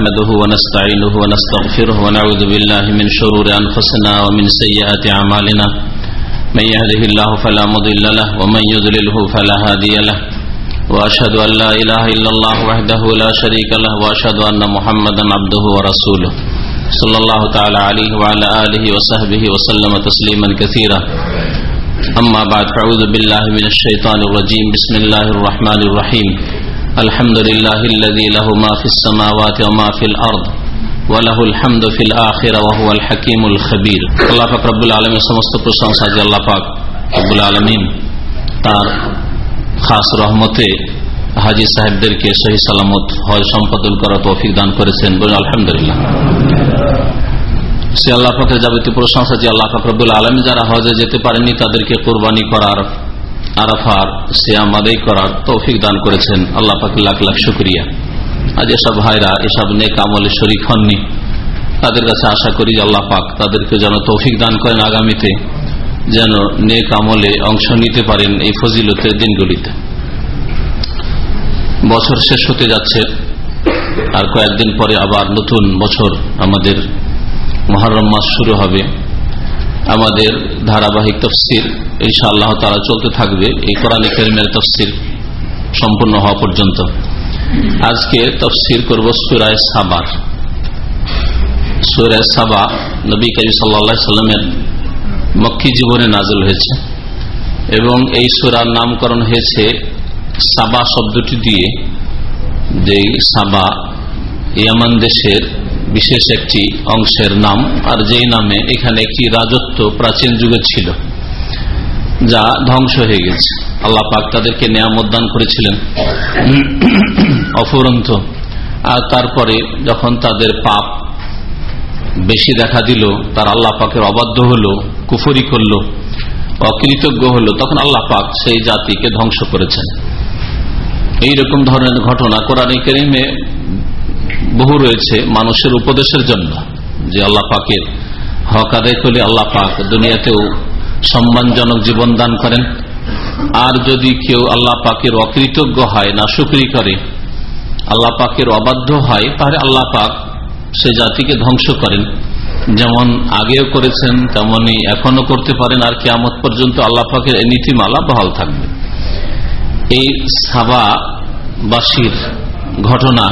نحمده ونستعينه ونستغفره ونعوذ بالله من شرور أنفسنا ومن سيئات أعمالنا. من يهده الله فلا مضل له ومن يضلله فلا هادي له. وأشهد أن لا إله إلا الله وحده لا شريك له وأشهد أن محمدا عبده ورسوله. صلى الله تعالى عليه وعلى آله وصحبه وسلم تسليما كثيرا. أما بعد، فأعوذ بالله من الشيطان الرجيم. بسم الله الرحمن الرحيم. الحمد لله الذي له ما في السماوات وما في الأرض وله الحمد في الآخرة وهو الحكيم الخبير الله পাক রব্বুল আলামিন সমস্ত প্রশংসা যে আল্লাহ পাক রব্বুল আলামিন তার খাস রহমতে হাজি সাহেবদেরকে সহি সালামত হজ সম্পাদন করার তৌফিক দান করেছেন বলে আলহামদুলিল্লাহ সে আল্লাহ পাকের যাবতীয় প্রশংসা যে আল্লাহ ফাকরুল আলমী যারা হজে যেতে পারেনি তাদেরকে কোরবানি করার আরাফার সিয়াম আদায় করার তৌফিক দান করেছেন আল্লাহ পাকে লাখ লাখ শুক্রিয়া। আজ এসব ভাইরা, এসব নেক আমলে শরিক হননি। তাদের কাছে আশা করি আল্লাহ পাক তাদেরকে যেন তৌফিক দান করেন আগামীতে, যেন নেক আমলে অংশ নিতে পারেন এই ফজিলতের দিনগুলিতে। বছর শেষ হতে যাচ্ছে, আর কয়েকদিন পরে আবার নতুন বছর আমাদের মহারম মাস শুরু হবে। আমাদের ধারাবাহিক তফসির ইনশাআল্লাহ তারা চলতে থাকবে। এই কোরআন কেরিমের তফসির সম্পূর্ণ হওয়া পর্যন্ত। আজকে তফসির করব সুরায় সাবার। সুরায় সাবা নবী কবি সাল্লা সাল্লামের মক্কি জীবনে নাজল হয়েছে এবং এই সুরার নামকরণ হয়েছে সাবা শব্দটি দিয়ে। যে সাবা ইয়ামান দেশের বিশেষ একটি অংশের নাম, আর যেই নামে এখানে একটি রাজত্ব প্রাচীন যুগে ছিল, যা ধ্বংস হয়ে গেছে। আল্লাহ পাক তাদেরকে নিয়ামদান করেছিলেন। অফুরন্ত। আর তারপরে যখন তাদের পাপ বেশি দেখা দিল, তার আল্লাহ পাকের অবাধ্য হলো, কুফরি করল, অকৃতজ্ঞ হলো, তখন আল্লাহ পাক সেই জাতিকে ধ্বংস করেছেন। এইরকম ধরনের ঘটনা কোরআন করিমে বহু রয়েছে মানুষের উপদেশের জন্য যে আল্লাহ পাকের হক আদায় করলে আল্লাহ পাক দুনিয়াতেও সম্মানজনক জীবন দান করেন। আর যদি কেউ আল্লাহ পাকের অকৃতজ্ঞ হয় না সুক্রি করে, আল্লাহ পাকের অবাধ্য হয়, তাহলে আল্লাহ পাক সে জাতিকে ধ্বংস করেন। যেমন আগেও করেছেন তেমনই এখনও করতে পারেন, আর কেমত পর্যন্ত আল্লাহ পাকের এই নীতিমালা বহাল থাকবে। এই সাবাবাসীর ঘটনা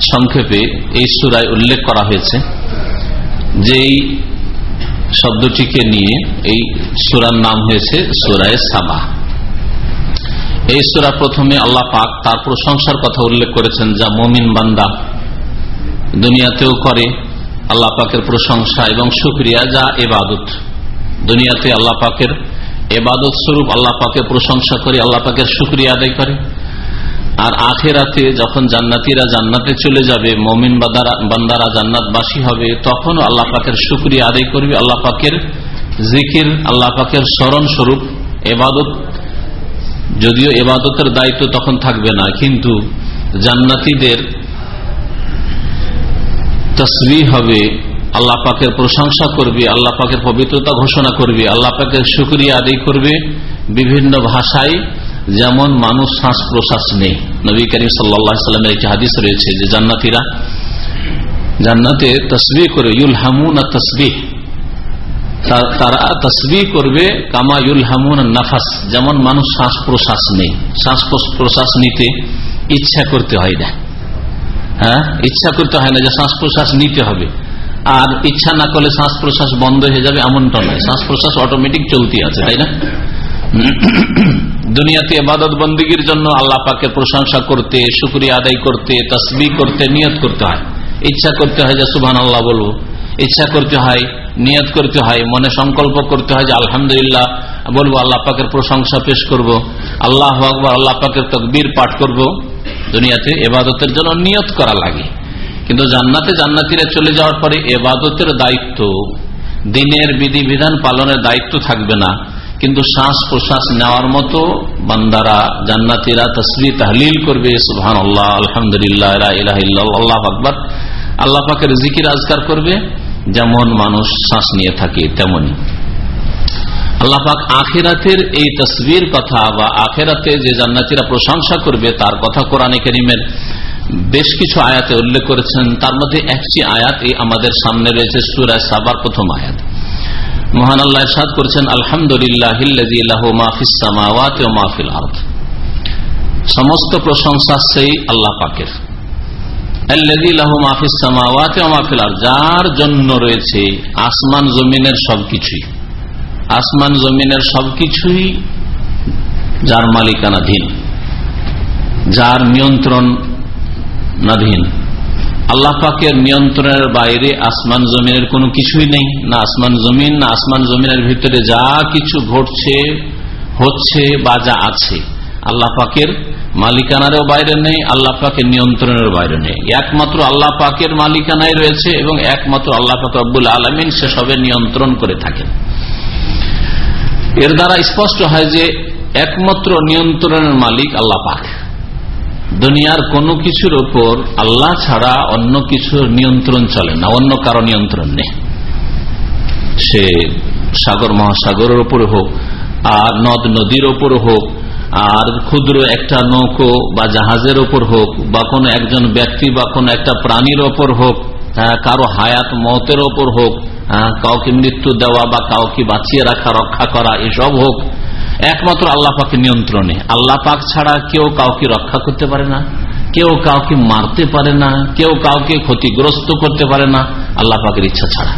সংক্ষেপে এই সুরায় উল্লেখ করা হয়েছে যেই শব্দটিকে নিয়ে এই সুরার নাম হয়েছে সুরায় সাবা এই সুরা প্রথমে আল্লাহ পাক তার প্রশংসার কথা উল্লেখ করেছেন যা মমিন বান্দা দুনিয়াতেও করে, আল্লাহ পাকের প্রশংসা এবং সুক্রিয়া যা এবাদত দুনিয়াতে আল্লাহ পাকের এবাদত স্বরূপ আল্লাহ পাকে প্রশংসা করে, আল্লাহ পাকের সুক্রিয়া আদায় করে। আর আখেরাতে যখন জান্নাতিরা জান্নাতে চলে যাবে, মমিন বান্দারা জান্নাতবাসী হবে তখন আল্লাহ পাকের সুক্রিয়া আদায় করবে। আল্লাহ পাকের জিকির, আল্লাহ পাকের স্মরণ স্বরূপ এবাদত, যদিও এবাদতের দায়িত্ব তখন থাকবে না, কিন্তু জান্নাতিদের তসবি হবে, আল্লাহ পাকের প্রশংসা করবে, আল্লাহ পাকের পবিত্রতা ঘোষণা করবে, আল্লাহ পাকের সুক্রিয়া আদায় করবে। বিভিন্ন ভাষায় যেমন মানুষ শ্বাস প্রশ্বাস নেই। নবী করিম সাল্লামের একটি হাদিস রয়েছে যে জান্নাতিরা জান্নাতে তসবি করে ইউল হামুন তসবি তারা তসবি করবে কামা ইউল হামুন নাফাস। যেমন মানুষ শ্বাস প্রশ্বাস নেই। শ্বাস প্রশ্বাস নিতে ইচ্ছা করতে হয় না। হ্যাঁ? ইচ্ছা করতে হয় না যে শ্বাস প্রশ্বাস নিতে হবে। আর ইচ্ছা না করলে শ্বাস প্রশ্বাস বন্ধ হয়ে যাবে এমনটা নয়। শ্বাস প্রশ্বাস অটোমেটিক চলতি আছে, তাই না? দুনিয়াতে এবাদত বন্দীগীর জন্য আল্লাহ পাকে প্রশংসা করতে, শুক্রিয়া আদায় করতে তসবি করতে, নিয়ত করতে হয়। ইচ্ছা করতে হয় যে সুবহান আল্লাহ বলব। ইচ্ছা করতে হয়, নিয়ত করতে হয়, মনে সংকল্প করতে হয় যে, আলহামদুলিল্লাহ বলব, আল্লাহ পাকের প্রশংসা পেশ করব। আল্লাহ আকবর, আল্লাহ পাকের তকবীর পাঠ করব। দুনিয়াতে এবাদতের জন্য নিয়ত করা লাগে। কিন্তু জান্নাতে জান্নাতিরা চলে যাওয়ার পরে এবাদতের দায়িত্ব, দিনের বিধিবিধান পালনের দায়িত্ব থাকবে না। কিন্তু শ্বাস প্রশ্বাস নেওয়ার মতো বান্দারা জান্নাতিরা তসবি তাহলিল করবে সুহান আল্লাহ আলহামদুলিল্লাহ আল্লাহ আকবর। আল্লাহ পাকের জিকির আজকার করবে, যেমন মানুষ শ্বাস নিয়ে থাকে তেমনি। আল্লাহ পাক আখেরাতের এই তসবির কথা বা আখেরাতে যে জান্নাতিরা প্রশংসা করবে, তার কথা কোরআনে করিমের বেশ কিছু আয়াতে উল্লেখ করেছেন। তার মধ্যে একটি আয়াত এই আমাদের সামনে রয়েছে সুরায় সাবার প্রথম আয়াত। মহান আল্লাহ সাদ করেছেন আলহামদুলিল্লাহ সমস্ত প্রশংসা সেই আল্লাহ পাকের। যার জন্য রয়েছে আসমান জমিনের সবকিছুই। আসমান জমিনের সবকিছুই যার মালিকানাধীন, যার নিয়ন্ত্রণ নাধীন আল্লাহ পাকের নিয়ন্ত্রণের বাইরে আসমান জমিনের কোনো কিছুই নেই। না আসমান জমিন, না আসমান জমিনের ভিতরে যা কিছু ঘটছে, হচ্ছে বা যা আছে। আল্লাহ পাকের মালিকানারও বাইরে নেই, আল্লাহ পাকের নিয়ন্ত্রণের বাইরে নেই। একমাত্র আল্লাহ পাকের মালিকানায় রয়েছে এবং একমাত্র আল্লাহ পাক আব্বুল আলমিন সেসবের নিয়ন্ত্রণ করে থাকেন। এর দ্বারা স্পষ্ট হয় যে একমাত্র নিয়ন্ত্রণের মালিক আল্লাহ পাক। দুনিয়ার কোনো কিছুর ওপর আল্লাহ ছাড়া অন্য কিছুর নিয়ন্ত্রণ চলে না, অন্য কারও নিয়ন্ত্রণ নেই। সে সাগর মহাসাগরের ওপর হোক, আর নদ নদীর ওপর হোক, আর ক্ষুদ্র একটা নৌকো বা জাহাজের ওপর হোক, বা কোনো একজন ব্যক্তি বা কোনো একটা প্রাণীর ওপর হোক কারও হায়াত মতের ওপর হোক কাউকে মৃত্যু দেওয়া বা কাউকে বাঁচিয়ে রাখা, রক্ষা করা, এসব হোক একমাত্র আল্লাহ পাকের নিয়ন্ত্রণে। আল্লাহ পাক ছাড়া কেউ কাউকে রক্ষা করতে পারে না, কেউ কাউকে মারতে পারে না, কেউ কাউকে ক্ষতিগ্রস্ত করতে পারে না, আল্লাহ পাকের ইচ্ছা ছাড়া।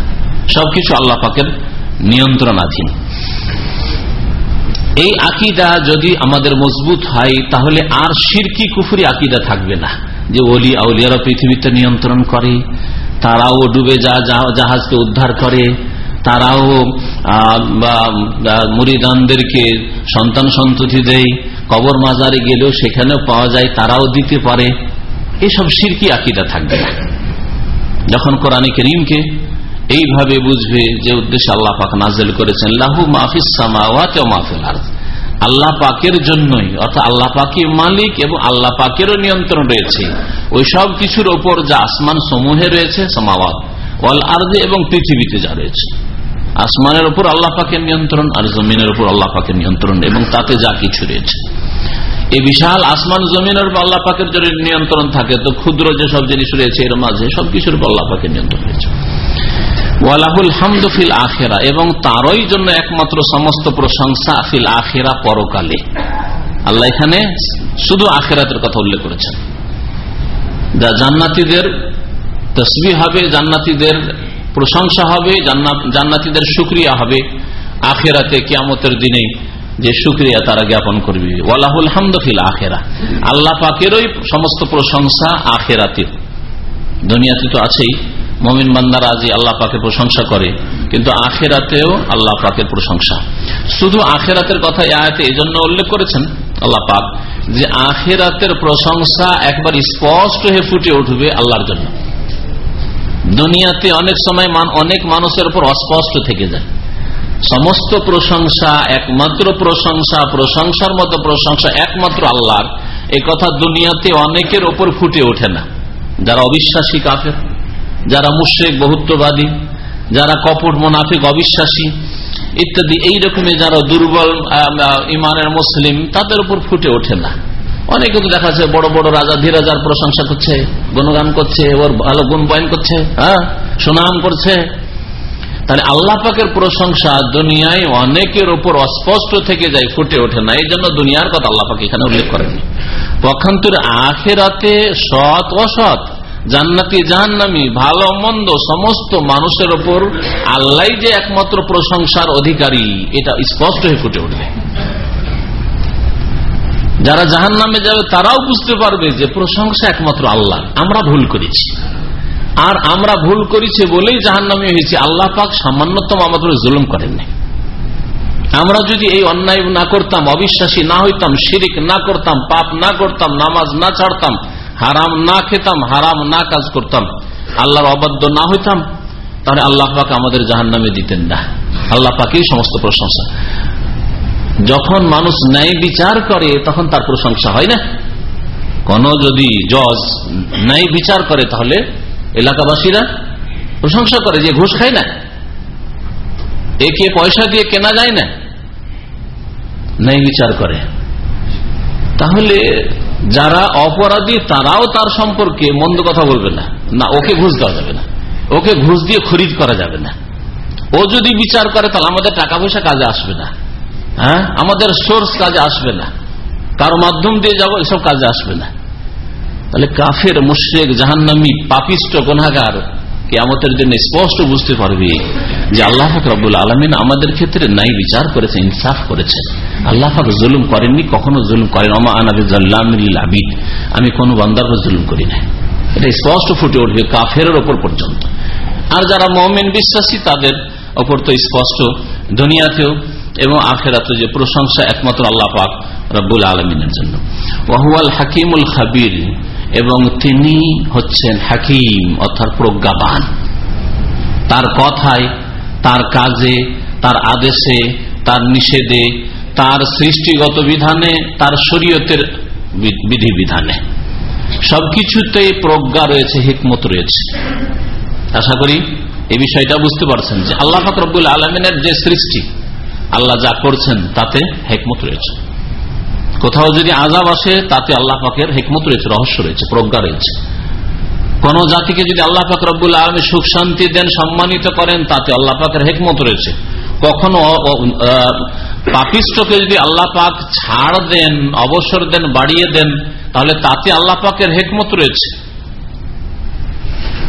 সবকিছু আল্লাহ পাকের নিয়ন্ত্রণাধীন। এই আকিদা যদি আমাদের মজবুত হয়, তাহলে আর সিরকি কুফুরি আকিদা থাকবে না। যে ওলি আউলিয়ারা পৃথিবীতে নিয়ন্ত্রণ করে, তারাও ডুবে যা জাহাজকে উদ্ধার করে তারাও মুরিদানদেরকে সন্তান সন্ততি দেয়, কবর মাজারে গেলেও সেখানেও পাওয়া যায়, তারাও দিতে পারে। এসব সিরকি আকিদা থাকবে। যখন কোরআন করিমকে এইভাবে বুঝবে যে উদ্দেশ্যে আল্লাহ পাক নাজেল করেছেন, লাহু মাহফিস আল্লাহ পাকের জন্যই, অর্থাৎ আল্লাহ পাকের মালিক এবং আল্লাহ পাকেরও নিয়ন্ত্রণ রয়েছে। ওই সব কিছুর ওপর যা আসমান সমূহে রয়েছে, সমাওয়াত, ওয়াল আর্দে এবং পৃথিবীতে যা রয়েছে। আসমানের উপর আল্লাহ পাকের নিয়ন্ত্রণ আর জমিনের উপর আল্লাহ পাকের নিয়ন্ত্রণ, এবং তাতে যা কিছু রয়েছে। এই বিশাল আসমান জমিনের উপর আল্লাহ পাকের যদি নিয়ন্ত্রণ থাকে, তো ক্ষুদ্র যে সব জিনিস রয়েছে, এর মাঝে সবকিছুর উপর আল্লাহ পাকের নিয়ন্ত্রণ রয়েছে। ওয়ালাহুল হামদুফিল আখেরা, এবং তারই জন্য একমাত্র সমস্ত প্রশংসা ফিল আখেরা পরকালে। আল্লাহ এখানে শুধু আখেরাতের কথা উল্লেখ করেছেন। যা জান্নাতিদের তসবি হবে, জান্নাতিদের প্রশংসা হবে জান্নাতিদের সুক্রিয়া হবে। আখেরাতে, কিয়ামতের দিনে যে সুক্রিয়া তারা জ্ঞাপন করবে। ওয়ালাহুল হামদফিল আখেরা। আল্লাহ পাকেরই সমস্ত প্রশংসা আখেরাতে। দুনিয়াতে তো আছেই। মমিন বান্দারা আজ আল্লাহ পাকে প্রশংসা করে, কিন্তু আখেরাতেও আল্লাহ পাকের প্রশংসা। শুধু আখেরাতের কথা আয়াতে এই জন্য উল্লেখ করেছেন আল্লাহ পাক, যে আখেরাতের প্রশংসা একবার স্পষ্ট হয়ে ফুটে উঠবে আল্লাহর জন্য। দুনিয়াতে অনেক সময় অনেক মানুষের উপর অস্পষ্ট থেকে যায়। সমস্ত প্রশংসা, একমাত্র প্রশংসা, প্রশংসার মতো প্রশংসা একমাত্র আল্লাহর। এ কথা দুনিয়াতে অনেকের ওপর ফুটে ওঠে না। যারা অবিশ্বাসী কাফের, যারা মুশ্রেক, বহুত্ববাদী, যারা কপট, মোনাফিক, অবিশ্বাসী ইত্যাদি এই রকমের যারা দুর্বল ইমানের মুসলিম, তাদের উপর ফুটে ওঠে না। অনেকে তো দেখা যাচ্ছে, বড় বড় রাজা, ধীরাজার প্রশংসা করছে, গুণগান করছে, ওর ভালো গুণ বয়ন করছে হ্যাঁ? সুনাম করছে। তাহলে আল্লাহ পাকের প্রশংসা দুনিয়ায় অনেকের ওপর অস্পষ্ট থেকে যায়, ফুটে ওঠে না। এই জন্য দুনিয়ার কথা আল্লাহ পাকে এখানে উল্লেখ করেনি। পক্ষান্তরে আখেরাতে সৎ অসৎ, জান্নাতি জাহান্নামি, ভালো মন্দ সমস্ত মানুষের ওপর আল্লাহ যে একমাত্র প্রশংসার অধিকারী, এটা স্পষ্ট হয়ে ফুটে উঠবে। যারা জাহান নামে যাবে, তারাও বুঝতে পারবে যে প্রশংসা একমাত্র আল্লাহ। আমরা ভুল করেছি। আর আমরা ভুল করেছি বলেই জাহান নামে হয়েছি। আল্লাহ পাক সামান্যতম আমাদের জুলুম করেননি আমরা যদি এই অন্যায় না করতাম, অবিশ্বাসী না হইতাম, শিরিক না করতাম, পাপ না করতাম, নামাজ না ছাড়তাম, হারাম না খেতাম, হারাম না কাজ করতাম, আল্লাহর অবাধ্য না হইতাম, তাহলে আল্লাহ পাক আমাদের জাহান নামে দিতেন না। আল্লাহ পাকেই সমস্ত প্রশংসা। যখন মানুষ ন্যায় বিচার করে, তখন তার প্রশংসা হয় না? কোন যদি জজ ন্যায় বিচার করে, তাহলে এলাকাবাসীরা প্রশংসা করে যে ঘুষ খায় না। একে পয়সা দিয়ে কেনা যায় না? ন্যায় বিচার করে। তাহলে যারা অপরাধী, তারাও তার সম্পর্কে মন্দ কথা বলবে না। না, ওকে ঘুষ দেওয়া যাবে না। ওকে ঘুষ দিয়ে খরিদ করা যাবে না। ও যদি বিচার করে, তাহলে আমাদের টাকা পয়সা কাজে আসবে না। হ্যাঁ? আমাদের সোর্স কাজে আসবে না। কারও মাধ্যম দিয়ে যাব, এসব কাজে আসবে না। তাহলে কাফের, মুশ্রেক, জাহান্নামি, পাপিষ্ট কোনাগার কেয়ামতের জন্য স্পষ্ট বুঝতে পারবি যে আল্লাহ রব্বুল আলমিন আমাদের ক্ষেত্রে নাই বিচার করেছে ইনসাফ করেছে আল্লাহ জুলুম করেননি, কখনো জুলুম করেন অমা আনাবিদ আমি কোনো বান্দার জুলুম করি না এটা স্পষ্ট ফুটে উঠবে কাফের ওপর পর্যন্ত। আর যারা মমিন বিশ্বাসী, তাদের ওপর তো স্পষ্ট দুনিয়াতেও এবং আখেরাতে যে প্রশংসা একমাত্র আল্লাহ পাক রব্বুল আলমিনের জন্য। ওয়াহুয়াল হাকিমুল খাবির, এবং তিনি হচ্ছেন হাকিম, অর্থাৎ প্রজ্ঞাবান। তার কথায়, তার কাজে, তার আদেশে, তার নিষেধে, তার সৃষ্টিগত বিধানে, তার শরীয়তের বিধি বিধানে সবকিছুতেই প্রজ্ঞা রয়েছে, হিকমত রয়েছে। আশা করি এই বিষয়টা বুঝতে পারছেন যে আল্লাহ ফাকরুল আলমিনের যে সৃষ্টি আল্লাহ যা করছেন তাতে হেকমত রয়েছে। কোথাও যদি আজাব আসে, তাতে আল্লাহ পাকের হেকমত রয়েছে, রহস্য রয়েছে, প্রজ্ঞা রয়েছে। কোন জাতিকে যদি আল্লাহ পাক রব্বুল আলমী সুখ, শান্তি দেন, সম্মানিত করেন, তাতে আল্লাহ পাকের হেকমত রয়েছে। কখনো পাপিষ্টকে যদি আল্লাহ পাক ছাড় দেন, অবসর দেন, বাড়িয়ে দেন, তাহলে তাতে আল্লাহ পাকের হেকমত রয়েছে।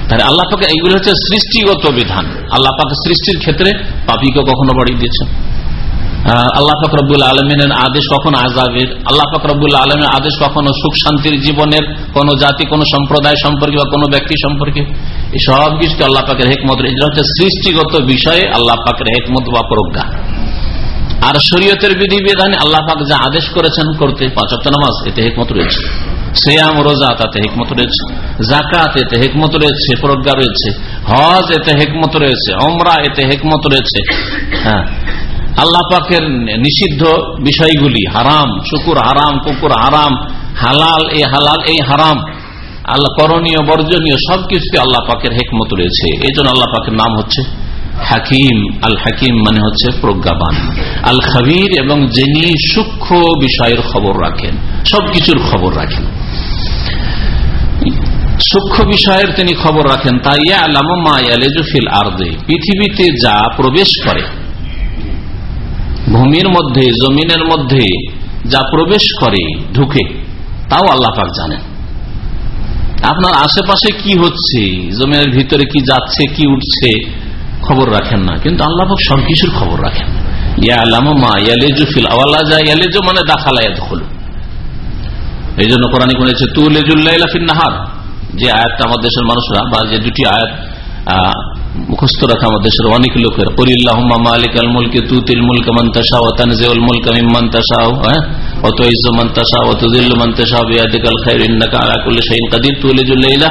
তাহলে আল্লাহ পাকে এইগুলো হচ্ছে সৃষ্টিগত বিধান। আল্লাহ পাকের সৃষ্টির ক্ষেত্রে পাপিকে কখনো বাড়িয়ে দিয়েছেন। আল্লাহ ফকরবুল আলমিনের আদেশ কখনো আজাবের আল্লাহ ফকরবুল আলমের আদেশ কখনো সুখ শান্তির জীবনের কোন জাতি, কোন সম্প্রদায় সম্পর্কে বা কোন ব্যক্তি সম্পর্কে, এই সব কিছুকে আল্লাহ পাকের হেকমত এটা হচ্ছে সৃষ্টিগত বিষয়ে আল্লাহ পাকের হেকমত বা প্রজ্ঞা। আর শরীয়তের বিধি বিধানে আল্লাহ পাক যা আদেশ করেছেন করতে পাঁচক্ত নামাজ, এতে হেকমত রয়েছে। শ্রেয়াম রোজা, তাতে হেকমত রয়েছে। জাকাত এতে হেকমত রয়েছে, প্রজ্ঞা রয়েছে। হজ, এতে হেকমত রয়েছে। অমরা এতে হেকমত রয়েছে। হ্যাঁ। আল্লাহ পাকের নিষিদ্ধ বিষয়গুলি, হারাম, শুকুর হারাম, কুকুর হারাম, হালাল এই হালাল, এই হারাম, আল্লাহ করণীয়, বর্জনীয়, সবকিছুতে আল্লাহ পাকের হেকমত রয়েছে। এই জন্য আল্লাহ পাকের নাম হচ্ছে হাকিম। আল হাকিম মানে হচ্ছে প্রজ্ঞাবান। আল খাবির এবং যিনি সূক্ষ্ম বিষয়ের খবর রাখেন, সবকিছুর খবর রাখেন। সূক্ষ্ম বিষয়ের তিনি খবর রাখেন। তাই আলাম মায়ালেজুফিল আর্দে। পৃথিবীতে যা প্রবেশ করে ভূমির মধ্যে, জমিনের মধ্যে যা প্রবেশ করে, ঢুকে, তাও আল্লাহ পাক জানেন। আপনার আশেপাশে কি হচ্ছে? জমিনের ভিতরে কি যাচ্ছে, কি উঠছে, খবর রাখেন না। কিন্তু আল্লাহ পাক সবকিছুর খবর রাখেন। মানে এই জন্য নাহার। যে আমার দেশের মানুষরা, বা যে দুটি আয়াত মুখস্থ রাখা আমাদের দেশের অনেক লোকের। করিল্লাহ মালিক আল মুলকে তুতিল মুলক মন্তাসা ও তানজেউল মুলক মিমান্তাসা হ্যাঁ? অত ইজ্জ মন্তাসা অত দিল্ল মন্তাসা বিয়াদিকাল খাইর ইন্নাকা আলা কুল্লি শাইইন কাদির তুলিজুল্লাইলা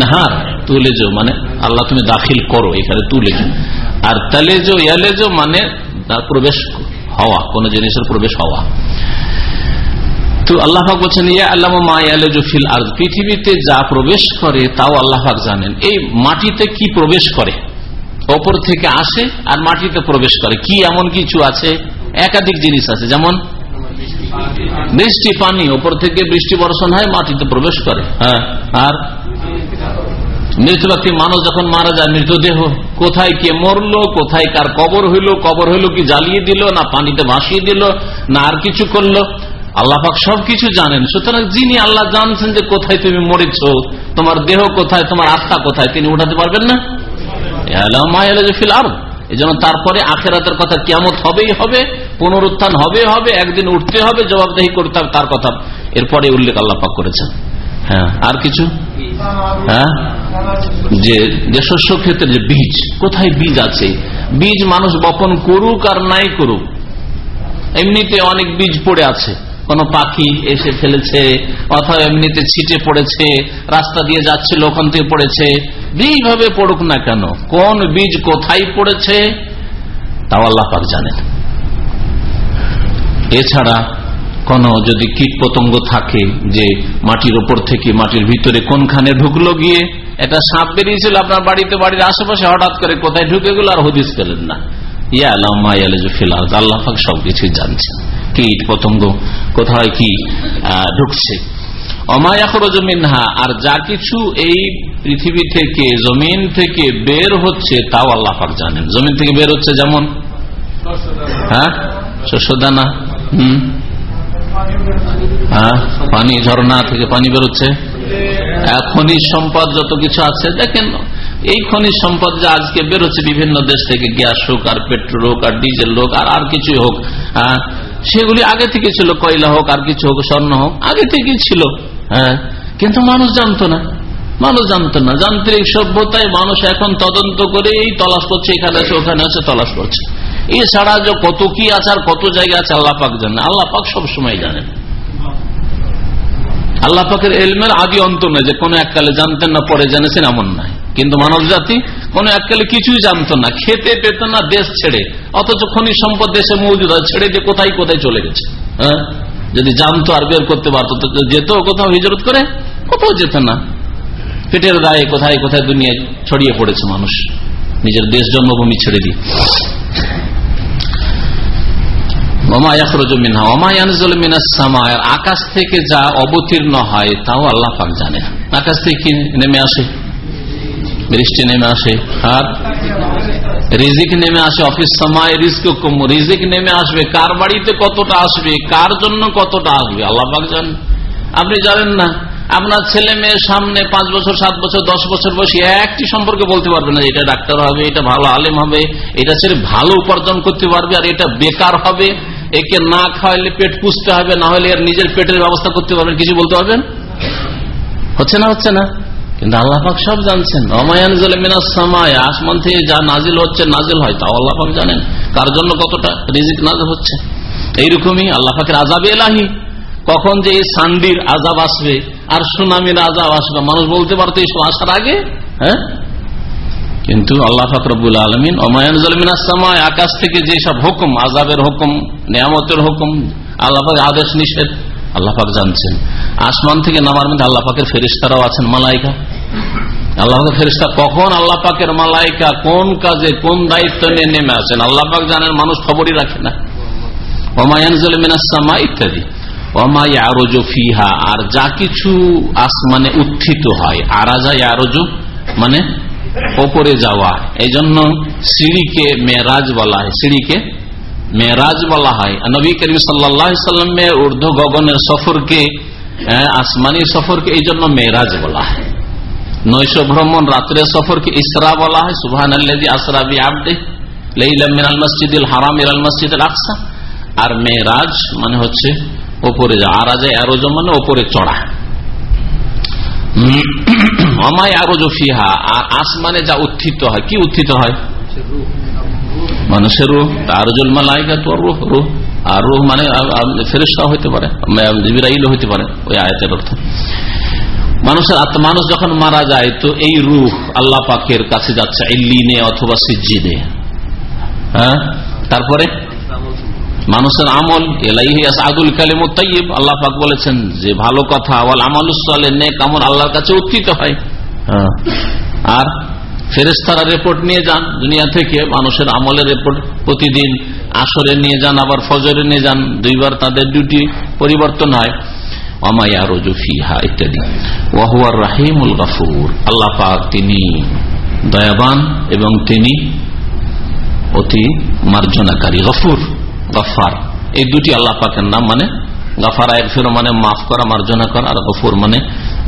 নাহার তুলেজো মানে আল্লাহ তুমি দাখিল করো, এখানে তুলেজো। আর তালেজো ইয়ালেজো মানে প্রবেশ হওয়া, কোন জিনিসের প্রবেশ হওয়া। তো আল্লাহ বলছেন, ইয়া আল্লাহ মায়ালফিল আর পৃথিবীতে যা প্রবেশ করে, তাও আল্লাহ জানেন। এই মাটিতে কি প্রবেশ করে? ওপর থেকে আসে আর মাটিতে প্রবেশ করে। কি এমন কিছু আছে? একাধিক জিনিস আছে। যেমন বৃষ্টি পানি। ওপর থেকে বৃষ্টি বর্ষণ হয়, মাটিতে প্রবেশ করে। হ্যাঁ আর মৃত ব্যক্তি মানুষ যখন মারা যায়, মৃতদেহ কোথায় কে মরলো, কোথায় কার কবর হইল কবর হইল কি জ্বালিয়ে দিল, না পানিতে ভাসিয়ে দিল, না আর কিছু করল? আল্লাহাক সবকিছু জানেন। সুতরাং যিনি আল্লাহ জানছেন যে কোথায় তুমি মরেছ, তোমার দেহ কোথায়, তোমার আত্মা কোথায়, তিনি উঠাতে পারবেন না? এই জন্য তারপরে আখেরাতের কথা কেমন হবেই হবে, পুনরুত্থান হবে হবে, একদিন উঠতে হবে, জবাবদাহি করতে হবে, তার কথা। এরপরে উল্লেখ আল্লাপাক করেছেন। হ্যাঁ আর কিছু? হ্যাঁ? যে যে শস্য ক্ষেত্রে যে বীজ, কোথায় বীজ আছে? বীজ মানুষ বপন করুক আর নাই করুক। এমনিতে অনেক বীজ পড়ে আছে। কোন পাখি এসে ফেলেছে, অথবা এমনিতে ছিটে পড়েছে, রাস্তা দিয়ে যাচ্ছিল ওখান থেকে পড়েছে। যেইভাবে পড়ুক না কেন, কোন বীজ কোথায় পড়েছে, তাও আল্লাহ পাক জানেন। এছাড়া কোন যদি কীট পতঙ্গ থাকে যে মাটির ওপর থেকে মাটির ভিতরে কোনখানে ঢুকলো গিয়ে এটা সাপ বেরিয়েছিল আপনার বাড়িতে, বাড়ির আশেপাশে, হঠাৎ করে কোথায় ঢুকে গেল আর হদিস পেলেন না। ইয়া আল্লাহ সবকিছুই জানছে কীট পতঙ্গ, কোথায় কি ঢুকছে। মিনহা, আর যা কিছু এই পৃথিবী থেকে, জমিন থেকে বের হচ্ছে, তাও আল্লাহ পাক জানেন। জমিন থেকে বের হচ্ছে যেমন? হ্যাঁ? হ্যাঁ? পানি, ঝর্ণা থেকে পানি বেরোচ্ছে খনিজ সম্পদ যত কিছু আছে, দেখেন, এই খনিজ সম্পদ যে আজকে বেরোচ্ছে বিভিন্ন দেশ থেকে গ্যাস হোক, আর পেট্রোল হোক, আর ডিজেল হোক, আর আর কিছু হোক হ্যাঁ? সেগুলি আগে থেকে ছিল, কয়লা হোক, আর কিছু হোক, স্বর্ণ হোক, আগে থেকেই ছিল। হ্যাঁ কিন্তু মানুষ জানতো না। মানুষ জানতো না। যান্ত্রিক সভ্যতায় মানুষ এখন তদন্ত করে এই তলাশ করছে, এখানে আছে, ওখানে আছে, তলাশ করছে। এছাড়া যে কত কি আছে আর কত জায়গা আছে, আল্লাহ পাক জানে আল্লাহ পাক সবসময় জানেন আল্লাহ পাকের এলমের আদি অন্ত নয় যে কোনো এককালে জানতেন না, পরে জেনেছেন, এমন নাই। কিন্তু মানব জাতি কোন এককালে কিছুই জানতো না। খেতে পেত না দেশ ছেড়ে। অথচ খনিজ সম্পদ দেশে মৌজুদ ছেড়ে দিয়ে কোথায় কোথায় চলে গেছে। হ্যাঁ? যদি জানতো আর বের করতে পারতো যেত কোথাও হিজরত করে, কোথাও যেত না। পেটের দায়ে কোথায় কোথায় দুনিয়ায় ছড়িয়ে পড়েছে মানুষ। নিজের দেশ জন্মভূমি ছেড়ে দিয়ে। আকাশ থেকে যা অবতীর্ণ হয়, তাও আল্লাহ পাক জানে আকাশ থেকে নেমে আসে? বৃষ্টি নেমে আসে। আর রিজিক নেমে আসে, অফিস সময় রিস্ক কম। রিজিক নেমে আসবে, কার বাড়িতে কতটা আসবে, কার জন্য কতটা আসবে? আল্লাহ পাক জানেন। আপনি জানেন না, আপনার ছেলে মেয়ের সামনে পাঁচ বছর, সাত বছর, দশ বছর বয়সী একটি সম্পর্কে বলতে পারবে না এটা ডাক্তার হবে, এটা ভালো আলেম হবে, এটা ছেলে ভালো উপার্জন করতে পারবে আর এটা বেকার হবে। একে না খাওয়াইলে পেট পুষতে হবে, না হলে এর নিজের পেটের ব্যবস্থা করতে পারবেন, কিছু বলতে পারবেন? হচ্ছে না হচ্ছে না? কিন্তু আল্লাহ পাক সব জানছেন। অমায়ান সময়, আসমান থেকে যা নাজিল হচ্ছে, নাজিল হয়, তাও আল্লাহ পাক জানেন। কার জন্য কতটা রিজিক নাজিল হচ্ছে? এইরকমই আল্লাহ পাকের আজাবে এলাহি। কখন যে এই সান্ডির আজাব আসবে আর সুনামির আজাব আসবে, মানুষ বলতে পারতো এইসব আসার আগে হ্যাঁ? কিন্তু আল্লাহ ফাকরবুল আলমিন অমায়ানজলমিনাসময় আকাশ থেকে যেসব হুকুম আজাবের হুকুম, নিয়ামতের হুকুম, আল্লাহ আদেশ নিষেধ। আল্লাহ পাক জানছেন। আসমান থেকে নামার মধ্যে আল্লাহ পাকের ফেরিস্তারাও আছেন, মালাইকা। আল্লাহ ফেরিস্তা কখন আল্লাহ পাকের মালাইকা কোন কাজে, কোন দায়িত্ব নিয়ে নেমে আসেন আল্লাহ পাক জানেন, মানুষ খবরই রাখে না। ওমায়ানজলমিনাসমা ইত্যাদি। অমাই আরজ ফিহা, আর যা কিছু আসমানে উত্থিত হয়, আরাজা আরজ মানে ওপরে যাওয়া। এই জন্য সিঁড়িকে মেরাজ বলা হয়, সিঁড়িকে মেরাজ বলা হয়। নবী করিম সাল্লামের ঊর্ধ্ব গগনের সফরকে আসমানি সফরকে এই জন্য মেরাজ বলা হয়। নৈশ ভ্রমণ রাত্রের সফরকে ইসরা বলা হয়। সুবহান আসরা বি আবদে মিনাল মসজিদ হারাম ইরাল মসজিদ আকসা। আর মেরাজ মানে হচ্ছে ওপরে যাওয়া আরাজে এরোজ মানে ওপরে চড়া। আমায় আরও জফিহা আর আসমানে যা উত্থিত হয়, কি উত্থিত হয়? মানুষের রুহ তারজুল মালাইকা তো রুহ রুহ। আর রুহ মানে ফেরেস্তা হইতে পারে জিবিরাইল হইতে পারে ওই আয়তের অর্থ। মানুষের আত্মা, মানুষ যখন মারা যায়, তো এই রুহ আল্লাহ পাকের কাছে যাচ্ছে, ইল্লিনে অথবা সিজিদে হ্যাঁ? তারপরে? মানুষের আমল এলাই আদুল কালিম তাইব আল্লাহ পাক বলেছেন যে ভালো কথা আমল আমালুসলে নেক আমল আল্লাহর কাছে উত্থিত হয়। হ্যাঁ। আর ফেরেস্তারা রিপোর্ট নিয়ে যান, দুনিয়া থেকে মানুষের আমলের রিপোর্ট প্রতিদিন আসরে নিয়ে যান, আবার ফজরে নিয়ে যান, দুইবার তাদের ডিউটি পরিবর্তন হয়। অমায়া রজুফিহা ইত্যাদি। ওয়াহুয়ার রাহিমুল গাফুর। আল্লাহ পাক তিনি দয়াবান এবং তিনি অতি মার্জনাকারী, গফুর গফার এই দুটি আল্লাহ পাকের নাম মানে গাফারা এক ফেরো মানে মাফ করা, মার্জনা করা, আর গফুর মানে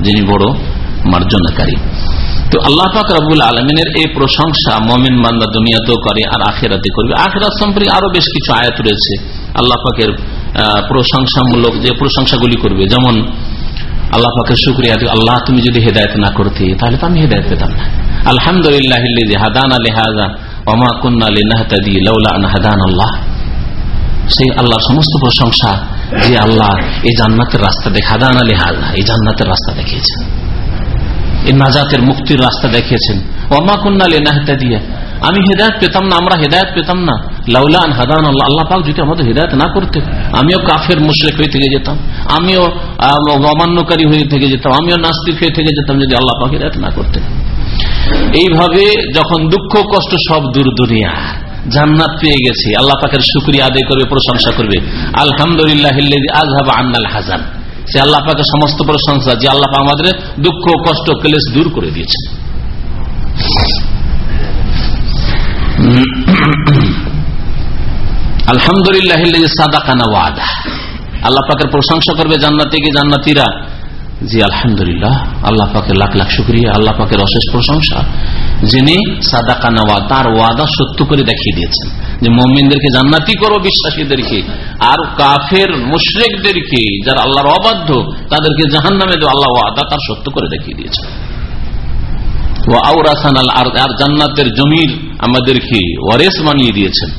যিনি বড় মার্জনাকারী। তো আল্লাহ পাক রবুল আলমিনের এই প্রশংসা মমিন মান্দা দুনিয়াতেও করে আর আখেরাতে করবে। আখেরাত সম্পর্কে আরও বেশ কিছু আয়াত রয়েছে। আল্লাহ পাকের প্রশংসামূলক যে প্রশংসাগুলি করবে। যেমন, আল্লাহ পাকের শুক্রিয়া আল্লাহ তুমি যদি হেদায়ত না করতে, তাহলে তো আমি হেদায়ত পেতাম না। আলহামদুলিল্লাহ হাদান আলী হাজা অমা কুন্না নাহতাদি লাউলা হাদান আল্লাহ। সেই আল্লাহর সমস্ত প্রশংসা যে আল্লাহ এই জান্নাতের রাস্তা দেখা দান আলী হাজা এই জান্নাতের রাস্তা দেখিয়েছেন। নাজাতের মুক্তির রাস্তা দেখিয়েছেন। ওমা কুন্নালি নাহতা দিয়ে আমি হেদায়ত পেতাম না, আমরা হেদায়ত পেতাম না। লাউলান হাদান আল্লাহ পাক যদি আমাদের হেদায়ত না করতে, আমিও কাফের মুশরেক হয়ে থেকে যেতাম। আমিও অমান্যকারী হয়ে থেকে যেতাম। আমিও নাস্তিক হয়ে থেকে যেতাম যদি আল্লাহ পাক হেদায়ত না করতে। এইভাবে যখন দুঃখ, কষ্ট সব দূর দুনিয়া জান্নাত পেয়ে গেছি। আল্লাহ পাকের শুক্রিয়া আদায় করবে, প্রশংসা করবে। আলহামদুলিল্লাহ আজহাব আন্নাল হাজান সে আল্লাহ পাকে সমস্ত প্রশংসা, যে আল্লাহ আমাদের দুঃখ, কষ্ট, ক্লেশ দূর করে দিয়েছেন। আলহামদুলিল্লাহ সাদাকানা ওয়াদা। আল্লাহ পাকের প্রশংসা করবে জান্নাতি কি জান্নাতিরা? জি, আলহামদুলিল্লাহ। আল্লাহ পাকের লাখ লাখ শুক্রিয়া, আল্লাহ পাকের অশেষ প্রশংসা যিনি সাদাকানা ওয়া তার ওয়াদা সত্য করে দেখিয়ে দিয়েছেন। যে মমিনদেরকে জান্নাতি করো বিশ্বাসীদেরকে। আর কাফের, মুশরেকদেরকে যারা আল্লাহর অবাধ্য, তাদেরকে জাহান নামে আল্লাহ ওয়াদা তার সত্য করে দেখিয়ে দিয়েছেন ও আউরাসান আর জান্নাতের জমির আমাদেরকে ওয়ারেস বানিয়ে দিয়েছেন।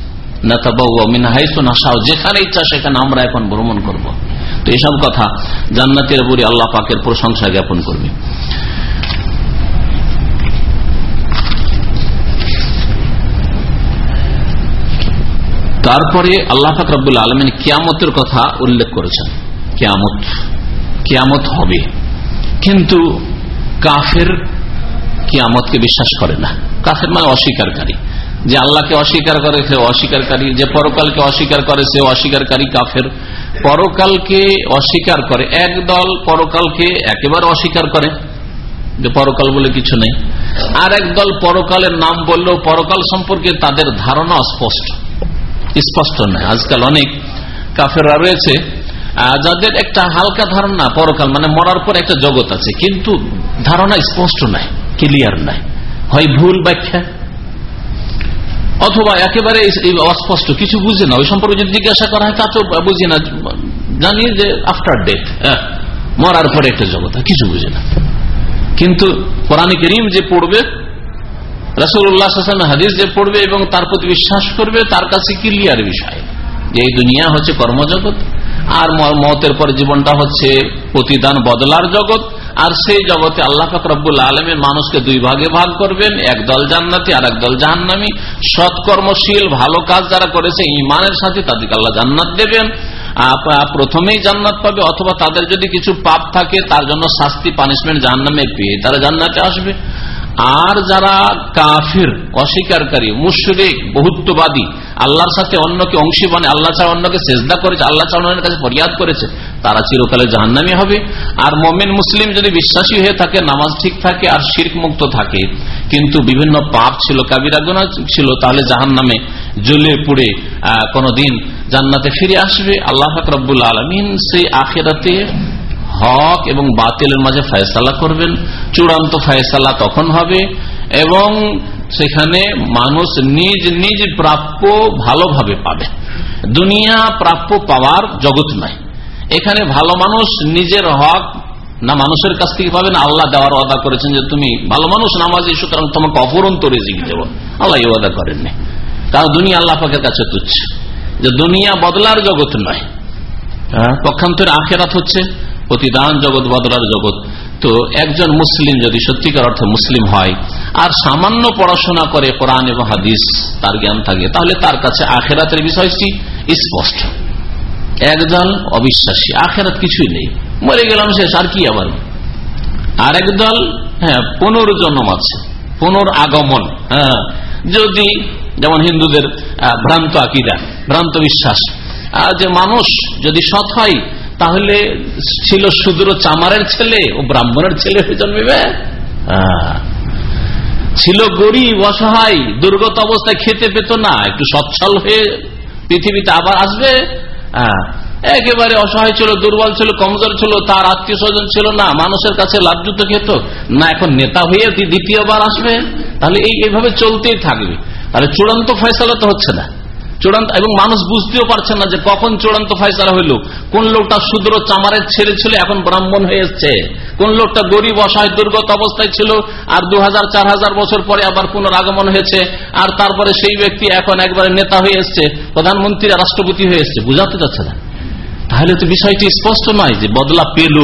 যেখানে ইচ্ছা সেখানে আমরা এখন ভ্রমণ করব। তো এইসব কথা জান্নাতের বুড়ি আল্লাহ পাকের প্রশংসা জ্ঞাপন করবে। তারপরে আল্লাহ ফাকরাবুল আলমিন কিয়ামতের কথা উল্লেখ করেছেন। কিয়ামত কিয়ামত হবে। কিন্তু কাফের কিয়ামতকে বিশ্বাস করে না। কাফের মানে অস্বীকারী। যে আল্লাহকে অস্বীকার করে, সে অস্বীকারী। যে পরকালকে অস্বীকার করে, সে অস্বীকারী কাফের। পরকালকে অস্বীকার করে একদল পরকালকে একেবারে অস্বীকার করে। যে পরকাল বলে কিছু নেই। আর একদল পরকালের নাম বললেও পরকাল সম্পর্কে তাদের ধারণা স্পষ্ট স্পষ্ট নয় আজকাল অনেক কাফেররা রয়েছে যাদের একটা হালকা ধারণা, পরকাল মানে মরার পর একটা জগৎ আছে, কিন্তু ধারণা স্পষ্ট নাই ক্লিয়ার নাই। হয় ভুল ব্যাখ্যা? অথবা একেবারে অস্পষ্ট, কিছু বুঝে না। ওই সম্পর্কে যদি জিজ্ঞাসা করা হয় তা তো বুঝি না। জানি যে আফটার ডেথ মরার পরে একটা জগৎ কিছু বুঝে না। কিন্তু কোরআনিক রিম যে পড়বে রসুল্লাহ হাদিস যে পড়বে এবং তার প্রতি বিশ্বাস করবে, তার কাছে ক্লিয়ার বিষয়। যে এই দুনিয়া হচ্ছে কর্মজগৎ, আর মতের পর জীবনটা হচ্ছে প্রতিদান বদলার জগৎ, আর সেই জগতে আল্লাহ ফকরবুল আলমের মানুষকে দুই ভাগে ভাগ করবেন একদল জান্নাতি আর একদল জাহান্নামি। সৎকর্মশীল ভালো কাজ যারা করেছে ইমানের সাথে তাদেরকে আল্লাহ জান্নাত দেবেন। প্রথমেই জান্নাত পাবে, অথবা তাদের যদি কিছু পাপ থাকে, তার জন্য শাস্তি পানিশমেন্ট জাহান্নামে পেয়ে তারা জান্নাতে আসবে। আর যারা কাফির, অস্বীকারী, মুশরিক, বহুত্ববাদী, আল্লাহর সাথে অন্যকে অংশী বানে আল্লাহ ছাড়া অন্যকে চেষ্টা করেছে, আল্লাহ ছাড়া কাছে ফরিয়াদ করেছে, তারা চিরকালে জাহান্নামি হবে। আর মমিন, মুসলিম যদি বিশ্বাসী হয়ে থাকে, নামাজ ঠিক থাকে আর শির্ক মুক্ত থাকে, কিন্তু বিভিন্ন পাপ ছিল, কাবিরা গুণা ছিল, তাহলে জাহান নামে জ্বলে পুড়ে কোনদিন জান্নাতে ফিরে আসবে। আল্লাহ ফাকরুল আলমিন সেই আখেরাতে হক এবং বাতিলের মাঝে ফয়সালা করবেন। চূড়ান্ত ফয়সালা তখন হবে এবং সেখানে মানুষ নিজ নিজ প্রাপ্য ভালোভাবে পাবে। দুনিয়া প্রাপ্য পাওয়ার জগৎ নয়। এখানে ভালো মানুষ নিজের হক না মানুষের কাছ থেকে পাবে না আল্লাহ দেওয়ার ওয়াদা করেছেন যে তুমি ভালো মানুষ নামাজ সুতরাং তোমাকে অপরন্ত রেজিক দেব। আল্লাহ এই ওয়াদা করেননি। কারণ দুনিয়া আল্লাহ পাকের কাছে তুচ্ছ। যে দুনিয়া বদলার জগৎ নয়। হ্যাঁ, পক্ষান্তরে আখেরাত হচ্ছে। প্রতিদান জগৎ, বদলার জগৎ। তো একজন মুসলিম যদি সত্যিকার অর্থে মুসলিম হয়, আর সামান্য পড়াশোনা করে কোরআন এবং হাদিস, তার জ্ঞান থাকে, তাহলে তার কাছে আখেরাতের বিষয়টি স্পষ্ট। একদল অবিশ্বাসী, আখেরাত কিছুই নেই। মরে গেলাম শেষ, আর কি আবার? আর একদল হ্যাঁ পুনর্জন্ম আছে পুনর আগমন হ্যাঁ। যদি, যেমন হিন্দুদের ভ্রান্ত আকিদা, ভ্রান্ত বিশ্বাস যে মানুষ যদি সৎ হয় তাহলে ছিল সুদূর চামারের ছেলে ও ব্রাহ্মণের ছেলে হয়ে জন্মিবে? ছিল গরিব, অসহায়, দুর্গত অবস্থায় খেতে পেত না, একটু সচ্ছল হয়ে পৃথিবীতে আবার আসবে? একেবারে অসহায় ছিল, দুর্বল ছিল, কমজোর ছিল, তার আত্মীয় স্বজন ছিল না, মানুষের কাছে লাভযুক্ত খেত। না, এখন নেতা হয়ে দ্বিতীয়বার আসবে। তাহলে এই, এইভাবে চলতেই থাকবে। তাহলে চূড়ান্ত ফয়সলা তো হচ্ছে না। চূড়ান্ত, এবং মানুষ বুঝতেও পারছে না যে কখন চূড়ান্ত ফয়সালা হইল। কোন লোকটা শুদ্র চামারের ছেড়ে ছিল, এখন ব্রাহ্মণ হয়ে এসছে। কোন লোকটা গরিব, অসহায়, দুর্গত অবস্থায় ছিল, আর দু হাজার বছর পরে আবার পুনরাগমন হয়েছে, আর তারপরে সেই ব্যক্তি এখন একবারে নেতা হয়ে এসছে, প্রধানমন্ত্রী রাষ্ট্রপতি হয়ে এসছে। বুঝাতে যাচ্ছে না। তাহলে তো বিষয়টি স্পষ্ট নয় যে বদলা পেল,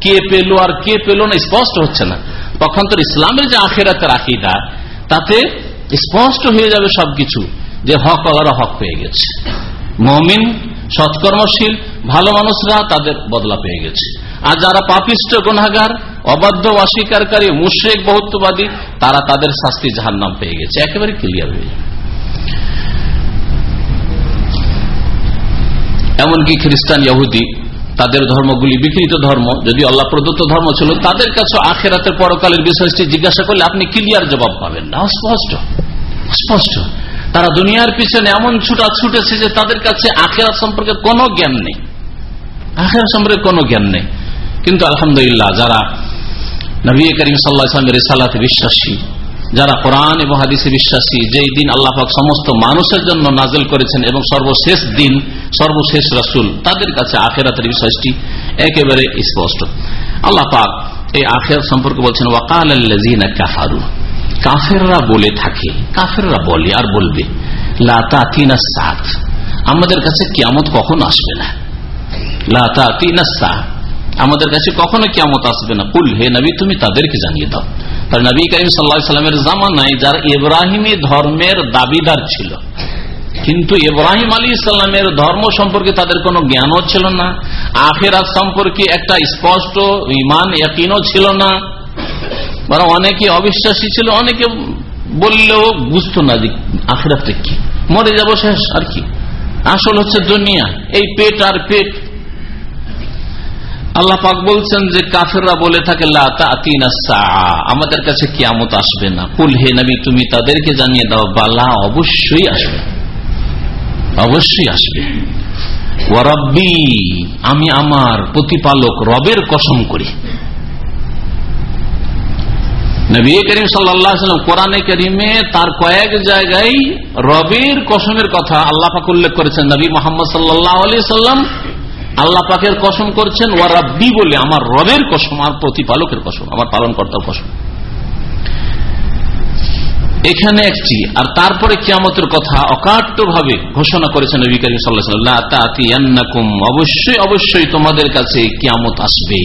কে পেল আর কে পেল না, স্পষ্ট হচ্ছে না। তখন পক্ষান্তর ইসলামের যে আখেরাতের আকিদা, তাতে স্পষ্ট হয়ে যাবে সবকিছু। যে হক আলারা হক পেয়ে গেছে। মমিন, সৎকর্মশীল, ভালো মানুষরা তাদের বদলা পেয়ে গেছে। আর যারা পাপিষ্ট গুনাগার অবাধ্য অস্বীকারী, মুশ্রেক, বহুত্ববাদী, তারা তাদের শাস্তি জাহার নাম পেয়ে গেছে। একেবারে ক্লিয়ার হয়ে এমনকি খ্রিস্টান, ইহুদি, তাদের ধর্মগুলি বিকৃত ধর্ম যদি আল্লাহ প্রদত্ত ধর্ম ছিল, তাদের কাছে আখেরাতের পরকালের বিষয়টি জিজ্ঞাসা করলে আপনি ক্লিয়ার জবাব পাবেন না। স্পষ্ট স্পষ্ট তারা দুনিয়ার পিছনে এমন ছুটা ছুটেছে যে তাদের কাছে আখেরাত সম্পর্কে কোনো জ্ঞান নেই। আখেরাত সম্পর্কে কোনো জ্ঞান নেই। কিন্তু আলহামদুলিল্লাহ, যারা নবী করিম সাল্লাহ ইসলামের সালাতে বিশ্বাসী, যারা কোরআন এবং হাদিসে বিশ্বাসী, যেই দিন আল্লাহফাক সমস্ত মানুষের জন্য নাজেল করেছেন এবং সর্বশেষ দিন, সর্বশেষ রাসুল, তাদের কাছে আখেরাতের বিশ্বাসটি একেবারে স্পষ্ট। আল্লাহ পাক এই আখের সম্পর্কে বলছেন ওয়াকাল কাফারু। কাফেররা বলে থাকে, কাফেররা বলে আর বলবে লাতা সাত, আমাদের কাছে কিয়ামত কখন আসবে না? লাতা তিনা সাত, আমাদের কাছে কখনো কিয়ামত আসবে না। কুল, হে নবী, তুমি তাদেরকে জানিয়ে দাও। তার নবী করিম সাল্লা সাল্লামের জামানায় যার ইব্রাহিমী ধর্মের দাবিদার ছিল, কিন্তু ইব্রাহিম আলী ইসলামের ধর্ম সম্পর্কে তাদের কোনো জ্ঞানও ছিল না, আখেরাত সম্পর্কে একটা স্পষ্ট ইমান একইনও ছিল না। মানে অনেকে অবিশ্বাসী ছিল, অনেকে বললেও বুঝতো না যে আখেরাতটা কি। মরে যাব শেষ, আর কি। আসল হচ্ছে দুনিয়া, এই পেট আর পেট। আল্লাহ পাক বলছেন যে কাফেররা বলে থাকে আমাদের কাছে কিয়ামত আসবে না। কুল হে নবী, তুমি তাদেরকে জানিয়ে দাও, বালা অবশ্যই আসবে। অবশ্যই আসবে। আমি আমার প্রতিপালক রবের কসম করি। নবী করিম সাল্লাম কোরআনে করিমে তার কয়েক জায়গায় রবের কসমের কথা আল্লাহ পাক উল্লেখ করেছেন। নবী মোহাম্মদ সাল্লাহ আলি সাল্লাম আল্লাহ পাকের কসম করছেন, ওয়া রাব্বি বলে আমার রবের কসম আর প্রতিপালকের কসম, আমার পালন কর্তার কসম। এখানে একটি, আর তারপরে কিয়ামতের কথা অকাট্য ভাবে ঘোষণা করেছেন নবী করিম সাল্লাহাম অবশ্যই অবশ্যই তোমাদের কাছে কিয়ামত আসবে।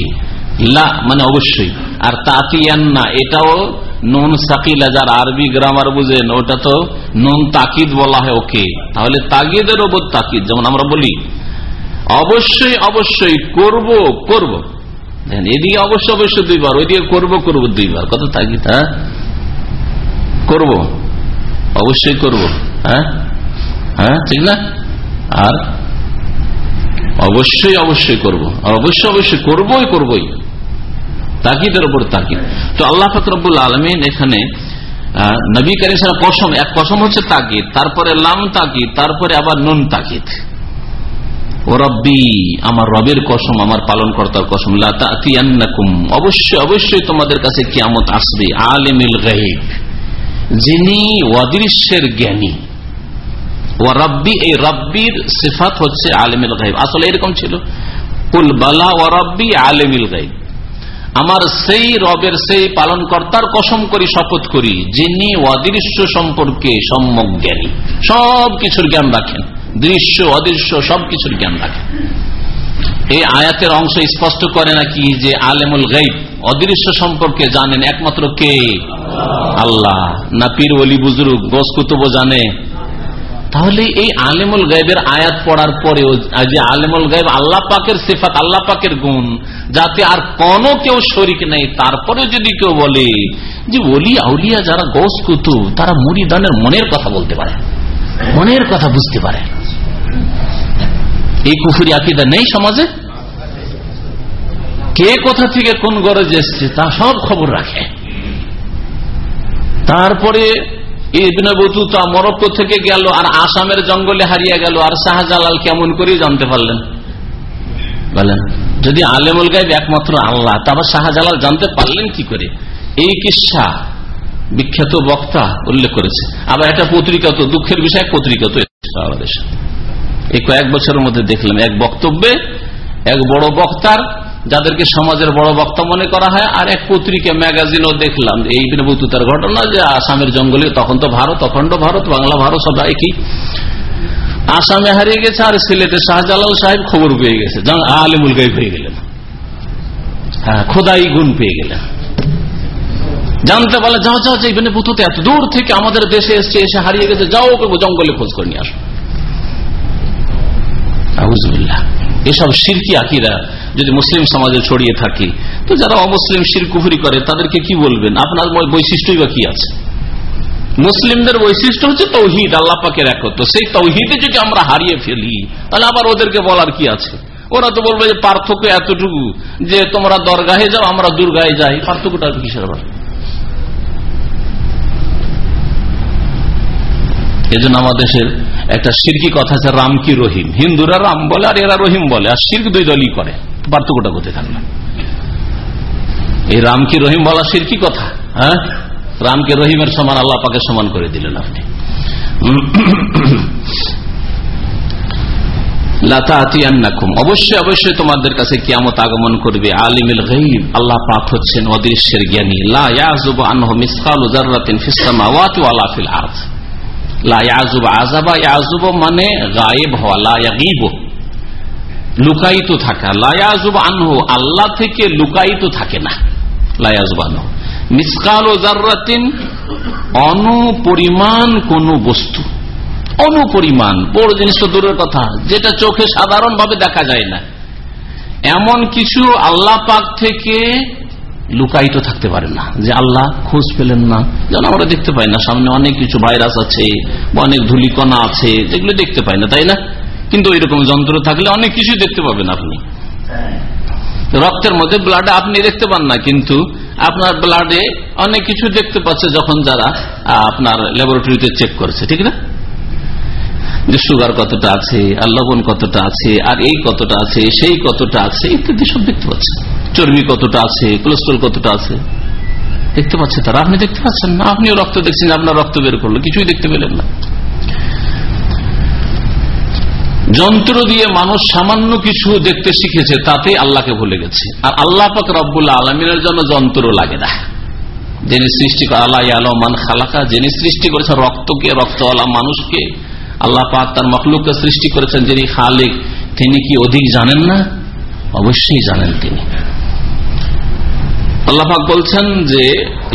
লা মানে অবশ্যই। আর তাতিয়ান না এটাও নুন সাকিলা, যার আরবি গ্রামার বুঝেন, ওটা তো নুন তাকিদ বলা হয় ওকে। তাহলে তাগিদের ওপর তাকিদ, যেমন আমরা বলি। অবশ্যই অবশ্যই করব করব। এদিকে অবশ্যই অবশ্যই দুইবার, ওইদিকে করব করব দুইবার। কত তাগিদ হ্যাঁ? করব। অবশ্যই করব হ্যাঁ? হ্যাঁ ঠিক না? আর অবশ্যই অবশ্যই করব। অবশ্যই অবশ্যই করবই করবই। তাকিদের উপর তাকিদ তো আল্লাহ ফকরবুল আলমিন এখানে নবী করিম কসম এক কসম হচ্ছে তাকিদ তারপরে লাম তাকিদ তারপরে আবার নুন তাকিদ ও রব্বি, আমার রবের কসম, আমার অবশ্যই অবশ্যই তোমাদের কাছে আসবে, আলিমিল গাইব যিনি অদৃশ্যের জ্ঞানী। এই হচ্ছে আলিমিল গাইব আসলে এরকম ছিল। কুল বালা ও রব্বি আলিমিল গাইব আমার সেই রবের, সেই পালন কর্তার কসম করি, শপথ করি, যিনি অদৃশ্য সম্পর্কে সম্যক জ্ঞানী। সব কিছুর জ্ঞান রাখেন। দৃশ্য, অদৃশ্য সবকিছুর জ্ঞান রাখেন। এই আয়াতের অংশ স্পষ্ট করে নাকি যে আলেমুল গাইব অদৃশ্য সম্পর্কে জানেন একমাত্র কে? আল্লাহ। না পীর অলি বুজরুক গোস কুতুব জানে। তাহলে এই আলেমুল গাইবের আয়াত পড়ার পরেও যে আলেমুল গাইব আল্লাহ পাকের সেফাত, আল্লাহ পাকের গুণ যাতে আর কোন কেউ শরিক নেই। তারপরে যদি কেউ বলে যে অলি আউলিয়া যারা গোস কুতুব, তারা মুড়িদানের মনের কথা বলতে পারে। মনের কথা বুঝতে পারে। এই কুফুরি আকিদা নেই সমাজে? কে কোথা থেকে কোন গরজ এসছে তা সব খবর রাখে। তারপরে মরক্কো থেকে গেল আর আসামের জঙ্গলে হারিয়ে গেল। আর শাহজালাল কেমন করে জানতে পারলেন? বলেন। যদি আলেমুল গাইব একমাত্র আল্লাহ তারপর শাহজালাল জানতে পারলেন কি করে? এই কিসা বিখ্যাত বক্তা উল্লেখ করেছে। আবার একটা পত্রিকা তো, দুঃখের বিষয় পত্রিকা তো বাংলাদেশ। এই কয়েক বছরের মধ্যে দেখলাম, এক বক্তব্যে এক বড় বক্তার, যাদেরকে সমাজের বড় বক্তা মনে করা হয়, আর এক পত্রিকা, ম্যাগাজিনও দেখলাম, এই বিনবুতার ঘটনা যে আসামের জঙ্গলে, তখন তো ভারত, অখণ্ড ভারত, বাংলা ভারত সব একই। আসামে হারিয়ে গেছে আর সিলেটে শাহজালাল সাহেব খবর পেয়ে গেছে। আলিমুল গাইব হয়ে গেলেন। হ্যাঁ খোদাই গুণ পেয়ে গেলেন। জানতে পারলে, যাও যাও যে ইবেনে পুতুতে এত দূর থেকে আমাদের দেশে এসছে, এসে হারিয়ে গেছে, যাও জঙ্গলে খোঁজ করে নিয়ে আসো। এসব সিরকি আকিরা যদি মুসলিম সমাজে ছড়িয়ে থাকে, তো যারা অমুসলিম শিরকুফুরি করে, তাদেরকে কি বলবেন? আপনার বৈশিষ্ট্যই বা কি আছে? মুসলিমদের বৈশিষ্ট্য হচ্ছে তৌহিদ, আল্লাহ পাকের একত্র সেই তৌহিদে যদি আমরা হারিয়ে ফেলি, তাহলে আবার ওদেরকে বলার কি আছে? ওরা তো বলবে যে পার্থক্য এতটুকু যে তোমরা দরগাহে যাও, আমরা দুর্গায় যাই। পার্থক্যটা কিসের আবার? এই জন্য আমাদের দেশের একটা সিরকি কথা আছে, রাম কি রহিম? হিন্দুরা রাম বলে আর এরা রহিম বলে, আর সির্ক দুই দলই করে। পার্থক্যটা কোথায় থাকল? এই রাম কি রহিম বলা সিরকি কথা হ্যাঁ? রামকে রহিমের সমান, আল্লাহ পাকে সমান করে দিলেন আপনি। অবশ্যই অবশ্যই তোমাদের কাছে কিয়ামত আগমন করবে আলিমিল গঈব আল্লাহ পাক হচ্ছেন অদৃশ্যের জ্ঞানী। মানে গায়েব হওয়া লাইব লুকায়িত থাকা। লায়াজুব আনহু, আল্লাহ থেকে লুকায়িত থাকে না। লায়াজুব আনহু। মিসকাল ও জার্রাতিন অনুপরিমাণ কোন বস্তু। অনুপরিমাণ, বড় জিনিস তো দূরের কথা, যেটা চোখে সাধারণভাবে দেখা যায় না। এমন কিছু আল্লাহ পাক থেকে লুকায়িত থাকতে পারে না, যে আল্লাহ খোঁজ পেলেন না। যেন আমরা দেখতে পাই না, সামনে অনেক কিছু ভাইরাস আছে, বা অনেক ধুলিকণা আছে, যেগুলো দেখতে পাই না, তাই না? কিন্তু রকম যন্ত্র থাকলে অনেক কিছু দেখতে পাবেন আপনি। রক্তের মধ্যে ব্লাডে আপনি দেখতে পান না, কিন্তু আপনার ব্লাডে অনেক কিছু দেখতে পাচ্ছে যখন যারা আপনার ল্যাবরেটরিতে চেক করেছে, ঠিক না? যে সুগার কতটা আছে, আর লবণ কতটা আছে, আর এই কতটা আছে, সেই কতটা আছে, ইত্যাদি সব দেখতে পাচ্ছে। চর্বি কতটা আছে কোলেস্ট্রল কতটা আছে, দেখতে পাচ্ছে তারা। আপনি দেখতে পাচ্ছেন না, আপনিও রক্ত দেখছেন আপনার রক্ত বের করল, কিছুই দেখতে পেলেন না। যন্ত্র দিয়ে মানুষ সামান্য কিছু দেখতে শিখেছে তাতে আল্লাহকে ভুলে গেছে। আর আল্লাহ পাক রব্বুল্লা আলমিনের জন্য যন্ত্র লাগে না। যিনি সৃষ্টি আল্লাহ আলমান খালাকা, যিনি সৃষ্টি করেছেন রক্তকে, রক্তওয়ালা মানুষকে, আল্লাহ পাক তার মখলুককে সৃষ্টি করেছেন যিনি খালিক। তিনি কি অধিক জানেন না? অবশ্যই জানেন তিনি। আল্লাহ পাক বলছেন যে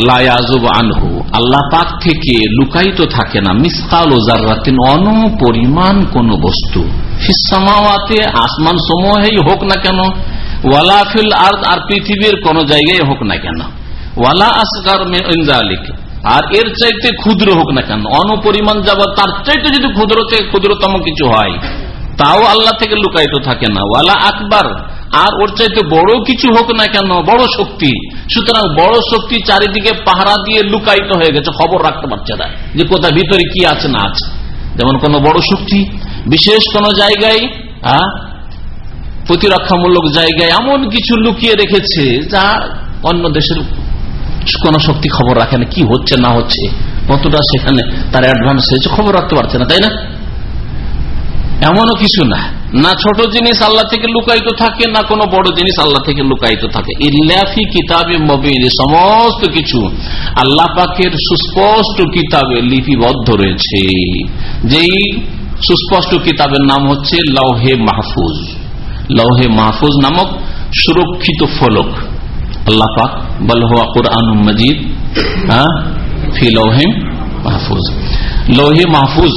লায়াজুব আনহু। আল্লাহ পাক থেকে লুকায়িত থাকে না। মিসকাল ও জার্রাতিন অনুপরিমাণ কোন বস্তু। ফিসামাওয়াতে আসমান সমূহেই হোক না কেন ওয়ালাফিল আর পৃথিবীর কোন জায়গায় হোক না কেন। ওয়ালা আসগার ইনজালিক আর এর চাইতে ক্ষুদ্র হোক না কেন। অনুপরিমাণ যাবৎ, তার চাইতে যদি ক্ষুদ্র থেকে ক্ষুদ্রতম কিছু হয়, তাও আল্লাহ থেকে লুকায়িত থাকে না। ওয়ালা আকবার আর ওর চাইতে বড় কিছু হোক না কেন, বড় শক্তি। সুতরাং বড় শক্তি চারিদিকে পাহারা দিয়ে লুকায়িত হয়ে গেছে, খবর রাখতে পারছে না যে কোথায়, ভিতরে কি আছে, না আছে। যেমন কোন বড় শক্তি, বিশেষ কোন জায়গায় প্রতিরক্ষামূলক জায়গায় এমন কিছু লুকিয়ে রেখেছে যা অন্য দেশের কোন শক্তি খবর রাখে না, কি হচ্ছে, না হচ্ছে। কতটা সেখানে তার অ্যাডভান্স হয়েছে, খবর রাখতে পারছে না, তাই না? এমনও কিছু না। না ছোট জিনিস আল্লাহ থেকে লুকায়িত থাকে, না কোনো বড় জিনিস আল্লাহ থেকে লুকায়িত থাকে। ইল্লাফি কিতাবে মবিন সমস্ত কিছু আল্লাহ পাকের সুস্পষ্ট কিতাবে লিপিবদ্ধ রয়েছে। যেই সুস্পষ্ট কিতাবের নাম হচ্ছে লৌহে মাহফুজ। লৌহে মাহফুজ নামক সুরক্ষিত ফলক। আল্লাহ পাক বলহা কোরআন মজিদ হ্যাঁ ফি লৌহে মাহফুজ। লৌহে মাহফুজ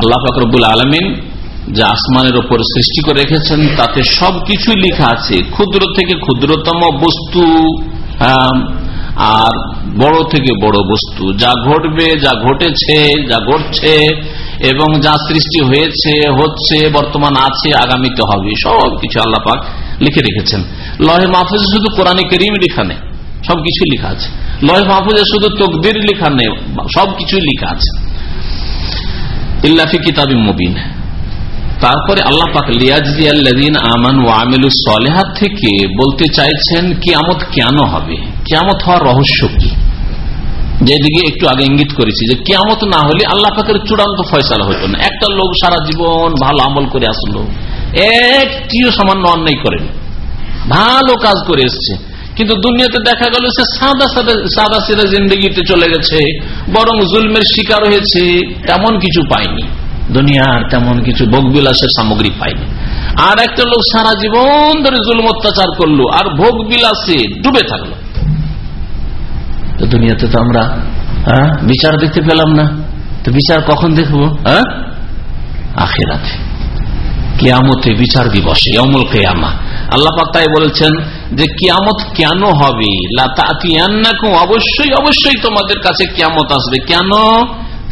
আল্লাহ ফাকরবুল আলমিন যা আসমানের ওপর সৃষ্টি করে রেখেছেন, তাতে সবকিছু লেখা আছে। ক্ষুদ্র থেকে ক্ষুদ্রতম বস্তু আর বড় থেকে বড় বস্তু। যা ঘটবে, যা ঘটেছে, যা ঘটছে, এবং যা সৃষ্টি হয়েছে, হচ্ছে, বর্তমান আছে, আগামীতে হবে সব কিছু আল্লাহ পাক লিখে রেখেছেন। লহে মাহফুজে শুধু কোরআন করিম লেখা নেই সবকিছু লিখা আছে। লহে মাহফুজে শুধু তকদির লেখা নেই সবকিছু লিখা আছে। ইল্লাফি কিতাবি মুবিন। তারপরে আল্লাহ পাক লিয়াজিয়াল্লাদিন আমান ও আমিলু সলেহাত থেকে বলতে চাইছেন, কিয়ামত কেন হবে? কিয়ামত হওয়ার রহস্য কি? যেদিকে একটু আগে ইঙ্গিত করেছি যে কিয়ামত না হলে আল্লাহ পাকের চূড়ান্ত ফয়সালা হতো না। একটা লোক সারা জীবন ভালো আমল করে আসলো, একটিও সামান্য অন্যায় করেন। ভালো কাজ করে এসছে। কিন্তু দুনিয়াতে দেখা গেল সে সাদা সাদা সাদা সিদা জিন্দগিতে চলে গেছে, বরং জুলমের শিকার হয়েছে, তেমন কিছু পায়নি। দুনিয়ার তেমন কিছু ভোগ বিলাসের সামগ্রী পায়নি আর একটা লোক সারা জীবন ধরে জুলম অত্যাচার করল আর ভোগ বিলাসে ডুবে থাকল। তো দুনিয়াতে তো আমরা হ্যাঁ, বিচার দেখতে পেলাম না। তো বিচার কখন দেখব হ্যাঁ? আখেরাতে। কেয়ামতে বিচার দিবসে অমল কেয়ামা। আল্লাহ তাই বলেছেন যে কিয়ামত কেন হবে? অবশ্যই অবশ্যই তোমাদের কাছে কিয়ামত আসবে। কেন?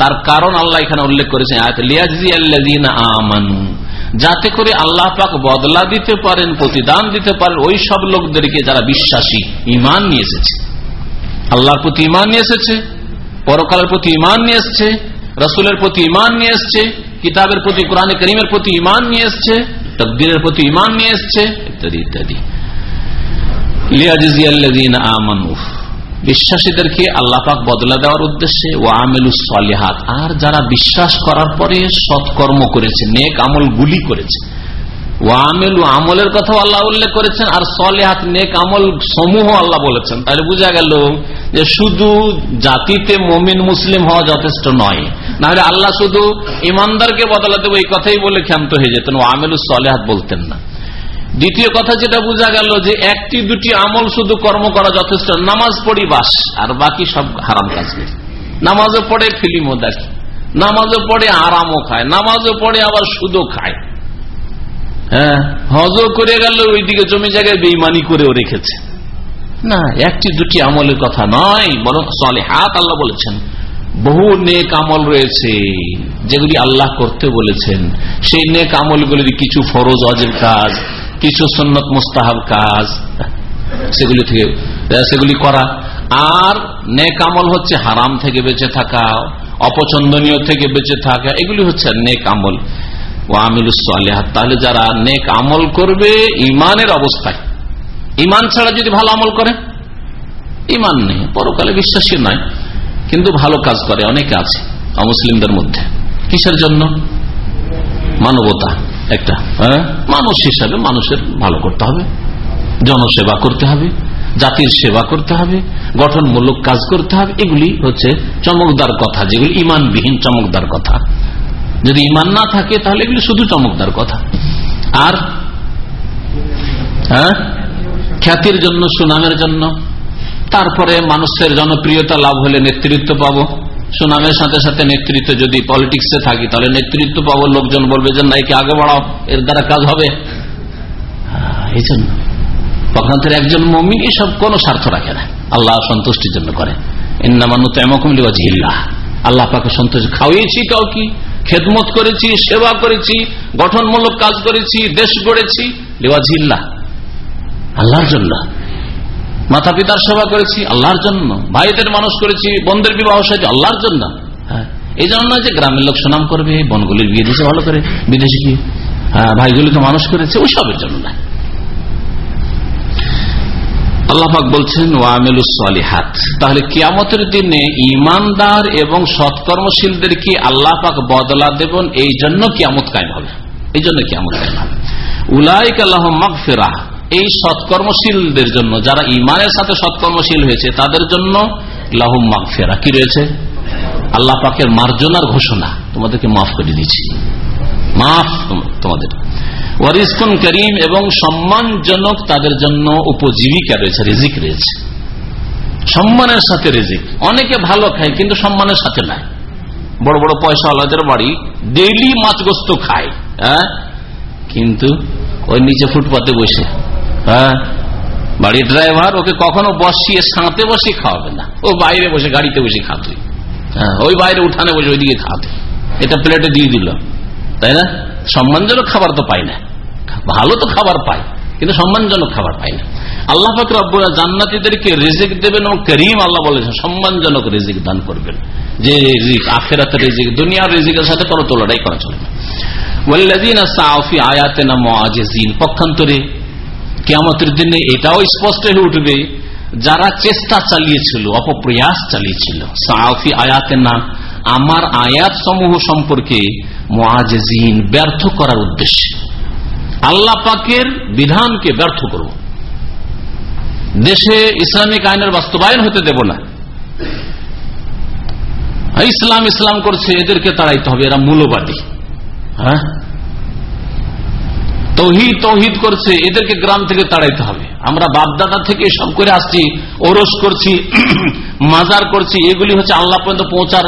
তার কারণ আল্লাহ এখানে উল্লেখ করেছেন যাতে করে আল্লাহ পাক বদলা দিতে পারেন, প্রতিদান দিতে পারেন, ওই সব লোকদেরকে যারা বিশ্বাসী ইমান নিয়ে এসেছে। আল্লাহর প্রতি ইমান নিয়ে এসেছে, পরকালের প্রতি ইমান নিয়ে এসছে, রসুলের প্রতি ইমান নিয়ে এসছে, কিতাবের প্রতি, কোরআনে করিমের প্রতি ইমান নিয়ে এসছে, তকদিরের প্রতি ইমান নিয়ে এসছে, ইত্যাদি ইত্যাদি। বিশ্বাসীদেরকে আল্লাহ পাক বদলা দেওয়ার উদ্দেশ্যে ও আমেলুসলিহাত আর যারা বিশ্বাস করার পরে সৎকর্ম করেছে, নেক আমল গুলি করেছে। ও আমেলু আমলের কথাও আল্লাহ উল্লেখ করেছেন, আর সলেহাত নেক আমল সমূহ আল্লাহ বলেছেন। তাহলে বোঝা গেল যে শুধু জাতিতে মমিন, মুসলিম হওয়া যথেষ্ট নয়। না হলে আল্লাহ শুধু ইমানদারকে বদলা দেবো, এই কথাই বলে ক্ষান্ত হয়ে যেতেন। ও আমেলু সলেহাত বলতেন না। দ্বিতীয় কথা যেটা বোঝা গেল যে একটি দুটি আমল শুধু কর্ম করা যথেষ্ট, নামাজ পড়ি বাস, আর বাকি সব হারাম কাজ নেই নামাজও পড়ে, ফিল্মও দেখে। নামাজও পড়ে, আরামও খায়। নামাজও পড়ে, আবার সুদও খায়। হ্যাঁ হজও করে গেল, ওইদিকে জমি জায়গায় বেইমানি করেও রেখেছে। না, একটি দুটি আমলের কথা নয়, বরং সলে হাত আল্লাহ বলেছেন, বহু নেক আমল রয়েছে, যেগুলি আল্লাহ করতে বলেছেন। সেই নেক আমলগুলির কিছু ফরজ, অজের কাজ কিছু সন্নত মোস্তাহাব কাজ। সেগুলি থেকে সেগুলি করা। আর নেক আমল হচ্ছে হারাম থেকে বেঁচে থাকা, অপছন্দনীয় থেকে বেঁচে থাকা, এগুলি হচ্ছে নেক আমল। ও আমিলুসালেহাত তাহলে যারা নেক আমল করবে ইমানের অবস্থায়। ইমান ছাড়া যদি ভালো আমল করে ইমান নেই, পরকালে বিশ্বাসী নয়, কিন্তু ভালো কাজ করে, অনেকে আছে অমুসলিমদের মধ্যে। কিসের জন্য? মানবতা। একটা হ্যাঁ? মানুষ হিসাবে মানুষের ভালো করতে হবে। জনসেবা করতে হবে, জাতির সেবা করতে হবে, গঠনমূলক কাজ করতে হবে। এগুলি হচ্ছে চমকদার কথা, যেগুলি ইমানবিহীন চমকদার কথা। যদি ইমান না থাকে, তাহলে এগুলি শুধু চমকদার কথা। আর হ্যাঁ? খ্যাতির জন্য, সুনামের জন্য। তারপরে মানুষের জনপ্রিয়তা লাভ হলে নেতৃত্ব পাবো। সুনামের সাথে সাথে নেতৃত্ব যদি পলিটিক্সে থাকি, তাহলে নেতৃত্ব পাবো, লোকজন বলবে যে নাইকে আগে বাড়াও, এর দ্বারা কাজ হবে। এই জন্য। পক্ষান্তরে একজন মমিন, এসব কোন স্বার্থ রাখে না। আল্লাহ সন্তুষ্টির জন্য করে। আল্লাহর জন্য। মাতা পিতার সেবা করেছি আল্লাহর জন্য। ভাইদের মানুষ করেছি বন্ধের বিবাহ সাহায্য আল্লাহর জন্য। হ্যাঁ এই জন্য নয় যে গ্রামের লোক সুনাম করবে বনগুলির বিয়ে দিয়েছে ভালো করে বিদেশি গিয়ে হ্যাঁ, ভাইগুলিকে মানুষ করেছে ওই সবের জন্য না আল্লাহাক বলছেন তাহলে কিয়ামতের দিনে ইমানদার এবং সৎকর্মশীলদেরকে আল্লাহ পাক বদলা দেবেন? এই জন্য কিয়ামত কায়েম হবে। এই জন্য কিয়ামত কায়েম হবে। উলাইক আল্লাহ মগফেরাহ। এই সৎকর্মশীলদের জন্য, যারা ইমানের সাথে সৎকর্মশীল হয়েছে, তাদের জন্য লাহুম মাগফেরা কি রয়েছে? আল্লাহ পাকের মার্জনার ঘোষণা। তোমাদেরকে মাফ করে দিচ্ছি। মাফ তোমাদের। ওয়ারিস্কুন করিম এবং সম্মানজনক তাদের জন্য উপজীবিকা রয়েছে, রিজিক রয়েছে। সম্মানের সাথে রিজিক। অনেকে ভালো খায়, কিন্তু সম্মানের সাথে নাই। বড় বড় পয়সা আলাদের বাড়ি ডেইলি মাছ গোস্ত খায় হ্যাঁ? কিন্তু ওই নিচে ফুটপাতে বসে। হ্যাঁ? বাড়ির ড্রাইভার ওকে কখনো বসিয়ে সাঁতে বসিয়ে খাওয়াবে না। ও বাইরে বসে, গাড়িতে বসে খাতে হ্যাঁ ওই বাইরে উঠানে বসে ওইদিকে খাতে এটা প্লেটে দিয়ে দিল। তাই না? সম্মানজনক খাবার তো পাই না। ভালো তো খাবার পায়, কিন্তু সম্মানজনক খাবার পাই না। আল্লাহ ফাকর আব্বুরা জান্নাতিদেরকে রেজিক দেবেন এবং করিম আল্লাহ বলেছেন, সম্মানজনক রেজিক দান করবেন। যে রেজিক, আখেরাতের রেজিক, দুনিয়ার রেজিকের সাথে কোনো তোলাটাই করা চলবে পক্ষান্তরে কেমতের দিনে এটাও স্পষ্ট হয়ে উঠবে, যারা চেষ্টা চালিয়েছিল, অপপ্রয়াস চালিয়েছিল। সাফি আয়াতের নাম, আমার আয়াত সমূহ সম্পর্কে মোয়াজিন ব্যর্থ করার উদ্দেশ্যে। আল্লাহ পাকের বিধানকে ব্যর্থ করব। দেশে ইসলামিক আইনের বাস্তবায়ন হতে দেব না। ইসলাম ইসলাম করছে, এদেরকে তাড়াইতে হবে, এরা মূলবাদী। হ্যাঁ? তৌহিদ তৌহিদ করছে, এদেরকে গ্রাম থেকে তাড়াইতে হবে। আমরা বাপদাদা থেকে সব করে আসছি, ওরস করছি, মাজার করছি, এগুলি হচ্ছে আল্লাহ পর্যন্ত পৌঁছার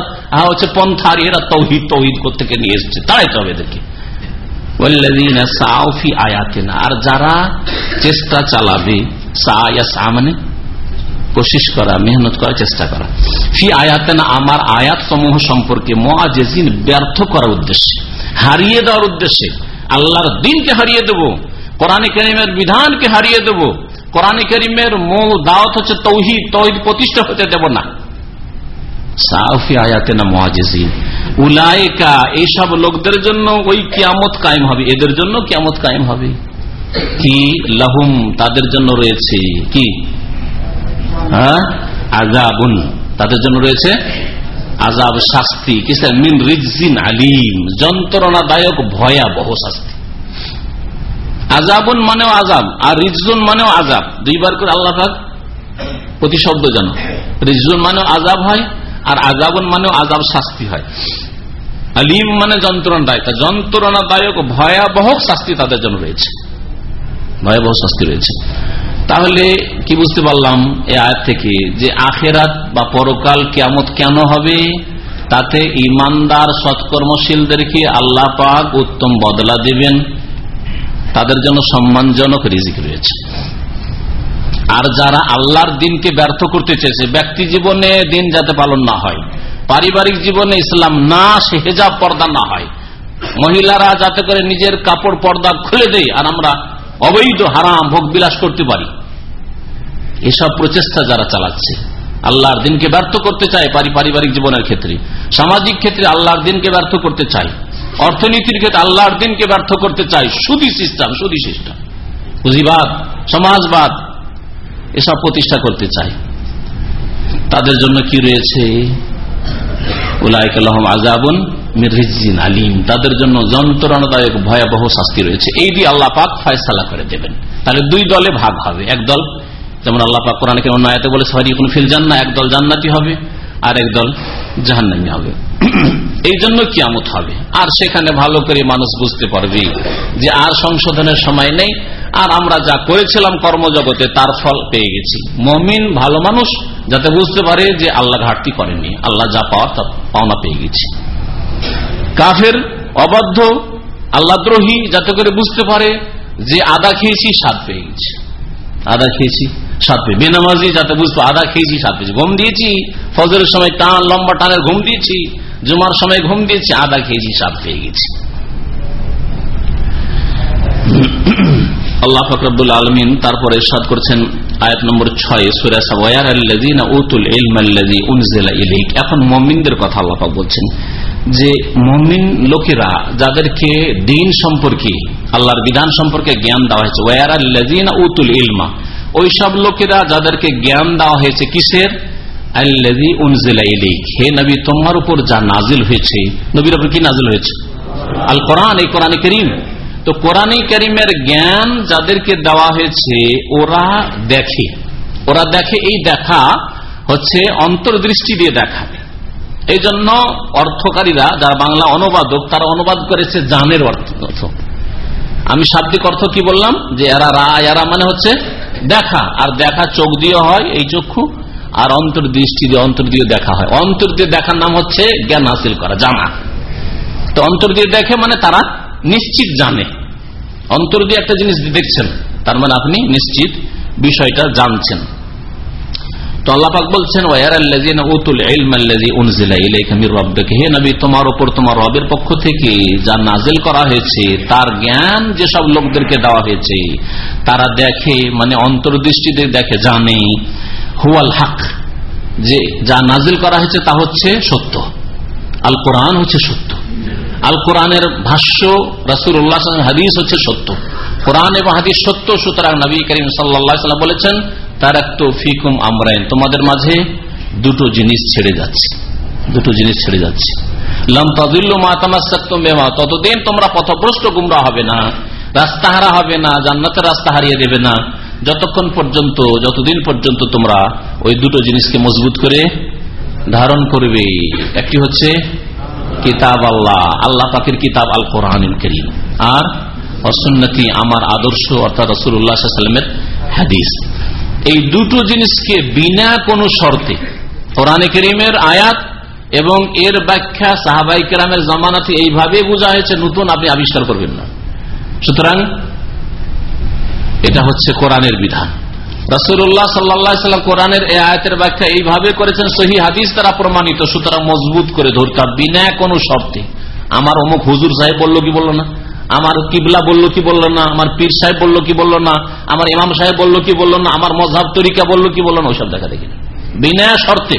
হচ্ছে পন্থার, এরা তৌহিদ তৌহিদ থেকে নিয়ে এসছে, তাড়াইতে হবে এদেরকে। আর যারা চেষ্টা চালাবে মানে কোশিস করা, মেহনত করার চেষ্টা করা। ফি আয়াতে না আমার আয়াত সমূহ সম্পর্কে মহাজেজিন ব্যর্থ করার উদ্দেশ্যে, হারিয়ে দেওয়ার উদ্দেশ্যে আল্লাহর দিনকে হারিয়ে দেব। কোরআন করিমের বিধানকে হারিয়ে দেব। কোরআন করিমের মূল দাওয়াত হচ্ছে তৌহিদ তৌহিদ প্রতিষ্ঠা হতে দেব না। সাফি আয়াতে না মহাজিন উলায়কা এইসব লোকদের জন্য ওই কিয়ামত কায়েম হবে। এদের জন্য কিয়ামত কায়েম হবে। কি লাহুম, তাদের জন্য রয়েছে কি? হ্যাঁ? আজাবুন তাদের জন্য রয়েছে আজাব শাস্তি মিন রিজিন আলিম, যন্ত্রণাদায়ক ভয়াবহ শাস্তি। আজাবুন মানেও আজাব আর রিজুন মানেও আজাব দুইবার করে আল্লাহ প্রতিশব্দ জানো। রিজুন মানেও আজাব হয়, আর আজাবন মানেও আজাব শাস্তি হয়। আলিম মানে যন্ত্রণাদায়ক যন্ত্রণাদায়ক ভয়াবহ শাস্তি তাদের জন্য রয়েছে। ভয়াবহ শাস্তি রয়েছে। তাহলে কি বুঝতে পারলাম এ আয় থেকে? যে আখেরাত বা পরকাল কেমত কেন হবে? তাতে ইমানদার সৎকর্মশীলদেরকে আল্লাহ পাক উত্তম বদলা দেবেন। তাদের জন্য সম্মানজনক রিজিক রয়েছে। আর যারা আল্লাহর দিনকে ব্যর্থ করতে চেয়েছে, ব্যক্তি জীবনে দিন যাতে পালন না হয়, পারিবারিক জীবনে ইসলাম না, সে হেজাব পর্দা না হয়, মহিলারা যাতে করে নিজের কাপড় পর্দা খুলে দেয় আর আমরা অবৈধ, হারাম, ভোগ বিলাস করতে পারি। এসব প্রচেষ্টা যারা চালাচ্ছে, আল্লাহর দিনকে ব্যর্থ করতে চায় পারি পারিবারিক জীবনের ক্ষেত্রে। সামাজিক ক্ষেত্রে আল্লাহর দিনকে ব্যর্থ করতে চায়। অর্থনীতির ক্ষেত্রে আল্লাহর দিনকে ব্যর্থ করতে চায়। সুদী সিস্টেম সুদী সিস্টেম। পুঁজিবাদ, সমাজবাদ, এসব প্রতিষ্ঠা করতে চায়। তাদের জন্য কি রয়েছে? উলাইকাল্লাহম আজাবন আলিম, তাদের জন্য যন্ত্রণাদায়ক ভয়াবহ শাস্তি রয়েছে। এই দিয়ে আল্লাহ পাক ফয়সালা করে দেবেন। তাহলে দুই দলে ভাগ হবে। এক দল, যেমন আল্লাহ পাক কোরআনকে অন্য আয়তে বলে সরি কোন ফিল জান্না এক দল জান্নাতি হবে, আর এক দল জাহান্নামি হবে। এই জন্য কিয়ামত হবে। আর সেখানে ভালো করে মানুষ বুঝতে পারবে যে আর সংশোধনের সময় নেই, আর আমরা যা করেছিলাম কর্মজগতে তার ফল পেয়ে গেছি। মমিন, ভালো মানুষ, যাতে বুঝতে পারে যে আল্লাহ ঘাটতি করেনি, আল্লাহ যা পাওয়ার তা পাওনা পেয়ে গেছি। কাফের, অবাধ্য, আল্লাদ্রোহী, যাতে করে বুঝতে পারে যে আদা খেয়েছি, স্বাদ পেয়ে গেছি আদা খেয়েছি, স্বাদ পেয়ে বেনামাজি যাতে বুঝতে, আদা খেয়েছি, স্বাদ পেয়েছি। ঘুম দিয়েছি, ফজরের সময় টান, লম্বা টানের ঘুম দিয়েছি, জুমার সময় ঘুম দিয়েছি, আদা খেয়েছি, স্বাদ পেয়ে গেছি। আল্লাহ ফকরবুল আলমিন তারপরে সাদ করছেন আয়াত নম্বর ছয় এখন মমিনদের কথা আল্লাপাক বলছেন। যে মমিন লোকেরা, যাদেরকে দিন সম্পর্কে, আল্লাহর বিধান সম্পর্কে জ্ঞান দেওয়া হয়েছে। ওয়ার আল্লাদিন উতুল ইলমা। ওই সব লোকেরা যাদেরকে জ্ঞান দেওয়া হয়েছে কিসের? আল্লাদি উনজিলা ইলিক হে নবী, তোমার উপর যা নাজিল হয়েছে, নবীর উপর কি নাজিল হয়েছে? আল কোরআন, এই কোরআন করিম। তো কোরআনী করিমের জ্ঞান যাদেরকে দেওয়া হয়েছে, ওরা দেখে। ওরা দেখে, এই দেখা হচ্ছে অন্তর্দৃষ্টি দিয়ে দেখা এই জন্য অর্থকারীরা, যারা বাংলা অনুবাদক, তারা অনুবাদ করেছে জানের অর্থ। আমি শাব্দিক অর্থ কি বললাম? যে এরা রা, এরা মানে হচ্ছে দেখা। আর দেখা চোখ দিয়ে হয় এই চক্ষু, আর অন্তর্দৃষ্টি দিয়ে, অন্তর দিয়ে দেখা হয়। অন্তর দিয়ে দেখার নাম হচ্ছে জ্ঞান হাসিল করা, জানা। তো অন্তর দিয়ে দেখে মানে তারা নিশ্চিত জানে। অন্তর দিয়ে একটা জিনিস দেখছেন, তার মানে আপনি নিশ্চিত বিষয়টা জানছেন। তো আল্লাপাক বলছেন তোমার উপর তোমার রবের পক্ষ থেকে যা নাজেল করা হয়েছে, তার জ্ঞান যেসব লোকদেরকে দেওয়া হয়েছে, তারা দেখে মানে অন্তর্দৃষ্টিতে দেখে, জানে, হুয়াল হক, যে যা নাজিল করা হয়েছে তা হচ্ছে সত্য। আল কোরআন হচ্ছে সত্য। আল কোরআনের ভাষ্য রাসুল উল্লাহ হাদিস হচ্ছে সত্য। কোরআন এবং হাদিস সত্য, সুতরাং নবী করিম সাল্লাম বলেছেন তার ফিকুম আমরাইন। তোমাদের মাঝে দুটো জিনিস ছেড়ে যাচ্ছে। দুটো জিনিস ছেড়ে যাচ্ছে। ততদিন তোমরা পথভ্রষ্ট গুমরা হবে না রাস্তা হারা হবে না, জান্নাতের রাস্তা হারিয়ে দেবে না। যতক্ষণ পর্যন্ত, যতদিন পর্যন্ত তোমরা ওই দুটো জিনিসকে মজবুত করে ধারণ করবে, একটি হচ্ছে কিতাব আল্লাহ। আল্লাহ পাকের কিতাব আল কোরআন করিম। আর অসুন্নতি আমার আদর্শ, অর্থাৎ রসুল্লাহামের হাদিস। এই দুটো জিনিসকে বিনা কোনো শর্তে কোরআনে করিমের আয়াত এবং এর ব্যাখ্যা সাহাবাই কেরামের জামানাতে এইভাবে বোঝা হয়েছে, নতুন আপনি আবিষ্কার করবেন না। সুতরাং এটা হচ্ছে কোরআনের বিধান। রসুল্লাহ সাল্লাম কোরআনের এই আয়তের ব্যাখ্যা এইভাবে করেছেন, সহি হাদিস দ্বারা প্রমাণিত। সুতরাং মজবুত করে ধরতাম বিনা কোনো শর্তে। আমার অমুক হুজুর সাহেব বলল কি বলল না? আমার কিবলা বলল কি বলল না, আমার পীর সাহেব বলল কি বলল না, আমার ইমাম সাহেব বলল কি বলল না, আমার মজাব তরিকা বলল কি বলল না, ওইসব দেখা দেখি বিনা শর্তে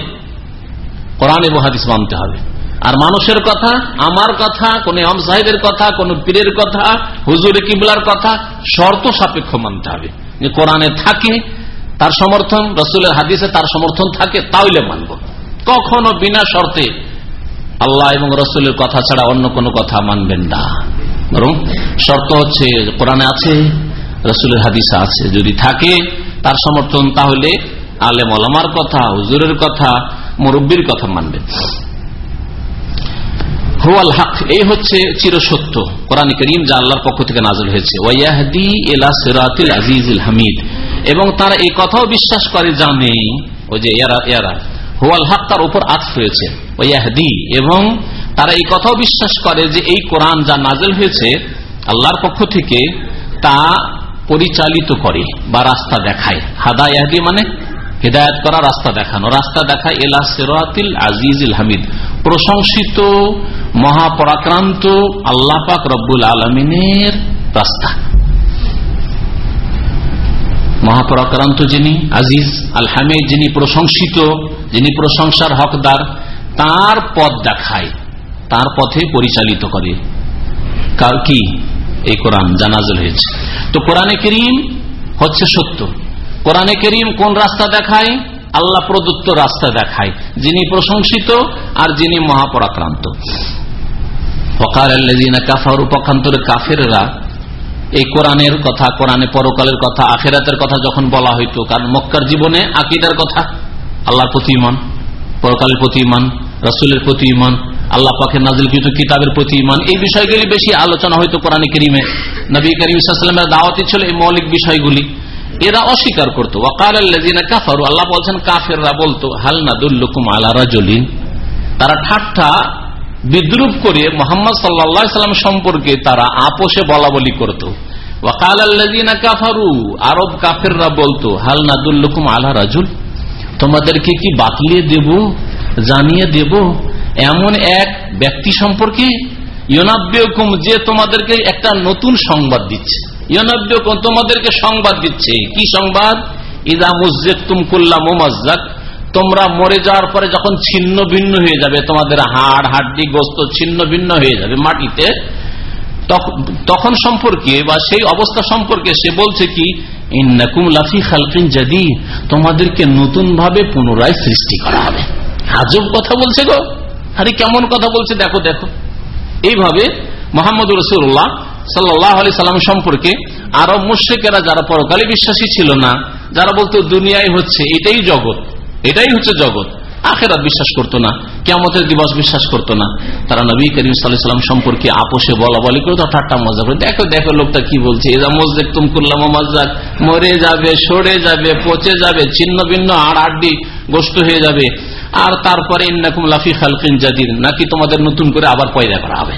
কোরআন এবং হাদিস মানতে হবে। আর মানুষের কথা, আমার কথা, কোন ইমাম সাহেবের কথা, কোন পীরের কথা, হুজুর কিবলার কথা শর্ত সাপেক্ষ মানতে হবে। যে কোরআনে থাকে, তার সমর্থন, রসুলের হাদিসে তার সমর্থন থাকে, তাহলে মানব। কখনো বিনা শর্তে আল্লাহ এবং রসুলের কথা ছাড়া অন্য কোনো কথা মানবেন না। বরং শর্ত হচ্ছে, কোরআনে আছে, রসুলের হাদিসে আছে। যদি থাকে, তার সমর্থন তাহলে আলেম আলমার কথা, হুজুরের কথা, মুরব্বীর কথা মানবেন হুয়াল এই হচ্ছে চিরসত্য। কোরআন করিম যা আল্লাহর পক্ষ থেকে নাজল হয়েছে। ওয়াহদি এলা সিরাতিল আজিজুল হামিদ। এবং তারা এই কথাও বিশ্বাস করে, জানে, ওই যে হুয়াল হক তার উপর হয়েছে ওয়াহদি এবং তারা এই কথাও বিশ্বাস করে যে এই কোরআন যা নাজেল হয়েছে আল্লাহর পক্ষ থেকে তা পরিচালিত করে বা রাস্তা দেখায়। হাদা ইয়াহদি মানে হৃদায়ত করা, রাস্তা দেখানো। রাস্তা দেখায় এলা সেরাতিল আজিজুল হামিদ। প্রশংসিত, মহাপরাক্রান্ত আল্লাহ পাক রব্বুল আলমিনের রাস্তা। মহাপরাক্রান্ত যিনি আজিজ আল হামিদ, যিনি প্রশংসিত, যিনি প্রশংসার হকদার, তার পথ দেখায়। তার পথে পরিচালিত করে। কার কি? এই কোরআন জানাজল হয়েছে। তো কোরআনে করিম হচ্ছে সত্য। কোরআনে করিম কোন রাস্তা দেখায়? আল্লাহ প্রদত্ত রাস্তা দেখায়। যিনি প্রশংসিত আর যিনি মহাপরাক্রান্ত। পক্ষান্তরে কাফেররা এই কথা পরকালের কথা কথা যখন বলা কারণ মক্কার জীবনে আকিদার কথা। আল্লাহর পরকালের প্রতি ইমান রসুলের প্রতি ইমান আল্লাহ পাখের নাজিলকৃত কিতাবের প্রতি ইমান এই বিষয়গুলি বেশি আলোচনা হয়তো কোরআন করিমে। নবী করিম ইসলামের দাওয়াতি ছিল এই মৌলিক বিষয়গুলি। এরা অস্বীকার করতো। কাফারু, আল্লাহ বলছেন, কাফেররা বলতো, হাল নাদুল্লুকুম আলা তারা ঠাট্টা বিদ্রুপ করে মোহাম্মদ সাল্লা সাল্লাম সম্পর্কে তারা আপোষে বলা বলি করত। ওয়াকাল কাফারু, আরব কাফেররা বলতো, হাল নাদুল্লুকুম আলা রাজুল। তোমাদেরকে কি বাতলিয়ে দেব, জানিয়ে দেব? এমন এক ব্যক্তি সম্পর্কে ইয়নাব্যকুম যে তোমাদেরকে একটা নতুন সংবাদ দিচ্ছে। ইয়নাব্যকুম তোমাদেরকে সংবাদ দিচ্ছে। কি সংবাদ? ইদা মুজাক তুম কুল্লা মোমাজ্জাক। তোমরা মরে যাওয়ার পরে যখন ছিন্ন ভিন্ন হয়ে যাবে, তোমাদের হাড়, হাড্ডি, গোস্ত ছিন্ন ভিন্ন হয়ে যাবে মাটিতে তখন সম্পর্কে বা সেই অবস্থা সম্পর্কে সে বলছে কি লাফি খালকিন জাদি তোমাদেরকে নতুন ভাবে পুনরায় সৃষ্টি করা হবে। আজব কথা বলছে গো। আরে কেমন কথা বলছে দেখো দেখো। এইভাবে মোহাম্মদ রসুল্লাহ সাল্লাহ আলি সাল্লাম সম্পর্কে আরব মুশ্রিকেরা যারা পরকালে বিশ্বাসী ছিল না, যারা বলতো দুনিয়ায় হচ্ছে এটাই জগৎ, এটাই হচ্ছে জগৎ। আখেরাত বিশ্বাস করতো না কেমতের দিবস বিশ্বাস করতো না। তারা নবী করিম সাল্লাম সম্পর্কে আপোষে বলা বলি করতো ঠাট্টা মজা করে, দেখো দেখো লোকটা কি বলছে, এরা মসজিদ তুম করলাম মজাক মরে যাবে, সরে যাবে, পচে যাবে, ছিন্ন ভিন্ন আর আড্ডি গোষ্ঠ হয়ে যাবে। আর তারপরে ইন্নাকুম লাফি খালকিন জাদির, নাকি তোমাদের নতুন করে আবার পয়দা করা হবে।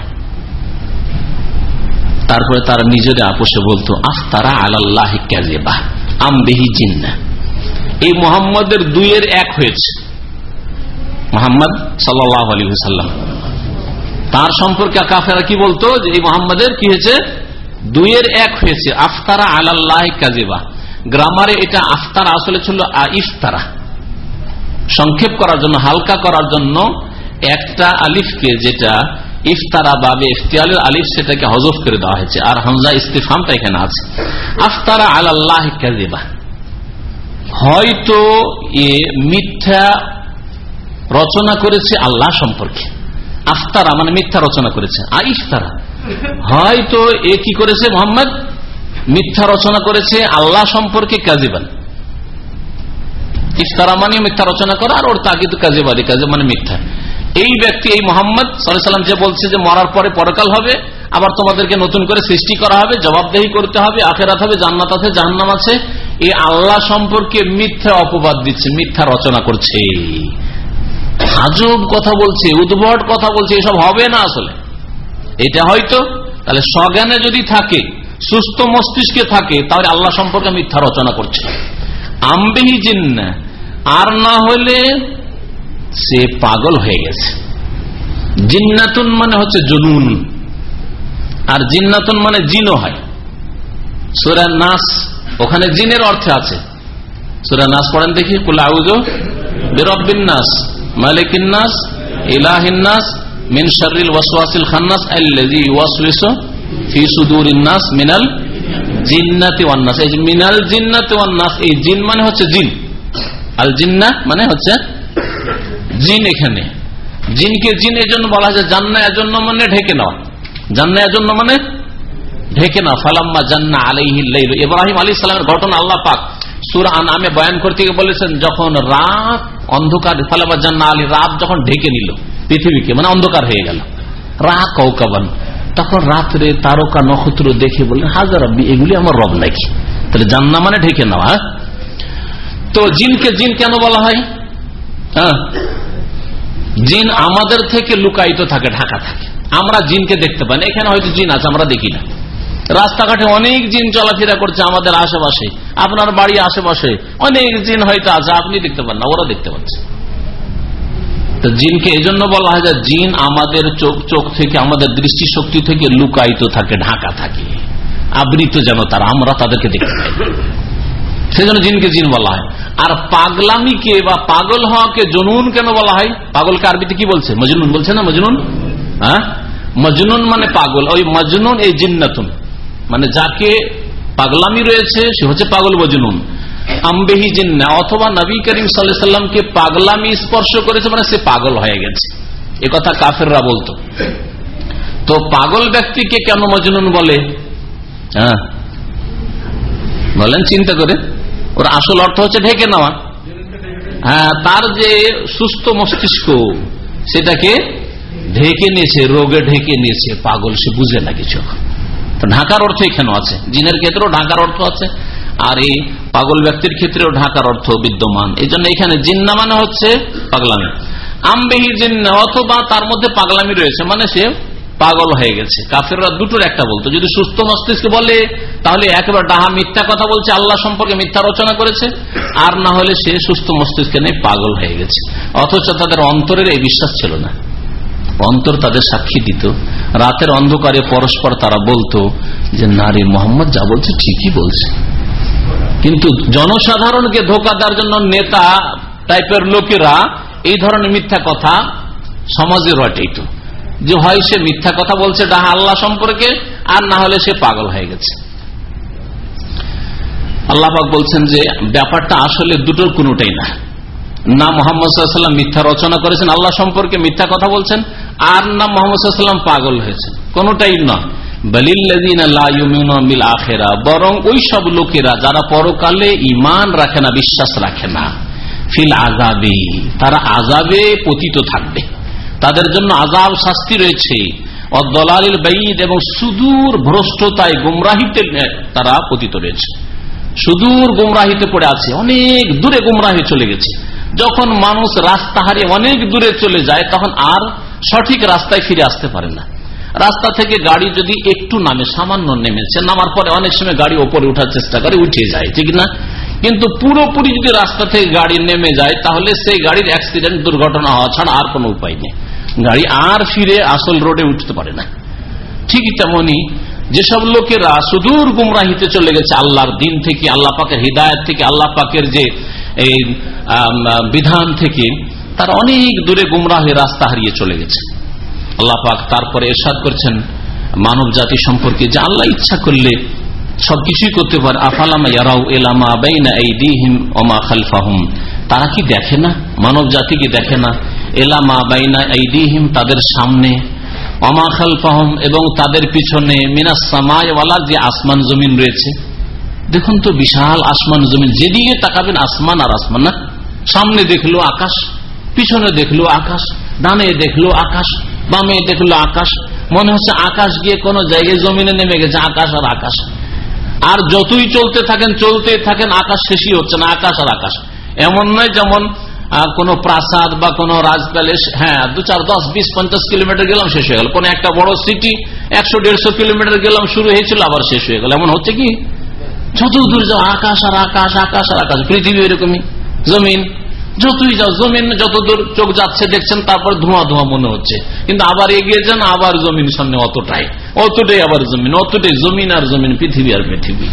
তারপরে তারা নিজেদের আপোষে বলতো, আফতারা আল্লাহ ক্যাজেবা আমবিহি জিন্না। এই মোহাম্মদের দুইয়ের এক হয়েছে। মোহাম্মদ সাল্লাহ আলী সাল্লাম তার সম্পর্কে কাফেরা কি বলতো? যে এই মোহাম্মদের কি হয়েছে? দুইয়ের এক হয়েছে, আফতারা আল্লাহ কাজেবা গ্রামারে এটা আফতারা, আসলে ছিল ইফতারা। সংক্ষেপ করার জন্য, হালকা করার জন্য একটা আলিফকে যেটা ইফতারা বাবে ইফতিয়ালের আলিফ সেটাকে হজফ করে দেওয়া হয়েছে। আর হামজা ইস্তিফামটা এখানে আছে। আফতারা আল্লাহ কাজেবা হয়তো এ মিথ্যা রচনা করেছে আল্লাহ সম্পর্কে। আফতারা মানে মিথ্যা রচনা করেছে। আর ইফতারা। হয়তো এ কি করেছে মোহাম্মদ? মিথ্যা রচনা করেছে আল্লাহ সম্পর্কে কাজিবান। ইফতারা মানে মিথ্যা রচনা করা আর ওর তাগিদ কাজেবাদি। কাজে মানে মিথ্যা। এই ব্যক্তি, এই মোহাম্মদ সাল্লাম যে বলছে যে মরার পরে পরকাল হবে, আবার তোমাদেরকে নতুন করে সৃষ্টি করা হবে, জবাবদেহি করতে হবে, আখেরাত হবে, জান্নাত আছে, জাহান্নাম আছে এই আল্লাহ সম্পর্কে মিথ্যা অপবাদ দিচ্ছে, মিথ্যা রচনা করছে। আজব কথা বলছে, উদ্ভট কথা বলছে, এসব হবে না আসলে। এটা হয়তো, তাহলে স্বজ্ঞানে যদি থাকে, সুস্থ মস্তিষ্কে থাকে, তাহলে আল্লাহ সম্পর্কে মিথ্যা রচনা করছে। আমবেহি জিন্না, আর না হলে সে পাগল হয়ে গেছে। জিন্নাতুন মানে হচ্ছে জুনুন, আর জিন্নাতুন মানে জিনও হয়। সুরা নাস, ওখানে জিনের অর্থে আছে। সুরা নাস পড়েন দেখি কুলাউজ বেরবিন নাস। মালিকিন নাস, ইলাহিন নাস, মিন শারিল ওয়াসওয়াসিল খান্নাস আল্লাযী ইউওয়াসওয়িসু ফি সুদুরিন মিনাল জিন্নাতি ওয়ান এই মিনাল জিন্নাতি ওয়ান এই জিন মানে হচ্ছে জিন। আল জিন্নাহ মানে হচ্ছে জিন এখানে। জিনকে জিন এজন্য বলা যায় জান্না এজন্য মানে ঢেকে নেওয়া। জান্না এজন্য মানে ঢেকে না ফালাম্মা জান্না আলাইহিল্লাইল ইব্রাহিম আলী সালামের ঘটনা আল্লাহ পাক সুরা নামে বয়ান করতে গিয়ে বলেছেন, যখন রাত অন্ধকার ফালামা জান্না আলী রাত যখন ঢেকে নিল পৃথিবীকে মানে অন্ধকার হয়ে গেল। রা কৌকাবান। তখন রাত্রে তারকা নক্ষত্র দেখে বললেন হাজার রব্বি এগুলি আমার রব নাকি? তাহলে জান্না মানে ঢেকে নেওয়া হ্যাঁ? তো জিনকে জিন কেন বলা হয়? হ্যাঁ? জিন আমাদের থেকে লুকায়িত থাকে, ঢাকা থাকে। আমরা জিনকে দেখতে পাই না, এখানে হয়তো জিন আছে, আমরা দেখি না। রাস্তাঘাটে অনেক জিন চলাফেরা করছে আমাদের আশেপাশে, আপনার বাড়ি আশেপাশে। অনেক জিন হয়তো আছে, আপনি দেখতে পান না, ওরা দেখতে পাচ্ছে। তো জিনকে এই জন্য বলা হয় যে জিন আমাদের চোখ চোখ থেকে, আমাদের দৃষ্টি শক্তি থেকে লুকায়িত থাকে, ঢাকা থাকে। আবৃত যেন তারা, আমরা তাদেরকে দেখতে পাই। সেজন্য জিনকে জিন বলা হয়। আর পাগলামিকে বা পাগল হওয়াকে জনুন কেন বলা হয়? পাগলকে আরবিতে কি বলছে? মজনুন বলছে না, মজনুন? হ্যাঁ? মজনুন মানে পাগল। ওই মজনুন এই জিন্নাতুন। মানে যাকে পাগলামি রয়েছে, সে হচ্ছে পাগল মজনুন। আম্বেহি জিন্না, অথবা নবী করিম সাল্লামকে পাগলামি স্পর্শ করেছে মানে সে পাগল হয়ে গেছে। এ কথা কাফেররা বলতো। তো পাগল ব্যক্তিকে কেন মজনুন বলে? হ্যাঁ। বলেন চিন্তা করে। ওর আসল অর্থ হচ্ছে ঢেকে নেওয়া। হ্যাঁ তার যে সুস্থ মস্তিষ্ক, সেটাকে ঢেকে নিয়েছে, রোগে ঢেকে নিয়েছে, পাগল সে বুঝে না কিছু ঢাকার অর্থ এখানে আছে। জিনের ক্ষেত্রেও ঢাকার অর্থ আছে, আর এই পাগল ব্যক্তির ক্ষেত্রেও ঢাকার অর্থ বিদ্যমান। এই জন্য এখানে জিন্না মানে হচ্ছে পাগলামি। আমবেহি জিন্না অথবা তার মধ্যে পাগলামি রয়েছে মানে সে পাগল হয়ে গেছে। কাফেররা দুটোর একটা বলতো, যদি সুস্থ মস্তিষ্ক বলে, তাহলে একবার ডাহা মিথ্যা কথা বলছে, আল্লাহ সম্পর্কে মিথ্যা রচনা করেছে, আর না হলে সে সুস্থ মস্তিষ্কে নেই পাগল হয়ে গেছে। অথচ তাদের অন্তরের এই বিশ্বাস ছিল না। অন্তর তাদের সাক্ষী দিত। রাতের অন্ধকারে পরস্পর তারা বলতো যে, নারী মোহাম্মদ যা বলছে ঠিকই বলছে। কিন্তু জনসাধারণকে ধোকা দেওয়ার জন্য নেতা টাইপের লোকেরা এই ধরনের মিথ্যা কথা সমাজে রটেই তো যে, হয় সে মিথ্যা কথা বলছে ডাহা আল্লাহ সম্পর্কে, আর না হলে সে পাগল হয়ে গেছে। আল্লাহাক বলছেন যে, ব্যাপারটা আসলে দুটোর কোনোটাই না। না, মোহাম্মদ সাল্লাম মিথ্যা রচনা করেছেন, আল্লাহ সম্পর্কে মিথ্যা কথা বলছেন আর না মোহাম্মদ পাগল হয়েছেন কোনটাই আখেরা, বরং ওই সব লোকেরা যারা পরকালে ইমান রাখে না, বিশ্বাস রাখে না, ফিল আজাবে তারা আজাবে পতিত থাকবে। তাদের জন্য আজাব শাস্তি রয়েছে। দলালিল বেঈদ এবং সুদূর ভ্রষ্টতায় গুমরাহিতে তারা পতিত রয়েছে। সুদূর গুমরাহিতে পড়ে আছে, অনেক দূরে গুমরাহি চলে গেছে। যখন মানুষ রাস্তা হারিয়ে অনেক দূরে চলে যায়, তখন আর সঠিক রাস্তায় ফিরে আসতে পারে না। রাস্তা থেকে গাড়ি যদি একটু নামে, সামান্য নেমেছে, নামার পরে অনেক সময় গাড়ি ওপরে উঠার চেষ্টা করে, উঠে যায়, ঠিক না? কিন্তু পুরোপুরি যদি রাস্তা থেকে গাড়ি নেমে যায়, তাহলে সেই গাড়ির অ্যাক্সিডেন্ট, দুর্ঘটনা হওয়া ছাড়া আর কোনো উপায় নেই। গাড়ি আর ফিরে আসল রোডে উঠতে পারে না। ঠিক তেমনি যেসব লোকেরা সুদূর গুমরাহিতে চলে গেছে আল্লাহর দিন থেকে, আল্লাহ পাকের হৃদায়ত থেকে, আল্লাহ পাকের যে বিধান থেকে তার অনেক দূরে গুমরাহে রাস্তা হারিয়ে চলে গেছে। আল্লাহ পাক তারপরে এরশাদ করছেন, মানব জাতি সম্পর্কে যে আল্লাহ ইচ্ছা করলে সবকিছুই করতে পারে। আফালামা ইয়ারাও এলামা বেইনা এই দিহিম ওমা খালফাহুম। তারা কি দেখে না? মানব জাতি কি দেখে না? এলামা বাইনা এই দিহিম তাদের সামনে অমা খালফাহম এবং তাদের পিছনে মিনাস সামায়ওয়ালা যে আসমান জমিন রয়েছে। দেখুন তো, বিশাল আসমান জমিন। যেদিকে তাকাবেন আসমান আর আসমান না। সামনে দেখল আকাশ। পিছনে দেখল আকাশ, ডানে দেখল আকাশ, বামে দেখল আকাশ। মনে হচ্ছে আকাশ গিয়ে কোন জায়গায় জমিনে নেমে গেছে, আকাশ আর আকাশ। আর যতই চলতে থাকেন চলতে থাকেন, আকাশ শেষই হচ্ছে না, আকাশ আর আকাশ। এমন নয় যেমন কোন প্রাসাদ বা কোন রাজ প্যালেস হ্যাঁ দু চার দশ, বিশ, পঞ্চাশ কিলোমিটার গেলাম, শেষ হয়ে গেল। কোন একটা বড় সিটি একশো, দেড়শো কিলোমিটার গেলাম, শুরু হয়েছিল, আবার শেষ হয়ে গেল। এমন হচ্ছে কি? যত দূর যাও, আকাশ আর আকাশ আকাশ আর আকাশ। পৃথিবী এরকমই জমিন যতই যাও, জমিন যতদূর চোখ যাচ্ছে, দেখছেন তারপর ধোঁয়া ধোঁয়া মনে হচ্ছে। কিন্তু আবার এগিয়ে যান, আবার জমিন সামনে অতটাই। অতটাই আবার জমিন, অতটাই জমিন আর জমিন, পৃথিবী আর পৃথিবী।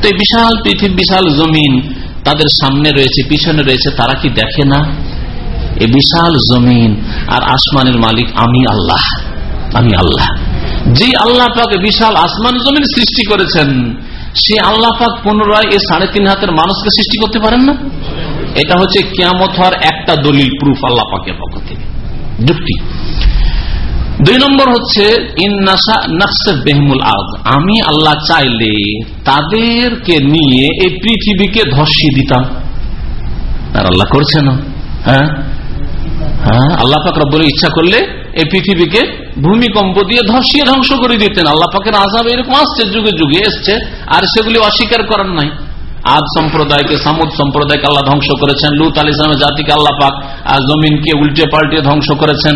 তো বিশাল পৃথিবী, বিশাল জমিন তাদের সামনে রয়েছে, পিছনে রয়েছে, তারা কি দেখে না? এই বিশাল জমিন আর আসমানের মালিক আমি আল্লাহ আমি আল্লাহ। যে আল্লাহ পাক বিশাল আসমান জমিন সৃষ্টি করেছেন, সে আল্লাহ পাক পুনরায় এই সাড়ে তিন হাতের মানুষকে সৃষ্টি করতে পারেন না? এটা হচ্ছে কিয়ামত হওয়ার একটা দলিল প্রুফ আল্লাহ পাকের পক্ষ থেকে। যুক্তি। দুই নম্বর হচ্ছে বেহমুল আজ আমি আল্লাহ চাইলে তাদেরকে নিয়ে এই পৃথিবীকে ধসিয়ে দিতাম। আর আল্লাহ করছে না। হ্যাঁ? হ্যাঁ? আল্লাহ পাক রব্বর ইচ্ছা করলে এই পৃথিবীকে ভূমিকম্প দিয়ে ধসিয়ে ধ্বংস করে দিতেন। আল্লাহ পাকের আজাব এরকম আসছে, যুগে যুগে এসছে, আর সেগুলি অস্বীকার করার নাই। আদ সম্প্রদায়কে, সামুদ সম্প্রদায়কে আল্লাহ ধ্বংস করেছেন। লুত আল ইসলামের জাতিকে আল্লাহ পাক জমিনকে উল্টে পাল্টে ধ্বংস করেছেন।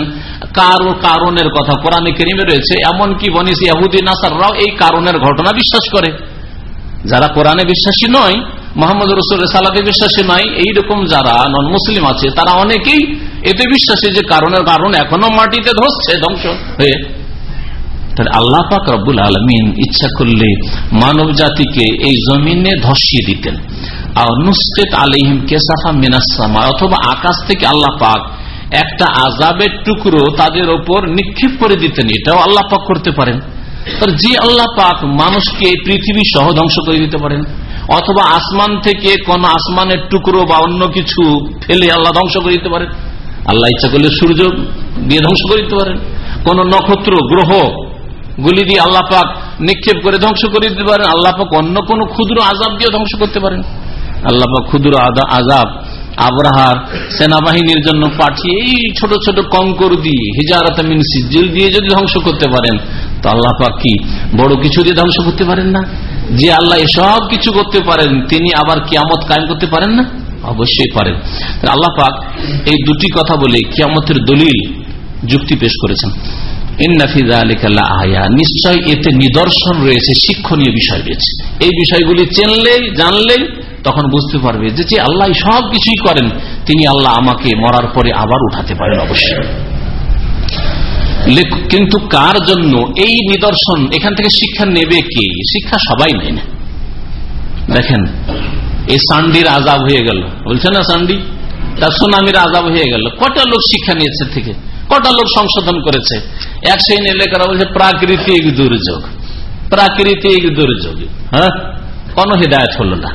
কারও কারণের কথা কোরআনে কেরিমে রয়েছে, এমনকি বনিস ইয়াহুদ্দিন নাসাররাও এই কারণের ঘটনা বিশ্বাস করে। যারা কোরআনে বিশ্বাসী নয় মোহাম্মদ রসুল সালাতে বিশ্বাসী নয়, এইরকম যারা নন মুসলিম আছে, তারা অনেকেই এতে বিশ্বাসী যে কারণের কারণ এখনও মাটিতে ধসছে, ধ্বংস হয়ে তাহলে আল্লাহ পাক রব্বুল আলমিন ইচ্ছা করলে মানব জাতিকে এই জমিনে ধসিয়ে দিতেন। আর নুস্তেত আলিহিম কেসাফা মিনাসামা অথবা আকাশ থেকে আল্লাহ পাক একটা আজাবের টুকরো তাদের ওপর নিক্ষেপ করে দিতেন। এটাও আল্লাহ পাক করতে পারেন। যে আল্লাহ পাক মানুষকে পৃথিবী সহ ধ্বংস করে দিতে পারেন, অথবা আসমান থেকে কোন আসমানের টুকরো বা অন্য কিছু ফেলে আল্লাহ ধ্বংস করে দিতে পারেন। আল্লাহ ইচ্ছা করলে সূর্য দিয়ে ধ্বংস করে দিতে পারেন। কোন নক্ষত্র, গ্রহ গুলি দিয়ে আল্লাহ পাক নিক্ষেপ করে ধ্বংস করে দিতে পারেন, আল্লাহ পাক অন্য কোন ক্ষুদ্র আজাব দিয়ে ধ্বংস করতে পারেন। আল্লাহ পাক ক্ষুদ্র আজাব আবরাহার সেনাবাহিনীর জন্য পাঠিয়ে এই ছোট ছোট কঙ্কর দিয়ে হিজারতামিন সিজিল দিয়ে যদি ধ্বংস করতে পারেন, তো আল্লাহ পাক কি বড় কিছু দিয়ে ধ্বংস করতে পারেন না? যে আল্লাহ এসব কিছু করতে পারেন, তিনি আবার কিয়ামত কায়েম করতে পারেন না? অবশ্যই পারেন। আল্লাহ পাক এই দুটি কথা বলে কিয়ামতের দলিল যুক্তি পেশ করেছেন। নিশ্চয় এতে নিদর্শন রয়েছে, শিক্ষণীয় বিষয় রয়েছে। এই বিষয়গুলি চেনলেই, জানলেই তখন বুঝতে পারবে যে আল্লাহ সব কিছুই করেন, তিনি আল্লাহ আমাকে মরার পরে আবার উঠাতে পারেন অবশ্যই। কিন্তু কার জন্য এই নিদর্শন, এখান থেকে শিক্ষা নেবে কে? শিক্ষা সবাই নেয় না। দেখেন, এই সান্ডির আজাব হয়ে গেল। বলছে না সান্ডি? তার সুনামির আজাব হয়ে গেল। কটা লোক শিক্ষা নিয়েছে থেকে? কটা লোক সংশোধন করেছে? এক সেই লেখারা বলছে, প্রাকৃতিক দুর্যোগ। প্রাকৃতিক দুর্যোগ। হ্যাঁ? কোনো হৃদায়ত হলো না।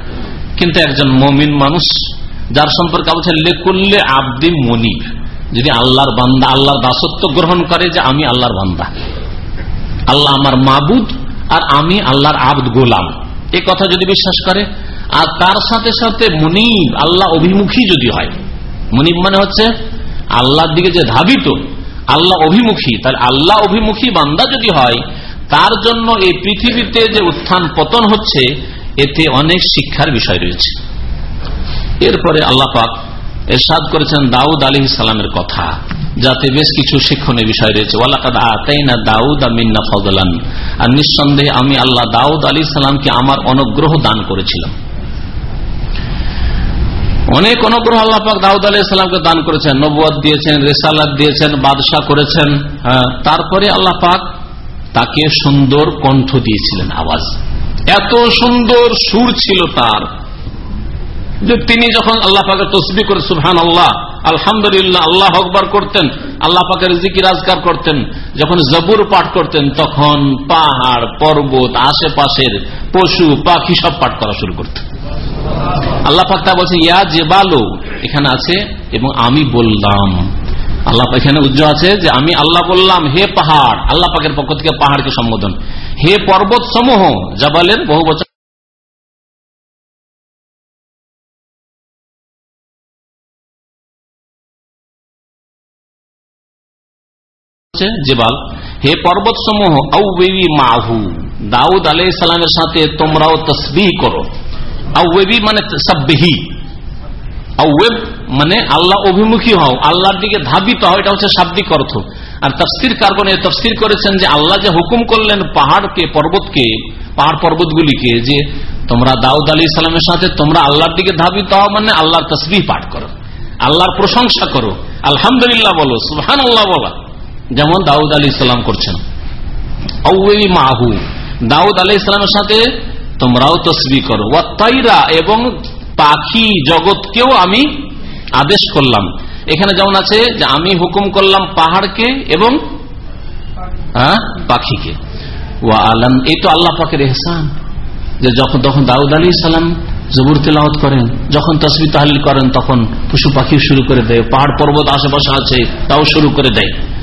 কিন্তু একজন মমিন মানুষ, যার সম্পর্কে বলছে, লেকুল্লে আব্দি মনিব। যদি আল্লাহর বান্দা, আল্লাহর দাসত্ব গ্রহণ করে যে আমি আল্লাহর বান্দা। আল্লাহ আমার মাবুদ আর আমি আল্লাহর আব্দ গোলাম। এ কথা যদি বিশ্বাস করে, আর তার সাথে সাথে মনিব, আল্লাহ অভিমুখী যদি হয়। মনিব মানে হচ্ছে আল্লাহর দিকে যে ধাবিত, আল্লাহ অভিমুখী, তাহলে আল্লাহ অভিমুখী বান্দা যদি হয়, তার জন্য এই পৃথিবীতে যে উত্থান পতন হচ্ছে, এতে অনেক শিক্ষার বিষয় রয়েছে। এরপরে আল্লাহ পাক এরশাদ করেছেন দাউদ আলী সালামের কথা, যাতে বেশ কিছু শিক্ষণীয় বিষয় রয়েছে। আর নিঃসন্দেহে আমি আল্লাহ দাউদ আলী সালামকে আমার অনুগ্রহ দান করেছিলাম। অনেক অনুগ্রহ আল্লাহ পাক দাউদ আলী সালামকে দান করেছেন নবুয়াদ দিয়েছেন রেসালাদ দিয়েছেন বাদশাহ করেছেন। হ্যাঁ, তারপরে আল্লাহ পাক তাকে সুন্দর কণ্ঠ দিয়েছিলেন আওয়াজ। এত সুন্দর সুর ছিল তার যে তিনি যখন আল্লাহ পাকের তসবি করে সুহান আল্লাহ আলহামদুলিল্লাহ আল্লাহ আকবর করতেন আল্লাহ পাকের জিকির আজগার করতেন যখন জবুর পাঠ করতেন তখন পাহাড় পর্বত আশেপাশের পশু পাখি সব পাঠ করা শুরু করতেন। আল্লাহ পাক তা বলছে ইয়া যে বালো এখানে আছে, এবং আমি বললাম। আল্লাহ এখানে উজ্জ্ব আছে যে, আমি আল্লাহ বললাম, হে পাহাড় আল্লাহ পাকের পক্ষ থেকে পাহাড়কে সম্বোধন। হে পর্বত সমূহ জাবালের বহু বছর জেবাল হে পর্বত সমূহ মাহু দাউদ আলাই সালামের সাথে তোমরাও তসবিহ করো। আউবেবি মানে সাব্বিহি। আউবেব মানে আল্লাহ অভিমুখী হও, আল্লাহর দিকে ধাবিত হও, এটা হচ্ছে শাব্দিক অর্থ। আর তফসির কার্বনে তফসির করেছেন যে আল্লাহ যে হুকুম করলেন পাহাড়কে, পর্বতকে, পাহাড় পর্বতগুলিকে, যে তোমরা দাউদ আলী সালামের সাথে তোমরা আল্লাহর দিকে ধাবিত হও মানে আল্লাহর তসবিহ পাঠ করো, আল্লাহর প্রশংসা করো। আলহামদুলিল্লাহ বলো সুহান আল্লাহ বলা। যেমন দাউদ আলী ইসলাম করছেন। মাহু, দাউদ আলী ইসলামের সাথে তোমরাও তসবি করো। তাইরা এবং পাখি জগৎকেও আমি আদেশ করলাম। এখানে যেমন আছে যে আমি হুকুম করলাম পাহাড়কে এবং হ্যাঁ, পাখিকে। ওয়া আলম এই তো আল্লাহ পাকের এহসান। যে যখন তখন দাউদ আলী সালাম জবুর তেলাওত করেন। যখন তসবি তাহলিল করেন তখন পশু পাখি শুরু করে দেয়। পাহাড় পর্বত আশেপাশে আছে তাও শুরু করে দেয়।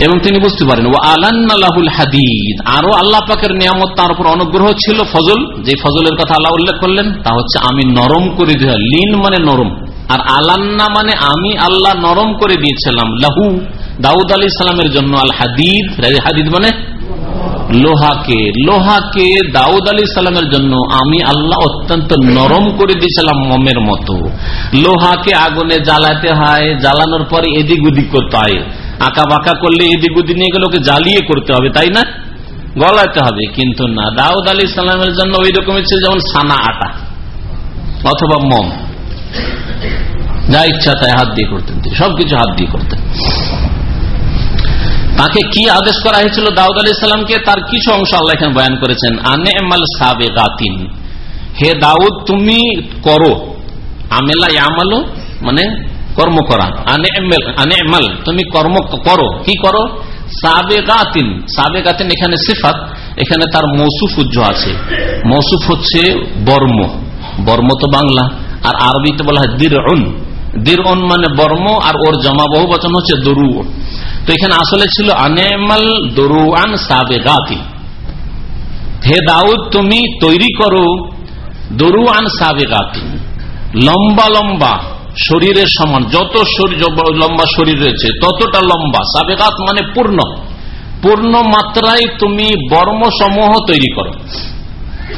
এবং তিনি বুঝতে পারেন ও আলান্নাহুল হাদিদ। আরও আল্লাহ পাকের নিয়ামত তার উপর অনুগ্রহ ছিল ফজল। যে ফজলের কথা আল্লাহ উল্লেখ করলেন, তা হচ্ছে, আমি নরম করে দিয়ে লিন মানে নরম। আর আলান্না মানে আমি আল্লাহ নরম করে দিয়েছিলাম। লাহু, দাউদ আলী সালামের জন্য আল হাদিদ হাদিদ মানে লোহাকে। লোহাকে দাউদ আলী সালামের জন্য আমি আল্লাহ অত্যন্ত নরম করে দিয়েছিলাম মমের মতো। লোহাকে আগুনে জ্বালাতে হয়, জ্বালানোর পরে এদিক ওদিক করতে হয়। আঁকা বাঁকা করলে এদিক উদিক নিয়ে গেলে জ্বালিয়ে করতে হবে, তাই না? গলাতে হবে, কিন্তু না। দাউদ আলী সালামের জন্য ওই রকমের ছিল যেমন সানা আটা অথবা মম। যা ইচ্ছা তাই হাত দিয়ে করতেন সবকিছু হাত দিয়ে করতেন। তাকে কি আদেশ করা হয়েছিল দাউদ আলী ইসলামকে? তার কিছু অংশ আল্লাহ এখানে বয়ান করেছেন আনে এমাল সাবে গাতিন হে দাউদ, তুমি করো। আমেলা ইয়ামালো মানে কর্ম করা। আনে আনে তুমি কর্ম করো। কি করো? সাবে গাতিন সাবে গাতিন এখানে সিফাত, এখানে তার মৌসুফ উজ্জ আছে। মৌসুফ হচ্ছে বর্ম। বর্ম তো বাংলা। আর আরবিতে বলা হয় দির দির মানে বর্ম, আর ওর জমা বহু বচন হচ্ছে দরু। তো এখানে আসলে ছিল আনেমাল দরুয়ান সাবেগাতি। হে দাউদ, তুমি তৈরি করো দরুয়ান সাবেগাতি। লম্বা লম্বা শরীরের সমান, যত শরীর লম্বা শরীর রয়েছে, ততটা লম্বা সাবেগাত মানে পূর্ণ। পূর্ণ মাত্রায় তুমি বর্ম সমূহ তৈরি করো।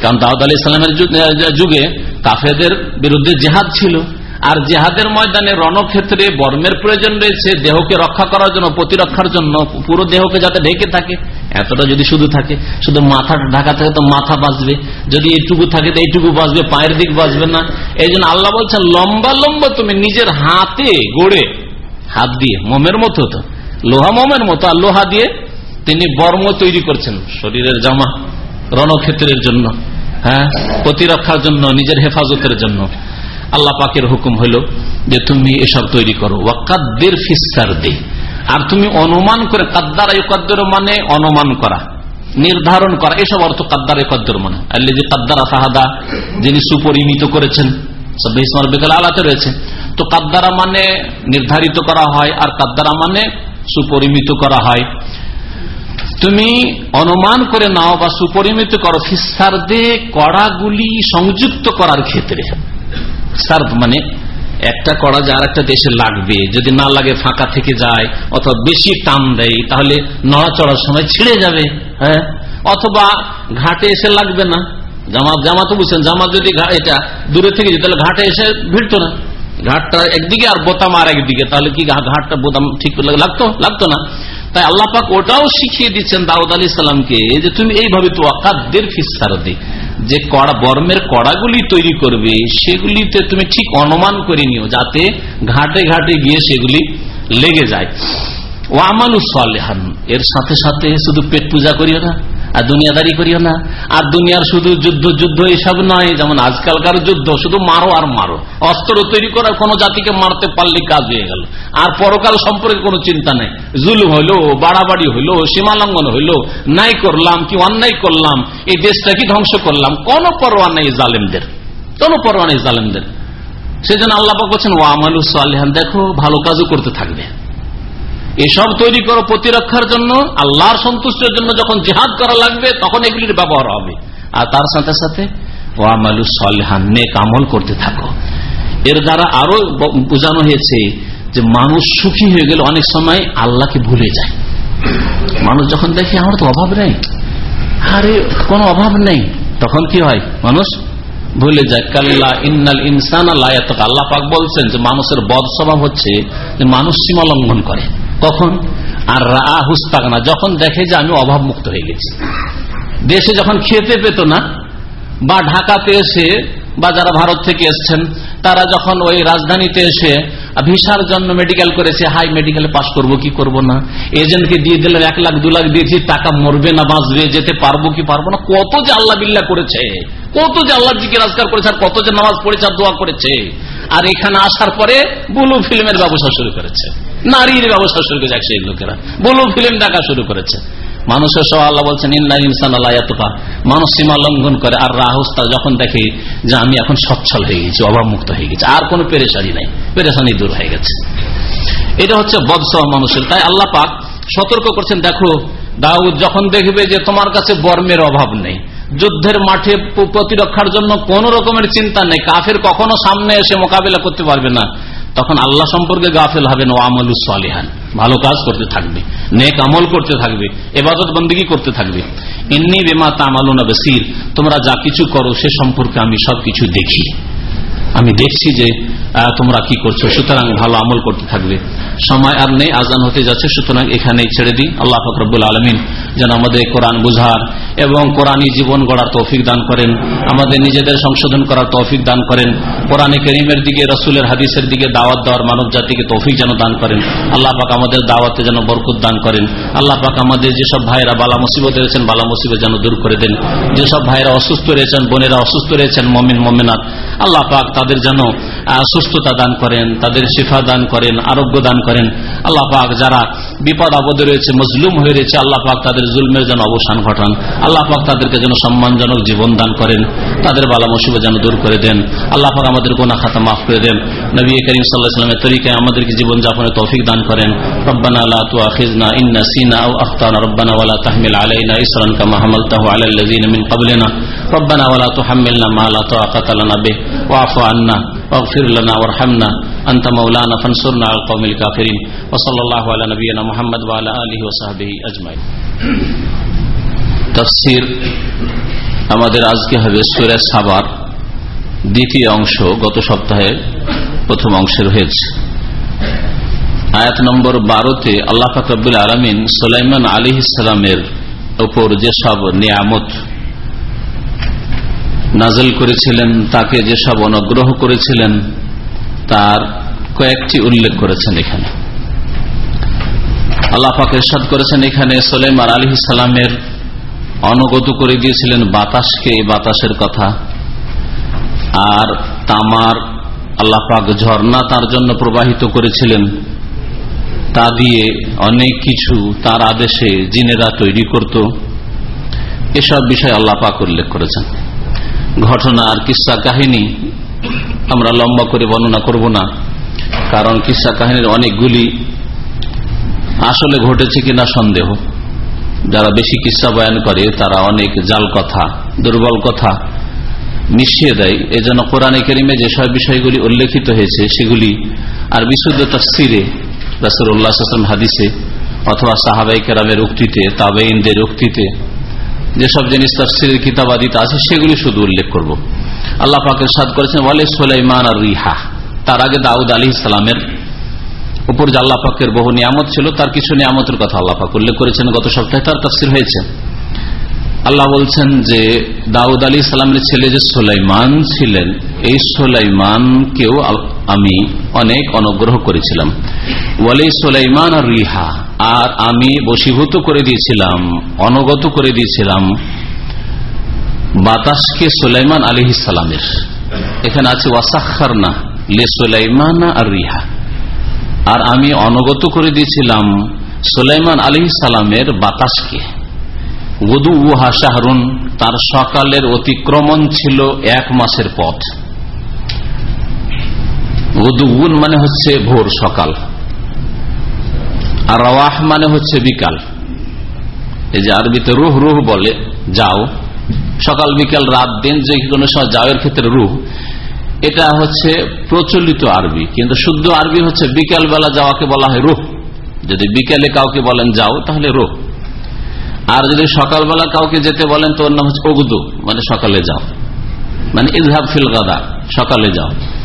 কারণ দাউদ আলি ইসলামের যুগে কাফেদের বিরুদ্ধে জেহাদ ছিল। আর জেহাদের ময়দানে রণক্ষেত্রে বর্মের প্রয়োজন রয়েছে, দেহকে রক্ষা করার জন্য, প্রতিরক্ষার জন্য, পুরো দেহকে যাতে ঢেকে থাকে। এতটা যদি শুধু থাকে, শুধু মাথা ঢাকা থাকে তো মাথা বাঁচবে। যদি এইটুকু থাকে তো এইটুকু বাঁচবে, পায়ের দিক বাঁচবে না। এই জন্য আল্লাহ বলছেন, লম্বা লম্বা তুমি নিজের হাতে গড়ে হাত দিয়ে, মোমের মতো তো, লোহা মোমের মতো, আর লোহা দিয়ে তিনি বর্ম তৈরি করছেন শরীরের জামা রণক্ষেত্রের জন্য হ্যাঁ প্রতিরক্ষার জন্য, নিজের হেফাজতের জন্য। আল্লাহ পাকের হুকুম হইল যে তুমি এসব তৈরি করো। ওয়াকাদ্দের ফিস্তার দে আর তুমি অনুমান করে কাদ্দার ইকদ্দর মানে অনুমান করা, নির্ধারণ করা, এসব অর্থ কাদ্দার ইকদ্দর মানে। আল্লি যে কাদ্দারা সাহাদা, যিনি সুপরিমিত করেছেন আলাতে রয়েছে। তো কাদ্দারা মানে নির্ধারিত করা হয়, আর কাদ্দারা মানে সুপরিমিত করা হয়। তুমি অনুমান করে নাও বা সুপরিমিত করো ফিসার দে কড়াগুলি সংযুক্ত করার ক্ষেত্রে। সার্ভ মানে একটা করা যায় আর একটা দেশে লাগবে। যদি না লাগে ফাঁকা থেকে যায়, অথবা বেশি টান দেয়, তাহলে নড়াচড়ার সময় ছিঁড়ে যাবে হ্যাঁ? অথবা ঘাটে এসে লাগবে না। জামা জামা তো বুঝছেন জামা যদি এটা দূরে থেকে তাহলে ঘাটে এসে ভিড়তো না। ঘাটটা একদিকে আর বোতাম আর একদিকে, তাহলে কি ঘাটটা বোতাম ঠিক লাগতো? লাগতো না। তাই আল্লাহ পাক ওটাও শিখিয়ে দিচ্ছেন দাউদ আলী সালামকে যে তুমি এইভাবে তো আকাদের ফিসার দি। যে কড়া বর্মের কড়াগুলি তৈরি করবে, সেগুলিতে তুমি ঠিক অনুমান করে নিও যাতে ঘাটে ঘাটে গিয়ে সেগুলি লেগে যায়। ও আমালু সালেহান, এর সাথে সাথে শুধু পেট পূজা করিও না আর দুনিয়াদারি করিও না। আর দুনিয়ার শুধু যুদ্ধ যুদ্ধ এসব নয়, যেমন আজকালকার যুদ্ধ, শুধু মারো আর মারো। অস্ত্র তৈরি করার কোন জাতিকে মারতে পারলে কাজ হয়ে গেল। আর পরকাল সম্পর্কে কোনো চিন্তা নেই। জুলুম হইল, বাড়াবাড়ি হইল সীমালঙ্ঘন হইল, নাই করলাম কি অন্যায় করলাম, এই দেশটা কি ধ্বংস করলাম, কোন পরোয়া নেই জালেমদের। কোন পরোয়া নেই জালেমদের। সেজন্য আল্লাহ বলছেন ও আমালু সালেহান, দেখো, ভালো কাজও করতে থাকবে। এসব তৈরি করো প্রতিরক্ষার জন্য, আল্লাহর সন্তুষ্টের জন্য যখন জেহাদ করা লাগবে, তখন এগুলির ব্যবহার হবে। আর তার সাথে সাথে ও আমালু সালেহান আমল করতে থাকো। এর দ্বারা আরও বোঝানো হয়েছে যে মানুষ সুখী হয়ে গেলে অনেক সময় আল্লাহকে ভুলে যায়। মানুষ যখন দেখে, আমার তো অভাব নেই। আরে, কোনো অভাব নেই। তখন কি হয়? মানুষ ভুলে যায়। কাল্লা ইন্নাল ইনসান আল্লাহ পাক বলছেন যে, মানুষের বদ স্বভাব হচ্ছে যে, মানুষ সীমা লঙ্ঘন করে। কখন আর রা হুস্তাগনা যখন দেখে যে আমি অভাব মুক্ত হয়ে গেছি। দেশে যখন খেতে পেত না, বা ঢাকাতে এসে, বা যারা ভারত থেকে এসছেন, তারা যখন ওই রাজধানীতে এসে ভিসার জন্য মেডিকেল করেছে, হাই মেডিকেলে পাস করব কি করব না? এজেন্টকে দিয়ে দিলেন এক লাখ, দু লাখ দিয়েছি, টাকা মরবে না, বাঁচবে, যেতে পারব কি পারব না? কত যে আল্লাহ বিল্লা করেছে, কত যে আল্লাহ জিকে রাজগার করেছে, আর কত যে নামাজ পড়েছে আর দোয়া করেছে। আর এখানে আসার পরে বুলু ফিল্মের ব্যবসা শুরু করেছে। নারীর ব্যবসা শুরু করেছে সেই লোকেরা। বুলু ফিল্ম দেখা শুরু করেছে। মানুষের সব আল্লাহ বলছেন, ইন্না ইনসান আল্লাহ মানুষ সীমা লঙ্ঘন করে, আর রাহুস্তা যখন দেখে যে আমি এখন সচ্ছল হয়ে গেছি, অভাবমুক্ত হয়ে গেছে, আর কোনো পেরেশানি নাই, পেরেশানি দূর হয়ে গেছে। এটা হচ্ছে বদসহ মানুষের। তাই আল্লাহ পাক সতর্ক করছেন, দেখো, দাউদ যখন দেখবে যে তোমার কাছে বর্মের অভাব নেই, যুদ্ধের মাঠে প্রতিরক্ষার জন্য কোন রকমের চিন্তা নেই, কাফের কখনো সামনে এসে মোকাবিলা করতে পারবে না। তখন আল্লাহ সম্পর্কে গাফেল হবেন, ও আমল সালিহান। ভালো কাজ করতে থাকবে, নেক আমল করতে থাকবে, এবাদত বন্দীগী করতে থাকবে। এমনি বেমা তামালুনা বেসির, তোমরা যা কিছু করো সে সম্পর্কে আমি সবকিছু দেখি। আমি দেখছি যে তোমরা কি করছ? সুতরাং ভালো আমল করতে থাকবে। সময় আর নেই, আজান হতে যাচ্ছে, সুতরাং এখানেই ছেড়ে দিই। আল্লাহ ফকরবুল আলমিন যেন আমাদের কোরআন বুঝার এবং কোরআনই জীবন গড়ার তৌফিক দান করেন, আমাদের নিজেদের সংশোধন করার তৌফিক দান করেন, কোরআনে করিমের দিকে, রসুলের হাদিসের দিকে দাওয়াত দেওয়ার মানব জাতিকে তৌফিক যেন দান করেন, আল্লাহ পাক আমাদের দাওয়াতে যেন বরকত দান করেন, আল্লাহ পাক আমাদের যেসব ভাইরা বালা মুসিবত রয়েছেন, বালা মুসিবত যেন দূর করে দেন, যেসব ভাইরা অসুস্থ রয়েছেন, বোনেরা অসুস্থ রয়েছেন, মমিন মমিনাথ আল্লাহ পাক তাদের যেন সুস্থতা দান করেন, তাদের শিফা দান করেন, আরোগ্য দান করেন। আল্লাহ পাক যারা বিপদ আবদে রয়েছে, মজলুম হয়ে রয়েছে, আল্লাহ পাক তাদের জুলমের যেন অবসান ঘটান। আল্লাহ পাক তাদেরকে যেন সম্মানজনক জীবন দান করেন। তাদের বালা মুসিব যেন দূর করে দেন। আল্লাহ পাক আমাদের গোনা খাতা মাফ করে দেন। নবী করিম সাল্লাহামের তরিকায় আমাদেরকে জীবন যাপনে তৌফিক দান করেন। রব্বানা আল্লাহ তু আখিজনা ইন্না সিনা আও আখতানা রব্বানা ওয়ালা তাহমিল আলাইনা ইসরান কামা হামালতাহু আলাল লাযিনা মিন ক্বাবলিনা। রব্বানা ওয়ালা তুহাম্মিলনা মা লা তাকাতা লানা বিহি ওয়াফু আন্না واغفر لنا وارحمنا أنت مولانا فانصرنا على القوم الكافرين وصلى الله على نبينا محمد وعلى آله وصحبه أجمعين তফসির আমাদের আজকে হবে সুরে সাবার দ্বিতীয় অংশ গত সপ্তাহে প্রথম অংশের হয়েছে আয়াত নম্বর বারোতে আল্লাহ ফাকরুল আলমিন সোলাইমান আলী ইসলামের ওপর যেসব নিয়ামত নাজল করেছিলেন, তাকে যেসব অনুগ্রহ করেছিলেন, তার কয়েকটি উল্লেখ করেছেন এখানে। আল্লাহ পাক করেছেন, এখানে সোলেমান আলী সালামের অনুগত করে দিয়েছিলেন বাতাসকে বাতাসের কথা। আর তামার আল্লাহ পাক ঝর্ণা তার জন্য প্রবাহিত করেছিলেন, তা দিয়ে অনেক কিছু তার আদেশে জিনেরা তৈরি করত। এসব বিষয় আল্লাহ পাক উল্লেখ করেছেন। ঘটনা আর কিসা কাহিনী আমরা লম্বা করে বর্ণনা করব না। কারণ কিসা কাহিনীর অনেকগুলি আসলে ঘটেছে কিনা সন্দেহ। যারা বেশি কিসা বয়ান করে, তারা অনেক জাল কথা, দুর্বল কথা মিশিয়ে দেয়। এজন্য কোরআনে কেরিমে যেসব বিষয়গুলি উল্লেখিত হয়েছে, সেগুলি আর বিশুদ্ধ তফসিরে রাসুল্লাহ হাদিসে অথবা সাহাবাই কেরামের উক্তিতে তাবেইনদের উক্তিতে যেসব জিনিস তফসিরের কিতাবাদিতে আছে, সেগুলি শুধু উল্লেখ করব। আল্লাহ পাকের সাদ করেছেন, ওয়ালে সোলাইমান আর রিহা তার আগে দাউদ আলী ইসলামের উপর যে আল্লাহ পাকের বহু নিয়ামত ছিল, তার কিছু নিয়ামতের কথা আল্লাহ পাক উল্লেখ করেছেন। গত সপ্তাহে তার তফসির হয়েছে। আল্লাহ বলছেন যে, দাউদ আলী ইসলামের ছেলে যে সোলাইমান ছিলেন, এই সোলাইমানকেও আমি অনেক অনুগ্রহ করেছিলাম। সোলাইমান আর রিহা, আর আমি বশীভূত করে দিয়েছিলাম, অনগত করে দিয়েছিলাম বাতাসকে সোলাইমান এখানে আছে না লে সোলাইমান আর রিহা। আর আমি অনগত করে দিয়েছিলাম সোলাইমান সালামের বাতাসকে। গদু উহা শাহরুন, তার সকালের অতিক্রমণ ছিল এক মাসের পথ। গদুগুন মানে হচ্ছে ভোর সকাল। আর রওয়াহ মানে হচ্ছে বিকাল। এই যে আরবিতে রুহ রুহ বলে, যাও। সকাল, বিকাল, রাত, দিন, যে কোনো সময় যাওয়ের ক্ষেত্রে রুহ। এটা হচ্ছে প্রচলিত আরবি, কিন্তু শুদ্ধ আরবি হচ্ছে বিকাল বেলা যাওয়াকে বলা হয় রুহ। যদি বিকালে কাউকে বলেন যাও, তাহলে রুহ। আর যদি সকালবেলা কাউকে যেতে বলেন, তো ওর নাম হচ্ছে ওগুদু মানে সকালে যাও। মানে ইজহাব ফিল গাদা, সকালে যাও।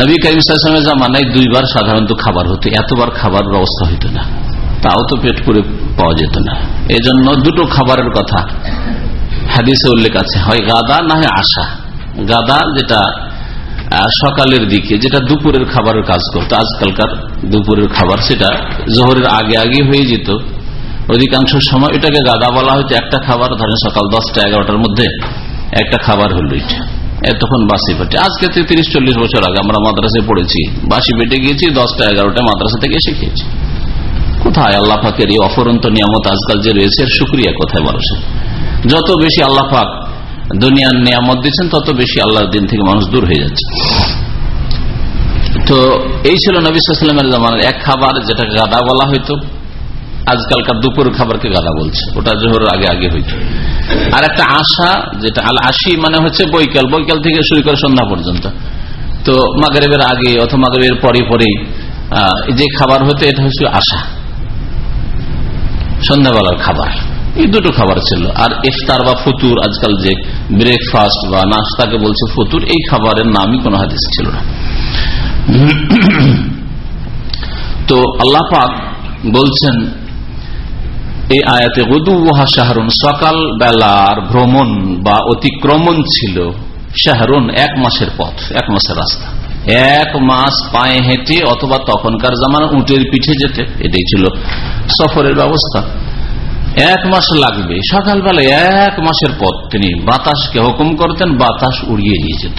নবী করিম সালামের জামানায় দুইবার সাধারণত খাবার হতো, এতবার খাবার ব্যবস্থা হইত না। তাও তো পেট করে পাওয়া যেত না। এই জন্য দুটো খাবারের কথা হাদিসে উল্লেখ আছে। হয় গাদা না হয় আশা। গাদা যেটা সকালের দিকে, যেটা দুপুরের খাবারের কাজ করতো, আজকালকার দুপুরের খাবার সেটা জোহরের আগে আগে হয়ে যেত। অধিকাংশ সময় এটাকে গাদা বলা হয়তো একটা খাবার ধরেন সকাল দশটা এগারোটার মধ্যে একটা খাবার হলো এটা। তখন বাসি পেটে। আজকে তিরিশ, চল্লিশ বছর আগে আমরা মাদ্রাসায় পড়েছি। বাসি পেটে গিয়েছি, দশটা, এগারোটা মাদ্রাসা থেকে এসে খেয়েছি কোথায় আল্লাহ পাকের এই অফরন্ত নিয়ামত আজকাল যে রয়েছে সুক্রিয়া কোথায় মানুষের? যত বেশি আল্লাহ পাক দুনিয়ার নিয়ামত দিচ্ছেন তত বেশি আল্লাহর দিন থেকে মানুষ দূর হয়ে যাচ্ছে। তো এই ছিল নবীলামের জামানের এক খাবার যেটা গাদা বলা হইতো আজকালকার দুপুর খাবারকে গাদা বলছে। ওটা জোহর আগে আগে হইত। আর একটা আশা, যেটা আল আশি মানে হচ্ছে বৈকাল। বৈকাল থেকে শুরু করে সন্ধ্যা পর্যন্ত। তো মাগরেবের আগে অথবা মাগরেবের পরে পরে যে খাবার হতো, এটা হচ্ছে আশা। সন্ধ্যাবেলার খাবার। এই দুটো খাবার ছিল। আর ইফতার বা ফতুর, আজকাল যে ব্রেকফাস্ট বা নাস্তাকে বলছে ফতুর, এই খাবারের নামই কোন হাদিস ছিল না। তো আল্লাহ পাক বলছেন এই আয়াতে গদুহা শাহরুন। সকাল বেলার ভ্রমণ বা অতিক্রমণ ছিল শাহরুন এক মাসের পথ, এক মাসের রাস্তা। এক মাস পায়ে হেঁটে অথবা তখনকার জামান উটের পিঠে যেতে, এটাই ছিল সফরের ব্যবস্থা। এক মাস লাগবে সকালবেলা এক মাসের পথ তিনি বাতাসকে হুকুম করতেন, বাতাস উড়িয়ে নিয়ে যেত।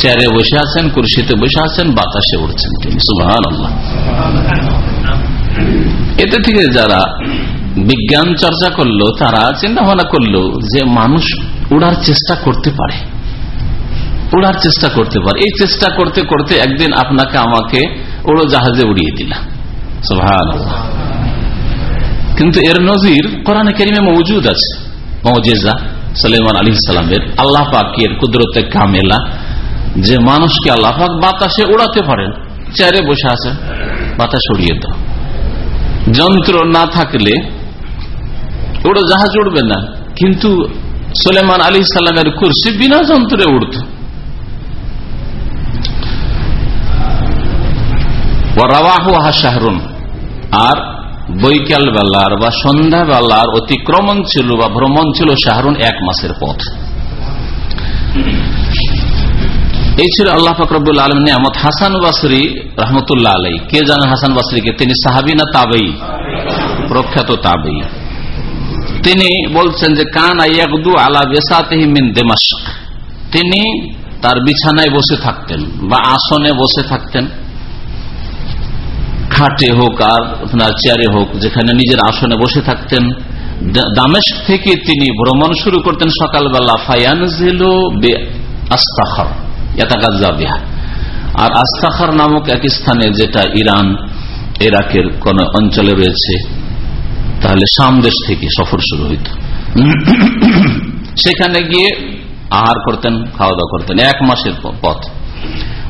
চেয়ারে বসে আছেন, কুরসিতে বসে আছেন, বাতাসে উড়ছেন তিনি সুবাহ এতে থেকে যারা বিজ্ঞান চর্চা করল, তারা চিন্তা ভাবনা করল যে মানুষ উড়ার চেষ্টা করতে পারে। উড়ার চেষ্টা করতে পারে। এই চেষ্টা করতে করতে একদিন আপনাকে আমাকে ওড়ো জাহাজে উড়িয়ে দিলাম কিন্তু এর নজির কোরআনে কেরিমে মৌজুদ আছে। মজেজা সালেমান আলী সালামের আল্লাহ পাকের কুদরতে কামেলা, যে মানুষকে আল্লাহ পাক বাতাসে উড়াতে পারেন। চেয়ারে বসে আছে, বাতাস উড়িয়ে দাও। যন্ত্র না থাকলে ওটা জাহাজ উঠবে না। কিন্তু সোলেমান আলী সাল্লামের কুরসি বিনা যন্ত্রে শাহরুন। আর বৈকাল বেলার বা সন্ধ্যা বেলার অতিক্রমণ ছিল বা ভ্রমণ ছিল শাহরুন এক মাসের পথ। এই ছিল আল্লাহ ফকরবুল আলম নিয়ামত। হাসান বাসরি রহমতুল্লাহ আলাই কে জানেন হাসান বাসরিকে? তিনি সাহাবি না তাবেই? প্রখ্যাত তাবেই। তিনি বলছেন যে, কান আইয়াকদু আলা বেসাতহিমিন দেমাস্ক তিনি তার বিছানায় বসে থাকতেন বা আসনে বসে থাকতেন। খাটে হোক আর আপনার চেয়ারে হোক, যেখানে নিজের আসনে বসে থাকতেন। দামেশ থেকে তিনি ভ্রমণ শুরু করতেন সকালবেলা, ফায়ানজিল বে আস্তাখর আর আস্তাখার নামক এক স্থানে, যেটা ইরান, ইরাকের কোন অঞ্চলে রয়েছে তাহলে সামদেশ থেকে সফর শুরু হইত। সেখানে গিয়ে আহার করতেন খাওয়া দাওয়া করতেন, এক মাসের পথ।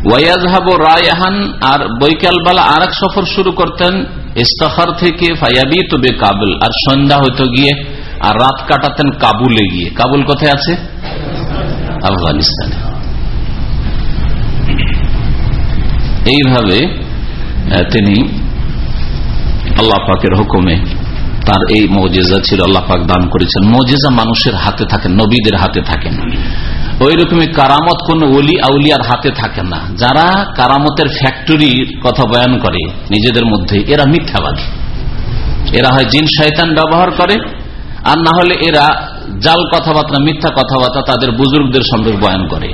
ওয়াইয়াজহাব রায়হান আর বৈকালবেলা আর এক সফর শুরু করতেন, ইস্তাখার থেকে ফায়াবি তবে কাবুল আর সন্ধ্যা হইতো গিয়ে, আর রাত কাটাতেন কাবুলে গিয়ে। কাবুল কোথায় আছে? আফগানিস্তানে। এইভাবে তিনি আল্লাহ পাকের হুকুমে তার এই মৌজেজা ছিল আল্লাহ পাক দান করেছেন। মৌজেজা মানুষের হাতে থাকেন, নবীদের হাতে থাকেন। ওই রকমই কারামত কোন অলি আউলিয়ার হাতে থাকে না। যারা কারামতের ফ্যাক্টরির কথা বয়ান করে, নিজেদের মধ্যে এরা মিথ্যাবাদী। এরা হয় জিন শয়তান ব্যবহার করে, আর না হলে এরা জাল কথাবার্তা, মিথ্যা কথাবার্তা তাদের বুজুর্গদের সঙ্গে বয়ান করে।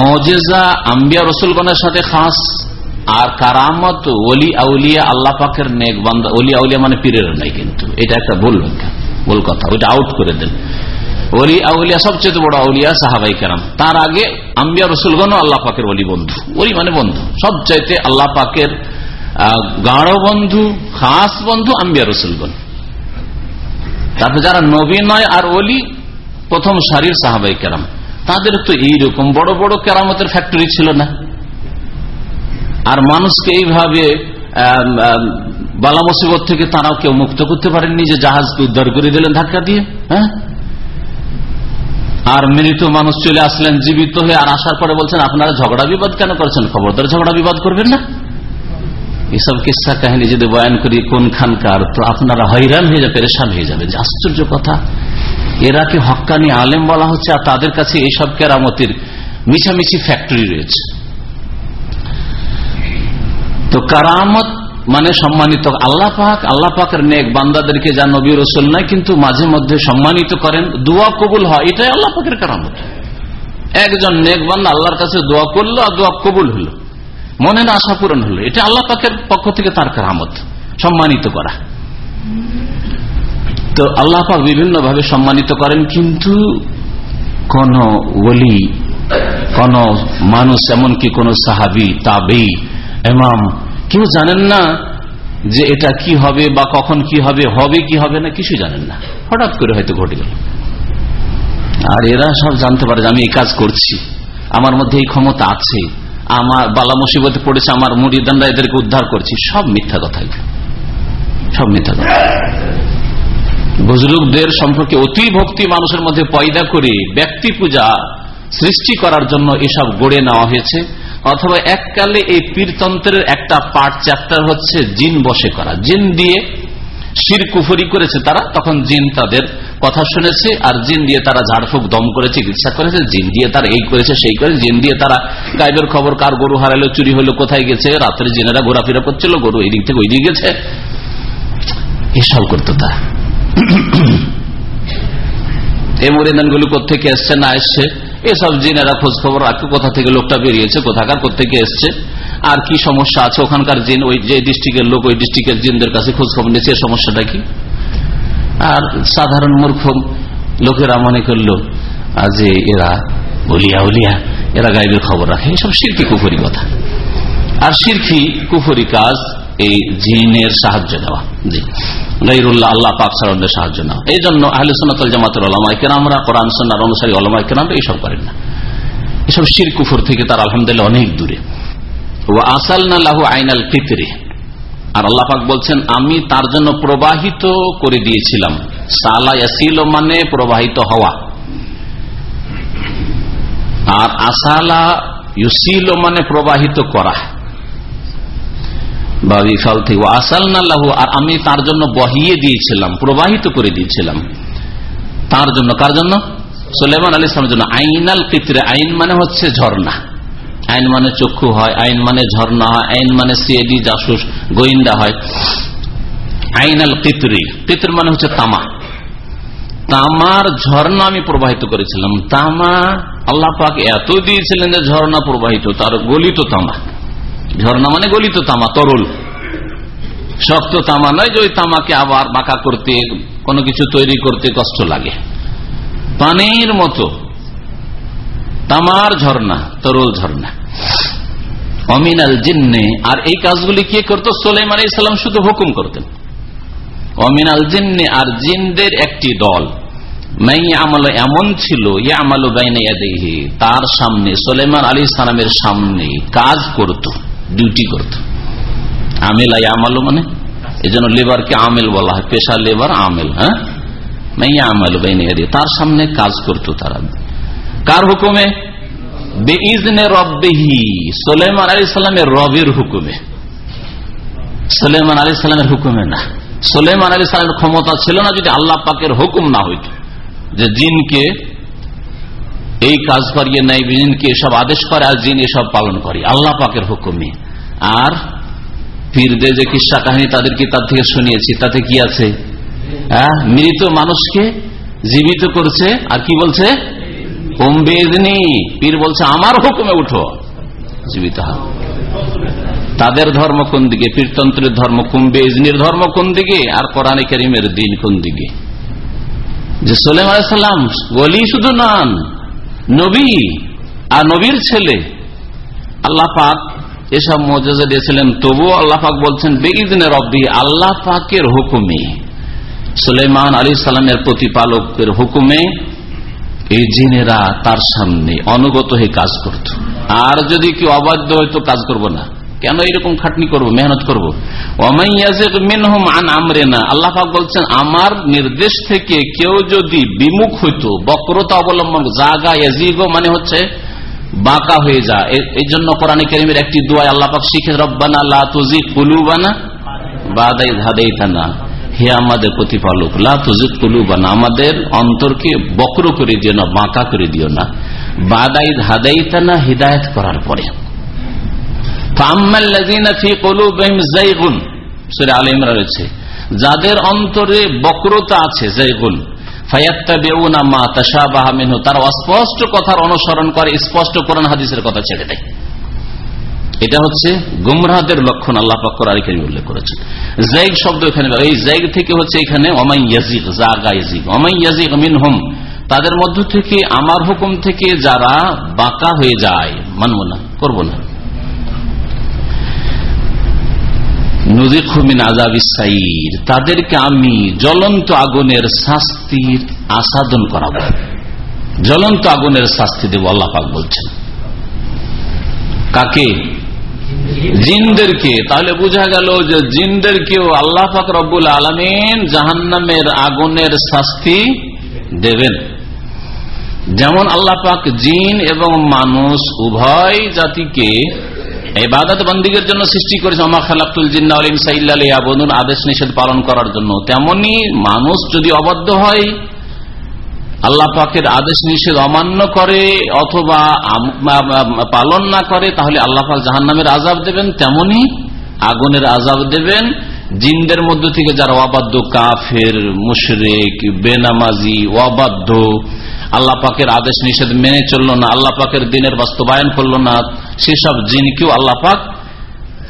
মজেজা আম্বিয়া রসুলগণের সাথে খাস আর কারামত অলি আউলিয়া আল্লাহ পাকের নেক বান্দা, ওলি আউলিয়া মানে পীরের নাই কিন্তু। এটা একটা ভুল ভুল কথা, ওইটা আউট করে দেন। ওলি আউলিয়া সবচেয়ে বড় আউলিয়া সাহাবাই কেরাম। তার আগে আম্বিয়া রসুলগণ আল্লাহ পাকের অলি বন্ধু, ওলি মানে বন্ধু। সবচাইতে আল্লাহ পাকের গাঢ় বন্ধু, খাস বন্ধু আম্বিয়া রসুলগণ। তারপর যারা নবী নয় আর ওলি, প্রথম সারির সাহাবাই কেরাম। তাদের তো এইরকম বড় বড় কেরামতের ফ্যাক্টরি ছিল না। আর মানুষকে এইভাবে বালা মুসিবত থেকে তারাও কেউ মুক্ত করতে পারেননি যে জাহাজকে উদ্ধার করে দিলেন ধাক্কা দিয়ে হ্যাঁ? আর মৃত মানুষ চলে আসলেন, জীবিত হয়ে আর আসার পরে বলছেন, আপনারা ঝগড়া বিবাদ কেন করছেন? খবরদার ঝগড়া বিবাদ করবেন না? এসব কিসা কাহিনী যদি বয়ান করি কোন খানকার তো আপনারা হয়রান হয়ে যাবে, পেরেশান হয়ে যাবে। আশ্চর্য কথা, এরা কি হকানি আলেম বলা হচ্ছে, আর তাদের কাছে এইসব কেরামতির মিছামিছি ফ্যাক্টরি রয়েছে। তো কারামত মানে সম্মানিত। আল্লাহ পাক, আল্লাহ পাকের নেক বান্দাদেরকে যা নবী রসুল নাই, কিন্তু মাঝে মধ্যে সম্মানিত করেন, দোয়া কবুল হয়। এটাই আল্লাহ পাকের কারামত। একজন নেক বান্দা আল্লাহর কাছে দোয়া করল আর দোয়া কবুল হলো। মনের আশা পূরণ হলো। এটা আল্লাহ পাকের পক্ষ থেকে তার কারামত, সম্মানিত করা। তো আল্লাহ পাক বিভিন্ন ভাবে সম্মানিত করেন, কিন্তু কোন ওলি, কোন মানুষ, এমনকি কোন সাহাবি তাবি এমাম। কেউ জানেন না যে এটা কি হবে বা কখন কি হবে হবে কি হবে না কিছু জানেন না। হঠাৎ করে হয়তো ঘটে গেল। আর এরা সব জানতে পারে যে আমি এই কাজ করছি। আমার মধ্যে এই ক্ষমতা আছে। আমার বালা মুসিবতে পড়েছে, আমার মুড়িদানরা এদেরকে উদ্ধার করছি। সব মিথ্যা কথা সব মিথ্যা কথা। বুজরুকদের সম্পর্কে অতি ভক্তি মানুষের মধ্যে পয়দা করে ব্যক্তি পূজা সৃষ্টি করার জন্য এসব গড়ে নেওয়া হয়েছে। অথবা এককালে এই পীরতন্ত্রের একটা পার্ট চ্যাপ্টার হচ্ছে জিন বসে করা। জিন দিয়ে শির কুফরি করেছে তারা, তখন জিন তাদের কথা শুনেছে আর জিন দিয়ে তারা ঝাড়ফুক দম করে চিকিৎসা করেছে, জিন দিয়ে তারা এই করেছে, সেই করেছে, জিন দিয়ে তারা গাইবের খবর, কার গরু হারালো, চুরি হলো, কোথায় গেছে, রাত্রে জিনেরা ঘোরাফেরা করছিল, গরু এই দিক থেকে ওই দিকে গেছে। এসব করতো তারা। এই মরিদানগুলি কোথেকে এসছে, না এসছে? এসব জিনেরা খোঁজ খবর রাখে, কোথা থেকে লোকটা বেরিয়েছে, কোথাকার কোথেকে এসছে, আর কি সমস্যা আছে, ওখানকার জিন ওই যে ডিস্ট্রিক্টের লোক, ওই ডিস্ট্রিক্টের জিনদের কাছে খোঁজ খবর নিচ্ছে সমস্যাটা কি? আর সাধারণ মূর্খ লোকেরা মনে করল যে এরা বলিয়া উলিয়া এরা গাইবের খবর রাখে। এসব সিরকি কুফরি কথা। আর সিরকি কুফরি কাজ এই জিনের সাহায্য নেওয়া। জি। গাইরুল্লাহ আল্লাহ পাক সাহায্য নেওয়া এই জন্য আহলে সোনাতল জামাতের কোরআন অনুসারী এইসব করেন না। এসব শির কুফর থেকে তার আলহামদুলিল্লাহ অনেক দূরে। ও আসাল না লাহু আইনাল ফিতরে। আর আল্লাহ পাক বলছেন, আমি তার জন্য প্রবাহিত করে দিয়েছিলাম। সালা ইয়াসিল মানে প্রবাহিত হওয়া। আর আসালা ইউসিল মানে প্রবাহিত করা। বা বিফল থেকে আর আমি তার জন্য বহিয়ে দিয়েছিলাম, প্রবাহিত করে দিয়েছিলাম। তার জন্য, কার জন্য? সুলেমান আলী ইসলামের জন্য। আইনাল কিতরে আইন মানে হচ্ছে ঝর্ণা। আইন মানে চক্ষু হয়, আইন মানে ঝর্ণা হয়, আইন মানে সিএডি, জাসুস, গোয়েন্দা হয়। আইনাল কিতরি কিতর মানে হচ্ছে তামা। তামার ঝর্ণা আমি প্রবাহিত করেছিলাম। তামা, আল্লাহ পাক এত দিয়েছিলেন যে ঝর্ণা প্রবাহিত, তার গলিত তামা। ঝর্ণা মানে গলিত তামা, তরল। শক্ত তামা নয় যে ওই তামাকে আবার বাঁকা করতে, কোনো কিছু তৈরি করতে কষ্ট লাগে। পানির মতো। তামার ঝর্ণা, তরল ঝর্ণা। অমিনাল জিন্নে, আর এই কাজগুলি কে করত? সোলেমান ইসলাম শুধু হুকুম করতেন। অমিনাল জিন্নে আর জিনদের একটি দল। আমল এমন ছিল ইয়ে আমল বাইনে তার সামনে সোলেমান আলী সালামের সামনে কাজ করত। ডিউটি করত। আমেল আই আমাল মানে? এই জন্য লেবারকে আমেল বলা হয়, পেশা লেবার আমেল হ্যাঁ? বাইনে তার সামনে কাজ করত তারা। কার হুকুমে? সোলেমান আলী সাল্লামের হুকুমে। সোলেমান হুকুমে না। সোলেমান আলী ক্ষমতা ছিল না যদি আল্লাহ পাকের হুকুম না হইত। যে জিনকে এই কাজ করিয়ে নাই জিনকে এসব আদেশ করে, আর জিন এসব পালন করে। আল্লাহ পাকের হুকুমে। আর পীরদের যে কিসা কাহিনী তাদের কিতাব থেকে শুনিয়েছি, তাতে কি আছে? মৃত মানুষকে জীবিত করছে, আর কি বলছে? পীর বলছে, আমার হুকুমে উঠো, জীবিত তাদের ধর্ম কোন দিকে? পীরতন্ত্রের ধর্ম কুম্বে ইজনির ধর্ম কোন দিকে? আর কোরআনে করিমের দিন কোন দিকে? যে সোলেম আলাইসাল্লাম বলি শুধু নন নবী আর নবীর ছেলে। আল্লাহ পাক এসব মজা দিয়েছিলেন। তবুও আল্লাহ পাক বলছেন বেঈদিনে রব্বি, আল্লাহ পাকের হুকুমে। সুলেমান আলী সালামের প্রতিপালকের হুকুমে এই জিনেরা তার সামনে অনুগত হয়ে কাজ করত। আর যদি কেউ অবাধ্য হয়তো কাজ করব না। কেন এরকম খাটনি করব, মেহনত করব? আল্লাহ বলছেন, আমার নির্দেশ থেকে কেউ যদি বিমুখ হইতো, বক্রতা অবলম্বন, জাগা, ইয়াজিগো মানে হচ্ছে বাঁকা হয়ে যা এই জন্য কোরআন করিমের একটি দোয়া আল্লাহ পাক শিখে রব্বানা আল্লাহ তুজি কুলুবানা বাদাই ধাদাই থানা হে আমাদের প্রতিপালক, লা তুজিদ কুলুবানা, আমাদের অন্তরকে বক্র করে দিও না, বাঁকা করে দিও না। বাদাইদ হাদাইতানা, হিদায়ত করার পরে। রয়েছে, যাদের অন্তরে বক্রতা আছে জৈগুন তারা অস্পষ্ট কথার অনুসরণ করে, স্পষ্ট হাদিসের কথা এটা হচ্ছে লক্ষণ উল্লেখ শব্দ এখানে এই থেকে হচ্ছে এখানে ইয়াজিক তাদের মধ্য থেকে, আমার হুকুম থেকে যারা বাঁকা হয়ে যায়, মানব না, করব না। নদীক্ষমিন আজাব ইসাইর তাদেরকে আমি জ্বলন্ত আগুনের শাস্তির আসাদন করাব। জ্বলন্ত আগুনের শাস্তি দেব, আল্লাহ পাক বলছেন। কাকে? জিনদেরকে। তাহলে বোঝা গেল যে জিনদেরকেও আল্লাহ পাক রব্বুল আলমিন জাহান্নামের আগুনের শাস্তি দেবেন। যেমন আল্লাহ পাক জিন এবং মানুষ উভয় জাতিকে এবাদত বন্দীগের জন্য সৃষ্টি করেছে আমা খালাকুল জিন্নাবনুন আদেশ নিষেধ পালন করার জন্য। তেমনি মানুষ যদি অবদ্ধ হয়, আল্লাহ পাকের আদেশ নিষেধ অমান্য করে অথবা পালন না করে, তাহলে আল্লাহ পাক জাহান নামের আজাব দেবেন। তেমনি আগুনের আজাব দেবেন। জিনদের মধ্য থেকে যারা অবাধ্য, কাফের, মুশরেক, বেনামাজি, অবাধ্য আল্লাহ পাকের আদেশ নিষেধ মেনে চলল না, আল্লাহ পাকের দিনের বাস্তবায়ন করল না, সেসব জিনকেও আল্লাহ পাক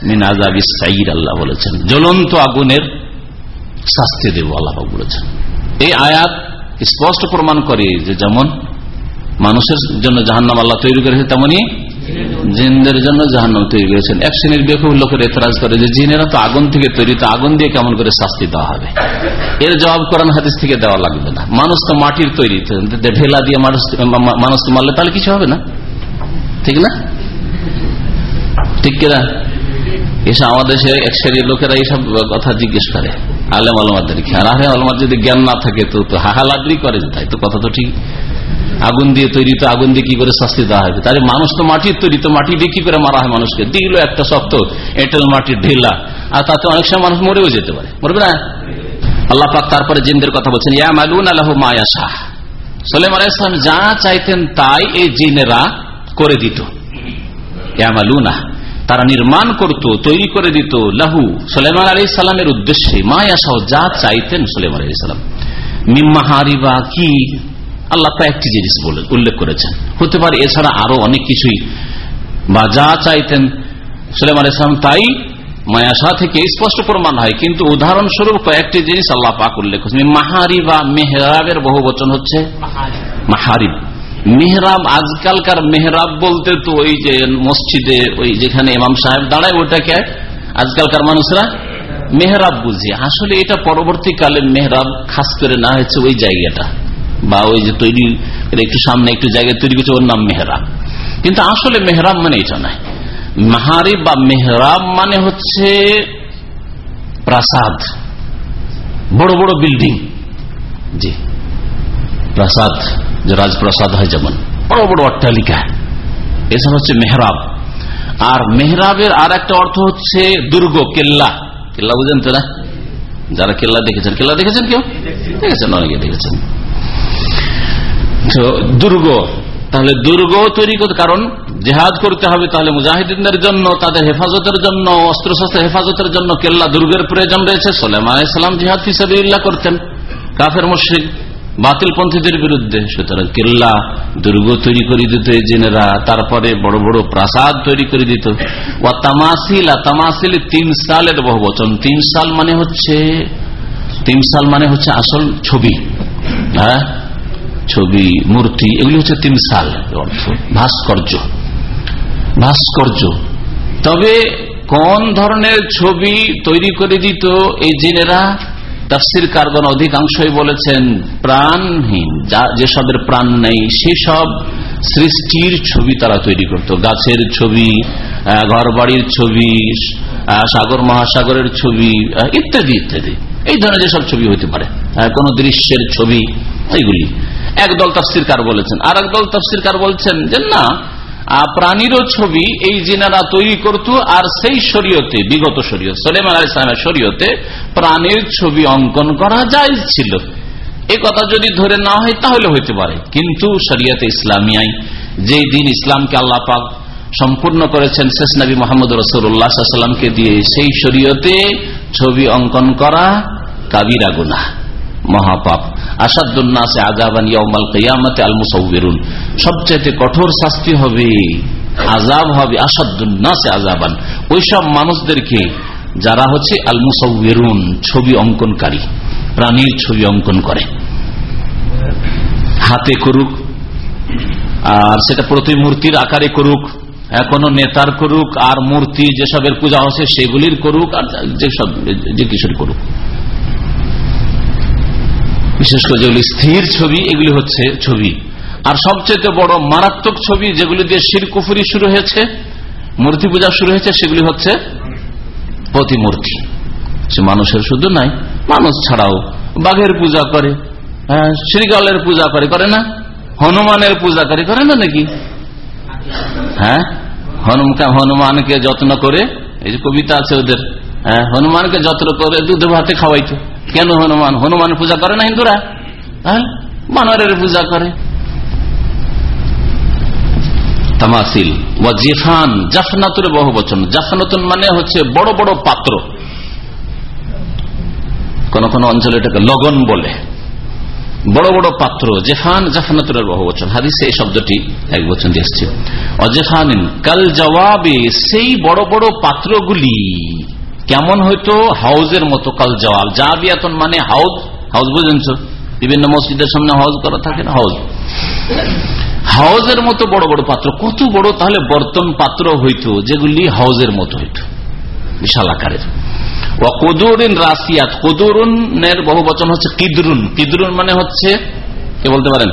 মিনাজাবি সাইর আল্লাহ বলেছেন। জ্বলন্ত আগুনের শাস্তি দেব আল্লাহ পাক বলেছেন। এই আয়াত স্পষ্ট প্রমাণ করে যে যেমন মানুষের জন্য জাহান্নাম আল্লাহ তৈরি করেছে, তেমনি জিনদের জন্য জাহান্নাম তৈরি করেছেন। এক শ্রেণির বেকুল লোকের এতরাজ করে যে জিনেরা তো আগুন থেকে তৈরি, তো আগুন দিয়ে কেমন করে শাস্তি দেওয়া হবে? এর জবাব করান হাদিস থেকে দেওয়া লাগবে না। মানুষ তো মাটির তৈরি ঢেলা দিয়ে মানুষ মানুষকে মারলে তাহলে কিছু হবে না? ঠিক না? ঠিক কিনা? এসে আমাদের দেশে এক শ্রেণির লোকেরা এইসব কথা জিজ্ঞেস করে, আলেম আলমাদেরকে আর আলমার যদি জ্ঞান না থাকে তো হাহালাদ্রি করে তাই তো কথা তো ঠিক। আগুন দিয়ে তৈরি তো আগুন দিয়ে কি করে শাস্তি দেওয়া হবে? তাহলে মানুষ তো মাটির তৈরি, তো মাটি দিয়ে কি করে মারা হয় মানুষকে? দিল একটা শক্ত, এঁটেল মাটির ঢেলা। আর তাতে অনেক সময় মানুষ মরেও যেতে পারে। মরবে না? আল্লাহ পাক তারপরে জিনদের কথা বলছেন, ইয়া মালুন আল্লাহ মায়া শাহ সোলেম আলাইসলাম যা চাইতেন তাই এই জিনেরা করে দিত। তারা নির্মাণ করত, তৈরি করে দিত। লাহু সোলেমান আলী সালামের উদ্দেশ্যে মায়া শাহ যা চাইতেন সোলেমান আলী সালাম। মিম্মাহারিবা কি আল্লাহ কয়েকটি জিনিস বলে উল্লেখ করেছেন। হতে পারে এছাড়া আরও অনেক কিছুই। বা যা চাইতেন সুলেমান ইসলাম তাই মায়াশা থেকে স্পষ্ট প্রমাণ হয়। কিন্তু উদাহরণস্বরূপ কয়েকটি জিনিস আল্লাহ পাক উল্লেখ করেছেন। মাহারি বা মেহরাবের বহু বচন হচ্ছে। মাহারিব। মেহরাব, আজকালকার মেহরাব বলতে তো ওই যে মসজিদে ওই যেখানে ইমাম সাহেব দাঁড়ায় ওটাকে আজকালকার মানুষরা মেহরাব বুঝি। আসলে এটা পরবর্তীকালে মেহরাব খাস করে না হয়েছে ওই জায়গাটা। বা ওই যে তৈরি একটু সামনে একটু জায়গায় তৈরি করছে, ওর নাম মেহরাব। কিন্তু আসলে মেহরাব মানে এটা নয়। মাহারি বা মেহরাব মানে হচ্ছে প্রাসাদ। বড় বড় বিল্ডিং। জি। প্রাসাদ, যে রাজপ্রাসাদ হয় যেমন। বড় বড় অট্টালিকা। এসব হচ্ছে মেহরাব। আর মেহরাবের আর একটা অর্থ হচ্ছে দুর্গ, কেল্লা। কেল্লা বুঝেন তো না? যারা কেল্লা দেখেছেন কেল্লা দেখেছেন কেউ? দেখেছেন, অনেকে দেখেছেন। দুর্গ, তাহলে দুর্গ তৈরি করতে কারণ জেহাদ করতে হবে, তাহলে মুজাহিদিনদের জন্য, তাদের হেফাজতের জন্য, অস্ত্রশস্ত্র হেফাজতের জন্য কেল্লা দুর্গের প্রয়োজন রয়েছে। সোলেমান ইসলাম জিহাদ ফিসাবিল্লাহ করতেন। কাফের, মুশ্রিক বাতিল পন্থীদের বিরুদ্ধে। সুতরাং কেল্লা দুর্গ তৈরি করে দিত এই জেনেরা, তারপরে বড় বড় প্রাসাদ তৈরি করে দিত। ও তামাসিল তামাসিল তিন সালের বহু বচন তিন সাল মানে হচ্ছে, তিন সাল মানে হচ্ছে আসল ছবি। হ্যাঁ? ছবি, মূর্তি, এগুলি হচ্ছে তিন সাল অর্থ ভাস্কর্য। ভাস্কর্য। তবে কোন ধরনের ছবি তৈরি করে দিত এই জিনেরা? তাফসির কারগন অধিকাংশই বলেছেন, প্রাণহীন। যা যেসবের প্রাণ নেই, সেসব সৃষ্টির ছবি তারা তৈরি করত। গাছের ছবি ঘর বাড়ির ছবি সাগর, মহাসাগরের ছবি ইত্যাদি ইত্যাদি। এই ধরনের যেসব ছবি হইতে পারে কোন দৃশ্যের ছবি, এইগুলি। একদল তাফসিরকার বলেছেন। আর একদল তাফসিরকার বলছেন যে, না প্রাণীরও ছবি এই জিনারা তৈরি করত আর সেই শরীয়তে, বিগত শরীয় সলেমান আল ইসলামের শরীয়তে প্রাণীর ছবি অঙ্কন করা যায় ছিল। এ কথা যদি ধরে না হয় তাহলে হইতে পারে। কিন্তু শরিয়তে ইসলামিয়াই যেই দিন ইসলামকে আল্লাহ পাক সম্পূর্ণ করেছেন, শেষ নবী মোহাম্মদ রসুল্লাহামকে দিয়ে সেই শরীয়তে ছবি অঙ্কন করা কাবিরা গুনা মহাপাপ। আসাদুল্নাসে আজাবান ইয়ামাল কেয়ামতে আল মুসৌবেরুন সবচাইতে কঠোর শাস্তি হবে আজাব হবে আসাদুল্নাসে আজাবান মানুষদেরকে যারা হচ্ছে আল ছবি অঙ্কনকারী প্রাণীর ছবি অঙ্কন করে হাতে করুক আর সেটা প্রতিমূর্তির আকারে করুক এখনও নেতার করুক আর মূর্তি যেসবের পূজা হচ্ছে সেগুলির করুক আর যেসব যে কিছুর করুক বিশেষ করে যেগুলি স্থির ছবি, এগুলি হচ্ছে ছবি। আর সবচেয়ে বড় মারাত্মক ছবি যেগুলি দিয়ে শিরকুফুরি শুরু হয়েছে, মূর্তি পূজা শুরু হয়েছে, সেগুলি হচ্ছে প্রতিমূর্তি। সে মানুষের শুধু নাই, মানুষ ছাড়াও বাঘের পূজা করে হ্যাঁ শ্রীকালের পূজা করে করে না? হনুমানের পূজা করে করে না নাকি? হ্যাঁ? হনুমানকে যত্ন করে, এই যে কবিতা আছে ওদের হ্যাঁ হনুমানকে যত্ন করে দুধ ভাতে খাওয়াইতো। কেন হনুমান? হনুমান পূজা করে না হিন্দুরা? হ্যাঁ? বানরের পূজা করে। তামাসিল। ওয়া জিফান জাফনাতুর বহু বচন জাফনাতুন মানে হচ্ছে বড় বড় পাত্র। কোন কোন অঞ্চলে এটাকে লগন বলে। বড় বড় পাত্র, জেফান জাফানাতুরের বহু বচন হাদিসে এই শব্দটি এক বচন দিয়ে এসছে। অজেফানিন কাল জবাবে সেই বড় বড় পাত্রগুলি কেমন হয়তো হাউজের মতো কাল জওয়াল জাবিয়াতন মানে হাউজ হাউজ বুঝেন বিভিন্ন মসজিদের সামনে হাউজ করা থাকে না, হাউজ। হাউজের মতো বড় বড় পাত্র, কত বড় তাহলে বর্তন পাত্র হইতো, যেগুলি হাউজের মতো হইত। বিশাল আকারের। কদুরিন রাশিয়াত কদুরুনের বহু বচন হচ্ছে কিদরুন। কিদরুন মানে হচ্ছে, কে বলতে পারেন?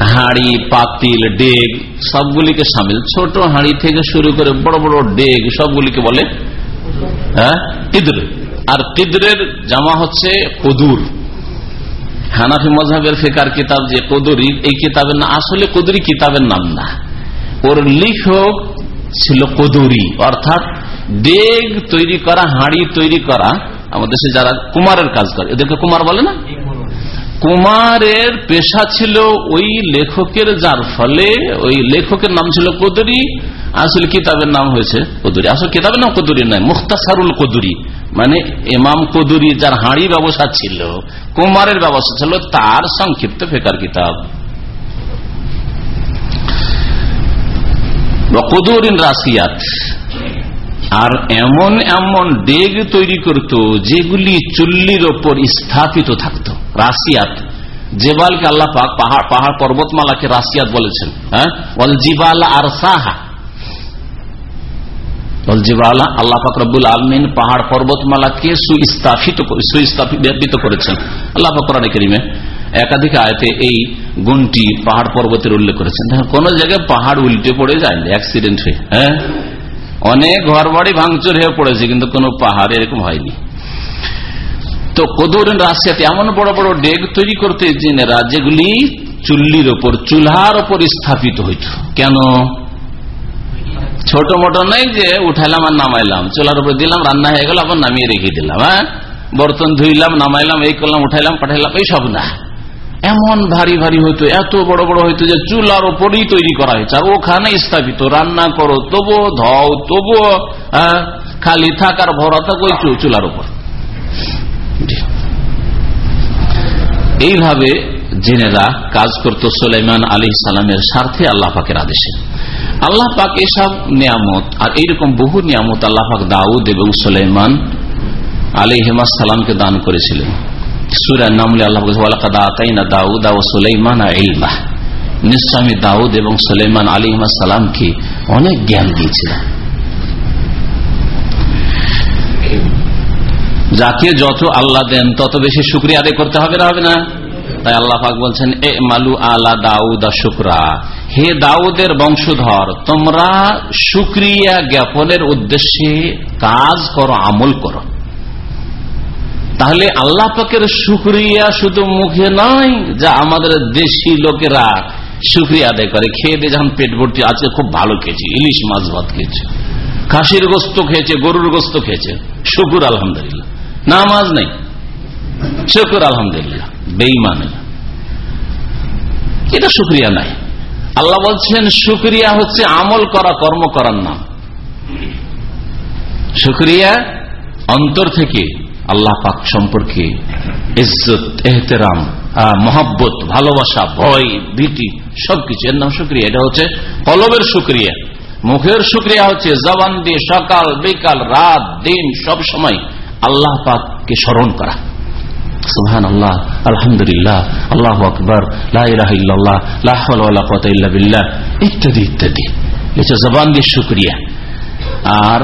হাড়ি, পাতিল, ডেগ, সবগুলিকে সামিল। ছোট হাড়ি থেকে শুরু করে বড় বড় ডেগ, সবগুলিকে বলে হ্যাঁ? আর কিদ্রের জামা হচ্ছে কদুর। হানাফি মজাহের ফেকার কিতাব যে কদুরি, এই কিতাবের না আসলে কদুরি কিতাবের নাম না। ওর লিখক ছিল কদুরি। অর্থাৎ ডেগ তৈরি করা, হাড়ি তৈরি করা আমাদের দেশে যারা কুমারের কাজ করে। এদেরকে কুমার বলে না? কুমারের পেশা ছিল ওই লেখকের, যার ফলে ওই লেখকের নাম ছিল কদুরি। আসলে কিতাবের নাম হয়েছে কদুরি। আসলে কিতাবের নাম কদুরি নয়, মুখতাসারুল কদুরি। মানে এমাম কদুরি যার হাঁড়ি ব্যবসা ছিল, কুমারের ব্যবসা ছিল, তার সংক্ষিপ্ত ফেকার কিতাব। কদুরিন রাশিয়াত আর এমন এমন ডেগ তৈরি করত, যেগুলি চুল্লির ওপর স্থাপিত থাকত। রাশিয়াত জেবালকে আল্লাহ পাক পাহাড় পাহাড় পর্বতমালাকে রাশিয়াত বলেছেন হ্যাঁ? জিবাল আর সাহা আল্লাহ ফাকরুল আলমিন পাহাড় পর্বতমালাকে সুস্থাপিত সুস্থাপিত করেছেন। আল্লাহ ফাকরান করিমে একাধিক আয়তে এই গুণটি পাহাড় পর্বতের উল্লেখ করেছেন। কোন জায়গায় পাহাড় উল্টে পড়ে যায় অ্যাক্সিডেন্ট হয়ে হ্যাঁ? অনেক ঘর বাড়ি ভাঙচুর হয়ে পড়েছে, কিন্তু কোন পাহাড় এরকম হয়নি। তো কদরেন রাশিয়াতে এমন বড় বড় ডেগ তৈরি করতে জেনেরা যেগুলি চুল্লির ওপর, চুলহার ওপর স্থাপিত হইত। কেন? ছোট মোটো নয় যে উঠাইলাম আর নামাইলাম। চুলার উপর দিলাম, রান্না হয়ে গেল, আবার নামিয়ে রেখে দিলাম হ্যাঁ? বর্তন ধুইলাম, নামাইলাম, এই করলাম, উঠাইলাম, পাঠাইলাম, এই সব না। এমন ভারী ভারী হইতো, এত বড় বড় হইতো যে চুলার ওপরই তৈরি করা হয়েছে আর ওখানে স্থাপিত, রান্না করো, তবুও ধও, তবুও খালি থাকার ভরা থাক চুলার উপর। এইভাবে জেনেরা কাজ করত সোলাইমান আলী সালামের স্বার্থে আল্লাহ পাকের আদেশে। আল্লাহ পাক এসব নিয়ামত আর এইরকম বহু নিয়ামত আল্লাহ পাক দাউদ এবং সোলাইমান আলী হেমাজ সালামকে দান করেছিলেন। নামলে আল্লাহ দাউদ ও সুলাইমান নিশ্চয় আমি দাউদ এবং সুলাইমান আলী সালামকে অনেক জ্ঞান দিয়েছিলাম। যাকে যত আল্লাহ দেন, তত বেশি শুক্রিয়া আদায় করতে হবে না হবে না? তাই আল্লাহ পাক বলছেন এ মালু আলা দাউদ শুক্রা। হে দাউদের বংশধর, তোমরা শুক্রিয়া জ্ঞাপনের উদ্দেশ্যে কাজ করো, আমল করো। তাহলে আল্লাহ পাকের শুক্রিয়া শুধু মুখে নয়, যা আমাদের দেশি লোকেরা শুক্রিয়া আদায় করে। খেয়ে দিয়ে যখন পেট ভর্তি, আজকে খুব ভালো খেয়েছি, ইলিশ মাছ ভাত খেয়েছে। খাসির গোস্ত খেয়েছে, গরুর গোস্ত খেয়েছে। শুকুর, আলহামদুলিল্লাহ। নামাজ নেই। শুকুর, আলহামদুলিল্লাহ বেইমান এটা শুক্রিয়া নাই। আল্লাহ বলছেন, শুক্রিয়া হচ্ছে আমল করা, কর্ম করার নাম। শুক্রিয়া অন্তর থেকে আল্লাহ পাক সম্পর্কে ইজ্জত, এহতেরাম মহাব্বত, ভালোবাসা, ভয়, ভীতি, সবকিছু। এর নাম শুক্রিয়া। এটা হচ্ছে কলবের শুক্রিয়া। মুখের শুক্রিয়া হচ্ছে জবান দিয়ে সকাল, বিকাল, রাত, দিন সব সময় আল্লাহ পাককে স্মরণ করা। সুহান আল্লাহ আলহামদুলিল্লাহ, আল্লাহ আকবর ইত্যাদি ইত্যাদি। এটা জবান দিয়ে আর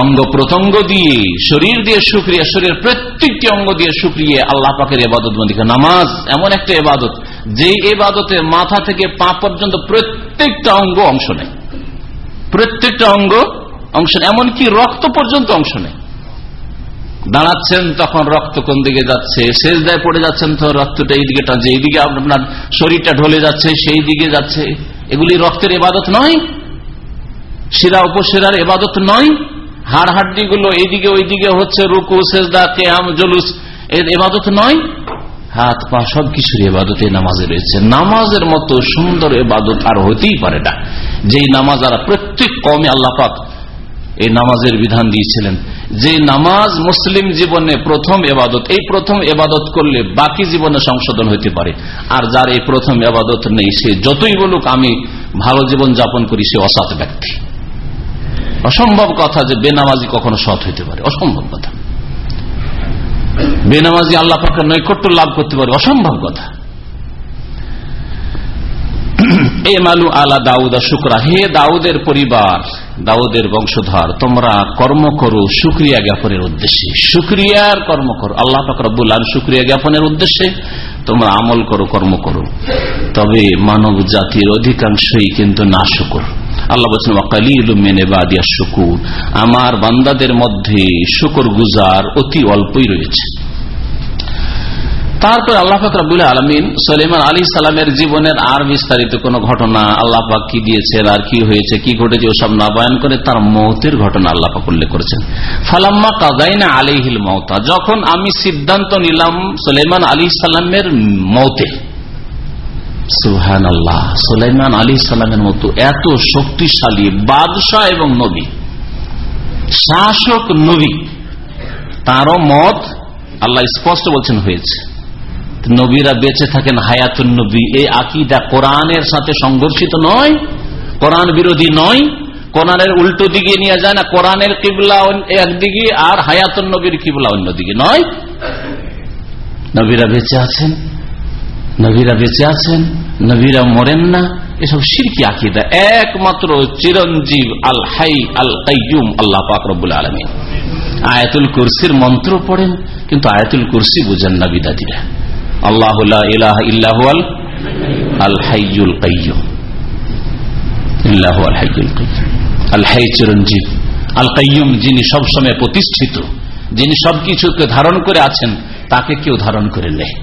অঙ্গ প্রত্যঙ্গ দিয়ে, শরীর দিয়ে সুক্রিয়া শরীর প্রত্যেকটি অঙ্গ দিয়ে সুক্রিয়া আল্লাহ পাকের এবাদত নামাজ এমন একটা এবাদত যে এবাদতে মাথা থেকে পা পর্যন্ত প্রত্যেকটা অঙ্গ অংশ নেয়। প্রত্যেকটা অঙ্গ অংশ নেয়, এমনকি রক্ত পর্যন্ত অংশ নেয়। দাঁড়াচ্ছেন, তখন রক্ত কোন দিকে যাচ্ছে? শেষ দায় পড়ে যাচ্ছেন তো রক্তটা এইদিকে টানছে। এইদিকে আপনার শরীরটা ঢলে যাচ্ছে, সেই দিকে যাচ্ছে। এগুলি রক্তের এবাদত নয়। শিরা উপশিরার এবাদত নয়। হাড় হাড্ডি গুলো এইদিকে ওইদিকে হচ্ছে, রুকু, সেজদা, কেয়াম, জলুস, এর এবাদত নয়। হাত, পা সবকিছুর এবাদত নামাজে রয়েছে। নামাজের মতো সুন্দর এবাদত আর হতেই পারে না। যেই নামাজ আর প্রত্যেক কমে আল্লাপাক এই নামাজের বিধান দিয়েছিলেন। যে নামাজ মুসলিম জীবনে প্রথম এবাদত, এই প্রথম এবাদত করলে বাকি জীবনে সংশোধন হইতে পারে। আর যার এই প্রথম এবাদত নেই, সে যতই বলুক আমি ভালো জীবন যাপন করি, সে অসৎ ব্যক্তি। অসম্ভব কথা যে বেনামাজি কখনো সৎ হইতে পারে। অসম্ভব কথা। বেনামাজি আল্লাহ পাকের নৈকট্য লাভ করতে পারে। অসম্ভব কথা। এ মালু আলা দাউদা, শুক্রা। হে দাউদের পরিবার, দাউদের বংশধর, তোমরা কর্ম করো সুক্রিয়া জ্ঞাপনের উদ্দেশ্যে। সুক্রিয়ার কর্ম করো। আল্লাহ পাকরবুল সুক্রিয়া জ্ঞাপনের উদ্দেশ্যে তোমরা আমল করো, কর্ম করো। তবে মানব জাতির অধিকাংশই কিন্তু না শুকুর আল্লাহ বলছেন আমার বান্দাদের মধ্যে শুকুর গুজার অতি অল্পই রয়েছে। তারপর আল্লাহ ফাকরাবুল আলমিন সলেমান আলী সালামের জীবনের আর বিস্তারিত কোন ঘটনা আল্লাহ পাক কি দিয়েছেন আর কি হয়েছে, কি ঘটেছে ওসব না বয়ান করে তার মৌতের ঘটনা আল্লাহ পাক উল্লেখ করেছেন। ফালাম্মা কাদাইনা আলিহিল মৌতা যখন আমি সিদ্ধান্ত নিলাম সোলেমান আলী সালামের মৌতে সুহান আল্লাহ সুলাইমান আলী সালামের মতো এত শক্তিশালী বাদশাহ এবং নবী, শাসক নবী, তারও মত আল্লাহ স্পষ্ট বলছেন হয়েছে। নবীরা বেঁচে থাকেন হায়াতুন নবী। এই আকিদা কোরআনের সাথে সংঘর্ষিত নয়, কোরআন বিরোধী নয়, কোরআনের উল্টো দিকে নিয়ে যায় না, কোরআনের কিবলা একদিকে আর হায়াতুন নবীর কিবলা অন্যদিকে নয়। নবীরা বেঁচে আছেন, নবীরা বেঁচে আছেন, নবীরা মরেন না, এসব সিরকি আকিদা। একমাত্র চিরঞ্জীব আল হাই আল কাইম আল্লাহ পাক রব্বুল আলমী আয়াতুল কুরসির মন্ত্র পড়েন, কিন্তু আয়াতুল কুরসি বুঝেন না বিদাতিরা। আল্লাহ ইল্লাহ যিনি সবসময় প্রতিষ্ঠিত, যিনি সবকিছুকে ধারণ করে আছেন, তাকে কেউ ধারণ করে নেয়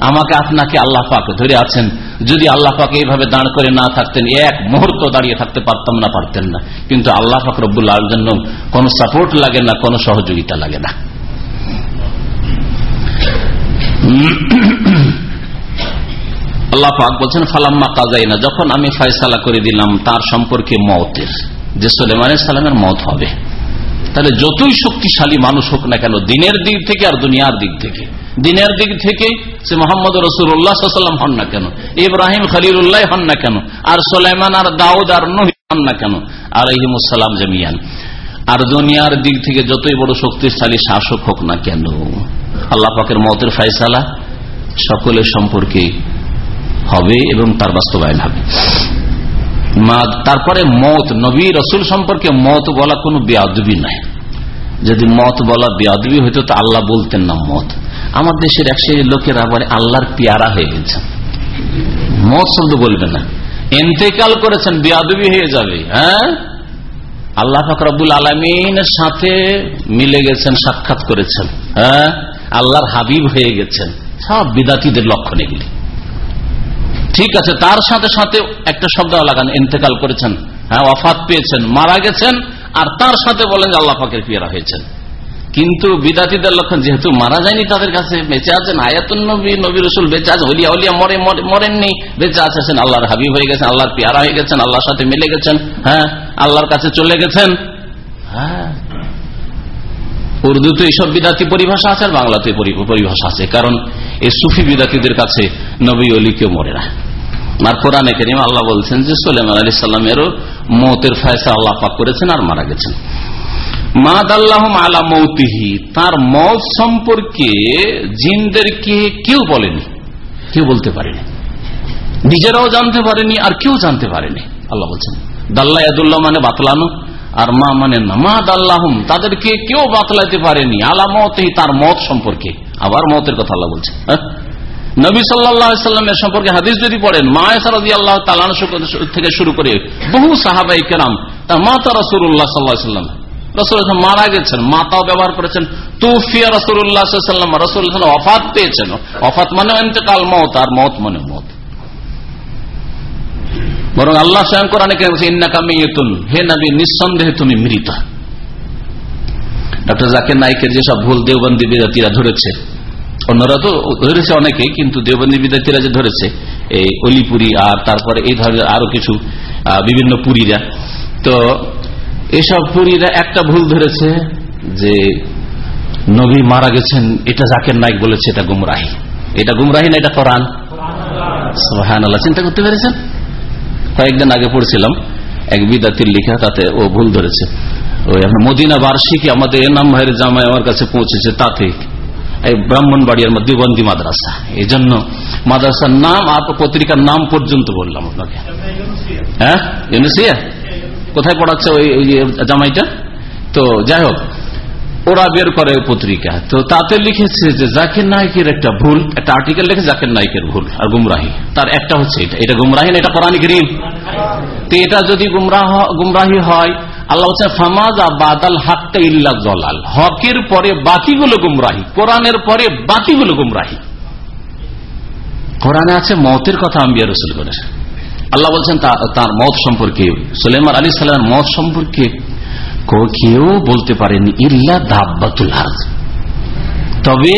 আমাকে, আপনাকে আল্লাহ পাক ধরে আছেন। যদি আল্লাহ পাক এইভাবে দাঁড় করে না থাকতেন, এক মুহূর্ত দাঁড়িয়ে থাকতে পারতাম না, পারতেন না। কিন্তু আল্লাহ পাক রব্বুল্লাহ জন্য কোন সাপোর্ট লাগে না, কোন সহযোগিতা লাগে না। আল্লাহ পাক বলছেন, ফালাম্মা কাজাই না যখন আমি ফয়সালা করে দিলাম, তার সম্পর্কে মতের। যে সোলেমান সালামের মত হবে। তাহলে যতই শক্তিশালী মানুষ হোক না কেন, দিনের দিক থেকে আর দুনিয়ার দিক থেকে। দিনের দিক থেকে সে মোহাম্মদ রসুল্লাহাম হন না কেন, ইব্রাহিম খালিউল্লাহ হন না কেন, আর সোলাইমান আর দাউদ আর নহি হন না কেন আর ইহিমুসালাম জামিয়ান। আর দুনিয়ার দিক থেকে যতই বড় শক্তিশালী শাসক হোক না কেন, আল্লাহ পাকের মতের ফাইসালা সকলের সম্পর্কে হবে এবং তার বাস্তবায়ন হবে। তারপরে মত, নবী, রসুল সম্পর্কে মত বলা কোনো বেয়াদবি নাই যদি মত বলা বেয়াদবি হইতো, তো আল্লাহ বলতেন না মত। আমার দেশের এক শ্রেণির লোকের আবার আল্লাহর পিয়ারা হয়ে গেছে। মত শব্দ বলবে না। এন্তেকাল করেছেন, বেয়াদবি হয়ে যাবে হ্যাঁ? আল্লাহ ফকরাবুল আলমিনের সাথে মিলে গেছেন, সাক্ষাৎ করেছেন হ্যাঁ? আল্লাহর হাবিব হয়ে গেছেন। সব বিদাতিদের লক্ষণ এগুলি। ঠিক আছে, তার সাথে সাথে একটা শব্দ লাগান, ইন্তেকাল করেছেন। হ্যাঁ অফাত পেয়েছেন, মারা গেছেন, আর তার সাথে বলেন যে আল্লাহ পাকের পিয়ারা হয়েছেন। কিন্তু বিদাতিদের লক্ষণ, যেহেতু মারা যায়নি তাদের কাছে, বেঁচে আছেন, আয়াতুন নবী নবী রসুল বেঁচে আছে হলিয়া হলিয়া মরে, মরেননি, বেঁচে আছেন, আল্লাহর হাবিব হয়ে গেছেন, আল্লাহর পিয়ারা হয়ে গেছেন, আল্লাহর সাথে মিলে গেছেন হ্যাঁ আল্লাহর কাছে চলে গেছেন। হ্যাঁ উর্দুতে এইসব বিদাতি পরিভাষা আছে আর বাংলাতে পরিভাষা আছে। কারণ এই সুফি বিদাতিদের কাছে নবী অলি কেউ মরে না। আর কোরআনে কেরিম আল্লাহ বলছেন যে সোলেমান আলী সাল্লামেরও মতের ফায়সা আল্লাহ পাক করেছেন আর মারা গেছেন। তার মত সম্পর্কে জিনদেরকে কেউ বলেনি। কেউ বলতে পারেনি। নিজেরাও জানতে পারেনি আর কেউ জানতে পারেনি। আল্লাহ বলছেন, দাল্লা মানে বাতলানো। আর মা মানে না। মা দাল্লাহম তাদেরকে কেউ বাতলাইতে পারেনি। আলা মতহি তার মত সম্পর্কে। আবার মতের কথা আল্লাহ বলছেন হ্যাঁ? নবী সাল্লামের সম্পর্কে হাদিস যদি পড়েন মা সারাদি আল্লাহ থেকে শুরু করে বহু সাহাবাই কেরাম, তার মাতা রসুল্লাহ সাল্লাহ সাল্লাম, রসুল মারা গেছেন, মাতাও ব্যবহার করেছেন। তুফিয়া রসুল্লাহ রসুল অফাত পেয়েছেন। অফাত মানে অন্তকাল মত, আর মত মানে মত। বরং আল্লাহ স্বয়ং কোরআনে ইন্নাকামিয়তুন হে নবী, নিঃসন্দেহে তুমি মৃত। ডক্টর জাকের নাইকের যেসব ভুল দেওবন্দি বিজাতিরা ধরেছে, অন্যরা তো ধরেছে অনেকেই, কিন্তু দেওবন্দি বিদ্যার্থীরা যে ধরেছে, এই অলিপুরি আর তারপরে এই ধরনের আরও কিছু বিভিন্ন পুরীরা, তো এসব পুরীরা একটা ভুল ধরেছে যে নবী মারা গেছেন, এটা জাকের নাইক বলেছে, এটা গুমরাহি। এটা গুমরাহি না, এটা কোরআন? চিন্তা করতে পেরেছেন? কয়েকদিন আগে পড়ছিলাম, এক বিদাতির লিখা, তাতে ও ভুল ধরেছে। ওই মদিনা বার্ষিকী আমাদের এনাম ভাইয়ের জামাই আমার কাছে পৌঁছেছে, তাতে। এই ব্রাহ্মণবাড়িয়ার দিবন্দি মাদ্রাসা। এই জন্য মাদ্রাসার নাম আর পত্রিকার নাম পর্যন্ত বললাম আপনাকে। হ্যাঁ ইউনিসিয়া? কোথায় পড়াচ্ছে ওই জামাইটা? তো যাই হোক ওরা বের করে পত্রিকা। তো তাতে লিখেছে যে জাকির নায়কের একটা ভুল, একটা আর্টিকেল লিখে জাকির নায়কের ভুল আর গুমরাহি। তার একটা হচ্ছে এটা। এটা গুমরাহি না এটা কোরআন করিম? তো এটা যদি গুমরাহি হয়, আল্লাহ বলছেন তার মত সম্পর্কে সুলেমান আলী সাল্লামের মত সম্পর্কে কেউ বলতে পারেন, ইল্লা দাব্বাতুল হাজ তবে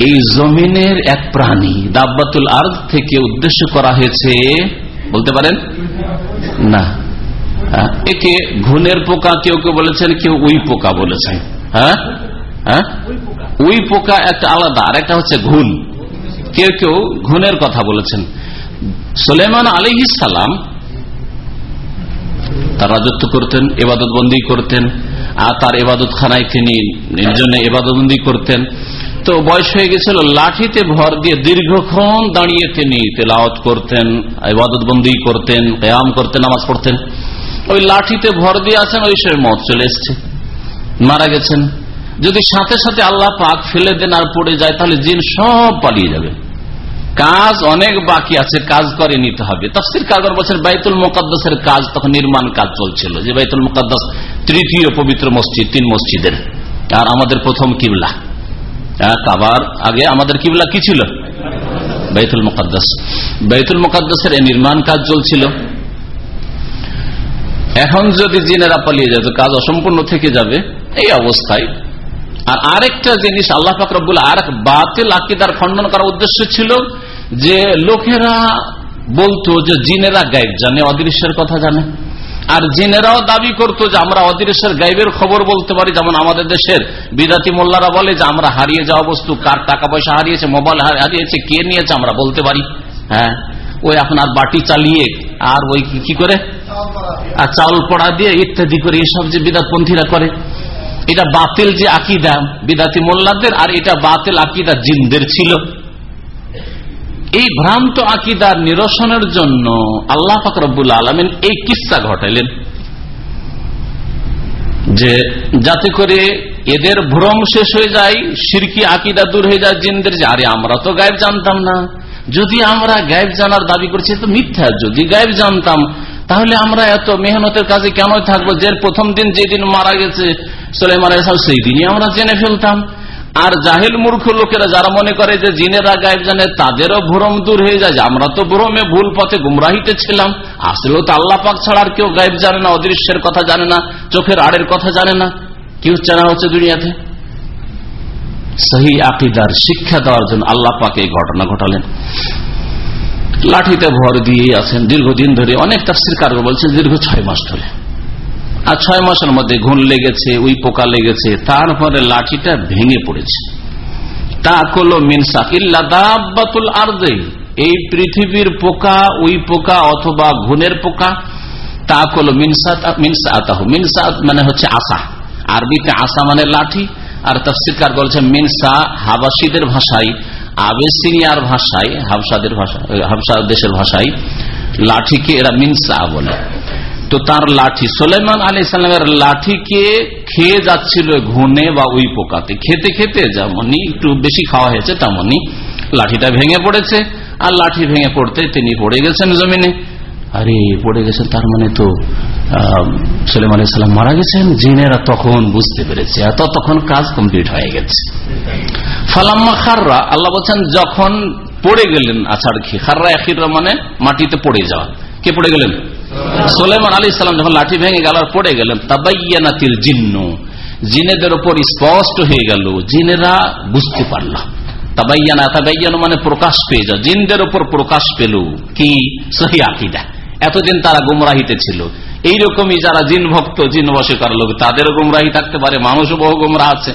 এই জমিনের এক প্রাণী দাব্বাতুল আর্দ থেকে উদ্দেশ্য করা হয়েছে, বলতে পারেন? না। একে ঘুনের পোকা কেউ কেউ বলেছেন, কেউ উই পোকা বলেছেন। হ্যাঁ? হ্যাঁ? উই পোকা একটা আলাদা, আর একটা হচ্ছে ঘুন কেউ কেউ ঘুনের কথা বলেছেন। সোলেমান আলী সালাম তার রাজত্ব করতেন এবাদত বন্দি করতেন, আর তার এবাদত খানায় তিনি নির্জনে এবাদতবন্দি করতেন। তো বয়স হয়ে গেছিল, লাঠিতে ভর দিয়ে দীর্ঘক্ষণ দাঁড়িয়ে তিনি তেলাওয়াত করতেন এবাদত বন্দি করতেন ব্যায়াম করতেন, নামাজ পড়তেন। ওই লাঠিতে ভর দিয়ে আছেন ওই সময় মত চলে এসছে। মারা গেছেন। যদি সাথে সাথে আল্লাহ পাক ফেলে দেন আর পড়ে যায়, তাহলে জিন সব পালিয়ে যাবে। কাজ অনেক বাকি আছে, কাজ করে নিতে হবে। তফসির কারবার বলছেন, বাইতুল মোকাদ্দাসের কাজ তখন নির্মাণ কাজ চলছিল। যে বাইতুল মোকাদ্দাস তৃতীয় পবিত্র মসজিদ, তিন মসজিদের। আর আমাদের প্রথম কিবলা। কাবার আগে আমাদের কিবলা কি ছিল? বাইতুল মোকাদ্দাস। বাইতুল মোকাদ্দাসের এই নির্মাণ কাজ চলছিল। এখন যদি জিনেরা পালিয়ে যেত কাজ অসম্পূর্ণ থেকে যাবে। এই অবস্থায় আর আরেকটা জিনিস আল্লাহ ফাকরবুল আর এক বাতিল আকিদার খণ্ডন করার উদ্দেশ্য ছিল যে লোকেরা বলতো যে জিনেরা গাইব জানে, অদৃশ্যের কথা জানে। আর জিনেরাও দাবি করতো যে আমরা অদৃশ্যের গাইবের খবর বলতে পারি, যেমন আমাদের দেশের বিদাতি মোল্লারা বলে যে আমরা হারিয়ে যাওয়া বস্তু কার টাকা পয়সা হারিয়েছে, মোবাইল হারিয়েছে, কে নিয়েছে আমরা বলতে পারি। হ্যাঁ ওই এখন আর বাটি চালিয়ে আর ওই কি করে? আর চাউল পড়া দিয়ে ইত্যাদি করে এসব যে বিদাতপন্থীরা করে। এটা বাতিল যে আকিদা, বিদাতি মোল্লাদের, আর এটা বাতিল আকিদা জিনদের ছিল। এই ভ্রান্ত আকিদার নিরসনের জন্য আল্লাহ ফাকরবুল আলমিন এই কিস্সা ঘটাইলেন। যে যাতে করে এদের ভ্রম শেষ হয়ে যায়, সিরকি আকিদা দূর হয়ে যায় জিনদের, যে আরে আমরা তো গায়েব জানতাম না। যদি আমরা গায়েব জানার দাবি করছি তো মিথ্যা। যদি গায়েব জানতাম, তাহলে আমরা এত মেহনতের কাজে কেন থাকব? যে প্রথম দিন যেদিন মারা গেছে সোলেমান সেই দিনই আমরা জেনে ফেলতাম। আর জাহিল মূর্খ লোকেরা যারা মনে করে যে জিনেরা জানে, তাদেরও ভ্রম দূর হয়ে যায় আমরা তো ভ্রমে ভুল পথে গুমরাহিতে ছিলাম। আসলেও তো ছাড়া আর কেউ গায়েব জানে না, অদৃশ্যের কথা জানে না, চোখের আড়ের কথা জানে না। হচ্ছে দুনিয়াতে? শিক্ষা দেওয়ার জন্য আল্লাহ এই ঘটনা ঘটালেন। লাঠিতে ভর দিয়ে আছেন। দীর্ঘদিন ধরে অনেক তাফসির কারণ বলছেন, দীর্ঘ ছয় মাস ধরে। আর ছয় মাসের মধ্যে ঘুন লেগেছে, উই পোকা লেগেছে, তারপরে লাঠিটা ভেঙে পড়েছে। তা কলো মিনসা ইল্লাদাবাতুল আর্দে, এই পৃথিবীর পোকা, উই পোকা অথবা ঘুনের পোকা, তা কলো মিনসা মিনসা আতাহ মিনসা মানে হচ্ছে আশা। আরবিতে আসা মানে লাঠি, আর তফসিরকার বলছে মিনসা হাবাসীদের ভাষায়, আবেসিনিয়ার ভাষায়, হাবসাদের ভাষা হাবসা দেশের ভাষায়, লাঠিকে এরা মিনসা বলে। তো তার লাঠি। সোলেমান আলী সাল্লামের লাঠিকে খেয়ে যাচ্ছিল ঘুনে বা ওই পোকাতে। খেতে খেতে যেমনই একটু বেশি খাওয়া হয়েছে, তেমনই লাঠিটা ভেঙে পড়েছে। আর লাঠি ভেঙে পড়তে তিনি পড়ে গেছেন জমিনে। আরে, পড়ে গেছেন তার মানে তো সালেম আলি সাল্লাম মারা গেছেন? জিনেরা তখন বুঝতে পেরেছে। এত তখন কাজ কমপ্লিট হয়ে গেছে। ফালাম্মা খাররা, আল্লাহ বলছেন, যখন পড়ে গেলেন আছাড় খেয়ে খাররা একিরা মানে মাটিতে পড়ে যাওয়া। কে পড়ে গেলেন? সোলেমান আলী সাল্লাম যখন লাঠি ভেঙে গেল আর পড়ে গেলেন, তাবাইয়ানাতিল জিন্ন। জিনেদের ওপর স্পষ্ট হয়ে গেল, জিনেরা বুঝতে পারল। তাবাইয়ানা, তাবাইয়ানো মানে প্রকাশ পেয়ে যাও জিনদের ওপর প্রকাশ পেল কি? সহি আকিদা। এতদিন তারা গুমরাহিতে ছিল। এইরকমই যারা জিন ভক্ত, জিন বসেকার লোক, তাদেরও গুমরাহি থাকতে পারে, মানুষও বহু গুমরা আছে।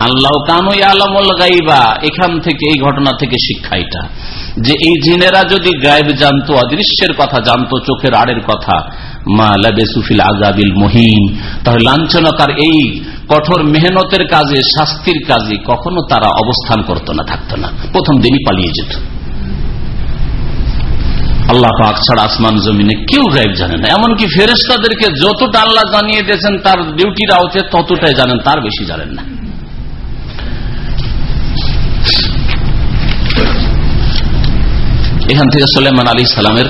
আল্লাহ কানু আলমল গাইবা, এখান থেকে, এই ঘটনা থেকে শিক্ষা এটা। যে এই জিনেরা যদি গায়েব জানতো, অদৃশ্যের কথা জানতো, চোখের আড়ের কথা, মা লাবেসুফিল আজাবিল মহিন, তাহলে এই কঠোর মেহনতের কাজে, শাস্তির কাজে কখনো তারা অবস্থান করতো না, থাকতো না। প্রথম দিনই পালিয়ে যেত। আল্লাহ পাক ছাড়া আসমান জমিনে কেউ গাইব জানে না। এমনকি ফেরেস্তাদেরকে যতটা আল্লাহ জানিয়ে দিয়েছেন, তার ডিউটির আওতে ততটাই জানেন, তার বেশি জানেন না। এখান থেকে সোলেমান আলী সালামের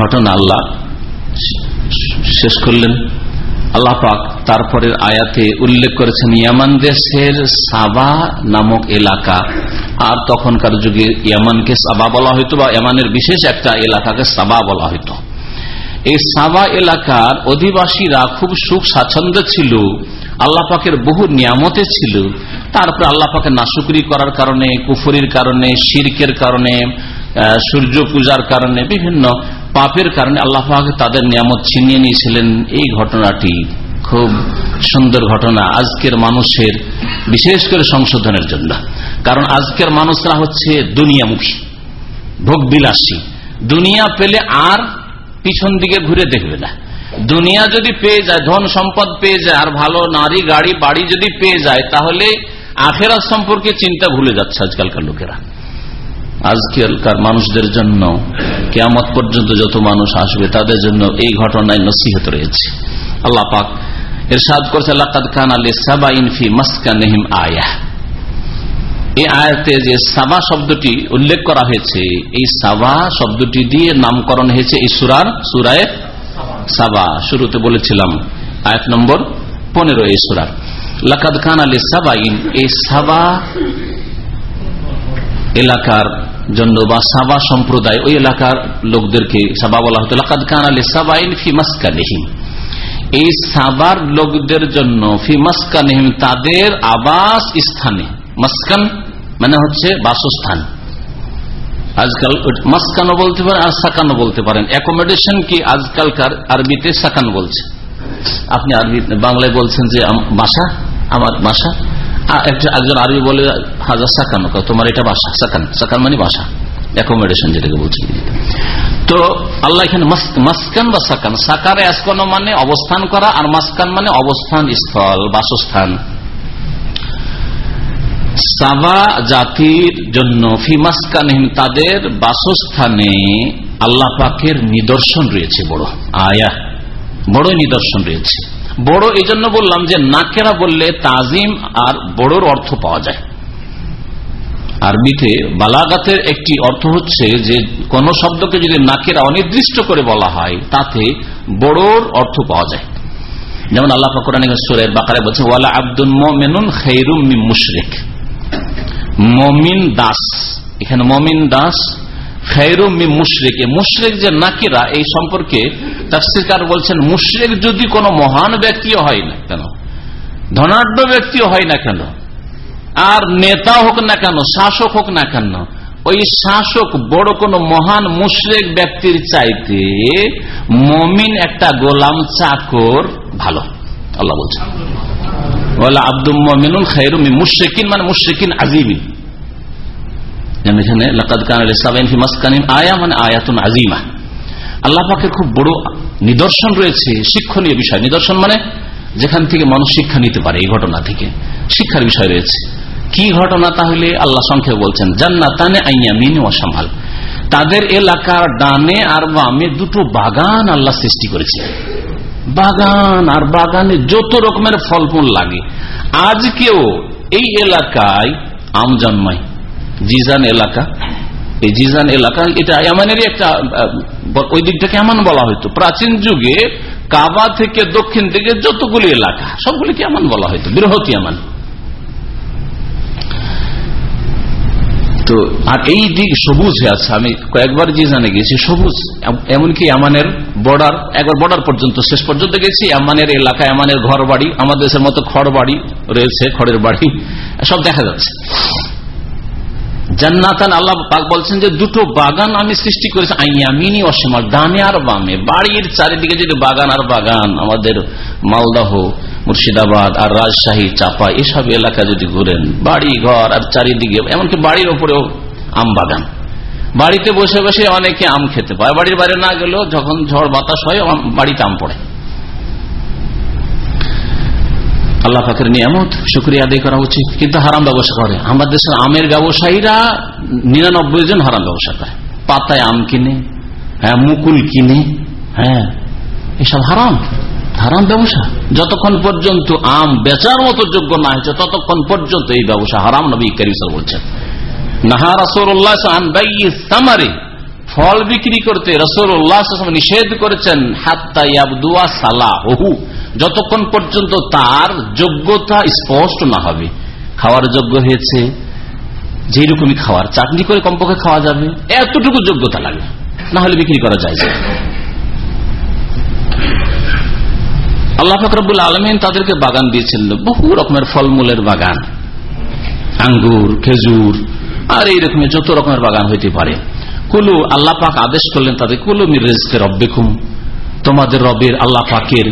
ঘটনা আল্লাহ শেষ করলেন। আল্লাহ পাক তারপরের আয়াতে উল্লেখ করেছেন, ইয়ামান দেশের সাবা নামক এলাকা। আর তখনকার যুগে ইয়ামানকে সাবা বলা হইতো বা ইয়ামানের বিশেষ একটা এলাকাকে সাবা বলা হইতো। এই সাবা এলাকার অধিবাসীরা খুব সুখ স্বাচ্ছন্দ্য ছিল, আল্লাহ পাকের বহু নিয়ামতে ছিল। তারপরে আল্লাহ পাকে নাশুকরি করার কারণে, কুফরির কারণে, শির্কের কারণে সূর্য পূজার কারণে, বিভিন্ন পাপের কারণে আল্লাহ তাদের নিয়ামত ছিনিয়ে নিয়েছিলেন। এই ঘটনাটি খুব সুন্দর ঘটনা আজকের মানুষের, বিশেষ করে সংশোধনের জন্য। কারণ আজকের মানুষরা হচ্ছে দুনিয়ামুখী ভোগ বিলাসী দুনিয়া পেলে আর পিছন দিকে ঘুরে দেখবে না। দুনিয়া যদি পেয়ে যায়, ধন সম্পদ পেয়ে যায়, আর ভালো নারী, গাড়ি, বাড়ি যদি পেয়ে যায়, তাহলে আখেরা সম্পর্কে চিন্তা ভুলে যাচ্ছে আজকালকার লোকেরা। আজকালকার মানুষদের জন্য কেয়ামত পর্যন্ত যত মানুষ আসবে, তাদের জন্য এই ঘটনায় নসিহত রয়েছে। আল্লাহ পাক এর সাদ করছে আয়া। এই আয়াতে যে সাবা শব্দটি উল্লেখ করা হয়েছে, এই সাবা শব্দটি দিয়ে নামকরণ হয়েছে এই সুরার, সুরায় সাবা। শুরুতে বলেছিলাম, আয়াত নম্বর পনেরো এই সুরার। লাকাদ খান আলী সাবাইন এই সাবা এলাকার জন্য বা সাবা সম্প্রদায়, ওই এলাকার লোকদেরকে সাবা বলা হতো। এই সাবার লোকদের জন্য ফি মাসকানিহিম তাদের আবাস স্থানে। মাসকান মানে হচ্ছে বাসস্থান। আজকাল মাসকানো বলতে পারেন আর সাকানো বলতে পারেন। অ্যাকোমোডেশন কি আজকালকার আরবিতে সাকান বলছে? আপনি আরবি বাংলায় বলছেন যে বাসা, আমার বাসা। একজন আরবি বলে হাজার সাকানো তোমার এটা বাসা সাকান সাকান মানে বাসা অ্যাকোমোডেশন যেটাকে বলছি তো আল্লাহ এখানে মাসকান বা সাকান। সাকারে আসকনো মানে অবস্থান করা, আর মাসকান মানে অবস্থান স্থল, বাসস্থান। সাবা জাতির জন্য ফিমাসকানহিম তাদের বাসস্থানে আল্লাহ পাকের নিদর্শন রয়েছে বড়। আয়া বড় নিদর্শন রয়েছে। বড় এই জন্য বললাম যে নাকেরা বললে তাজিম আর বড়র অর্থ পাওয়া যায়। আরবিতে বালাগাতের একটি অর্থ হচ্ছে যে কোন শব্দকে যদি নাকেরা অনির্দিষ্ট করে বলা হয়, তাতে বড়র অর্থ পাওয়া যায়। যেমন আল্লাহ ফকরান বাকারে বলছে, ওয়ালা আব্দুল মেনুন খেরুম মুশরেক। মমিন দাস। এখানে মমিন দাস খৈরুমি মুশরেকে। মুশরেক যে নাকিরা, এই সম্পর্কে তাফসিরকার বলছেন, মুশরেক যদি কোনো মহান ব্যক্তিও হয় না কেন, ধনাঢ্য ব্যক্তিও হয় না কেন, আর নেতা হোক না কেন, শাসক হোক না কেন, ওই শাসক বড় কোন মহান মুশরেক ব্যক্তির চাইতে মমিন একটা গোলাম চাকর ভালো। আল্লাহ বলছেন। বলে আব্দুল মমিনুল খাইরুমি মুশরেকিন মানে মুশরেকিন আজিমিন এখানে আয়া মানে আয়াতুন আজিমা। আল্লাহ খুব বড় নিদর্শন রয়েছে, শিক্ষণীয় বিষয়। নিদর্শন মানে যেখান থেকে মানুষ শিক্ষা নিতে পারে, এই ঘটনা থেকে। শিক্ষার বিষয় রয়েছে। কি ঘটনা তাহলে? আল্লাহ সংখ্যা বলছেন, জান্নাতানে আইয়া মিন ওয়াসামাল তাদের এলাকার ডানে আর বামে দুটো বাগান আল্লাহ সৃষ্টি করেছে বাগান আর বাগানে যত রকমের ফল ফুল লাগে। আজকেও এই এলাকায় আম জন্মায় জিজান এলাকা। এই জিজান এলাকা, এটা এমনেরই একটা ওই দিকটাকে এমন বলা হইতো। প্রাচীন যুগে কাবা থেকে দক্ষিণ থেকে যতগুলি এলাকা, সবগুলিকে এমন বলা হইতো, বৃহৎ এমন তো, আর এই দিক সবুজ হয়ে আছে। আমি কয়েকবার যে জানে গেছি, সবুজ এমনকি আমানের বর্ডার, একবার বর্ডার পর্যন্ত, শেষ পর্যন্ত গেছি। আমানের এলাকা আমানের ঘর বাড়ি আমাদের দেশের মতো খড় বাড়ি রয়েছে, খড়ের বাড়ি, সব দেখা যাচ্ছে। জান্নাতান আল্লাহ পাক বলছেন যে দুটো বাগান আমি সৃষ্টি করেছি, আইয়ামিনি অসীমাল ডানে আর বামে। বাড়ির চারিদিকে যদি বাগান আর বাগান, আমাদের মালদাহ, মুর্শিদাবাদ আর রাজশাহী, চাপা, এসব এলাকা যদি ঘুরেন বাড়ি ঘর আর চারিদিকে, এমনকি বাড়ির ওপরেও আম বাগান। বাড়িতে বসে বসে অনেকে আম খেতে পায়। বাড়ির বাইরে না গেলেও যখন ঝড় বাতাস হয়, বাড়িতে আম পড়ে। আল্লাহ পাকের নিয়ামত, শুক্রিয়া আদায় করা উচিত। কিন্তু হারাম ব্যবসা করে। আমাদের দেশের আমের ব্যবসায়ীরা নিরানব্বই জন হারাম ব্যবসা করে। পাতায় আম কিনে হ্যাঁ মুকুল কিনে হ্যাঁ এসব হারাম। হারাম ব্যবসা। যতক্ষণ পর্যন্ত আম বেচার মতো যোগ্য না হয়েছে, ততক্ষণ পর্যন্ত এই ব্যবসা হারাম নবী কারিমসাল বলছেন। নাহা রসোল্লাহ ফল বিক্রি করতে রসোল্লাহ নিষেধ করেছেন, হাত্তা ইয়াবদুয়া সালা হু যতক্ষণ পর্যন্ত তার যোগ্যতা স্পষ্ট না হবে, খাওয়ার যোগ্য হয়েছে যেরকমই খাওয়ার, চাটনি করে কমপক্ষে খাওয়া যাবে, এতটুকু যোগ্যতা লাগে, না হলে বিক্রি করা যায় আল্লাহ ফকরবুল আলমিন তাদেরকে বাগান দিয়েছিলেন বহু রকমের ফলমূলের বাগান, আঙ্গুর, খেজুর, আর এইরকমের যত রকমের বাগান হইতে পারে। কুলু, আল্লাহ পাক আদেশ করলেন তাদের, কুলু মির তোমাদের রবের আল্লাহ পাকের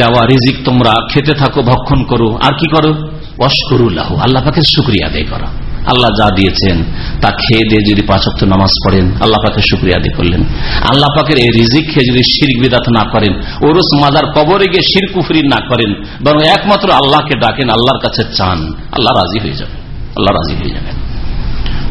দেওয়া রিজিক তোমরা খেতে থাকো, ভক্ষণ করো, আর কি করো? অস্করুল্লাহ আল্লাহ পাকের শুক্রিয়া আদায় করো। আল্লাহ যা দিয়েছেন তা খেয়ে দিয়ে যদি পাঁচক্ত নামাজ পড়েন, আল্লাহ পাকের শুক্রিয়া আদায় করলেন। আল্লাহ পাকের এই রিজিক খেয়ে যদি শির বিদাত না করেন, ওরস মাজার কবরে গিয়ে শির কুফরি না করেন, বরং একমাত্র আল্লাহকে ডাকেন, আল্লাহর কাছে চান, আল্লাহ রাজি হয়ে যাবে আল্লাহ রাজি হয়ে যাবেন।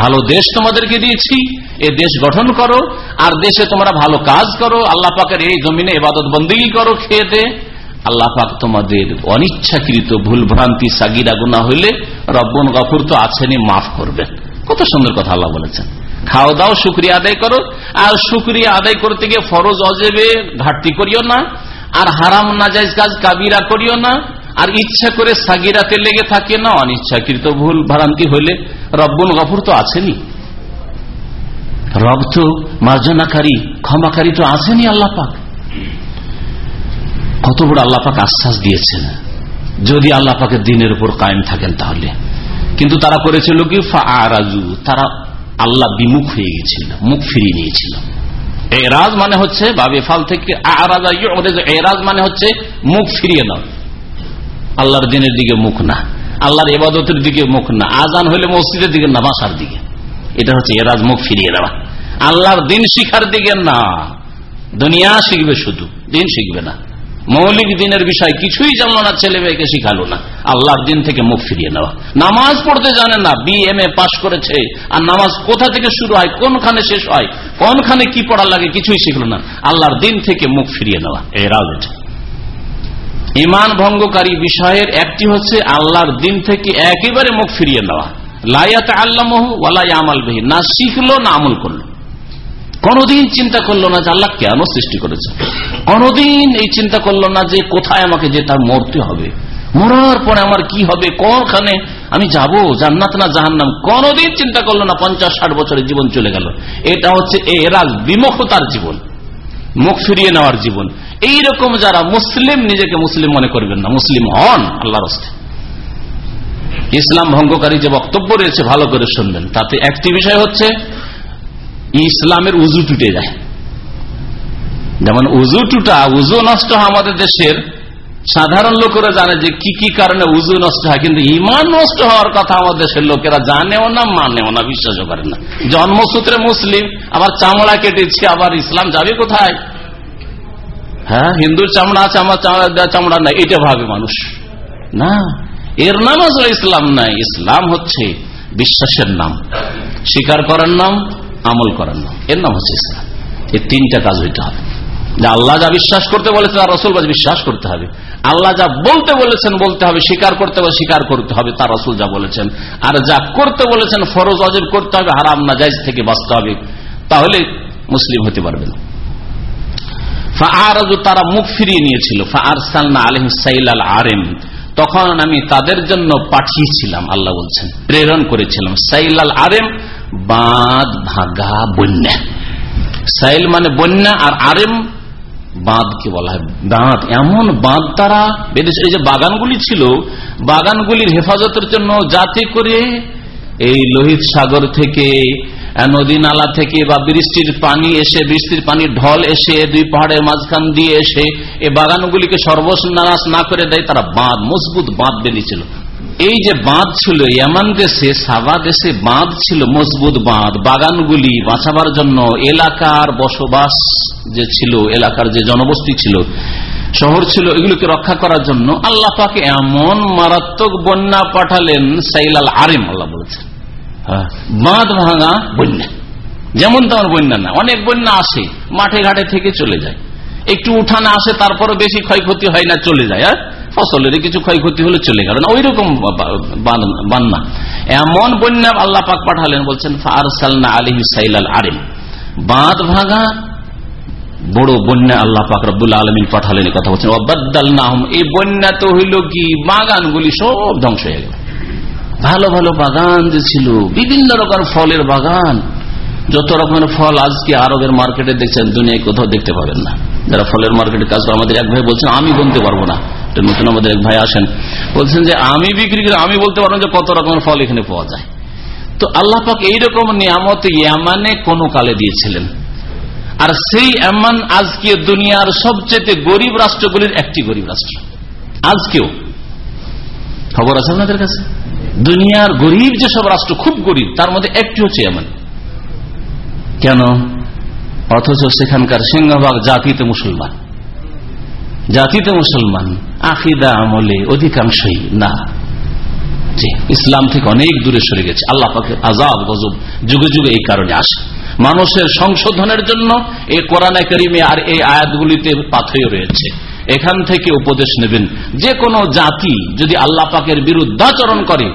ভালো দেশ তোমাদেরকে দিয়েছি, এ দেশ গঠন করো, আর দেশে তোমরা ভালো কাজ করো, আল্লাহ পাকের এই জমিনে এবাদত বন্দী করো খেয়ে দে আল্লাহ পাক তোমাদের অনিচ্ছাকৃত ভুল ভ্রান্তি সাগিরা গুনা হইলে রব্বন গফুর তো আছেনই, মাফ করবেন। কত সুন্দর কথা আল্লাহ বলেছেন। খাওয়া দাও, শুক্রিয়া আদায় করো, আর শুক্রিয়া আদায় করতে গিয়ে ফরজ অজেবে ঘাটতি করিও না, আর হারাম নাজাইজ কাজ, কাবিরা করিও না। আর ইচ্ছা করে সাগিরাতে লেগে থাকে না অনিচ্ছাকৃত ভুল ভ্রান্তি হইলে রব্বুল গফুর তো আছেনি রব তো মার্জনাকারী, ক্ষমাকারী তো আছেনি আল্লাহ পাক। কত বড় আল্লাহ পাক আশ্বাস দিয়েছেন। যদি আল্লাহ পাকের দিনের উপর কায়েম থাকেন তাহলে। কিন্তু তারা করেছিল কি? আরাজু তারা আল্লাহ বিমুখ হয়ে গেছিল, মুখ ফিরিয়ে নিয়েছিল। এরাজ মানে হচ্ছে, বাবে ফাল থেকে এরাজ মানে হচ্ছে মুখ ফিরিয়ে দাও আল্লাহর দিনের দিকে মুখ না, আল্লাহর এবাদতের দিকে মুখ না, আজান হইলে মসজিদের দিকে না, বাসার দিকে। এটা হচ্ছে এরাজ মুখ ফিরিয়ে দেওয়া। আল্লাহর দিন শিখার দিকে না, দুনিয়া শিখবে শুধু, দিন শিখবে না। মৌলিক দিনের বিষয় কিছুই জানলো না, ছেলে মেয়েকে শিখালো না। আল্লাহর দিন থেকে মুখ ফিরিয়ে নেওয়া। নামাজ পড়তে জানে না বি এম এ পাশ করেছে, আর নামাজ কোথা থেকে শুরু হয়, কোনখানে শেষ হয়, কোনখানে কি পড়া লাগে কিছুই শিখলো না। আল্লাহর দিন থেকে মুখ ফিরিয়ে নেওয়া, এরাজ এটা। ইমান ভঙ্গকারী বিষয়ের একটি হচ্ছে আল্লাহর দিন থেকে একেবারে মুখ ফিরিয়ে নেওয়া। লাইয়াত আল্লাহ ওয়ালাই আমাল বিহি। না শিখলো, না আমল করল। কোনদিন চিন্তা করল না যে আল্লাহ কেন সৃষ্টি করেছে। কোনদিন এই চিন্তা করল না যে কোথায় আমাকে যেটা মরতে হবে। মরার পরে আমার কি হবে, কখানে আমি যাব, জান্নাত না জাহান্নাম। কোনদিন চিন্তা করল না পঞ্চাশ ষাট বছরের জীবন চলে গেল। এটা হচ্ছে এরা বিমুখতার জীবন। মুখ ফিরিয়ে নেওয়ার জীবন। এই রকম যারা মুসলিম, নিজেকে মুসলিম মনে করবেন না। মুসলিম হন আল্লাহর ইসলাম ভঙ্গকারী যে বক্তব্য রয়েছে, ভালো করে শুনবেন। তাতে একটি বিষয় হচ্ছে, ইসলামের উজু টুটে যায়। যেমন উজু টুটা, উজু নষ্ট আমাদের দেশের সাধারণ লোকেরা জানে যে কি কি কারণে উজু নষ্ট হয়, কিন্তু ইমান নষ্ট হওয়ার কথা আমাদের দেশের লোকেরা জানেও না, মানেও না, বিশ্বাসও করে না। জন্মসূত্রে মুসলিম, আবার চামড়া কেটেছে, আবার ইসলাম যাবে কোথায়? হ্যাঁ হিন্দুর চামড়া আছে, আমার চামড়া নাই, এটা ভাবে মানুষ। না, এর নাম আসলে ইসলাম নাই। ইসলাম হচ্ছে বিশ্বাসের নাম। স্বীকার করার নাম, আমল করার নাম। এর নাম হচ্ছে ইসলাম। এই তিনটা কাজ হইতে হবে। যে আল্লাহ যা বিশ্বাস করতে বলেছেন আর রসুল বিশ্বাস করতে হবে। আল্লাহ যা বলতে বলেছেন, বলতে হবে। স্বীকার করতে হবে, স্বীকার করতে হবে, তার রসুল যা বলেছেন। আর যা করতে বলেছেন, ফরজ, অজেব করতে হবে, হারাম না জায়জ থেকে বাঁচতে হবে। তাহলে মুসলিম হতে পারবেন তারা মুখ ফিরিয়ে নিয়েছিল। আরেম। তখন আমি তাদের জন্য পাঠিয়েছিলাম, আল্লাহ বলছেন। প্রেরণ করেছিলাম। সাইলাল আরেম, বাঁধ ভাগা বন্যা। সাইল মানে বন্যা, আর আরেম বাঁধকে বলা হয়, দাঁত। এমন বাঁধ তারা বেদেশ এই যে বাগানগুলি ছিল, বাগানগুলির হেফাজতের জন্য যাতে করে এই লোহিত সাগর থেকে নদী নালা থেকে বা বৃষ্টির পানি এসে, বৃষ্টির পানির ঢল এসে, দুই পাহাড়ের মাঝখান দিয়ে এসে, এই বাগানগুলিকে সর্বনাশ না করে দেয় তারা বাঁধ, মজবুত বাঁধ বেরিয়েছিল এই যে বাঁধ ছিল ইয়ামান দেশে সাবা দেশে বাঁধ ছিল মজবুত বাঁধ বাগানগুলি বাঁচাবার জন্য এলাকার বসবাস যে ছিল এলাকার যে জনবস্তি ছিল শহর ছিল এগুলোকে রক্ষা করার জন্য আল্লাহ পাকে এমন মারাত্মক বন্যা পাঠালেন সাইলাল আরেম আল্লাহ বলেছেন। হ্যাঁ, বাঁধ ভাঙা বন্যা। যেমন তেমন বন্যা না অনেক বন্যা আসে মাঠে ঘাটে থেকে চলে যায়। একটু উঠানে আসে তারপরে বেশি ক্ষয়ক্ষতি হয় না চলে যায় হ্যাঁ? ফসলের কিছু ক্ষয়ক্ষতি হলে চলে গেল না ওই রকম বান্না। এমন বন্যা আল্লাহ পাক পাঠালেন, বলছেন ফারসালনা আলী সাইলাল আরেম। বাঁধ ভাঙা বড় বন্যা আল্লাহ পাক রব্বুল আলমিন পাঠালেন কথা বলছেন। অবাদ্দাল নাহম এই বন্যা তো হইল কি বাগানগুলি সব ধ্বংস হয়ে গেল। ভালো ভালো বাগান যে ছিল, বিভিন্ন রকম ফলের বাগান। যত রকমের ফল আজকে আরবের মার্কেটে দেখছেন, দুনিয়ায় কোথাও দেখতে পাবেন না। যারা ফলের মার্কেটে কাজ করে, আমাদের এক ভাই বলছেন, আমি বলতে পারব না। নতুন আমাদের এক ভাই আসেন, বলছেন যে আমি বিক্রি করে, আমি বলতে পারব যে কত রকমের ফল এখানে পাওয়া যায়। তো আল্লাহ পাক এইরকম নিয়ামত ইয়ামানে কোন কালে দিয়েছিলেন। আর সেই এমন আজকে দুনিয়ার সবচেয়ে গরিব রাষ্ট্রগুলির একটি গরিব রাষ্ট্র। আজকেও। খবর আছে আপনাদের কাছে? দুনিয়ার গরিব যেসব রাষ্ট্র, খুব গরিব, তার মধ্যে একটি হচ্ছে এমন কেন? অথচ সেখানকার সিংহভাগ জাতিতে মুসলমান। জাতিতে মুসলমান। আকিদা আমলে অধিকাংশই না। ইসলাম থেকে অনেক দূরে সরে গেছে। আল্লাহ পাকে আজাব গজব যুগে যুগে এই কারণে আসে। মানুষের সংশোধনের জন্য এই কোরআন করিমে আর এই আয়াতগুলিতে পাথয় রয়েছে। এখান থেকে উপদেশ নেবেন, যে কোনো জাতি যদি আল্লাহ পাকের বিরুদ্ধাচরণ করে,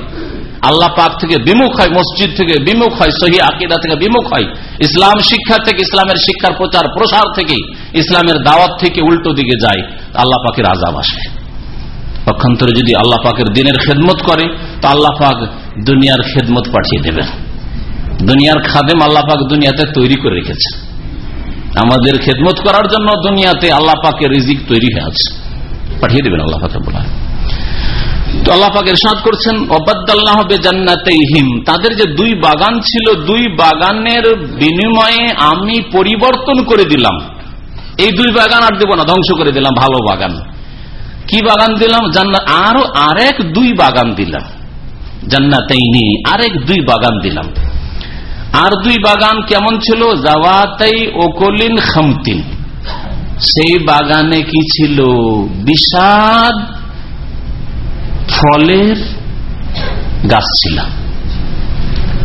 আল্লাহ পাক থেকে বিমুখ হয়, মসজিদ থেকে বিমুখ হয়, সহি আকিদা থেকে বিমুখ হয়, ইসলাম শিক্ষা থেকে, ইসলামের শিক্ষার প্রচার প্রসার থেকে, ইসলামের দাওয়াত থেকে উল্টো দিকে যায়, আল্লাহ পাকের আজাব আসে। পক্ষান্তরে যদি আল্লাহ পাকের দিনের খেদমত করে, তো আল্লাহ পাক দুনিয়ার খেদমত পাঠিয়ে দেবেন দুনিয়ার খাদেম আল্লাহ পাক দুনিয়াতে তৈরি করে রেখেছে। আমাদের খেদমত করার জন্য দুনিয়াতে আল্লাহ পাকের রিজিক তৈরি হয়ে আছে। পাঠিয়ে দেবেন আল্লাহ পাকে বলা তো আল্লাহ পাক এরশাদ করছেন অবাদ্দাল্লাহ হবে জান্নাতেহিম তাদের যে দুই বাগান ছিল, দুই বাগানের বিনিময়ে আমি পরিবর্তন করে দিলাম। এই দুই বাগান আর দেব না, ধ্বংস করে দিলাম, ভালো বাগান। কি বাগান দিলাম? জান্নাত। আরও আরেক দুই বাগান দিলাম। জান্নাতেইনি, আরেক দুই বাগান দিলাম। আর দুই বাগান কেমন ছিল? জাওয়াতাই ওকলিন খামতিন। সেই বাগানে কি ছিল? বিষাদ ফলের গাছ ছিল।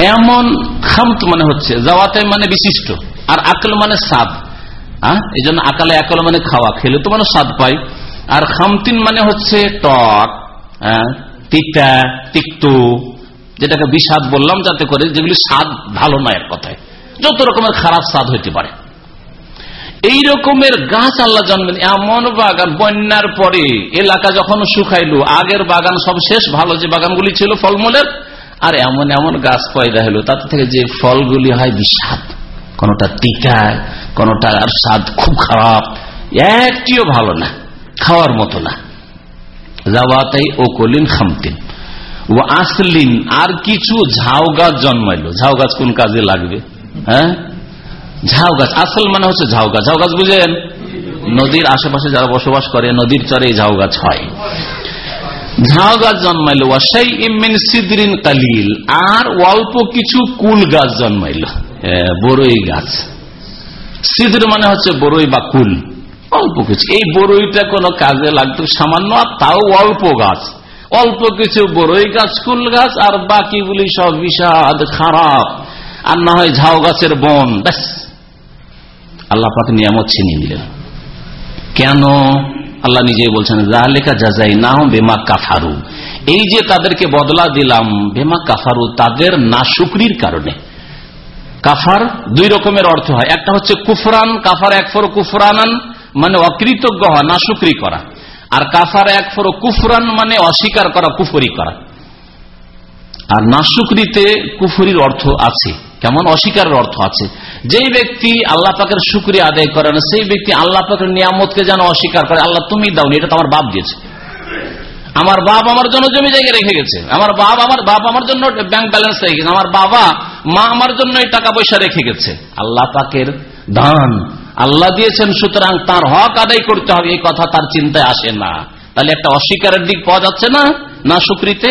এমন খামত মানে হচ্ছে জাওয়াতে মানে বিশিষ্ট, আর আকল মানে স্বাদ। এই জন্য আকালে একল মানে খাওয়া। খেলে তো মানে স্বাদ পাই আর খামতিন মানে হচ্ছে টক হ্যাঁ, তিতা তিক্ত যেটাকে বিষাদ বললাম যাতে করে যেগুলি স্বাদ ভালো নয় এক কথায়। যত রকমের খারাপ স্বাদ হইতে পারে। এই রকমের গাছ আল্লাহ জন্মেন এমন বাগান বন্যার পরে এলাকা যখন শুকাইলো আগের বাগান সব শেষ ভালো যে বাগানগুলি ছিল ফলমূলের আর এমন এমন গাছ পয়দা হলো তাতে থেকে যে ফলগুলি হয় বিষাদ। কোনটা টিকায় কোনটা আর স্বাদ খুব খারাপ একটিও ভালো না। খাওয়ার মতো না। যাওয়াতাই ও কলিন খামতিন। ও আসলিন, আর কিছু ঝাউ গাছ জন্মাইলো। ঝাউ গাছ কোন কাজে লাগবে? হ্যাঁ? ঝাউ গাছ, আসল মানে হচ্ছে ঝাউ গাছ। ঝাউ গাছ বুঝেন? নদীর আশেপাশে যারা বসবাস করে, নদীর চরে ঝাউ গাছ হয়। ঝাউ গাছ জন্মাইল। ওয়াসাই ইমিন সিদ্রিন কালিল, আর অল্প কিছু কুল গাছ জন্মাইল। বড়ই গাছ। সিদ্র মানে হচ্ছে বড়ই বা কুল। অল্প কিছু। এই বড়ইটা কোনো কাজে লাগতো সামান্য, আর তাও অল্প গাছ। অল্প কিছু বড়ই গাছ কুল গাছ, আর বাকিগুলি সব বিষাদ, খারাপ। আর না হয় ঝাউ গাছের বন। ব্যাস। আল্লাহ পাকে নিয়ামত ছিনিয়ে নিলেন। কেন? আল্লাহ নিজেই বলছেন জাহালেখা যাজাই না বেমা কাফারু। এই যে তাদেরকে বদলা দিলাম, বেমা কাফারু, তাদের না নাশুকরির কারণে। কাফার দুই রকমের অর্থ হয়। একটা হচ্ছে কুফরান, কাফার এক ফর কুফরানান মানে অকৃতজ্ঞ হওয়া, নাশুকরি করা। আর কাফার এক ফর কুফরান মানে অস্বীকার করা, কুফরি করা। আর নাশুকরিতে কুফুরির অর্থ আছে। কেমন? অস্বীকারের অর্থ আছে। যেই ব্যক্তি আল্লাহ পাকের শুক্রিয়া আদায় করে না, সেই ব্যক্তি আল্লাহ পাকের নিয়ামতকে যেন অস্বীকার করে, আল্লাহ তুমি দাওনি এটা তো আমার বাপ দিয়েছে। আমার বাপ আমার জন্য জমি জায়গায় রেখে গেছে। আমার বাপ আমার বাপ আমার জন্য ব্যাংক ব্যালেন্স রেখে গেছে। আমার বাবা মা আমার জন্য এই টাকা পয়সা রেখে গেছে। আল্লাহ পাকের দান আল্লাহ দিয়েছেন, সুতরাং তার হক আদায় করতে হবে। এই কথা তার চিন্তায় আসে না। তাহলে একটা অস্বীকারের দিক পাওয়া যাচ্ছে না না সুকৃতে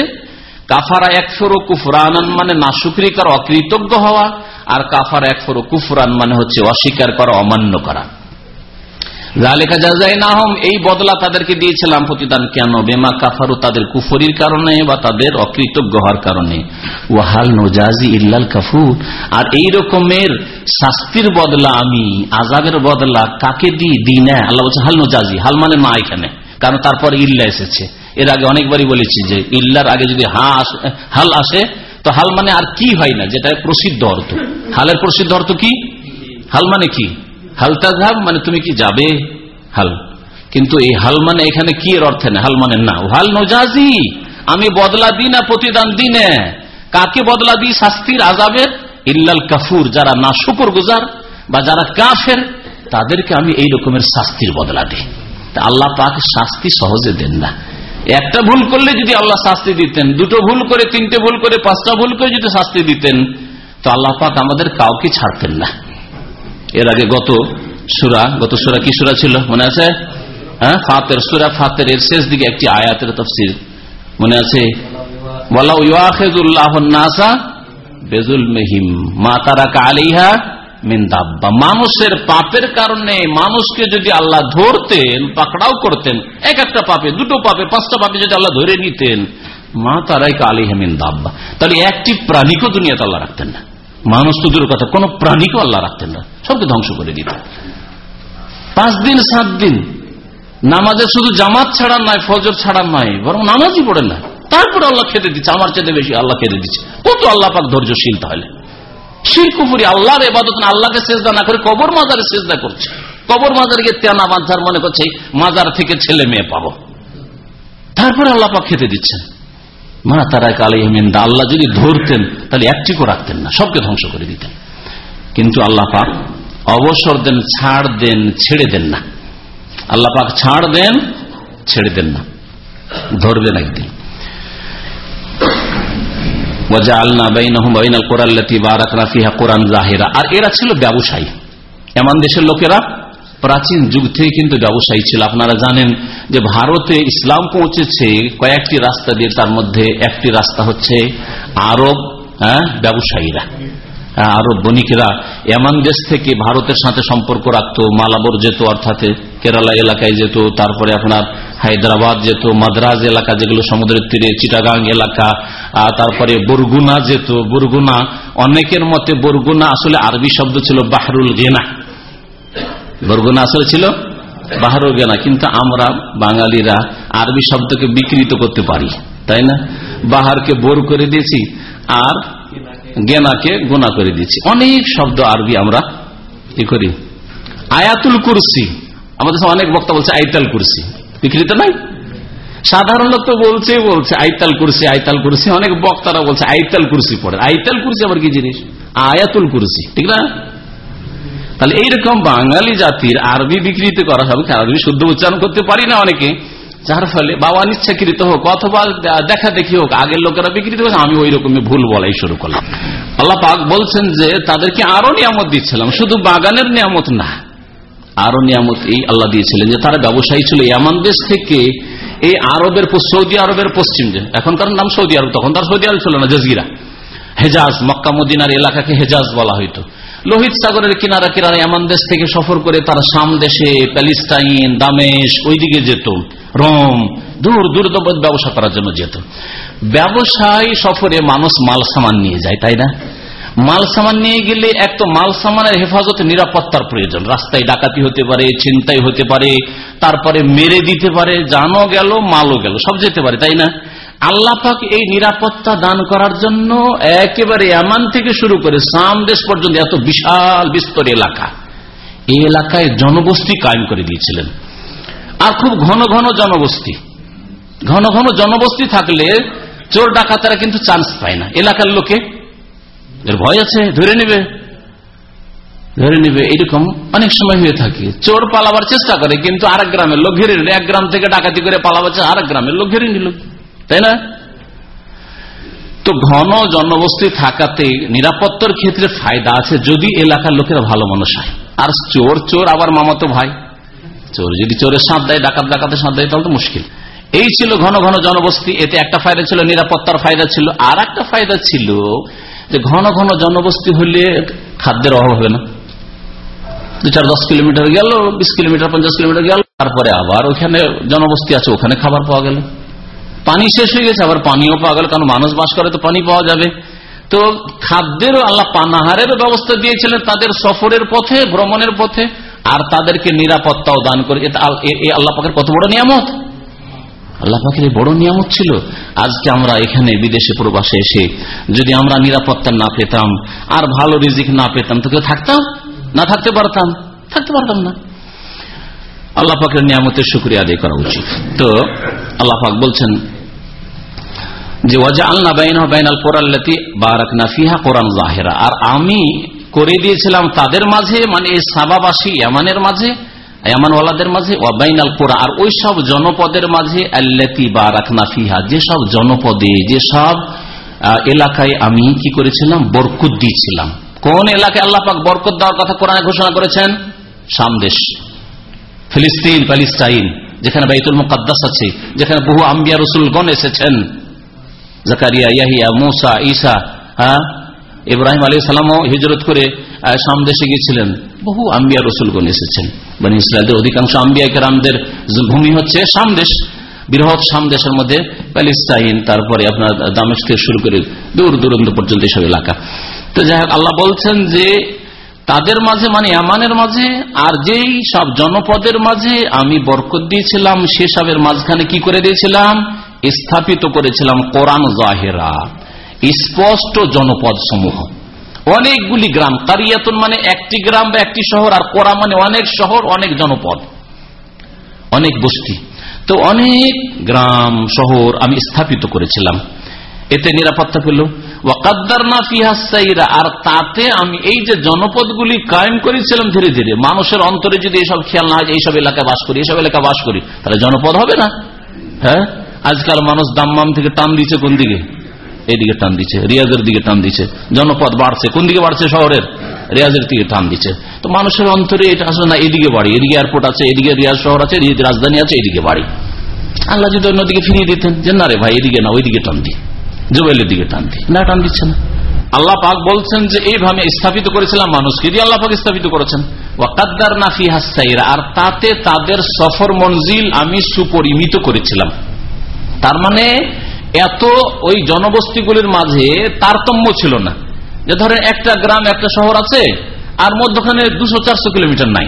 কাফারা এক ফোরো কুফরান মানে না সুকৃকার অকৃতজ্ঞ হওয়া, আর কাফারা এক ফোরো কুফরান মানে হচ্ছে অস্বীকার করা, অমান্য করা। জালেখা যাজাই না হম এই বদলা তাদেরকে দিয়েছিলাম প্রতিদান কেন? বেমা কাফারু, তাদের কুফরির কারণে বা তাদের অকৃতজ্ঞ হওয়ার কারণে। ওয়াহাল নোজাজি ইল্লাল কাফুর, আর এই রকমের শাস্তির বদলা আমি আজাবের বদলা কাকে দিই? দিই না। আল্লাহ বলছে, হাল নোজাজি, হাল মানে মা এখানে। কারণ তারপর ইল্লা এসেছে। এর আগে অনেকবারই বলেছি যে, ইল্লার আগে যদি হা হাল আসে, তো হাল মানে আর কি হয় না? যেটা প্রসিদ্ধ অর্থ। হালের প্রসিদ্ধ অর্থ কি? হাল মানে কি? হাল তাজাব মানে তুমি কি যাবে? হাল। কিন্তু এই হাল মানে এখানে কি এর অর্থে না হাল মানে না। হাল নজাজি। আমি বদলা দিই না প্রতিদান দিই না। কাকে বদলা দিই? শাস্তির আজাবের ইল্লাল কাফুর, যারা না শুকুর গুজার বা যারা কাফের, তাদেরকে আমি এই রকমের শাস্তির বদলা দিই। তা আল্লাহ পাক শাস্তি সহজে দেন না। একটা ভুল করলে যদি আল্লাহ শাস্তি দিতেন, দুটো ভুল করে, তিনটে ভুল করে, পাঁচটা ভুল করে যদি শাস্তি দিতেন, তো আল্লাহ পাক আমাদের কাউকে ছাড়তেন না। এর আগে গত সুরা গত সুরা কি সুরা ছিল? মনে আছে? হ্যাঁ? ফাতের সুরা ফাতের এর শেষ দিকে একটি আয়াতের তফসির মনে আছে? কালিহা মানুষের পাপের কারণে মানুষকে যদি আল্লাহ ধরতেন, পাকড়াও করতেন, এক একটা পাপে, দুটো পাপে, পাঁচটা পাপে যদি আল্লাহ ধরে নিতেন, মা তারাই কালী হেমিন দাব্বা। তাহলে একটি প্রাণীকেও দুনিয়াতে আল্লাহ রাখতেন না। মানুষ তো দূরের কথা, কোন প্রাণীকে আল্লাহ রাখতেন না, সবকে ধ্বংস করে দিতেন পাঁচ দিন, সাত দিন, নামাজে শুধু জামাত ছাড়া নাই, ফজর ছাড়া নয় বরং নামাজই পড়ে না। তারপরে আল্লাহ খেতে দিচ্ছে, আমার চেয়ে বেশি আল্লাহ খেতে দিচ্ছে। কত আল্লাহ পাক ধৈর্যশীল তাহলে? শিরকুপুরি আল্লাহর এবাদত না, আল্লাহকে সেজদা না করে কবর মাজারে সেজদা করছে। কবর মাজারে গিয়ে তেনা মাঝার মনে করছে মাজার থেকে ছেলে মেয়ে পাবো। তারপরে আল্লাহ পাক খেতে দিচ্ছেন। মা তারা কালী আল্লাহ যদি ধরতেন, তাহলে একটিকও রাখতেন না, সবকে ধ্বংস করে দিতেন। কিন্তু আল্লাহ পাক অবসর দেন, ছাড় দেন, ছেড়ে দেন না। আল্লাহ পাক ছাড় দেন, ছেড়ে দেন না। ধরবেন একদিন। আর এরা ছিল ব্যবসায়ী। এমন দেশের লোকেরা প্রাচীন যুগ থেকে কিন্তু ব্যবসায়ী ছিল। আপনারা জানেন যে ভারতে ইসলাম পৌঁছেছে কয়েকটি রাস্তা দিয়ে, তার মধ্যে একটি রাস্তা হচ্ছে আরব হ্যাঁ ব্যবসায়ীরা। আরব বণিকেরা এমন দেশ থেকে ভারতের সাথে সম্পর্ক রাখতো। মালাবর যেত, অর্থাৎ কেরালা এলাকায় যেত, তারপরে আপনার হায়দ্রাবাদ যেত, মাদ্রাজ এলাকা যেগুলো সমুদ্রের তীরে, চিটাগাং এলাকা তারপরে বরগুনা যেত। বরগুনা, অনেকের মতে বরগুনা আসলে আরবি শব্দ ছিল বাহরুল গেনা। বরগুনা আসলে ছিল বাহার গেনা, কিন্তু আমরা বাঙালিরা আরবি শব্দকে বিকৃত করতে পারি, তাই না? বাহারকে বোর করে দিয়েছি আর গেনাকে গোনা করে দিয়েছি। অনেক শব্দ আরবি আমরা কি করি। আয়াতুল কুরসি, আমাদের অনেক বক্তা বলছে আইতাল কুরসি। বিকৃত নাই সাধারণত বলছে বলছে আইতাল কুরসি আইতাল কুরসি। অনেক বক্তারা বলছে আইতাল কুরসি পড়ে। আইতাল কুরসি আবার কি জিনিস? আয়াতুল কুরসি, ঠিক না? তাহলে এইরকম বাঙালি জাতির আরবি বিকৃত করা হবে আরবি শুদ্ধ উচ্চারণ করতে পারি না অনেকে। যার ফলে বাবা নিচ্ছাকৃত হোক, অথবা দেখা দেখি হোক, আগের লোকেরা বিকৃত করছে, আমি ওই রকমই ভুল বলাই শুরু করলাম। আল্লাহ পাক বলছেন যে, তাদেরকে আরও নিয়ামত দিচ্ছিলাম। শুধু বাগানের নিয়ামত না, আরও নিয়ামত এই আল্লাহ দিয়েছিলেন যে, তারা ব্যবসায়ী ছিল ইয়ামান দেশ থেকে, এই আরবের সৌদি আরবের পশ্চিম যে, এখনকার নাম সৌদি আরব, তখন তার সৌদি আরব ছিল না জজগিরা হেজাজ, মক্কা, মদিনার এলাকাকে হেজাজ বলা হইতো। লোহিত সাগরের কিনারা কিনারা এমন দেশ থেকে সফর করে তারা সাম দেশে প্যালিস্তাইন, দামেশ, ওইদিকে যেত। রোম, দূর দূর ব্যবসা করার জন্য যেত। ব্যবসায় সফরে মানুষ মাল সামান নিয়ে যায়, তাই না? মাল সামান নিয়ে গেলে এক তো মাল সামানের হেফাজতে নিরাপত্তার প্রয়োজন। রাস্তায় ডাকাতি হতে পারে চিন্তাই হতে পারে, তারপরে মেরে দিতে পারে জানো গেল, মালও গেল, সব যেতে পারে, তাই না? আল্লাপাক এই নিরাপত্তা দান করার জন্য একেবারে এমান থেকে শুরু করে সাম দেশ পর্যন্ত এত বিশাল বিস্তর এলাকা। এই এলাকায় জনবস্তি কায়েম করে দিয়েছিলেন। আর খুব ঘন ঘন জনবস্তি। ঘন ঘন জনবস্তি থাকলে চোর ডাকাতেরা কিন্তু চান্স পায় না। এলাকার লোকে এর ভয় আছে, ধরে নিবে। ধরে নিবে, এরকম অনেক সময় হয়ে থাকে। চোর পালাবার চেষ্টা করে, কিন্তু আরেক গ্রামের লোক ঘিরে নিল। এক গ্রাম থেকে ডাকাতি করে পালাবার আরেক গ্রামের লোক ঘিরে নিল। তাই না? তো ঘন জনবস্তি থাকাতে নিরাপত্তার ক্ষেত্রে ফায়দা আছে যদি এলাকার লোকেরা ভালো মানুষ হয়। আর চোর চোর আবার মামাতো ভাই। চোর যদি চোরের সাঁত দেয়, ডাকাত ডাকাতে সাঁত দেয়, তাহলে তো মুশকিল। এই ছিল ঘন ঘন জনবস্তি, এতে একটা ফায়দা ছিল, নিরাপত্তার ফায়দা ছিল। আর একটা ফায়দা ছিল যে ঘন ঘন জনবস্তি হলে খাদ্যের অভাব হবে না। দু চার দশ কিলোমিটার গেল, বিশ কিলোমিটার, পঞ্চাশ কিলোমিটার গেল, তারপরে আবার ওখানে জনবস্তি আছে, ওখানে খাবার পাওয়া গেল। পানি শেষ হয়ে গেছে, আবার পানিও পাওয়া গেল, কারণ মানুষ বাস করে তো পানি পাওয়া যাবে। তো খাদ্যেরও আল্লাহ পানাহারেরও ব্যবস্থা দিয়েছিলেন তাদের সফরের পথে, ভ্রমণের পথে, আর তাদেরকে নিরাপত্তাও দান করে। আল্লাহ পাকের কত বড় নিয়ামত? আল্লাহ পাখির বড় নিয়ামত ছিল, আজকে আমরা এখানে বিদেশে প্রবাসে এসে যদি আমরা নিরাপত্তা না পেতাম, আর ভালো রিজিক না পেতাম, তো কেউ থাকতাম? না থাকতে পারতাম? থাকতে পারতাম না। আল্লাহ পাকের নিয়ামতের শুক্রিয়া আদায় করা উচিত। তো আল্লাহ পাক বলছেন যে ওয়াজা আল্লাহ বাইন বাইনাল কোরআল্লাতি বারাক নাফিহা কোরআন জাহেরা। আর আমি করে দিয়েছিলাম তাদের মাঝে মানে এই সাবাবাসী এমানের মাঝে এমানওয়ালাদের মাঝে ওয়াবাইনাল কোরআন। আর ওই সব জনপদের মাঝে, আল্লাতি বারাক নাফিহা যেসব জনপদে যেসব এলাকায় আমি কি করেছিলাম? বরকুত দিয়েছিলাম। কোন এলাকায় আল্লাহ পাক বরকত দেওয়ার কথা কোরআনে ঘোষণা করেছেন? সামদেশ। ফিলিস্তিন, প্যালিস্তাইন, যেখানে বাইতুল মুকাদ্দাস আছে, যেখানে বহু আম্বিয়া রসুলগণ এসেছেন। জাকারিয়া, ইয়াহিয়া, মুসা, ঈসা হ্যাঁ? ইব্রাহিম আলী সালামও হিজরত করে সামদেশে গিয়েছিলেন। বহু আম্বিয়া রসুলগণ এসেছেন। মানে ইসলামদের অধিকাংশ আম্বিয়া কেরামদের ভূমি হচ্ছে সামদেশ বৃহৎ সামদেশের মধ্যে প্যালিস্তাইন, তারপরে আপনার দামেশ থেকে শুরু করে দূর দূরান্ত পর্যন্ত এসব এলাকা। তো যাই আল্লাহ বলছেন যে তাদের মাঝে মানে এমানের মাঝে, আর যেই সব জনপদের মাঝে আমি বরকত দিয়েছিলাম সেসবের মাঝখানে কি করে দিয়েছিলাম? স্থাপিত করেছিলাম কোরআন জাহেরা, স্পষ্ট জনপদ সমূহ অনেকগুলি গ্রাম, কারিয়াতুন মানে একটি গ্রাম বা একটি শহর, আর কোরআন মানে অনেক শহর, অনেক জনপদ, অনেক বস্তি তো অনেক গ্রাম, শহর আমি স্থাপিত করেছিলাম। এতে নিরাপত্তা পেল? আর তাতে আমি এই যে জনপদগুলি কায়েম করেছিলাম ধীরে ধীরে, মানুষের অন্তরে যদি এইসব খেয়াল না হয় এইসব এলাকায় বাস করি, এইসব এলাকায় বাস করি, তাহলে জনপদ হবে না? হ্যাঁ? আজকাল মানুষ দাম্মাম থেকে টান দিচ্ছে কোন দিকে? এইদিকে টান দিচ্ছে রিয়াজের দিকে টান দিচ্ছে জনপদ বাড়ছে, কোন দিকে বাড়ছে শহরের? রিয়াজের দিকে টান দিচ্ছে তো মানুষের অন্তরে এটা আসলে না, এদিকে বাড়ি, এদিকে এয়ারপোর্ট আছে, এদিকে রিয়াজ শহর আছে, এদিকে রাজধানী আছে, এদিকে বাড়ি। আল্লাহ যদি অন্যদিকে ফিরিয়ে দিতেন, যে না রে ভাই, এদিকে না, ওইদিকে টান দি জুবেলের দিকে টান দি না, টান দিচ্ছে না। আল্লাহ পাক বলছেন যে, এইভাবে স্থাপিত করেছিলাম মানুষকে। দিয়ে আল্লাহ পাক স্থাপিত করেছেন। ওয়াকাদ্দার নাফি হাসাইরা আর তাতে তাদের সফর মঞ্জিল আমি সুপরিমিত করেছিলাম। তার মানে এত ওই জনবস্তিগুলির মাঝে তারতম্য ছিল না। যে ধরেন, একটা গ্রাম, একটা শহর আছে, আর মধ্যখানে দুশো, চারশো কিলোমিটার নাই।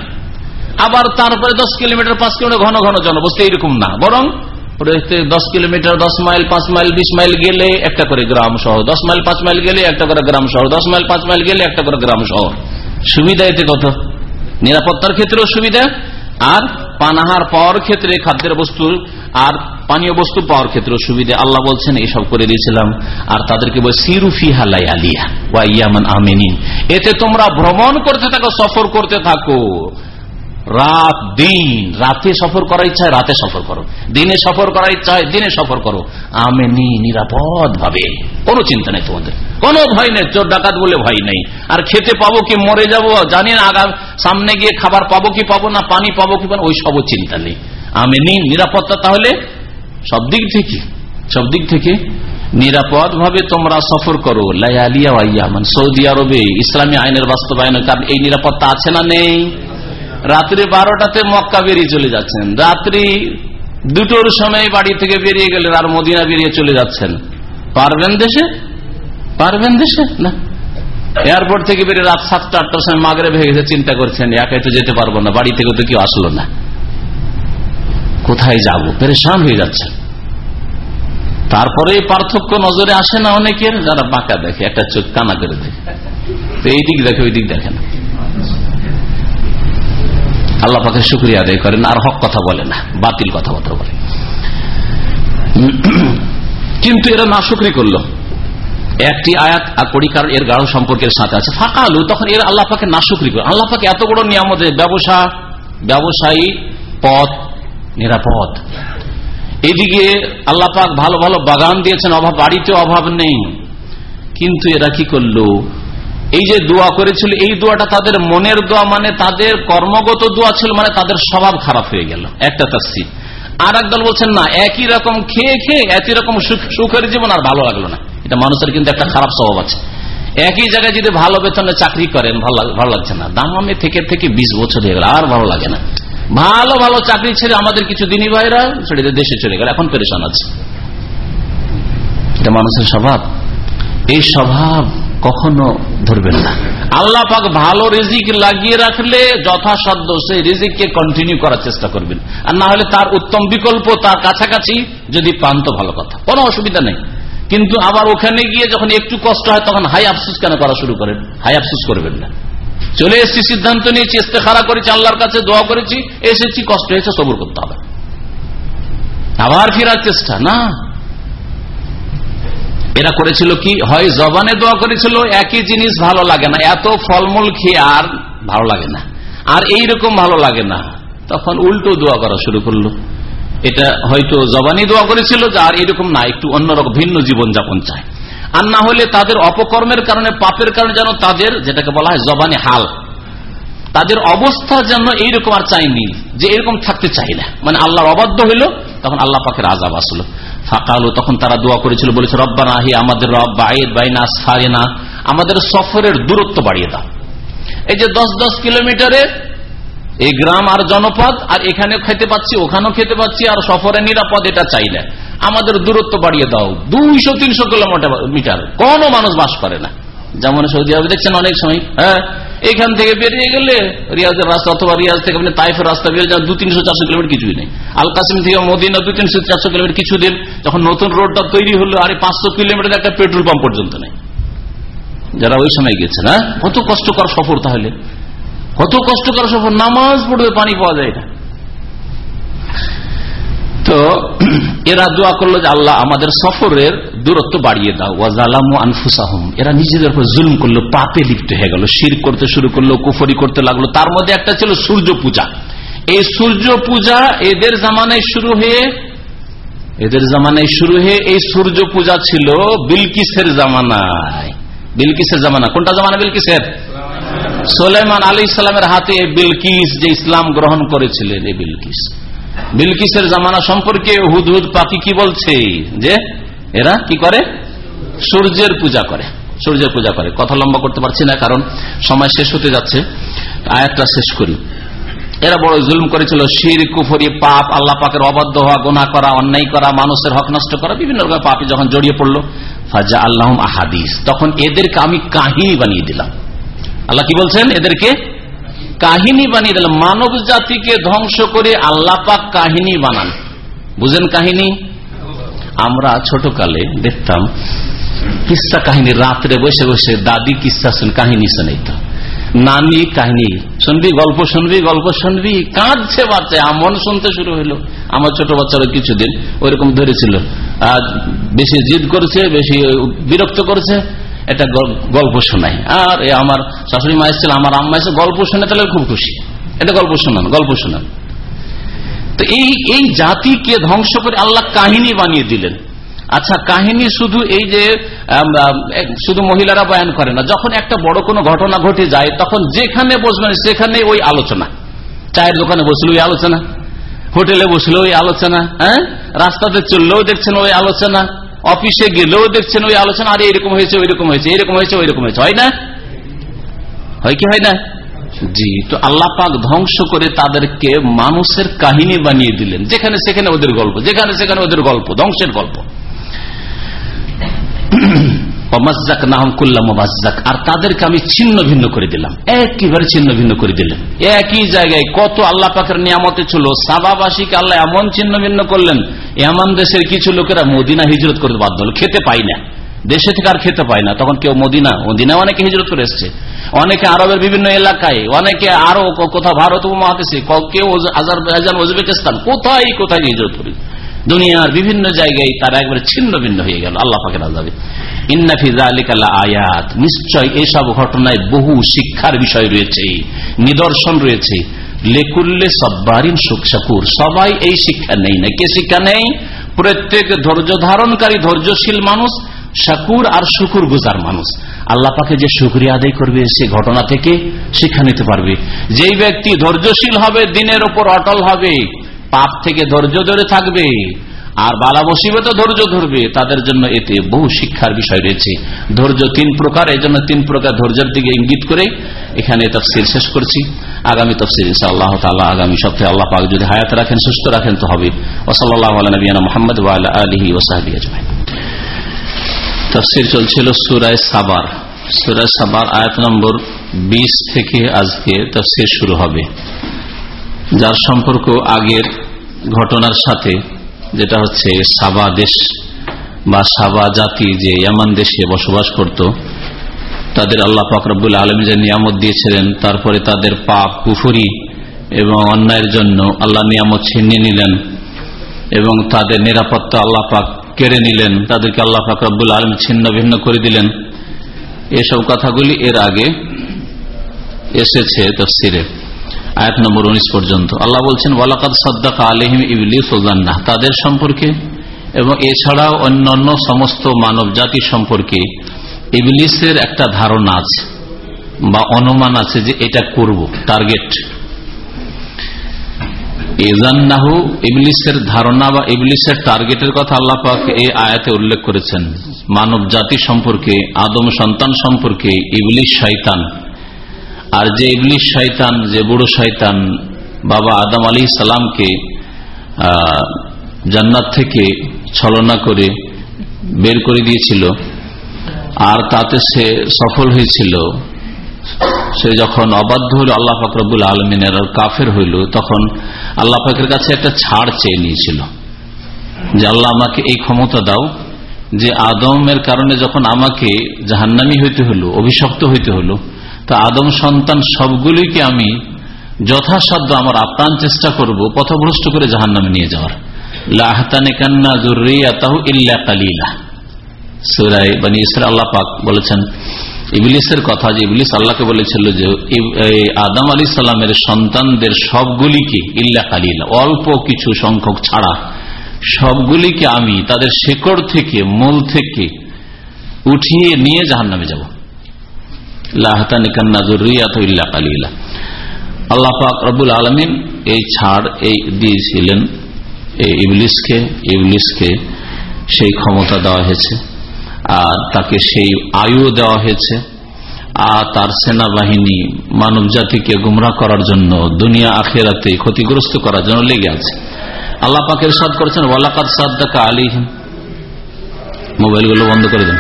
আবার তারপরে দশ কিলোমিটার, পাঁচ কিলোমিটার ঘন ঘন জনবস্তি এরকম না। বরং দশ কিলোমিটার, দশ মাইল, পাঁচ মাইল, বিশ মাইল গেলে একটা করে গ্রাম শহর। দশ মাইল, পাঁচ মাইল গেলে একটা করে গ্রাম শহর। দশ মাইল, পাঁচ মাইল গেলে একটা করে গ্রাম শহর। সুবিধা এতে কত? নিরাপত্তার ক্ষেত্রেও সুবিধা, আর পানাহার পাওয়ার ক্ষেত্রে, খাদ্যের বস্তু আর পানীয় বস্তু পাওয়ার ক্ষেত্রে সুবিধা। আল্লাহ বলছেন এইসব করে দিয়েছিলাম। আর তাদেরকে সিরুফি হালাই আলিয়া ওয়া ইয়ামান এতে তোমরা ভ্রমণ করতে থাকো, সফর করতে থাকো। রাত, দিন। রাতে সফর করার ইচ্ছা রাতে সফর করো। দিনে সফর করার ইচ্ছা হয়, দিনে সফর করো। আমেনি নিরাপদ ভাবে কোনো চিন্তা নেই তোমাদের। কোনো ভয় নেই, চোর ডাকাত বলে ভয় নেই। আর খেতে পাবো কি, মরে যাব, জানি না, আগাম, সামনে গিয়ে খাবার পাবো কি, পাবো না, পানি পাবো কি, পাবো ওই সব চিন্তা নেই। আমেনি নিরাপত্তা তাহলে সব দিক থেকে, সব দিক থেকে নিরাপদ ভাবে তোমরা সফর করো। লাইয়ালিয়া ওয়াইয়ামান সৌদি আরবে, ইসলামী আইনের বাস্তবায়ন কারণ এই নিরাপত্তা আছে না নেই? রাত্রি বারোটাতে মক্কা বেরিয়ে চলে যাচ্ছেন। রাত্রি দুটোর সময় বাড়ি থেকে বেরিয়ে গেলেন আর মদিনা বেরিয়ে চলে যাচ্ছেন। পারবেন দেশে? পারবেন দেশে? না। এয়ারপোর্ট থেকে বেরিয়ে রাত সাতটা, আটটার সময় মাগরে ভেঙে গেছে, চিন্তা করছেন, একাই তো যেতে পারব না, বাড়ি থেকে তো কেউ আসলো না। কোথায় যাব? পেরেশান হয়ে যাচ্ছে তারপরে পার্থক্য নজরে আসে না অনেকের, যারা বাঁকা দেখে, একটা চোখ কানা করে দেখে। তো এই দিক দেখে ওই দিক দেখে না। আল্লাহ পাকে শুক্রিয়া আদায় করেন, আর হক কথা বলে না, বাতিল কথাবার্তা বলে। কিন্তু এরা না শুক্রি করল। একটি আয়াত আর পরিকার এর গাঢ় সম্পর্কের সাথে আছে। ফাঁকা আলু তখন এর আল্লাহ পাকে না শুক্রি করে। আল্লাহ পাকে এত বড় নিয়ামত ব্যবসা, ব্যবসায়ী পথ, নিরাপদ। এদিকে আল্লাহ পাক ভালো ভালো বাগান দিয়েছেন, অভাব, বাড়িতে অভাব নেই। কিন্তু এরা কি করল? এই যে দোয়া করেছিল, এই দোয়াটা তাদের মনের দোয়া মানে তাদের কর্মগত দোয়া ছিল মানে তাদের স্বভাব খারাপ হয়ে গেল। একটা তাস্তি আর একদল বলছেন, না, একই রকম খেয়ে খেয়ে একই রকম সুখের জীবন আর ভালো লাগল না। এটা মানুষের কিন্তু একটা খারাপ স্বভাব আছে। একই জায়গায় যদি ভালো বেতনে চাকরি করেন, ভালো লাগছে না। দামামে থেকে থেকে বিশ বছর হয়ে গেল, আর ভালো লাগে না। ভালো ভালো চাকরি ছেড়ে আমাদের কিছু দিনী ভাইরা ছেড়ে দেশে চলে গেল। এখন পেরেশান আছে। এটা মানুষের স্বভাব। এই স্বভাব কখনো ধরবেন না। আল্লাহ পাক ভালো রিজিক লাগিয়ে রাখলে যথাসাধ্য সেই রিজিককে কন্টিনিউ করার চেষ্টা করবেন। আর না হলে তার উত্তম বিকল্প তার কাছাকাছি যদি পান তো ভালো কথা। কোনো অসুবিধা নেই। কিন্তু আবার ওখানে গিয়ে যখন একটু কষ্ট হয় তখন হাই আফসুস কেন করা শুরু করেন? হাই আফসুস করবেন না। চলে এসেছি, সিদ্ধান্ত নিয়েছি খাড়া করেছি, আল্লাহর কাছে দোয়া করেছি, এসেছি, কষ্ট হয়েছে, সবর করতে হবে। আবার ফেরার চেষ্টা, না। এরা করেছিল কি? হয় জবানে দোয়া করেছিল, একই জিনিস ভালো লাগে না। এত ফলমূল খেয়ে আর ভালো লাগে না। আর এই রকম ভালো লাগে না। তখন উল্টো দোয়া করা শুরু করল। এটা হয়তো জবানি দোয়া করেছিল, যে আর এরকম না, একটু অন্যরকম ভিন্ন জীবন যাপন চায়। আর না হলে তাদের অপকর্মের কারণে, পাপের কারণে যেন তাদের, যেটাকে বলা হয় জবানি হাল, তাদের অবস্থা যেন এইরকম আর চাইনি যে এরকম থাকতে চাই না। মানে আল্লাহর অবাধ্য হইল তখন আল্লাহ পাখের আজাব আসলো। ফাঁকালো, তখন তারা দোয়া করেছিল, বলেছে রব্বা নাহি আমাদের রব বাইর বাইনা সারেনা আমাদের সফরের দূরত্ব বাড়িয়ে দাও। এই যে দশ দশ কিলোমিটারে এই গ্রাম আর জনপদ, আর এখানে খেতে পাচ্ছি, ওখানেও খেতে পাচ্ছি, আর সফরে নিরাপদ এটা চাই না। আমাদের দূরত্ব বাড়িয়ে দাও। দুইশো, তিনশো কিলোমিটার, কোনো মানুষ বাস করে না। যেমন সৌদি আরবে দেখছেন অনেক সময় হ্যাঁ? এখান থেকে বেরিয়ে গেলে রিয়াজের রাস্তা অথবা রিয়াজ থেকে আপনি তাইফের রাস্তা বেরিয়ে যান দু তিনশো চারশো কিলোমিটার কিছুই নেই। আল কাসিম থেকে মদিনা দু তিনশো চারশো কিলোমিটার কিছুদিন। যখন নতুন রোডটা তৈরি হলো, আরে পাঁচশো কিলোমিটার একটা পেট্রোল পাম্প পর্যন্ত নেই। যারা ওই সময় গেছে না কত কষ্টকর সফর তাহলে। কত কষ্টকর সফর, নামাজ পড়বে, পানি পাওয়া যায় না। তো এরা দোয়া করল যে আল্লাহ আমাদের সফরের দূরত্ব বাড়িয়ে দাও। ওয়াজালামু আনফুসাহম। এরা নিজেদের উপর জুলুম করল, পাপে লিপ্ত হয়ে গেল, শির করতে শুরু করল, কুফরি করতে লাগল। তার মধ্যে একটা ছিল সূর্য পূজা। এই সূর্য পূজা এদের জামানায় শুরু হয়ে, এদের জামানায় শুরু হয়ে এই সূর্য পূজা ছিল বিলকিসের জামানায়। বিলকিসের জামানা। কোনটা জামানা বিলকিসের? সোলেমান আলী ইসলামের হাতে বিলকিস যে ইসলাম গ্রহণ করেছিলেন, এই বিলকিস। বিলকিসের জামানা সম্পর্কে হুদ হুদ পাখি কি বলছে? যে এরা কি করে? সূর্যের পূজা করে। সূর্যের পূজা করে। কথা লম্বা করতে পারছি না, কারণ সময় শেষ হতে যাচ্ছে। আয়াতটা শেষ করি। এরা বড় জুলুম করেছিল। শির, কুফরি, পাপ, আল্লাহ পাকের অবাধ্য হওয়া গোনা করা, অন্যায় করা, মানুষের হক নষ্ট করা, বিভিন্ন রকম পাপি যখন জড়িয়ে পড়ল ফাজা আল্লাহ আহাদিস। তখন এদেরকে আমি কাহিনী বানিয়ে দিলাম। আল্লাহ কি বলছেন? এদেরকে কাহিনী বানিয়ে দিলেন। মানব জাতিকে ধ্বংস করে আল্লাহ পাক কাহিনী বানান। বুঝেন কাহিনী? আমরা ছোটকালে দেখতাম কিসা কাহিনী, রাত্রে বসে বসে দাদি কিসা শুন, কাহিনী শোনাইতো। নানি কাহিনী, শুনবি, গল্প শুনবি গল্প শুনবি কাঁদছে বাচ্চা আমন শুনতে শুরু হইল। আমার ছোট বাচ্চারা কিছুদিন ওইরকম ধরেছিল। আর বেশি জিদ করেছে, বেশি বিরক্ত করেছে। এটা গল্প শোনাই। আর আমার শাশুড়ি মা এসেছিল, আমার আম্মা এসে গল্প শুনে, তাহলে খুব খুশি। এটা গল্প শোনান গল্প শোনান। তো এই এই জাতিকে ধ্বংস করে আল্লাহ কাহিনী বানিয়ে দিলেন। আচ্ছা কাহিনী শুধু এই যে শুধু মহিলারা বয়ান করে না, যখন একটা বড় কোনো ঘটনা ঘটে যায়, তখন যেখানে বসবেন, সেখানে ওই আলোচনা। চায়ের দোকানে বসল ওই আলোচনা, হোটেলে বসল ওই আলোচনা হ্যাঁ? রাস্তাতে চললেও দেখছেন ওই আলোচনা। অফিসে গেলেও দেখছেন ওই আলোচনা, আরে এরকম হয়েছে, ওইরকম হয়েছে, এরকম হয়েছে, ওইরকম হয়েছে। হয় না? হয় কি হয় না? জি, তো আল্লাহ পাক ধ্বংস করে তাদেরকে মানুষের কাহিনী বানিয়ে দিলেন। যেখানে সেখানে ওদের গল্প, যেখানে সেখানে ওদের গল্প, ধ্বংসের গল্প। আর তাদেরকে আমি ছিন্ন ভিন্ন করে দিলাম। একইবারে ছিন্ন ভিন্ন করে দিলেন। একই জায়গায় কত আল্লাহ পাকের নিয়ামতে ছিল। সাবাবাসীকে আল্লাহ এমন ছিন্ন ভিন্ন করলেন, এমন দেশের কিছু লোকেরা মদিনা হিজরত করতে বাধ্য হল। খেতে পাই না। দেশে থেকে আর খেতে পায় না। তখন কেউ মদিনা মদিনা অনেকে হিজরত করে এসছে। অনেকে আরবের বিভিন্ন এলাকায়, অনেকে আরও কোথাও ভারত উপমহাদেশে কেউ আজারবাইজান উজবেকিস্তান, কোথায় কোথায় হিজরত করে। দুনিয়ার বিভিন্ন জায়গায় তারা একবারে ছিন্ন ভিন্ন হয়ে গেল। আল্লাহ পাকের আজাবে। ইন্নাফিজা আলিকাল্লা আয়াত নিশ্চয় এসব ঘটনায় বহু শিক্ষার বিষয় রয়েছে, নিদর্শন রয়েছে। লেকুল্লে সব্বারিন সুখসাকুর। সবাই এই শিক্ষা নেই না। কে শিক্ষা নেই? প্রত্যেক ধৈর্য ধারণকারী, ধৈর্যশীল মানুষ শাকুর আর শুকুর গুজার মানুষ। আল্লাহ পাকে যে শুক্রিয়া আদায় করবে, সে ঘটনা থেকে শিক্ষা নিতে পারবে। যেই ব্যক্তি ধৈর্যশীল হবে, দিনের ওপর অটল হবে পাপ থেকে ধৈর্য ধরে থাকবে, আর বালা মুসিবত ধৈর্য ধরবে। তাদের জন্য এতে বহু শিক্ষার বিষয় রয়েছে। ধৈর্য তিন প্রকার, এই জন্য তিন প্রকার ধৈর্যের দিকে ইঙ্গিত করে এখানে তফসির শেষ করছি। আগামী তফসির ইনশা আল্লাহ তালা আগামী সপ্তাহে আল্লাহ পাক যদি হায়াত রাখেন, সুস্থ রাখেন, তো হবে। ওসল্লাহ মোহাম্মদ আলহি ওসাহাবি আজমাই তফসির চলছিল সুরায় সাবার। সুরায় সাবার আয়াত নম্বর বিশ থেকে আজকে তফসির শুরু হবে। যার সম্পর্ক আগের ঘটনার সাথে, যেটা হচ্ছে সাবা দেশ বা সাবা জাতি যে ইয়ামান দেশে বসবাস করত, তাদের আল্লাহ ফাকরবুল আলম যে নিয়ামত দিয়েছিলেন, তারপরে তাদের পাপ, কুফুরি এবং অন্যায়ের জন্য আল্লাহ নিয়ামত ছিনিয়ে নিলেন এবং তাদের নিরাপত্তা আল্লাহ পাক কেড়ে নিলেন, তাদেরকে আল্লাহ ফাকরবুল আলম ছিন্ন ভিন্ন করে দিলেন। এসব কথাগুলি এর আগে এসেছে তফসিরে। আয়াত নম্বর উনিশ পর্যন্ত। আল্লাহ বলছেন ওয়ালাকাত সদ্দাকা আলহিম ইবলিস ওজান্না তাদের সম্পর্কে এবং এছাড়াও অন্যান্য সমস্ত মানব জাতি সম্পর্কে ইবলিসের একটা ধারণা আছে বা অনুমান আছে যে এটা করব, টার্গেট। এজান্নাহু ইবলিসের ধারণা বা ইবলিসের টার্গেটের কথা আল্লাহ এই আয়াতে উল্লেখ করেছেন। মানব জাতি সম্পর্কে, আদম সন্তান সম্পর্কে, ইবলিস শৈতান আর যে ইবলিশ শৈতান যে বুড়ো শৈতান বাবা আদম আলী সালামকে জান্নাত থেকে ছলনা করে বের করে দিয়েছিল, আর তাতে সে সফল হয়েছিল। সে যখন অবাধ্য হইল, আল্লাহ ফাকরবুল আলমিনের কাফের হইল, তখন আল্লাহ পাকের কাছে একটা ছাড় চেয়ে নিয়েছিল যে, আল্লাহ, আমাকে এই ক্ষমতা দাও যে, আদমের কারণে যখন আমাকে জাহান্নামি হইতে হলো, অভিশপ্ত হইতে হলো তা আদম সন্তান সবগুলিকে আমি যথাসাধ্য আমার আপ্রাণ চেষ্টা করব, পথভ্রষ্ট করে জাহান নামে নিয়ে যাওয়ার। আল্লাহ বলেছেন, ইবলিসের কথা যে ইবলিস আল্লাহকে বলেছিল যে আদম সন্তানদের সবগুলিকে ইল্লা অল্প কিছু সংখ্যক ছাড়া সবগুলিকে আমি তাদের শেকড় থেকে, মূল থেকে উঠিয়ে নিয়ে জাহান নামে যাব। আল্লাহ পাক রবুল আলমিন এই ছাড়, এই দিয়েছিলেন ইবলিসকে ইবলিসকে সেই ক্ষমতা দেওয়া হয়েছে, আর তাকে সেই আয়ু দেওয়া হয়েছে, আর তার সেনাবাহিনী মানব জাতিকে গুমরা করার জন্য, দুনিয়া আখেরাতে ক্ষতিগ্রস্ত করার জন্য লেগে আছে। আল্লাহ পাকের সাদ করেছেন ওয়ালাকাত সাদ্দাকা আলিহিম মোবাইলগুলো বন্ধ করে দেন।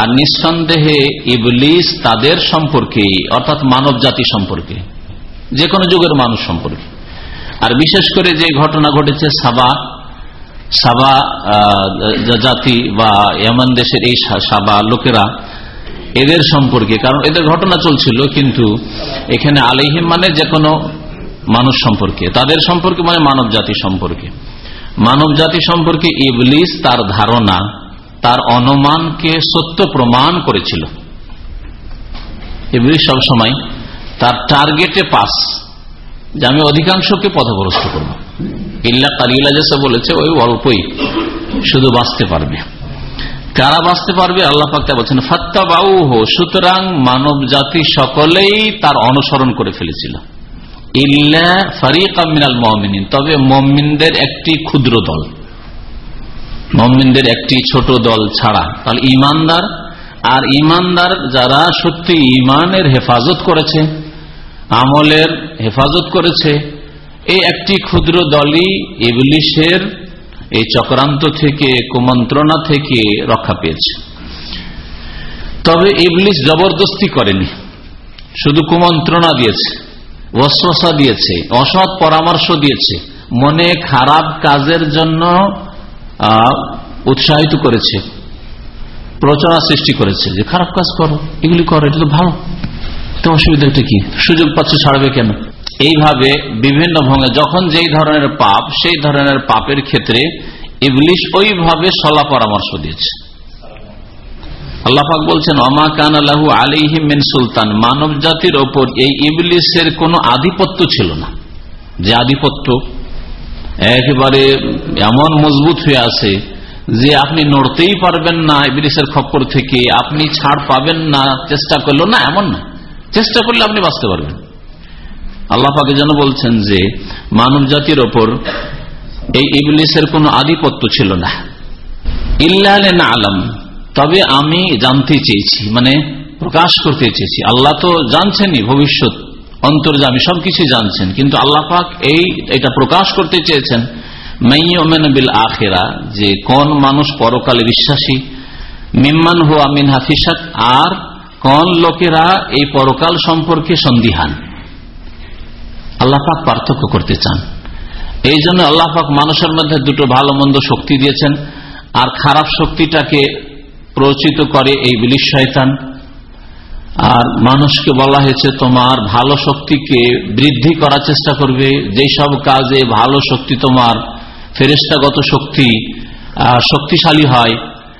আর নিঃসন্দেহে ইবলিস তাদের সম্পর্কে, অর্থাৎ মানব জাতি সম্পর্কে, যে কোনো যুগের মানুষ সম্পর্কে। আর বিশেষ করে যে ঘটনা ঘটেছে সাবা সাবা জাতি বা এমন দেশের এই সাবা লোকেরা এদের সম্পর্কে, কারণ এদের ঘটনা চলছিল কিন্তু এখানে আলিহিম মানে যে কোনো মানুষ সম্পর্কে, তাদের সম্পর্কে মানে মানব জাতি সম্পর্কে। মানব জাতি সম্পর্কে ইবলিস তার ধারণা, তার অনুমানকে সত্য প্রমাণ করেছিল। ইবলিস সবসময় তার টার্গেটে পাস, যে আমি অধিকাংশকে পথগ্রস্ত করব। ইল্লা কালিলা যেসে বলেছে, ওই অল্পই শুধু বাঁচতে পারবে। কারা বাঁচতে পারবে? আল্লাহ পাক্তা বলছেন ফাত্তা বাউ হো সুতরাং মানব জাতি সকলেই তার অনুসরণ করে ফেলেছিল। ইল্লা ফারিক মিনাল মমিন তবে মমিনদের একটি ক্ষুদ্র দল। মমিনদের একটি ছোট দল ছাড়া। তাহলে ইমানদার আর ইমানদার যারা সত্যি ইমানের হেফাজত করেছে, আমলের হেফাজত করেছে এই একটি ক্ষুদ্র দলই ইবলিশের এই চক্রান্ত থেকে, কুমন্ত্রণা থেকে রক্ষা পেয়েছে। তবে ইবলিশ জবরদস্তি করেনি, শুধু কুমন্ত্রণা দিয়েছে। ওসা দিয়েছে, অসৎ পরামর্শ দিয়েছে, মনে খারাপ কাজের জন্য উৎসাহিত করেছে প্রচনা সৃষ্টি করেছে যে, খারাপ কাজ করো, এগুলি করো, এটা তো ভালো। অসুবিধাটা কি? সুযোগ পাচ্ছ ছাড়বে কেন? এইভাবে বিভিন্ন ভঙ্গে যখন যেই ধরনের পাপ, সেই ধরনের পাপের ক্ষেত্রে ইবলিশ ওইভাবে সলা পরামর্শ দিয়েছে। আল্লাহাক বলছেন অমা কান আল্লাহ আলিহিম মিন সুলতান। মানব জাতির ওপর এই ইবলিশের কোন আধিপত্য ছিল না। যে আধিপত্য একেবারে এমন মজবুত হয়ে আছে যে আপনি নড়তেই পারবেন না ইবলিশের খপ্পর থেকে, আপনি ছাড় পাবেন না, চেষ্টা করল না, এমন না। চেষ্টা করলে আপনি বাঁচতে পারবেন। আল্লাহ পাকে যেন বলছেন যে, মানব জাতির ওপর এই ইবলিসের কোন আধিপত্য ছিল না। ইল্লা আলম। তবে আমি জানতে চেয়েছি মানে প্রকাশ করতে চেয়েছি। আল্লাহ তো জানছেনই ভবিষ্যৎ অন্তর্জামী সবকিছু জানছেন, কিন্তু আল্লাহ পাক এই, এটা প্রকাশ করতে চেয়েছেন। বিল আখেরা যে কোন মানুষ পরকালে বিশ্বাসী। মিম্মান হু আমিন হাফিসাত আর কোন লোকেরা এই পরকাল সম্পর্কে সন্দিহান। আল্লাহ পাক পার্থক্য করতে চান। এই জন্য আল্লাহ পাক মানুষের মধ্যে দুটো ভালো মন্দ শক্তি দিয়েছেন, আর খারাপ শক্তিটাকে প্রচিত করে এই বিলিশ শয়তান। আর মানুষকে বলা হয়েছে, তোমার ভালো শক্তিকে বৃদ্ধি করার চেষ্টা করবে। যেই সব কাজে ভালো শক্তি তোমার ফেরেস্তাগত শক্তি শক্তিশালী হয়,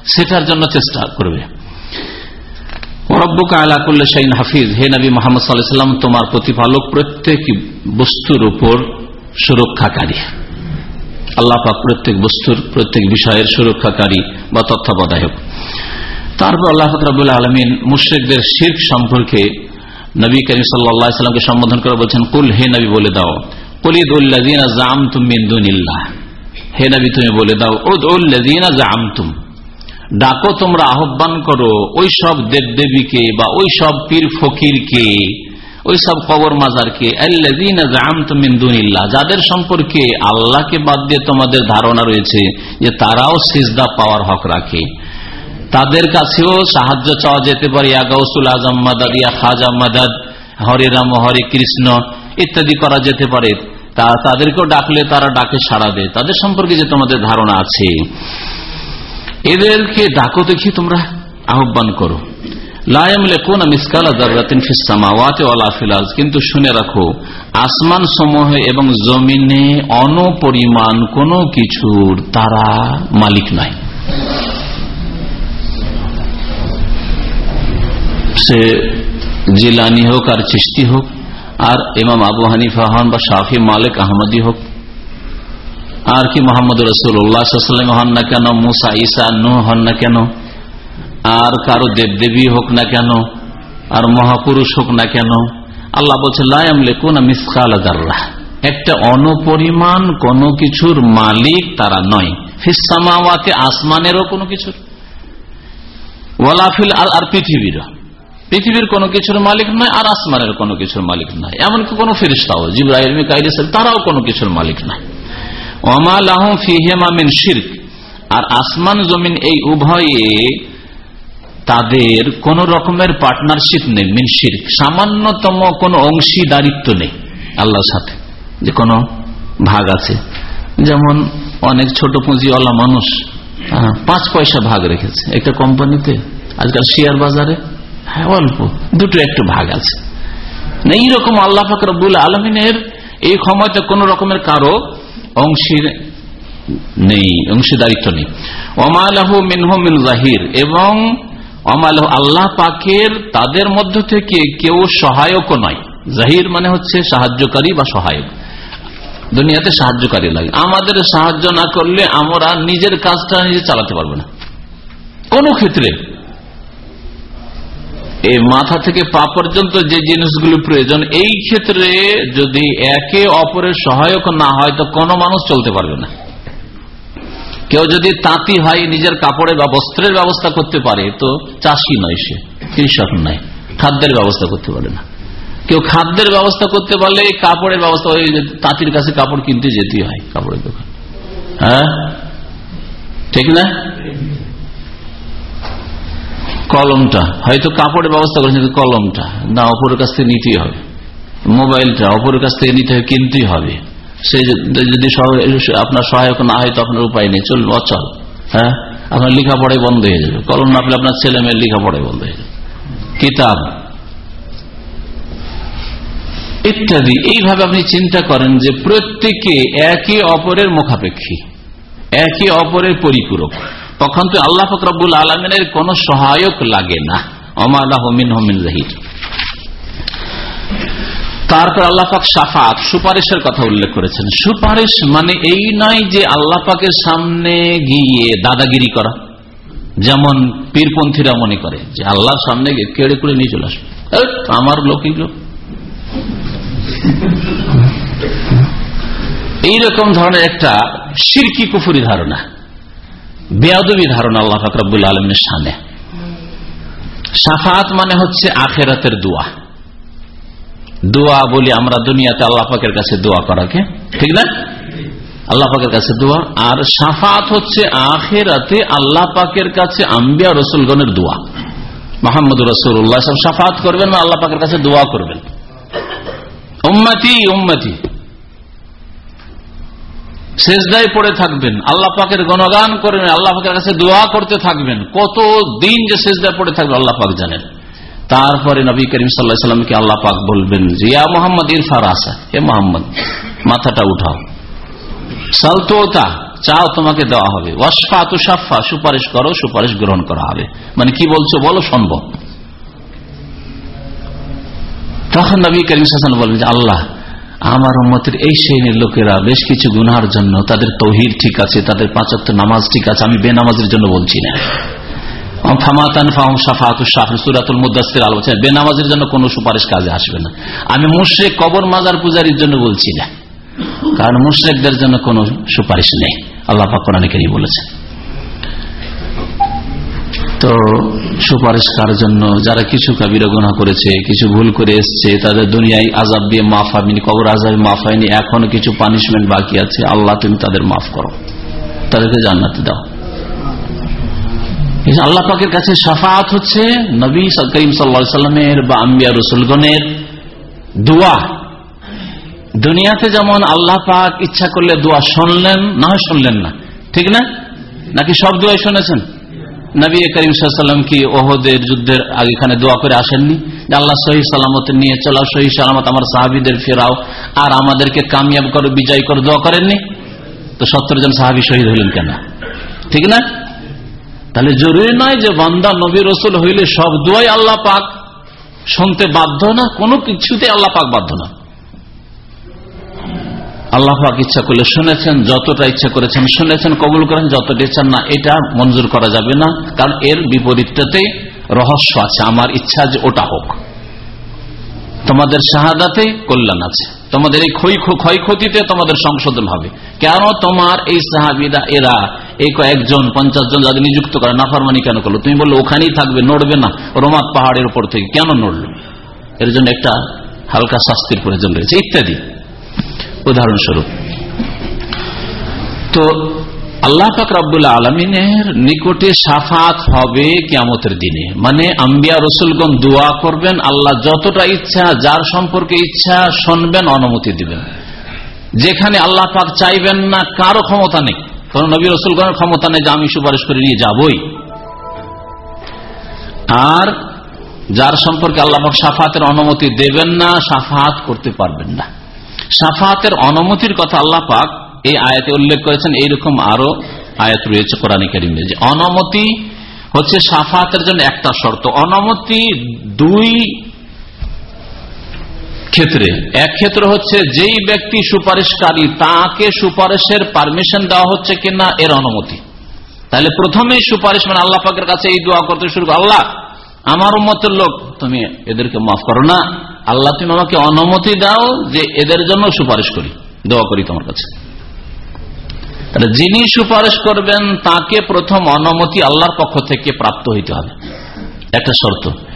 সেটার জন্য চেষ্টা করবে। করলে হাফিজ। হে নবী মোহাম্মদ সাল্লাম তোমার প্রতিপালক প্রত্যেক বস্তুর উপর সুরক্ষাকারী। আল্লাহ পাক প্রত্যেক বস্তুর, প্রত্যেক বিষয়ের সুরক্ষাকারী বা তত্ত্বাবধায়ক। তারপর আল্লাহ ফতরাবুল আলমিন মুশ্রিকদের শির্ক সম্পর্কে নবী করিম সাল্লামকে সম্বোধন করে বলছেন, কুল হে নবী বলে দাও জাম হে নবী, তুমি বলে দাও উদ্দিনা জাম তুম ডাকো তোমরা, আহ্বান করো, ওই সব দেবদেবীকে বা ওই সব পীর ফকিরকে ওই সব কবর মাজারকে যাদের সম্পর্কে আল্লাহকে বাদ দিয়ে তোমাদের ধারণা রয়েছে যে তারাও সিজদা পাওয়ার হক রাখে। তাদের কাছেও সাহায্য চাওয়া যেতে পারে। ইয়াগাউসুল আজম মাদাদ, ইয়া খাজা মাদাদ, হরে রাম, হরে কৃষ্ণ ইত্যাদি করা যেতে পারে। তা তাদেরকেও ডাকলে তারা ডাকে সাড়া দেয়। তাদের সম্পর্কে যে তোমাদের ধারণা আছে। এদেরকে ডাকো দেখি তোমরা আহ্বান করো। কিন্তু শুনে রাখো, আসমান সমূহ এবং জমিনে অনপরিমাণ কোন কিছুর তারা মালিক নয় সে জিলানি হোক আর চিস্তি হোক, আর ইমাম আবু হানিফা হন বা শাহি মালিক আহমদি হোক, আর কি মোহাম্মদ রসুল্লাহাম হন না কেন, মুসা ইসা নু হন না কেন আর কারও দেবদেবী হোক না কেন, আর মহাপুরুষ হোক না কেন, আল্লাহ বলছে লাইমলে কোন মিসকাল একটা অনপরিমাণ কোন কিছুর মালিক তারা নয়। ফিসামাওয়াতে আসমানেরও কোনো কিছুর ওয়ালাফিল আর পৃথিবীরও। পৃথিবীর কোনো কিছুর মালিক নয় আর আসমানের কোনো কিছুর মালিক নয়। এমনকি কোনো ফেরিস্তাও জিব্রাহিম তারাও কোনো কিছুর মালিক নয়। ওমাল ফিহেমামিন শির্ক। আর আসমান জমিন এই উভয়ে তাদের কোন রকমের পার্টনারশিপ নেই মিনশির সামান্যতম কোন অংশীদারিত্ব নেই আল্লাহর সাথে, যে কোনো ভাগ আছে। যেমন অনেক ছোট পুঁজিওয়ালা মানুষ পাঁচ পয়সা ভাগ রেখেছে। একটা কোম্পানিতে, আজকাল শেয়ার বাজারে হ্যাঁ অল্প, দুটো একটু ভাগ আছে। না, এইরকম আল্লাহ ফাকরুল আলমিনের এই ক্ষমতা কোন রকমের কারও অংশীর নেই, অংশীদারিত্ব নেই। ওমালাহু মিনহু মিন জাহির, এবং অমালাহ আল্লাহ পাকের তাদের মধ্য থেকে কেউ সহায়কও নয়। জাহির মানে হচ্ছে সাহায্যকারী বা সহায়ক। দুনিয়াতে সাহায্যকারী লাগে। আমাদের সাহায্য না করলে আমরা নিজের কাজটা নিজে চালাতে পারব না। কোন ক্ষেত্রে। এই মাথা থেকে পা পর্যন্ত যে জিনিসগুলো প্রয়োজন, এই ক্ষেত্রে যদি একে অপরের সহায়ক না হয়, তো কোনো মানুষ চলতে পারবে না। কেউ যদি তাঁতি হয় নিজের কাপড়ে বা বস্ত্রের ব্যবস্থা করতে পারে, তো চাষি নয় সে, কৃষক নয়, খাদ্যের ব্যবস্থা করতে পারে না। কেউ খাদ্যের ব্যবস্থা করতে পারলে কাপড়ের ব্যবস্থা, ওই তাঁতির কাছে কাপড় কিনতে যেতেই হয়, কাপড়ের দোকান। হ্যাঁ? ঠিক না? কলমটা, হয়তো কাপড়ের ব্যবস্থা কিন্তু কলমটা, না অপরের কাছ থেকে নিতেই হবে। মোবাইলটা অপরের কাছ থেকে নিতে হবে কিনতেই হবে। সে যদি আপনার সহায়ক না হয় তো আপনার উপায় নেই। চলবে অচল হ্যাঁ? আপনার লেখাপড়াই বন্ধ হয়ে যাবে। কলম না পেলে আপনার ছেলে মেয়ের লেখাপড়াই বন্ধ হয়ে যাবে। কিতাব। ইত্যাদি। এইভাবে আপনি চিন্তা করেন যে প্রত্যেকে একে অপরের মুখাপেক্ষী, একে অপরের পরিপূরক। তখন তো আল্লাহ ফকরাবুল আলমিনের কোন সহায়ক লাগে না। অমাল্লাহ হমিন হমিন জাহির। তারপর আল্লাহ পাক সাফাত সুপারিশের কথা উল্লেখ করেছেন। সুপারিশ মানে এই নয় যে আল্লাহ পাকের সামনে গিয়ে দাদাগিরি করা। যেমন পীরপন্থীরা মনে করে যে আল্লাহর সামনে গিয়ে কেড়ে করে নিয়ে চলে আসবে। আমার লোক লোক এইরকম ধরনের একটা সিরকি কুফুরি ধারণা, বেয়াদবি ধারণা আল্লাহ ফাকরাবুল আলমের সামনে। সাফাত মানে হচ্ছে আখেরাতের দোয়া। দোয়া বলি আমরা দুনিয়াতে আল্লাহ পাকের কাছে দোয়া করাকে ঠিক না? আল্লাহ পাকের কাছে দোয়া। আর সাফাত হচ্ছে আখেরাতে আল্লাহ পাকের কাছে আম্বিয়া রসুলগণের দোয়া। মোহাম্মদ রসুল্লাহ সব সাফাত করবেন বা আল্লাহ পাকের কাছে দোয়া করবেন। উম্মতি উম্মতি। শেষদায় পড়ে থাকবেন, আল্লাহ পাকের গণগান করবেন, আল্লাহ পাকের কাছে দোয়া করতে থাকবেন। কত দিন যে শেষদায় পড়ে থাকবে আল্লাহ পাক জানেন। তারপরে নবী করিম সাল্লাহ সাল্লামকে আল্লাহ পাক বলবেন জিয়া মোহাম্মদ ইরফার আসা হে মোহাম্মদ, মাথাটা উঠাও। সালতোতা চাও তোমাকে দেওয়া হবে। ওয়াসফা তুষাফা সুপারিশ করো, সুপারিশ গ্রহণ করা হবে। মানে কি বলছো বলো সম্ভব তখন নবী করিম সাল্লাম বলবেন যে, আল্লাহ, আমার উম্মতের এই শ্রেণির লোকেরা বেশ কিছু গুনার জন্য তাদের তহির ঠিক আছে, তাদের পাঁচাত্তর নামাজ ঠিক আছে, আমি বেনামাজের জন্য বলছি না। বেনামাজের জন্য কোন সুপারিশ কাজে আসবে না। আমি মুশ্রেক কবর মাজার পূজারীর জন্য বলছি না। কারণ মুশ্রেকদের জন্য কোন সুপারিশ নেই। আল্লাহ পাকরানিকেরই বলেছেন। তো সুপারিশ কার জন্য? যারা কিছু কাবিরা গুণা করেছে, কিছু ভুল করে এসছে, তাদের দুনিয়ায় আজাব দিয়ে মাফ হয়নি, কবর আজাবে মাফ হয়নি, এখনও কিছু পানিশমেন্ট বাকি আছে। আল্লাহ তুমি তাদের মাফ করো। তাদেরকে জান্নাতে দাও। আল্লাহ পাকের কাছে সাফাত হচ্ছে নবী করিম সাল্লামের বা আম্বিয়া রসুলগণের দোয়া। দুনিয়াতে যেমন আল্লাহ পাক ইচ্ছা করলে দোয়া শুনলেন, না শুনলেন না। ঠিক না? নাকি সব দোয়াই শুনেছেন? নবী করিম সাল্লাম কি ওহদের যুদ্ধের আগে এখানে দোয়া করে আসেননি? আল্লাহ সহি সালামত নিয়ে চলাও, সহি সালামত আমার সাহাবিদের ফেরাও, আর আমাদেরকে কামিয়াব করো, বিজয় করো, দোয়া করেননি? তো সত্তর জন সাহাবি শহীদ হইলেন কেন? ঠিক না? তাহলে জরুরি নয় যে বান্দা নবী রসুল হইলে সব দোয়াই আল্লাহ পাক শুনতে বাধ্য না, কোনো কিছুতে আল্লাহ পাক বাধ্য না। আল্লাহ পাক ইচ্ছা করলে শুনেছেন, যতটা ইচ্ছা করেছেন শুনেছেন, কবুল করেন, যতটা ইচ্ছা না, এটা মঞ্জুর করা যাবে না, কারণ এর বিপরীতটাতে রহস্য আছে, আমার ইচ্ছা যে ওটা হোক। তোমাদের শাহাদাতে কল্যাণ আছে, তোমাদের এই ক্ষয় ক্ষয়ক্ষতিতে তোমাদের সংশোধন হবে। কেন তোমার এই সাহাবিদা এরা এই কয়েকজন, পঞ্চাশ জন যাদের নিযুক্ত করে নাফারমানি কেন করল? তুমি বলল, ওখানেই থাকবে, নড়বে না। রোমাত পাহাড়ের উপর থেকে কেন নড়লো? এর জন্য একটা হালকা শাস্তির প্রয়োজন রয়েছে, ইত্যাদি। উদাহরণস্বরূপ, তো আল্লাহ পাক রব্দুল্লাহ আলমিনের নিকটে সাফাত হবে কিয়ামতের দিনে। মানে আম্বিয়া রসুলগণ দোয়া করবেন, আল্লাহ যতটা ইচ্ছা, যার সম্পর্কে ইচ্ছা, শুনবেন, অনুমতি দিবেন। যেখানে আল্লাহ পাক চাইবেন না, কারও ক্ষমতা নেই। কোন নবী রসুলগণের ক্ষমতা নেই, যে আমি সুপারিশ করে নিয়ে যাবই। আর যার সম্পর্কে আল্লাহ সাফাতের অনুমতি দেবেন না, সাফাত করতে পারবেন না। সাফাতের অনুমতির কথা আল্লাহ পাক এই আয়াতে উল্লেখ করেছেন, এইরকম আরও আয়াত রয়েছে কোরআন কারিমে যে, অনুমতি হচ্ছে সাফাতের জন্য একটা শর্ত। অনুমতি দুই ক্ষেত্রে। এক ক্ষেত্র হচ্ছে, যেই ব্যক্তি সুপারিশকারী, তাকে সুপারিশের পারমিশন দেওয়া হচ্ছে কিনা, এর অনুমতি। তাহলে প্রথমেই সুপারিশ মানে আল্লাহ পাকের কাছে এই দোয়া করতে শুরু আল্লাহ, আমার মতের লোক, তুমি এদেরকে মাফ করো না। আল্লাহ, তুমি আমাকে অনুমতি দাও যে এদের জন্য সুপারিশ করি, দোয়া করি তোমার কাছে। যিনি সুপারিশ করবেন, তাকে প্রথম অনুমতি আল্লাহর পক্ষ থেকে প্রাপ্ত হইতে হবে। একটা শর্ত।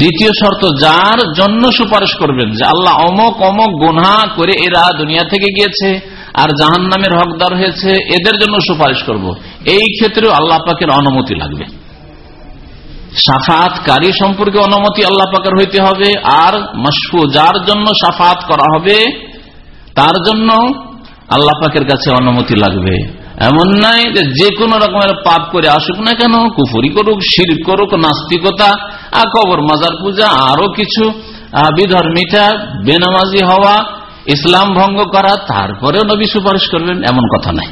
দ্বিতীয় শর্ত, যার জন্য সুপারিশ করবেন যে আল্লাহ অমক অমক গুনা করে এরা দুনিয়া থেকে গিয়েছে আর জাহান নামের হকদার হয়েছে, এদের জন্য সুপারিশ করব। এই ক্ষেত্রেও আল্লাহ পাকের অনুমতি লাগবে সাফাতকারী সম্পর্কে অনুমতি আল্লাহ পাকের হইতে হবে, আর মশফু, যার জন্য সাফাত করা হবে, তার জন্য আল্লাহ পাকের কাছে অনুমতি লাগবে এমন নাই যে যে কোনো রকমের পাপ করে আসুক না কেন, কুফুরি করুক শির করুক, নাস্তিকতা কবর, মাজার পূজা, আরও কিছু বিধর্মিতা, বেনামাজি হওয়া, ইসলাম ভঙ্গ করা, তারপরেও নবী সুপারিশ করবেন, এমন কথা নাই।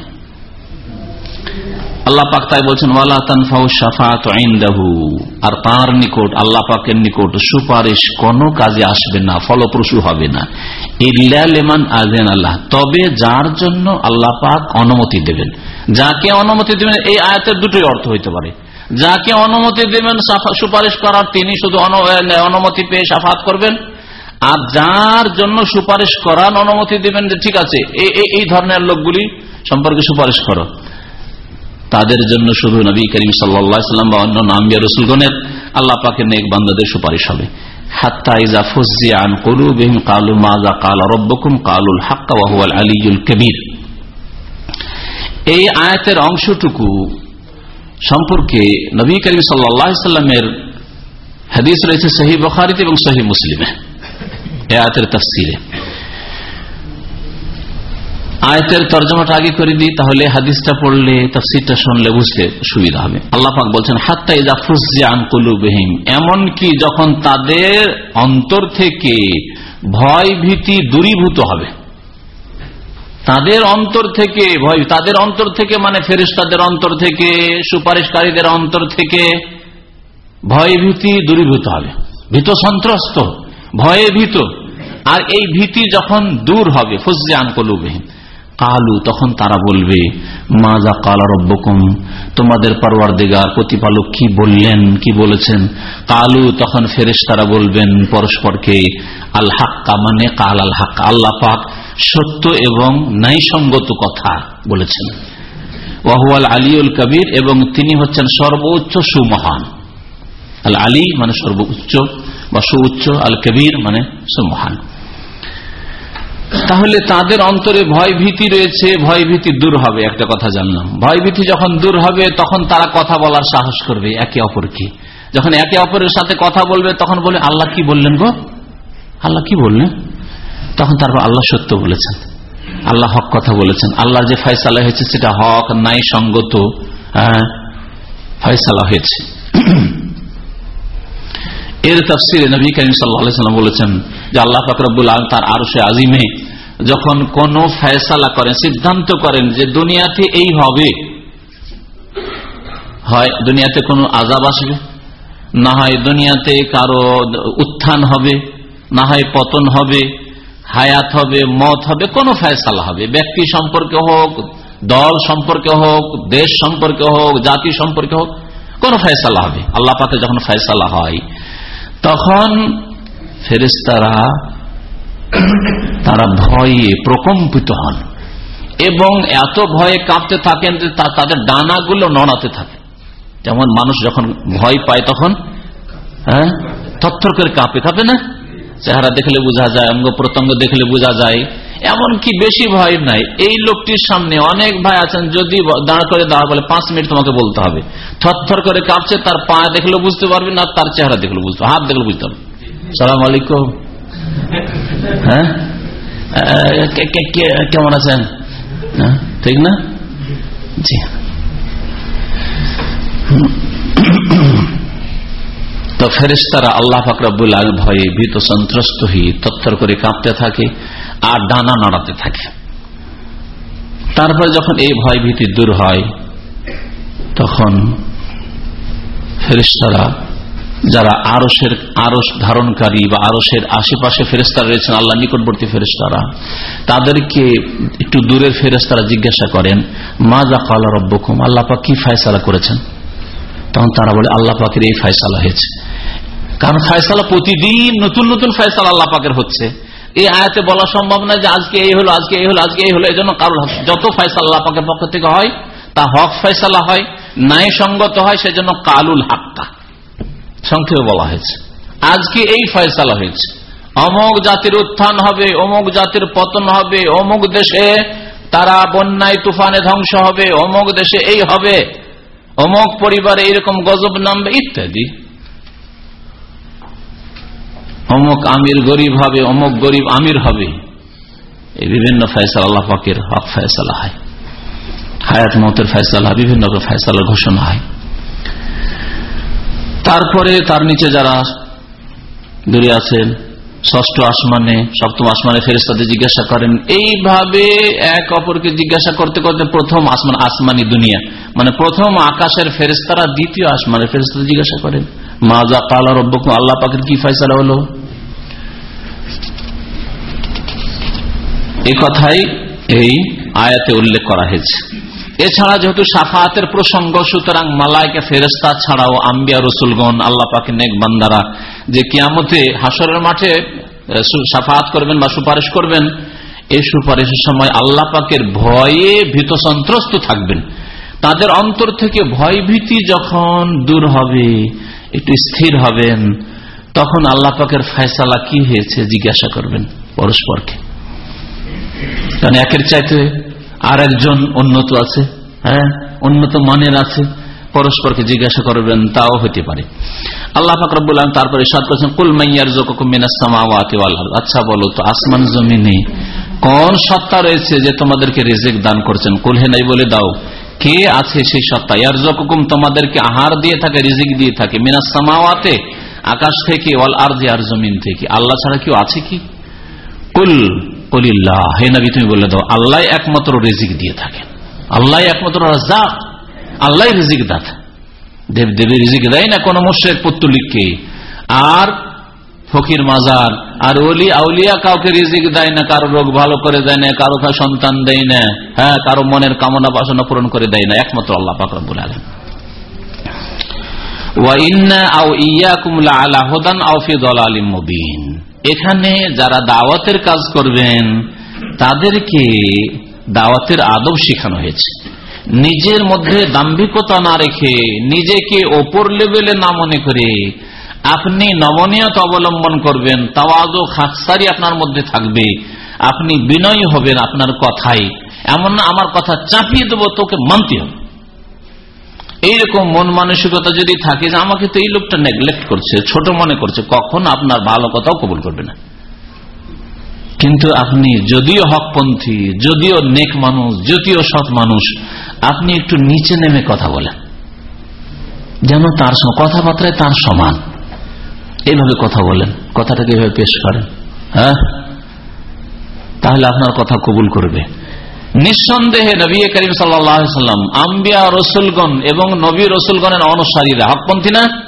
আল্লাহ পাক তাই বলছেন, ওয়ালা তানফাউ শাফাত আর তার নিকট, আল্লাহ পাকের নিকট সুপারিশ কোনো কাজে আসবে না, ফলপ্রসূ হবে না। ইল্লা লিমান আযেন আল্লাহ। তবে যার জন্য আল্লাহ পাক অনুমতি দেবেন। যাকে অনুমতি দেবেন, এই আয়াতের দুটোই অর্থ হইতে পারে। যাকে অনুমতি দেবেন সুপারিশ করার, তিনি শুধু অনুমতি পেয়ে সাফাত করবেন। আর যার জন্য সুপারিশ করার অনুমতি দেবেন ঠিক আছে এই ধরনের লোকগুলি সম্পর্কে সুপারিশ করো। তাদের জন্য শুধু নবী করিম সাল্লাম বা অন্য নামিয়া রসুলগণের আল্লাহ পাকে নেক বান্দাদের সুপারিশ হবে। এই আয়াতের অংশটুকু সম্পর্কে নবী করিম সাল্লামের হাদিস রয়েছে সহি বখারিতে এবং সহি মুসলিমে। আয়াতের আয়তের তর্জমাটা আগে করে দিই, তাহলে হাদিসটা পড়লে, তফসিরটা শুনলে বুঝতে সুবিধা হবে। আল্লাহ পাক বলছেন, হাত্তা ইদা ফুসিয়ান কুলুবহিম। এমনকি যখন তাদের অন্তর থেকে ভয় ভীতি দূরীভূত হবে। তাদের অন্তর থেকে ভয়, তাদের অন্তর থেকে মানে ফেরিস্তাদের অন্তর থেকে, সুপারিশকারীদের অন্তর থেকে ভয় ভীতি দূরীভূত হবে। ভীত সন্ত্রস্ত, ভয়ে ভীত। আর এই ভীতি যখন দূর হবে ফুসিয়ান কলুবহিম কালু, তখন তারা বলবে মাজা কালা রব্বকুম? তোমাদের পরওয়ার দিগার প্রতিপালক কি বললেন, কি বলেছেন? কালু, তখন ফেরেস তারা বলবেন পরস্পরকে, আল হাক্কা মানে কাল আল হাক্কা। আল্লাহ পাক সত্য এবং ন্যায়সঙ্গত কথা বলেছেন। ওয়াহুয়াল আলিউল কবির এবং তিনি হচ্ছেন সর্বোচ্চ সুমহান। আল আলী মানে সর্বোচ্চ বা সুউচ্চ, আল কবির মানে সুমহান। তাহলে তাদের অন্তরে ভয় ভীতি রয়েছে ভয় ভীতি দূর হবে একটা কথা জানলাম। ভয় ভীতি যখন দূর হবে তখন তারা কথা বলার সাহস করবে একে অপরকে। যখন একে অপরের সাথে কথা বলবে তখন বলে আল্লাহ কি বললেন গো? আল্লাহ কি বললেন? তখন তারপর আল্লাহ সত্য বলেছেন। আল্লাহ হক কথা বলেছেন। আল্লাহ যে ফয়সালা হয়েছে সেটা হক নাই সঙ্গত হ্যাঁ, ফয়সালা হয়েছে। এর তফসিরে নবী করিম সাল্লাম বলেছেন যে আল্লাহ ফাকরাবুল আলম তার আরও সে আজিমে যখন কোন ফয়সালা করেন, সিদ্ধান্ত করেন যে দুনিয়াতে এই হবে, হয় দুনিয়াতে কোনো আজাব আসবে, না হয় দুনিয়াতে কারও উত্থান হবে, না হয় পতন হবে, হায়াত হবে, মত হবে, কোনো ফয়সালা হবে। ব্যক্তি সম্পর্কে হোক, দল সম্পর্কে হোক, দেশ সম্পর্কে হোক, জাতি সম্পর্কে হোক, কোন ফয়সালা হবে। আল্লাহ পাকে যখন ফয়সালা হয় তখন ফেরেস্তারা তারা ভয়ে প্রকম্পিত হন এবং এত ভয়ে কাঁপতে থাকেন যে তাদের ডানাগুলো নড়াতে থাকে। যেমন মানুষ যখন ভয় পায় তখন হ্যাঁ থরথর করে কাঁপে কাঁপে না? চেহারা দেখলে বোঝা যায়, অঙ্গ প্রত্যঙ্গ দেখলে বোঝা যায়। এমনকি বেশি ভয় নাই। এই লোকটির সামনে অনেক ভাই আছেন যদি দাঁড় করে দেওয়া বলে পাঁচ মিনিট তোমাকে বলতে হবে। থর করে কাঁপছে তার পা দেখলেও বুঝতে পারবে না তার চেহারা দেখলেও বুঝতে হাত দেখলেও বুঝতে পারবে। সালাম আলাইকুম। হ্যাঁ? কেমন আছেন? হ্যাঁ, ঠিক না? জি। তো ফেরেস্তারা আল্লাহ ফাকরাবুল আল ভয়ে ভীত সন্ত্রস্ত হয়ে তত্তর করে কাঁপতে থাকে। আর ডানা নাড়াতে থাকে। তারপরে যখন এই ভয় ভীতি দূর হয়, তখন ফেরিস্তারা যারা আরসের আরস ধারণকারী বা আরসের আশেপাশে ফেরেস্তারা রয়েছেন আল্লাহ নিকটবর্তী ফেরেস্তারা তাদেরকে একটু দূরের ফেরেস্তারা জিজ্ঞাসা করেন মা যা কালা রব্বকুম আল্লাপা কি ফায়সালা করেছেন? তখন তারা বলে, আল্লাহ পাকের এই ফায়সালা হয়েছে। কারণ ফায়সালা প্রতিদিন নতুন নতুন ফায়সালা আল্লাহ পাকের হচ্ছে। এই আয়াতে বলা সম্ভব না যে আজকে এই হলো, আজকে এই হলো, আজকে এই হলো, এই জন্য কারোর যত ফয়সালা আল্লাহ পাকের পক্ষ থেকে হয়, তা হক ফয়সালা হয়, ন্যায় সঙ্গত হয়, সেজন্য কালুল হাক্কা। সংক্ষেপে বলা হয়েছে। আজকে এই ফয়সালা হয়েছে। অমুক জাতির উত্থান হবে, অমুক জাতির পতন হবে, অমুক দেশে তারা বন্যায়, তুফানে ধ্বংস হবে, অমুক দেশে এই হবে, অমুক পরিবারে এরকম গজব নামবে, ইত্যাদি। অমুক আমির গরিব হবে, অমুক গরিব আমির হবে। এই বিভিন্ন ফয়সাল আল্লাহ পাকের হক ফয়সালা হয়। হায়াত মতের ফয়সালা, বিভিন্ন ফয়সালার ঘোষণা হয়। তারপরে তার নিচে যারা দূরে আছেন, ষষ্ঠ আসমানে, সপ্তম আসমানে ফেরেস্তাদের জিজ্ঞাসা করেন, এইভাবে এক অপরকে জিজ্ঞাসা করতে করতে প্রথম আসমান, আসমানি দুনিয়া মানে প্রথম আকাশের ফেরেস্তারা দ্বিতীয় আসমানের ফেরেস্তাদের জিজ্ঞাসা করেন মাজা কালা রব্বকুম? আল্লাহ পাকের কি ফয়সালা হলো? এই কথাই এই আয়াতে উল্লেখ করা হয়েছে। এছাড়া যেহেতু সাফাতের প্রসঙ্গ, সুতরাং মালায়কে ফেরেস্তা ছাড়াও আম্বিয়া রসুলগণ, আল্লাহ পাকে নেক বান্দারা যে কিয়ামতে হাসরের মাঠে সাফাত করবেন বা সুপারিশ করবেন, এই সুপারিশের সময় আল্লাহ পাকের ভয়ে ভীত সন্ত্রস্ত থাকবেন। তাদের অন্তর থেকে ভয় ভীতি যখন দূর হবে, একটু স্থির হবেন, তখন আল্লাহ পাকের ফয়সালা কি হয়েছে জিজ্ঞাসা করবেন পরস্পরকে। কারণ একের চাইতে আর একজন উন্নত আছে হ্যাঁ? উন্নত মানের আছে। পরস্পরকে জিজ্ঞাসা করবেন, তাও হতে পারে। আল্লাহ ফাকরুল তারপরে সাদ করেছেন কুলমাইয়ার আচ্ছা বলো তো, আসমান জমিনে কোন সত্তা রয়েছে যে তোমাদেরকে রেজেক দান করছেন? কুলহে নাই বলে দাও, কে আছে সেই সত্তা? ইয়ার জকুম তোমাদেরকে আহার দিয়ে থাকে, রিজিক দিয়ে থাকে, মিনাস সামাওয়াতে, আকাশ থেকে, ওয়াল আর জমিন থেকে। আল্লাহ ছাড়া কেউ আছে কি? কুল কলিল্লাহ, হে নবী, তুমি বলে দাও, আল্লাহ একমাত্র রেজিক দিয়ে থাকে। আল্লাহ একমাত্র রাজা আল্লাহ রিজিক দাতা। দেব দেবী রিজিক দেয় না কোন মোশেক পত্তলিককে আর ফকির মাজার, আর ওলি আউলিয়া কাউকে রিজিক দেয় না, কারও রোগ ভালো করে দেয় না, কারও সন্তান দেয় না হ্যাঁ কারও মনের কামনা বাসনা পূরণ করে দেয় না, একমাত্র আল্লাহ পাকরবুল আলম এখানে যারা দাওয়াতের কাজ করবেন, তাদেরকে দাওয়াতের আদব শেখানো হয়েছে। নিজের মধ্যে দাম্ভিকতা না রেখে নিজেকে ওপর লেভেলে না মনে করে আপনি নমনীয়তা অবলম্বন করবেন, তাওয়াজ খাকসারি আপনার মধ্যে থাকবে। আপনি বিনয়ী হবেন আপনার কথাই এমন আমার কথা চাপিয়ে দেবো, তোকে মানতে হবে। এইরকম মন মানসিকতা যদি থাকে যে আমাকে তো এই লোকটা নেগলেক্ট করছে, ছোট মনে করছে, কখন আপনার ভালো কথাও কবুল করবে না। কিন্তু আপনি যদিও হকপন্থী, যদিও নেক মানুষ, যদিও সৎ মানুষ, আপনি একটু নিচে নেমে কথা বলেন। যেন তার কথাবার্তায় তার সমান। এইভাবে কথা বলেন, কথাটাকে এভাবে পেশ করেন। হ্যাঁ? তাহলে আপনার কথা কবুল করবে। নিঃসন্দেহে নবী করিম সাল্লাম আম্বিয়া রসুলগণ এবং নবী রসুলগণের অনুসারীরা হকপন্থী না?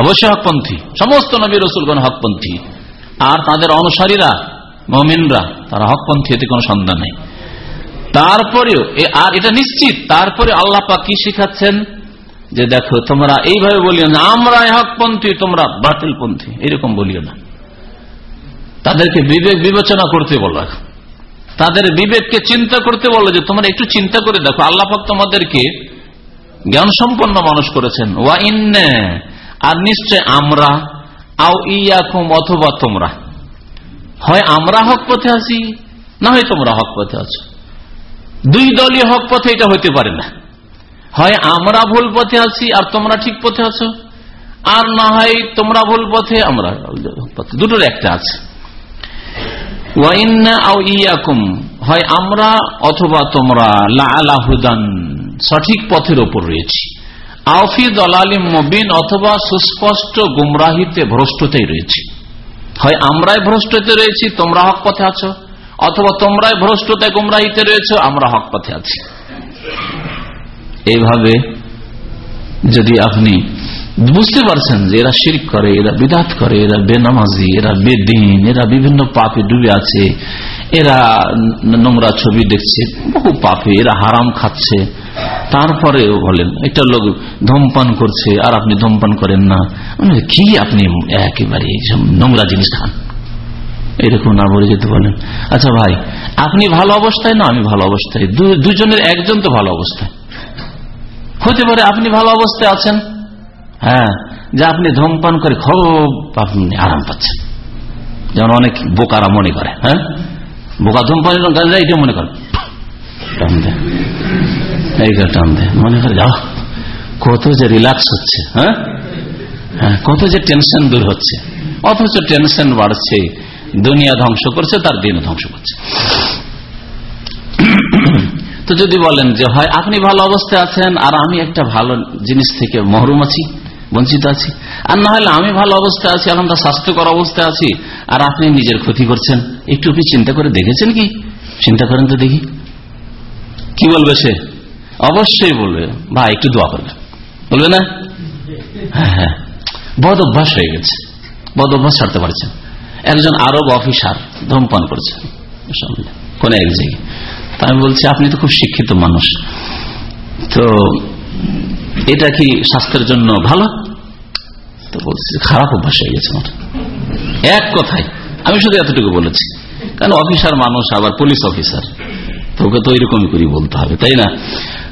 অবশ্যই হকপন্থী। সমস্ত নবী রসুলগণ হকপন্থী। আর তাদের অনুসারীরা, মমিনরা, তারা হকপন্থী, এতে কোনো সন্ধান নেই। তারপরেও আর এটা নিশ্চিত, তারপরে আল্লাহ পাক কি শিখাচ্ছেন? যে দেখো, তোমরা এইভাবে বলিও না আমরা হকপন্থী, তোমরা বাতিলপন্থী, এরকম বলিও না। তাদেরকে বিবেক বিবেচনা করতে বলো তাদের বিবেককে চিন্তা করতে বলো যে, তোমরা একটু চিন্তা করে দেখো, আল্লাহ পাক তোমাদেরকে জ্ঞান সম্পন্ন মানুষ করেছেন। ওয়া ইন্নে, আর নিশ্চয় আমরা, আও ইয়াকুম অথবা তোমরা। হয় আমরা হক পথে আছি, না হয় তোমরা হক পথে আছো। দুই দলীয় হক পথে, এটা হইতে পারে না। হয় আমরা ভুল পথে আছি, আর তোমরা ঠিক পথে আছো, আর না হয় তোমরা ভুল পথে, আমরা দুটোর একটা আছে। হয় আমরা অথবা তোমরা লাহুদান সঠিক পথের ওপর রয়েছি। আফি দলালিম মবিন, অথবা সুস্পষ্ট গুমরাহিতে ভ্রষ্টতেই রয়েছি। হয় আমরাই ভ্রষ্টতে রয়েছি, তোমরা হক পথে আছো? অথবা তোমরাই ভ্রষ্টতে গুমরাহিতে রয়েছে, আমরা হক পথে আছি। এইভাবে যদি আপনি বুঝতে পারছেন যে এরা শির করে, এরা বিদাত করে, এরা বেনামাজি, এরা বেদিন, এরা বিভিন্ন পাপে ডুবে আছে, এরা নোংরা ছবি দেখছে, বহু পাপে এরা হারাম খাচ্ছে। তারপরেও বলেন, এটা লোক ধূমপান করছে, আর আপনি ধূমপান করেন না। কি আপনি একেবারে নোংরা জিনিস খান? এরকম না বলে যেতে বলেন। আচ্ছা ভাই, আপনি ভালো অবস্থায় না আমি ভালো অবস্থায়? দুজনের একজন তো ভালো অবস্থায়। হতে পারে আপনি ভালো অবস্থায় আছেন? হ্যাঁ যে আপনি ধূমপান করে খুব আপনি আরাম পাচ্ছেন। যেমন অনেক বোকারা মনে করে হ্যাঁ? বোকা ধূমপান গাঁজা এটা মনে করে। টান দেয় টান দেয় মনে করে যাও কত যে রিল্যাক্স হচ্ছে হ্যাঁ? হ্যাঁ কত যে টেনশন দূর হচ্ছে। অথচ টেনশন বাড়ছে, দুনিয়া ধ্বংস করছে, তার দিন ধ্বংস করছে। তো যদি বলেন যে, হয়, আপনি ভালো অবস্থায় আছেন, আর আমি একটা ভালো জিনিস থেকে মহরুম আছি বঞ্চিত আছি। আর না হলে আমি ভালো অবস্থায় আছি আলহামদা স্বাস্থ্যকর অবস্থায় আছি, আর আপনি নিজের ক্ষতি করছেন। একটু আপনি চিন্তা করে দেখেছেন কি? চিন্তা করেন তো দেখি। কি বলবে সে? অবশ্যই বলবে। ভাই, একটু দোয়া করবে। বলবে না? হ্যাঁ হ্যাঁ। বদ অভ্যাস হয়ে গেছে। বদ অভ্যাস ছাড়তে পারছেন। একজন আরব অফিসার ধূমপান করছে। কোন এক জায়গায়। আমি বলছি, আপনি তো খুব শিক্ষিত মানুষ। তো এটা কি স্বাস্থ্যের জন্য ভালো? তো বলছি, খারাপ অভ্যাস হয়ে গেছে আমার এক কথায়, আমি শুধু এতটুকু বলেছি। কারণ অফিসার মানুষ, আবার পুলিশ অফিসার, তোকে তো এরকমই করি বলতে হবে, তাই না?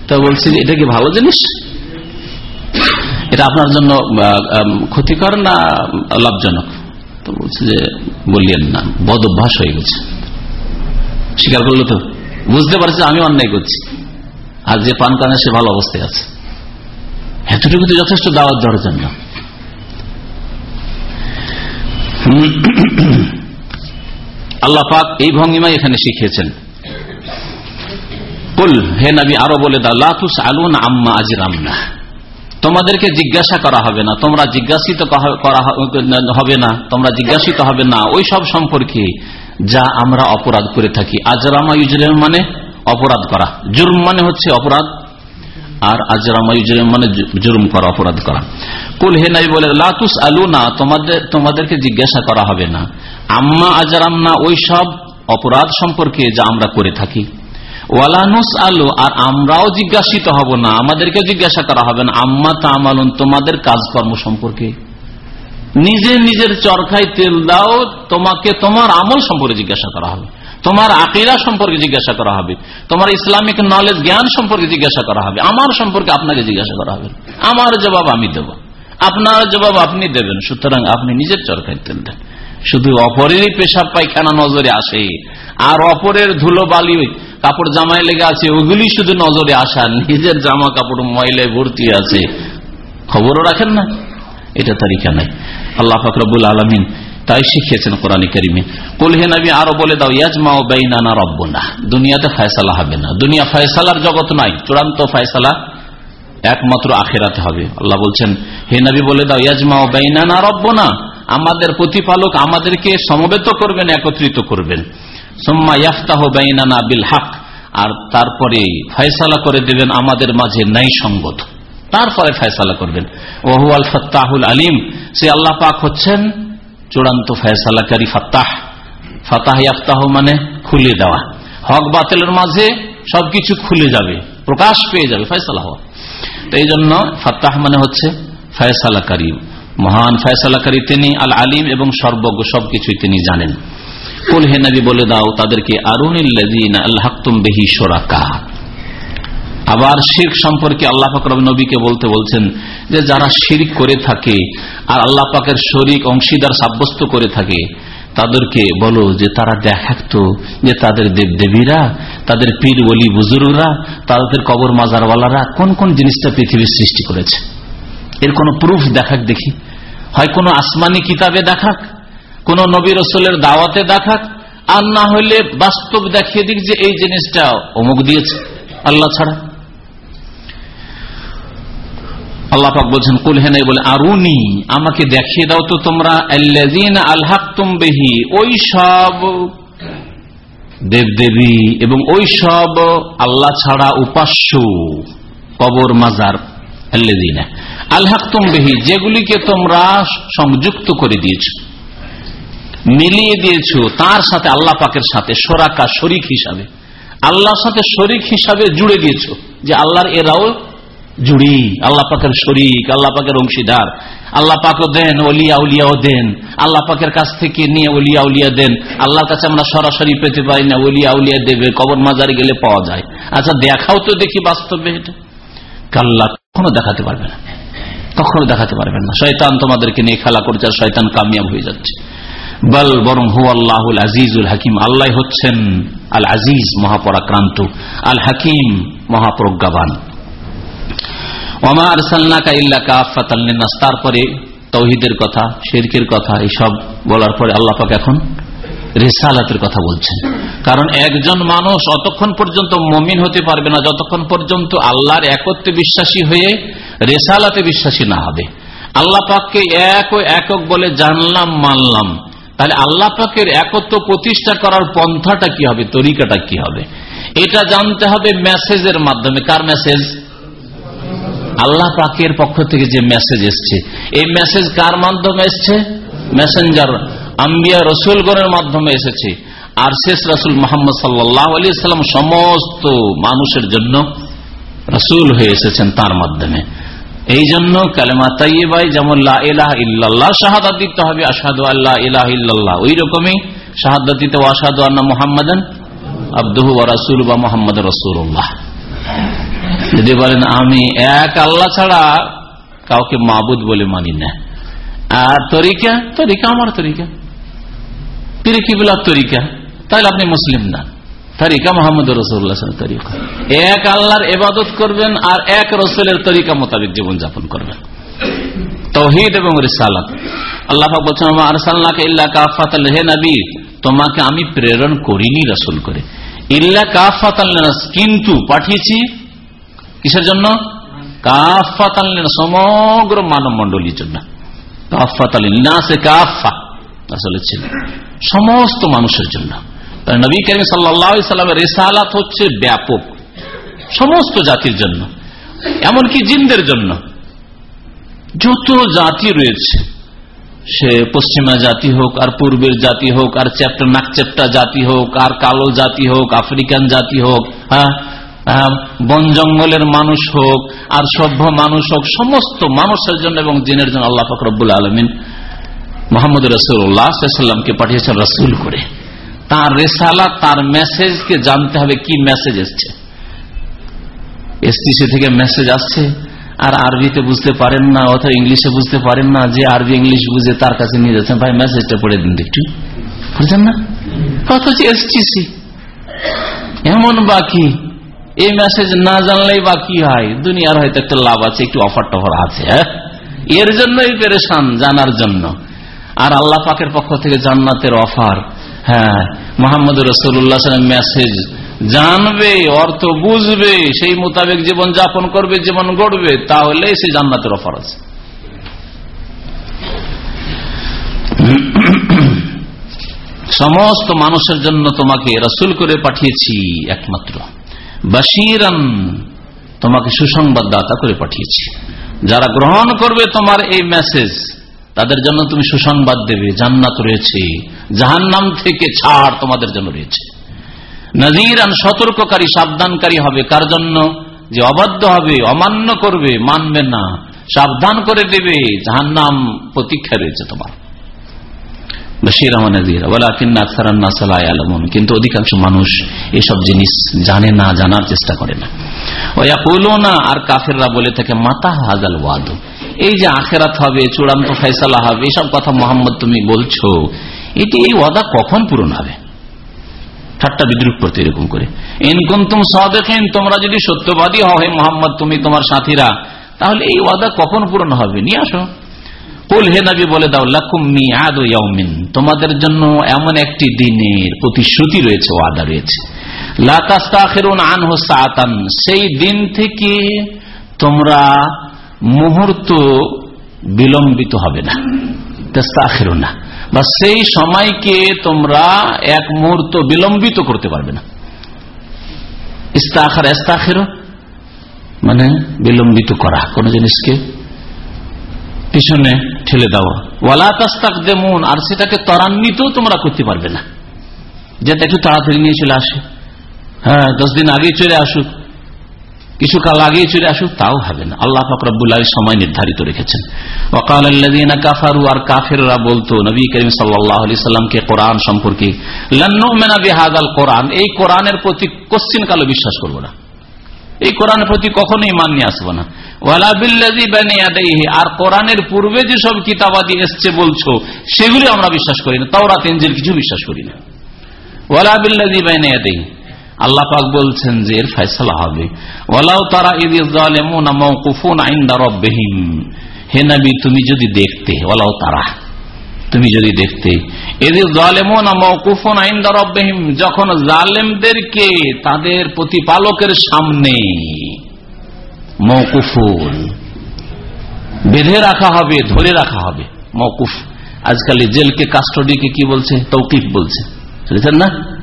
তা বলছি, এটা কি ভালো জিনিস? এটা আপনার জন্য ক্ষতিকর না লাভজনক? তো বলছে যে, বললেন না, বদ অভ্যাস হয়ে গেছে। স্বীকার করল তো? বুঝতে পারছে, আমি অন্যায় করছি। আর যে পান কানে, সে ভালো অবস্থায় আছে। এতটুকু তো যথেষ্ট দাওয়াত দেওয়ার জন্য। আল্লাহ পাক এই ভঙ্গিমা এখানে শিখিয়েছেন। কুল, হে নবী, আরও বলে দাও লাতুস আলুন আম্মা আজরামনা। তোমাদেরকে জিজ্ঞাসা করা হবে না, তোমরা জিজ্ঞাসিত করা হবে না, তোমরা জিজ্ঞাসিত হবে না, ওই সব সম্পর্কে যা আমরা অপরাধ করে থাকি। আজরামা ইউজরেম মানে অপরাধ করা। জুরম মানে হচ্ছে অপরাধ আর আজরামা ইউজরেম মানে জুরুম করা, অপরাধ করা। কুল হে নাই বলে লাতুস আলু না তোমাদের, তোমাদেরকে জিজ্ঞাসা করা হবে না। আম্মা আজরাম না ওই সব অপরাধ সম্পর্কে যা আমরা করে থাকি। ওয়ালানুস আলু আর আমরাও জিজ্ঞাসিত হব না। আমাদেরকে জিজ্ঞাসা করা হবে না, আম্মা তা আমালুন তোমাদের কাজকর্ম সম্পর্কে। নিজে নিজের চরখায় তেল দাও, তোমাকে তোমার আমল সম্পর্কে জিজ্ঞাসা করা হবে। তোমার আকিরা সম্পর্কে জিজ্ঞাসা করা হবে। তোমার ইসলামিক নলেজ জ্ঞান সম্পর্কে জিজ্ঞাসা করা হবে। আমার সম্পর্কে আপনাকে জিজ্ঞাসা করা হবে। আমার জবাব আমি দেব। আপনার জবাব আপনি দেবেন। সুতরাং আপনি নিজের চরখায় তেল দেন। শুধু অপরেরই পেশাব পায়খানা নজরে আসে। আর অপরের ধুলো বালি, কাপড় জামায় লেগে আছে, ওগুলি শুধু নজরে আসা নিজের জামা কাপড় ময়লায় ভর্তি আছে। খবরও রাখেন না। এটা তারিখা নাই। আল্লাহ ফাকরবুল আলমিন তাই শিখিয়েছেন কোরআন করিমে। কুলহে নবী, আরও বলে দাও ইয়াজমা বেইনানা রব্বনা। দুনিয়াতে ফয়সালা হবে না। দুনিয়া ফয়সালার জগৎ নাই। চূড়ান্ত ফয়সালা একমাত্র আখেরাতে হবে। আল্লাহ বলছেন, হে নবী বলে দাও ইয়াজমা ও বেইনানা রব্বনা। আমাদের প্রতিপালক আমাদেরকে সমবেত করবেন, একত্রিত করবেন। সোম্মা ইয়াফতাহ বেইনানা বিল হক। আর তারপরে ফয়সালা করে দেবেন আমাদের মাঝে নাই সঙ্গত তারপরে ফয়সালা করবেন। ওহু আল ফত্তাহুল আলিম। সে আল্লাহ পাক হচ্ছেন চূড়ান্ত ফয়সালাকারী ফাত্তাহ। ফাতাহ ইয়াফতাহ মানে খুলে দেওয়া। হক বাতিলের মাঝে সবকিছু খুলে যাবে, প্রকাশ পেয়ে যাবে ফয়সালা হওয়া। তো এই জন্য ফাত্তাহ মানে হচ্ছে ফয়সালাকারী। মহান ফয়সালাকারী তিনি আল আলিম এবং সর্বজ্ঞ সবকিছুই তিনি জানেন। কুল হে নবী বলে দাও তাদেরকে, আরুনিল্লাযীনা আল্লাহতুম বিহি শুরাকা। আবার শির সম্পর্কে আল্লাহ পাক নবীকে বলতে বলছেন যে যারা শির করে থাকে আর আল্লাহ পাকের শরিক, অংশীদার সাব্যস্ত করে থাকে, তাদেরকে বলো যে তারা দেখাতো যে তাদের দেবদেবীরা, তাদের পীর বলি বুজুর্গরা তাদের কবর মাজারওয়ালারা কোন কোন জিনিসটা পৃথিবীর সৃষ্টি করেছে। এর কোন প্রুফ দেখাক দেখি। হয় কোন আসমানি কিতাবে দেখাক, কোন নবী রসুলের দাওয়াতে দেখাক, আর না হলে বাস্তব দেখিয়ে দিক যে এই জিনিসটা অমুক দিয়েছে, আল্লাহ ছাড়া। আল্লাহ পাক বলছেন, কুল হেন বলে, আরুনি, আমাকে দেখিয়ে দাও তো তোমরা আল্লাহ বেহি, ওই সব দেবদেবী এবং ওই সব আল্লাহ ছাড়া উপাস্য কবর মাজার আল্লাহ বেহি, যেগুলিকে তোমরা সংযুক্ত করে দিয়েছ, মিলিয়ে দিয়েছ, তার সাথে আল্লাহ পাকের সাথে সরাকা শরিক হিসাবে, আল্লাহর সাথে শরিক হিসাবে জুড়ে দিয়েছ, যে আল্লাহর এরাও জুড়ি, আল্লাহ পাকের শরিক, আল্লাহ পাকের অংশীদার। আল্লাহ পাকও দেন, অলিয়া উলিয়াও দেন। আল্লাহ পাকের কাছ থেকে নিয়ে অলিয়া উলিয়া দেন। আল্লাহর কাছে আমরা সরাসরি পেতে পারি না, অলিয়া উলিয়া দেবে, কবর মাজারে গেলে পাওয়া যায়। আচ্ছা দেখাও তো দেখি বাস্তবে এটা। কাল্লা কখনো দেখাতে পারবে না। কখনো দেখাতে পারবেন না। শয়তান তোমাদেরকে নিয়ে খেলা করছে আর শয়তান কামিয়াব হয়ে যাচ্ছে। বল বরং হু আল্লাহ আজিজুল হাকিম। আল্লাহ হচ্ছেন আল আজিজ মহাপরাক্রান্ত, আল হাকিম মহাপ্রজ্ঞাবান। তারপরে তৌহিদের কথা, শেরকের কথা, এসব বলার পরে আল্লাপাক এখন রেসালাতের কথা বলছেন। কারণ একজন মানুষ অতক্ষণ পর্যন্ত মমিন হতে পারবে না, যতক্ষণ পর্যন্ত আল্লাহর একত্রে বিশ্বাসী হয়ে রেসালাতে বিশ্বাসী না হবে। আল্লাহ পাককে এক ও একক বলে জানলাম, মানলাম। তাহলে আল্লাহ পাকের একত্র প্রতিষ্ঠা করার পন্থাটা কি হবে, তরিকাটা কি হবে? এটা জানতে হবে মেসেজের মাধ্যমে। কার মেসেজ আল্লাহ পাকের পক্ষ থেকে যে মেসেজ এসছে, এই মেসেজ কার মাধ্যমে এসছে? মেসেঞ্জার আম্বিয়া রসুলগণের মাধ্যমে এসেছে। আর শেষ রসুল মোহাম্মদ সাল্লাহ আলী সাল্লাম সমস্ত মানুষের জন্য রসুল হয়ে এসেছেন তার মাধ্যমে। এই জন্য কালেমা তাইবাই যেমন ইল্লাল্লাহ শাহাদা দিতে হবে আসাদু আল্লাহ ইলাহ ইল্লাল্লাহ। ওই রকমই শাহাদা দিতে আসাদু আল্লাহ মোহাম্মদান আব্দুহ রাসুল বা মোহাম্মদ রসুল্লাহ যদি বলেন, আমি এক আল্লাহ ছাড়া কাউকে মাবুদ বলে মানি না। আর তরিকা? তরিকা আমার তরিকা। পিরিকিবুল্লাহ তরিকা। তাহলে আপনি মুসলিম না। তরিকা মোহাম্মদ রসুল্লাহ তরিকা। এক আল্লাহর এবাদত করবেন আর এক রসুলের তরিকা মোতাবেক জীবনযাপন করবেন। তহিদ এবং রিসালাত। আল্লাহ বলছেন আমার সাল্লাহকে ইল্লা কাফাত হে নবী, তোমাকে আমি প্রেরণ করিনি রসুল করে। ইল্লা কাফাত কিন্তু পাঠিয়েছি কিসের জন্য? কাফাত সমগ্র মানব মন্ডলীর জন্য সমস্ত মানুষের জন্য। নবী করিম সাল্লামের রেসালাত হচ্ছে ব্যাপক। সমস্ত জাতির জন্য। এমনকি জিনদের জন্য। যত জাতি রয়েছে, সে পশ্চিমা জাতি হোক, আর পূর্বের জাতি হোক, আর চ্যাপ্টা নাক জাতি হোক, আর কালো জাতি হোক, আফ্রিকান জাতি হোক হ্যাঁ বন জঙ্গলের মানুষ হোক আর সভ্য মানুষ হোক, সমস্ত মানুষের জন্য এবং জিনের জন্য আল্লাহ ফকরবুল আলমিন মোহাম্মদ রসুল্লাহামকে পাঠিয়েছেন রসুল করে। তার রেসালা, তার মেসেজকে জানতে হবে কি মেসেজ এসছে। এসটিসি থেকে মেসেজ আসছে আর আরবিতে বুঝতে পারেন না, অথবা ইংলিশে বুঝতে পারেন না, যে আরবি, ইংলিশ বুঝে তার কাছে নিয়ে যাচ্ছেন। ভাই, মেসেজটা পড়ে দিন একটু বুঝলেন না? অথচ এসটিসি এমন বাকি। এই মেসেজ না জানলেই বা কি হয়? দুনিয়ার হয়তো একটা লাভ আছে, একটু অফার টফার আছে হ্যাঁ? এর জন্যই পেরেশান, জানার জন্য। আর আল্লাহ পাকের পক্ষ থেকে জান্নাতের অফার হ্যাঁ? মোহাম্মদ রসুল্লাহ মেসেজ জানবে, অর্থ বুঝবে, সেই মোতাবেক জীবন যাপন করবে, জীবন গড়বে তাহলে সে জান্নাতের অফার আছে। সমস্ত মানুষের জন্য তোমাকে রসুল করে পাঠিয়েছি একমাত্র। বাসিরান তোমাকে সুসংবাদ দাতা করে পাঠিয়েছি। যারা গ্রহণ করবে তোমার এই মেসেজ তাদের জন্য তুমি সুসংবাদ দেবে, জান্নাত রয়েছে। জাহান্নাম থেকে ছাড় তোমাদের জন্য রয়েছে। নজিরান, সতর্ককারী, সাবধানকারী হবে। কার জন্য? যে অবাধ্য হবে, অমান্য করবে, মানবে না। সাবধান করে দেবে। জাহান্নাম প্রতীক্ষা রয়েছে তোমার। কিন্তু অধিকাংশ মানুষ এসব জিনিস জানে না, জানার চেষ্টা করে না। আর বলে থাকে, মাতা এই যে আখেরাত হবে, চূড়ান্ত ফেসলা হবে, এসব কথা মোহাম্মদ তুমি বলছো এটি এই ওয়াদা কখন পূরণ হবে? ঠাট্টা বিদ্রুপ করতে এরকম করে। ইনকুন্তুম সদেখেন তোমরা যদি সত্যবাদী হয় মোহাম্মদ, তুমি তোমার সাথীরা, তাহলে এই ওয়াদা কখন পূরণ হবে? নিয়ে আসো। কুল হে নবী বলে দাও, লাকুম তোমাদের জন্য এমন একটি দিনের প্রতিশ্রুতি রয়েছে, ওয়াদা রয়েছে। সেই দিন থেকে তোমরা মুহূর্ত বিলম্বিত হবে না। তাস্তাখিরুন। না বা সেই সময়কে তোমরা এক মুহূর্ত বিলম্বিত করতে পারবে না। ইস্তাখার ইস্তাখের মানে বিলম্বিত করা। কোন জিনিসকে পিছনে ঠেলে দেওয়া ওয়ালা তাস্তাক দেমন আর সেটাকে ত্বরান্বিতও তোমরা করতে পারবে না। যেটা একটু তাড়াতাড়ি নিয়ে চলে আসে। হ্যাঁ দশ দিন আগেই চলে আসুক। কিছু কাল আগেই চলে আসুক, তাও হবে না। আল্লাহ ফকরাবুল্লাহ সময় নির্ধারিত রেখেছেন। ওকাল কাফারু, আর কাফেররা বলতো, নবী করিম সাল্লামকে কোরআন সম্পর্কে লন্নুমেনাবিহাদাল কোরআন। এই কোরআনের প্রতি কোশ্চিন কালো বিশ্বাস করব না। এই কোরআনের প্রতি কখনোই মান নিয়ে আসব না। আর কোরআনের পূর্বে যেসব কিতাবাদি এসছে বলছো, সেগুলি আমরা বিশ্বাস করি না। তাও রাত কিছু বিশ্বাস করি না। ওয়ালা বিল্লাজি বাইনে আল্লাহ পাক বলছেন যে এর ফয়সলা হবে। ওলাও তারা হে নবী, তুমি যদি দেখতে ওলাও তারা। তুমি যদি দেখতে। এদের যখন জালেমদেরকে তাদের প্রতিপালকের সামনে মৌকুফুন বেঁধে রাখা হবে, ধরে রাখা হবে মৌকুফ আজকাল জেলকে কাস্টডিকে কি বলছে? তৌকিফ বলছে। বুঝেছেন না?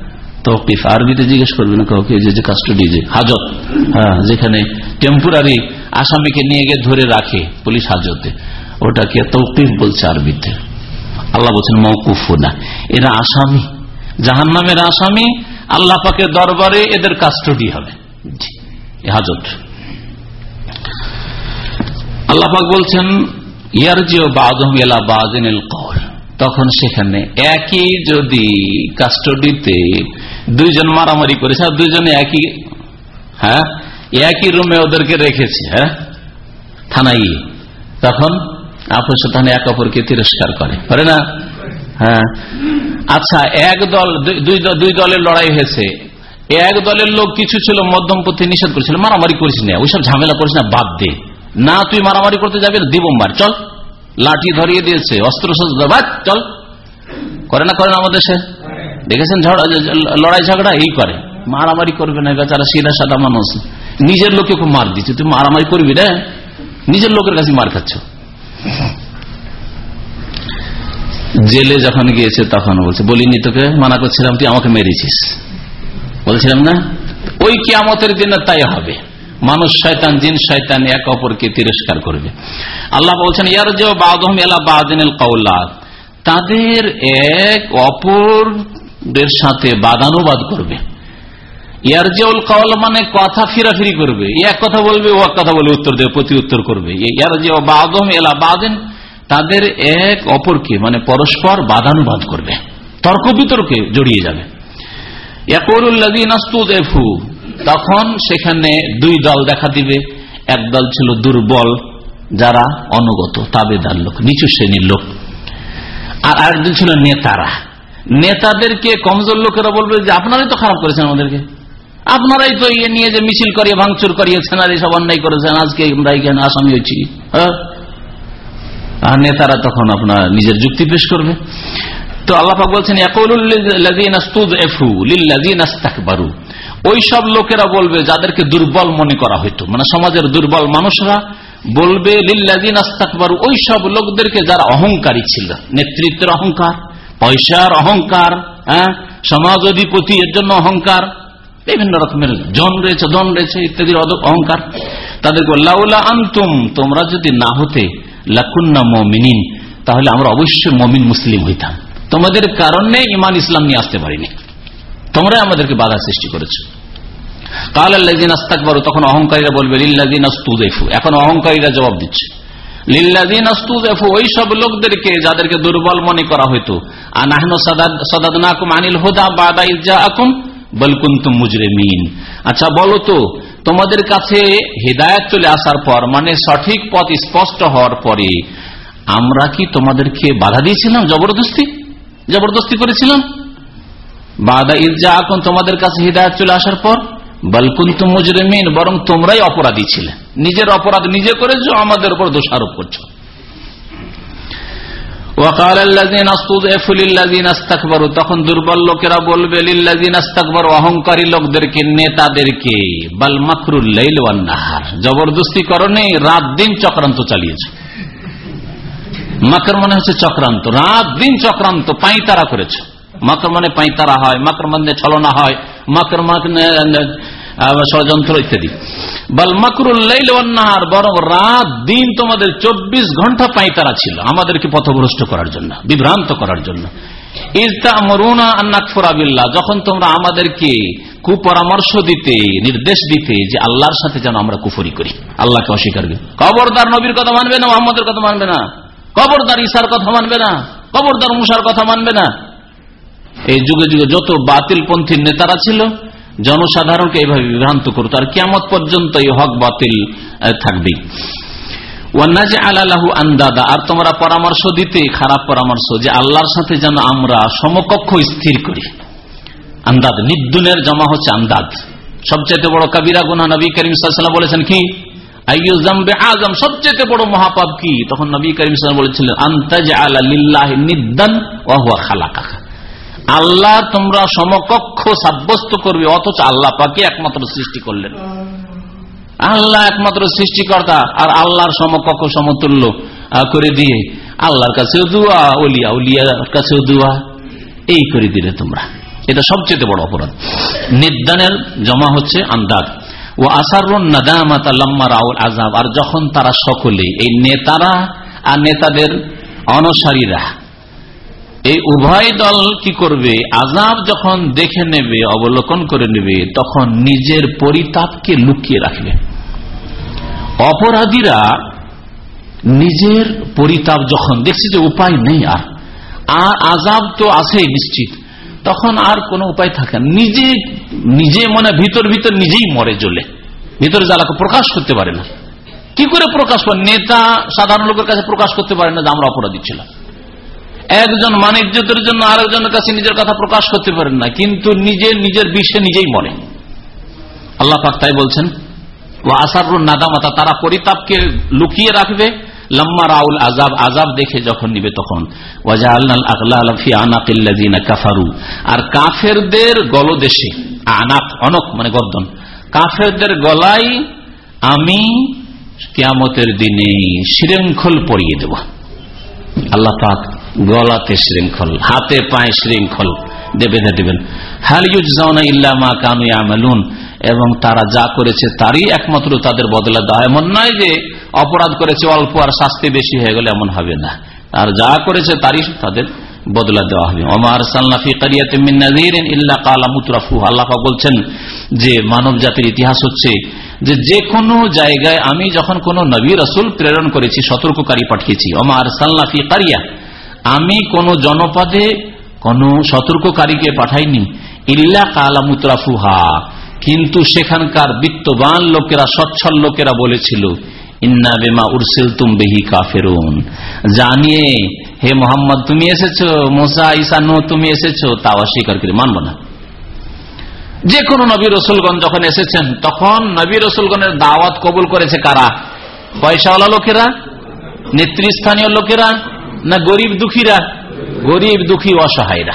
তৌকিফ। আরবিতে জিজ্ঞেস করবে না কাউকে যে কাস্টডি, যে হাজত। হ্যাঁ যেখানে টেম্পোরারি আসামিকে নিয়ে গিয়ে ধরে রাখে পুলিশ হাজতে। ওটাকে তৌকিফ বলছে আরবিতে। আল্লাহ বলছেন মৌকুফ না এরা আসামি। জাহান নামের আসামি আল্লাহ পাকের দরবারে এদের কাস্টডি হবে। হাজত। পাক বলছেন তখন সেখানে একই যদি কাস্টডিতে দুইজন মারামারি করেছে, আর দুইজনে একই হ্যাঁ একই রুমে ওদেরকে রেখেছে হ্যাঁ থানায় তখন আপস থানে এক অপরকে তিরস্কার করে। করে না? হ্যাঁ। আচ্ছা এক দল, দুই দলের লড়াই হয়েছে। এক দলের লোক কিছু ছিল, মধ্যম পথে নিষেধ করেছিল, মারামারি করিস না, ওইসব ঝামেলা করিস না, বাদ দে। না, তুই মারামারি করতে যাবি দিবম্বার চল। লাঠি ধরিয়ে দিয়েছে অস্ত্র শস্ত্র চল। করে না করে না আমাদের দেশে দেখেছেন লড়াই ঝগড়া, এই করে। মারামারি করবে না, বেচারা সিধা সাদা মানুষ। নিজের লোককে খুব মার দিচ্ছে, তুই মারামারি করবি রে নিজের লোকের কাছে মার খাচ্ছ। জেলে যখন গিয়েছে, তখন বলছে, বলিনি তোকে, মানা করছিলাম তুই আমাকে মেরেছিস। বলছিলাম না? ওই কিয়ামতের দিনে তাই হবে। মানুষ শয়তান, জিন শয়তান এক অপরকে তিরস্কার করবে। আল্লাহ বলছেন ইয়ার যে বাদম এলা বাদিন কৌলাদ তাদের এক অপরের সাথে বাদানুবাদ করবে। ইয়ারজিউল কাউল মানে কথা ফিরাফিরি করবে। এক কথা বলবে, ও এক কথা বলে উত্তর দেবে প্রতি উত্তর করবে বাদম এলা বাদেন, তাদের এক অপরকে মানে পরস্পর বাদানুবাদ করবে। তর্ক বিতর্কে জড়িয়ে যাবে। তখন সেখানে দুই দল দেখা দিবে। এক দল ছিল দুর্বল, যারা অনুগত, তাবেদার লোক, নিচু শ্রেণির লোক। আর আরেকজন ছিল নেতারা। নেতাদেরকে কমজোর লোকেরা বলবে যে, আপনারাই তো খারাপ করেছেন আমাদেরকে। আপনারাই তো ইয়ে নিয়ে যে মিছিল করিয়ে, ভাঙচুর করিয়েছেন আর এইসব অন্যায় করেছেন, আজকে আমরা এখানে আসামি হয়েছি। হ্যাঁ? আর নেতারা তখন আপনার নিজের যুক্তি পেশ করবে। তো আল্লাহাক বলছেন ওই সব লোকেরা বলবে, যাদেরকে দুর্বল মনে করা হইতো। মানে সমাজের দুর্বল মানুষরা বলবে লিল্লাদিন আস্তাকবারু ওই সব লোকদেরকে যারা অহংকারী ছিল, নেতৃত্বের অহংকার, পয়সার অহংকার হ্যাঁ? সমাজ অধিপতি, এর জন্য অহংকার। বিভিন্ন রকমের জন রয়েছে, দন রয়েছে, ইত্যাদির অহংকার। তাদেরকে লাউলা আনতুম, তোমরা যদি না হতে, লাকুন্না মমিনিন, তাহলে আমরা অবশ্যই মমিন মুসলিম হইতাম। তোমাদের কারণে ইমান ইসলাম নিয়ে আসতে পারিনি। তোমরাই আমাদেরকে বাধা সৃষ্টি করেছ। কাল আল্লাদিন আস্তাকবর তখন অহংকারীরা বলবে লিল্লাদিন আস্তুদেফু এখন অহংকারীরা জবাব দিচ্ছে। লিল্লাদিন আস্তুদেফু ওই সব লোকদেরকে যাদেরকে দুর্বল মনে করা হইতো আনাহন সদাদনাকুম আনিল হুদা বাদা ইজা আকুম বলকুন্তুম মুজরেমিন। আচ্ছা বলো তো, তোমাদের কাছে হৃদায়ত চলে আসার পর মানে সঠিক পথ স্পষ্ট হওয়ার পরে, আমরা কি তোমাদেরকে বাধা দিয়েছিলাম, জবরদস্তি? জবরদস্তি করেছিলাম? বাদা ইজা এখন তোমাদের কাছে হৃদায়ত চলে আসার পর বালকুন্ত মুজরিমিন, বরং তোমরাই অপরাধী ছিলে। নিজের অপরাধ নিজে করেছ, আমাদের উপর দোষারোপ করছ। তখন দুর্বল লোকেরা বলবে অহংকারী লোকদেরকে, নেতাদেরকে, বাল মাকরুল্লাহার জবরদস্তি করণে রাত দিন চক্রান্ত চালিয়েছে। মাকর মানে হচ্ছে চক্রান্ত, রাত দিন চক্রান্ত, পাইতারা করেছে। মাকর মানে পাইতারা হয়, মাকর মানে ছলনা হয়। মাকর মানে ষড়যন্ত্র ইত্যাদি। বল মাকরুল্লাহার বরং রাত, দিন তোমাদের চব্বিশ ঘণ্টা পাইতারা ছিল আমাদেরকে পথভ্রষ্ট করার জন্য, বিভ্রান্ত করার জন্য। যখন তোমরা আমাদেরকে কুপরামর্শ দিতে, নির্দেশ দিতে যে আল্লাহর সাথে যেন আমরা কুফরি করি, আল্লাহকে অস্বীকার করি। কবরদার নবীর কথা মানবে না, মোহাম্মদের কথা মানবে না। কবরদার ঈশার কথা মানবে না, কবরদার মুসার কথা মানবে না। এই যুগে যুগে যত বাতিল পন্থীর নেতারা ছিল জনসাধারণকে এইভাবে বিভ্রান্ত করতো আর কেমত পর্যন্ত এই হক বাতিল থাকবে। আলালাহু আন্দাদা, আর তোমরা পরামর্শ দিতে, খারাপ পরামর্শ, যে আল্লাহর সাথে যেন আমরা সমকক্ষ স্থির করি। আন্দাদ নিদ্দুনের জমা হচ্ছে আন্দাদ। সবচেয়ে বড় কবিরা গুনা নবী করিম সাল্লাম বলেছেন কি? আজম সবচেয়ে বড় মহাপাপ কি? তখন নবী করিম বলেছিলেন আন্তাজ আল্লাহ নিদ্দান ওয়া খালাকা আল্লাহ তোমরা সমকক্ষ সাব্যস্ত করবে, অথচ আল্লাহ পাকে একমাত্র সৃষ্টি করলেন। আল্লাহ একমাত্র সৃষ্টিকর্তা আর আল্লাহর সমকক্ষ সমতুল্য করে দিয়ে আল্লাহর কাছেও দুয়া উলিয়া উলিয়ার কাছেও দুয়া, এই করে দিলে তোমরা। এটা সবচেয়ে বড় অপরাধ। নিদানের জমা হচ্ছে আন্দাজ ও আসার নাদামাতা লম্মা রাউল আজাব আর যখন তারা সকলে, এই নেতারা আর নেতাদের অনসারীরা এই উভয় দল কি করবে? আজাব যখন দেখে নেবে, অবলোকন করে নেবে, তখন নিজের পরিতাপকে লুকিয়ে রাখবে। অপরাধীরা নিজের পরিতাপ যখন দেখছে যে উপায় নেই আর আর আজাব তো আছে নিশ্চিত, তখন আর কোনো উপায় থাকে নিজে নিজে মনে ভিতর ভিতর নিজেই মরে জ্বলে। ভিতরে জ্বালাকে প্রকাশ করতে পারে না। কি করে প্রকাশ করে নেতা সাধারণ লোকের কাছে প্রকাশ করতে পারে না যে আমরা অপরাধী ছিলাম। একজন মানিজ্যতের জন্য আরেকজনের কাছে নিজের কথা প্রকাশ করতে পারেন না, কিন্তু নিজের নিজের বিশ্বে নিজেই মরে। আল্লাহ পাক তাই বলছেন ও আসারুল নাদামাতা তারা পরিতাপকে লুকিয়ে রাখবে, লম্মা রাউল আজাব আজাব দেখে যখন নিবে তখন। কাফারু আর কাফেরদের গলদেশে, আনাক, অনক মানে গর্দন, কাফেরদের গলাই আমি কেয়ামতের দিনে শৃঙ্খল পরিয়ে দেব। আল্লাহ পাক গলাতে শৃঙ্খল, হাতে পায়ে শৃঙ্খল বেঁধে দেবেন। হালিউজ ইল্লামা কানু আমালুন এবং তারা যা করেছে তারই একমাত্র তাদের বদলা দেওয়া এমন নয় যে অপরাধ করেছে, অল্প আর শাস্তি বেশি হয়ে গেলে এমন হবে না। আর যা করেছে তারই তাদের বদলা দেওয়া হবে। ইল্লা আল্লাহ বলছেন যে, মানব জাতির ইতিহাস হচ্ছে যে যে কোনো জায়গায় আমি যখন কোন নবী, রসুল প্রেরণ করেছি, সতর্ককারী পাঠিয়েছি। অমার সাল্লাফি কারিয়া। আমি কোন জনপদে কোন সতর্ককারীকে পাঠাইনি। ইল্লা কালা মুতরাফুহা। কিন্তু সেখানকার বিত্তবান লোকেরা, সচ্ছল লোকেরা বলেছিল, ইন্না বেমা উরসিল তুম বেহি কাফেরুন। জানিয়ে, হে মোহাম্মদ, তুমি এসেছ? মোসা ইসা নো তুমি এসেছ? তা অস্বীকার করে, মানব না। যে কোনো নবী রসুলগণ যখন এসেছেন, তখন নবী রসুলগণের দাওয়াত কবুল করেছে কারা? পয়সাওয়ালা লোকেরা? নেতৃস্থানীয় লোকেরা? না গরিব দুঃখীরা? গরিব দুঃখী অসহায়রা।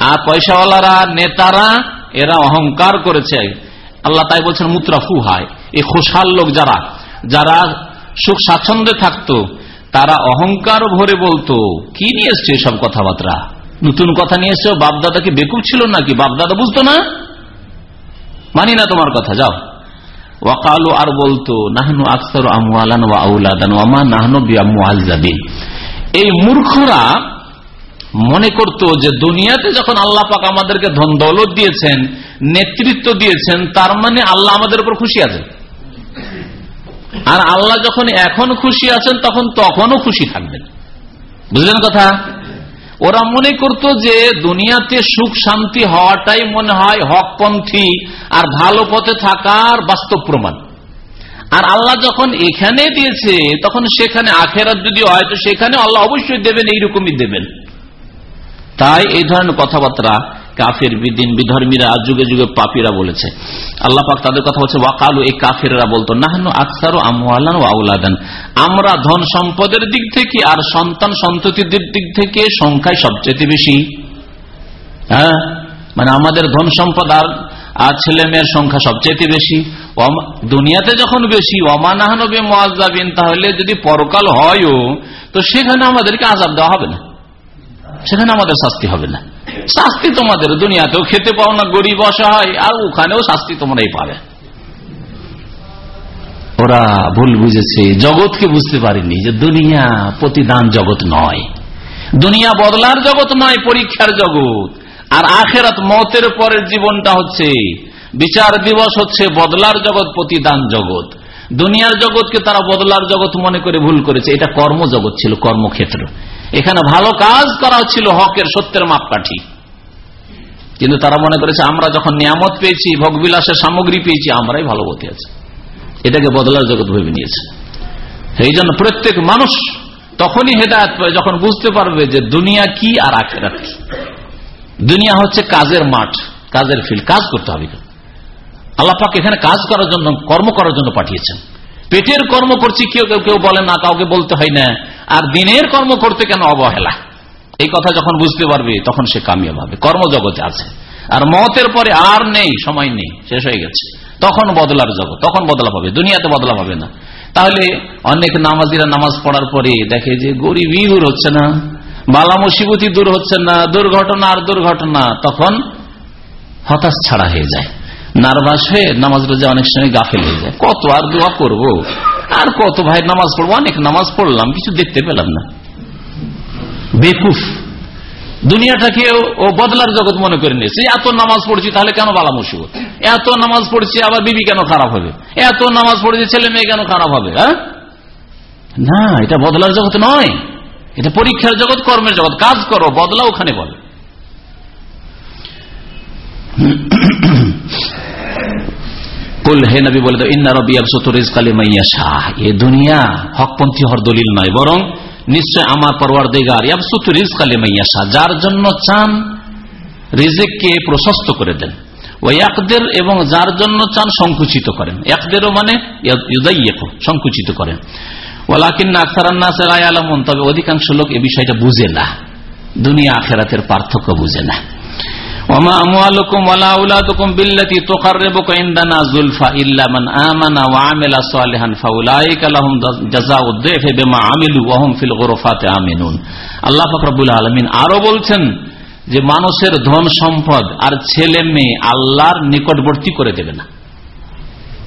আর পয়সাওয়ালারা, নেতারা, এরা অহংকার করেছে। আল্লাহ তাই বলছেন মুত্রাফু হয় এই খুশাল লোক যারা যারা সুখ স্বাচ্ছন্দ্যে থাকতো, তারা অহংকার ভরে বলতো, কি নিয়ে এসছে সব কথাবার্তা? নতুন কথা নিয়ে এসছো? বাপদাদা কি বেকুব ছিল নাকি? বাপদাদা বুঝতো না? মানি না তোমার কথা, যাও। ওয়াকালু আর বলতো, নাহনু আখতার আমুয়ালান ওয়া নাহনু এই মূর্খরা মনে করত যে দুনিয়াতে যখন আল্লাহ পাক আমাদেরকে ধন দৌলত দিয়েছেন, নেতৃত্ব দিয়েছেন, তার মানে আল্লাহ আমাদের উপর খুশি আছেন। আর আল্লাহ যখন এখন খুশি আছেন, তখন তখনও খুশি থাকবেন। বুঝলেন কথা? ওরা মনে করত যে দুনিয়াতে সুখ শান্তি হওয়াটাই মনে হয় হকপন্থী আর ভালো পথে থাকার বাস্তব প্রমাণ। আর আল্লাহ যখন এখানে দিয়েছে, তখন সেখানে আখেরাত যদি হয়, তো সেখানে আল্লাহ অবশ্যই দেবেন, এইরকমই দেবেন। তাই এই ধরনের কথাবার্তা কাফের বিদিন বিধর্মীরা যুগে যুগে পাপিরা বলেছে। আল্লাহ পাক তাদের কথা বলছে, ওয়াকালু, এই কাফেররা বলতো, নাহানু আকসারু আমওয়ালান ও আউলাদান আমরা ধন সম্পদের দিক থেকে আর সন্তান সন্ততির দিক থেকে সংখ্যায় সবচেয়ে বেশি। হ্যাঁ? মানে আমাদের ধন সম্পদ আর আর ছেলে মেয়ের সংখ্যা সবচেয়ে বেশি। দুনিয়াতে যখন বেশি অমানাহানবে মোয়াজাবিন তাহলে যদি পরকাল হয়ও, তো সেখানে আমাদেরকে আজাব দেওয়া হবে না। সেখানে আমাদের শাস্তি হবে না। শাস্তি তোমাদের দুনিয়াতেও খেতে পাও না, গরিব অসহায়, আর ওখানেও শাস্তি তোমরাই পাবে। ওরা ভুল বুঝেছে, জগৎকে বুঝতে পারেনি যে দুনিয়া প্রতিদান জগৎ নয়। দুনিয়া বদলার জগৎ নয়, পরীক্ষার জগৎ। আর আখেরাত মতের পরের জীবনটা হচ্ছে বিচার দিবস হচ্ছে বদলার জগৎ, প্রতিদান জগৎ। দুনিয়ার জগৎকে তারা বদলার জগৎ মনে করে ভুল করেছে। এটা কর্মজগৎ ছিল, কর্মক্ষেত্র। এখানে ভালো কাজ করা হচ্ছিল হকের সত্যের মাপকাঠি। কিন্তু তারা মনে করেছে, আমরা যখন নিয়ামত পেয়েছি, ভোগবিলাসের সামগ্রী পেয়েছি, আমরাই ভালো গতি আছে। এটাকে বদলার জগৎ ভেবে নিয়েছে। এই জন্য প্রত্যেক মানুষ তখনই হেদায়ত পায় যখন বুঝতে পারবে যে দুনিয়া কি আর আখেরাত কি। দুনিয়া হচ্ছে কাজের মাঠ, কাজের ফিল্ড কাজ করতে হবে আল্লাপাক এখানে কাজ করার জন্য, কর্ম করার জন্য পাঠিয়েছেন। পেটের কর্ম করছি, কেউ কেউ কেউ বলে, না, কাউকে বলতে হয় না। আর দিনের কর্ম করতে কেন অবহেলা? এই কথা যখন বুঝতে পারবে, তখন সে কামিয়াব হবে। কর্মজগতে আছে। আর মতের পরে আর নেই, সময় নেই, শেষ হয়ে গেছে। তখন বদলার জগৎ, তখন বদলা পাবে দুনিয়াতে বদলা পাবে না। তাহলে অনেক নামাজিরা নামাজ পড়ার পরে দেখে যে গরিবই হচ্ছে না। বালা মুসিবতি দূর হচ্ছে না, দুর্ঘটনা আর দুর্ঘটনা, তখন হতাশ ছাড়া হয়ে যায়। নার্ভাস হয়ে নামাজ রোজা অনেক সময় গাফেল হয়ে যায়। কত আর দোয়া করব? আর কত ভাই নামাজ পড়ব? অনেক নামাজ পড়লাম, কিছু দেখতে পেলাম না। বেকুফ। দুনিয়াটাকে ও বদলার জগৎ মনে করে নিয়েছে। এত নামাজ পড়ছি, তাহলে কেন বালা মুসিবত? এত নামাজ পড়ছি, আবার বিবি কেন খারাপ হবে? এত নামাজ পড়ছি, ছেলে মেয়ে কেন খারাপ হবে হ্যাঁ? না, এটা বদলার জগৎ নয়। এটা পরীক্ষার জগৎ, কর্মের জগৎ। কাজ করো বদলা ওখানে বলে। বলে এ দুনিয়া হকপন্থী হর দলিল নয়, বরং আমার যার জন্য চান প্রশস্ত করে দেন। ওই একদের এবং যার জন্য চান সংকুচিত করেন। একদেরও মানে সংকুচিত করেন। তবে অধিকাংশ লোক এই বিষয়টা বুঝে না। দুনিয়া আখেরাতের পার্থক্য বুঝে না। ওয়ালা মান ওয়া ফিল আমিনুন। আল্লাহ আলামিন আরও বলছেন যে মানুষের ধন সম্পদ আর ছেলে মেয়ে আল্লাহর নিকটবর্তী করে দেবে না।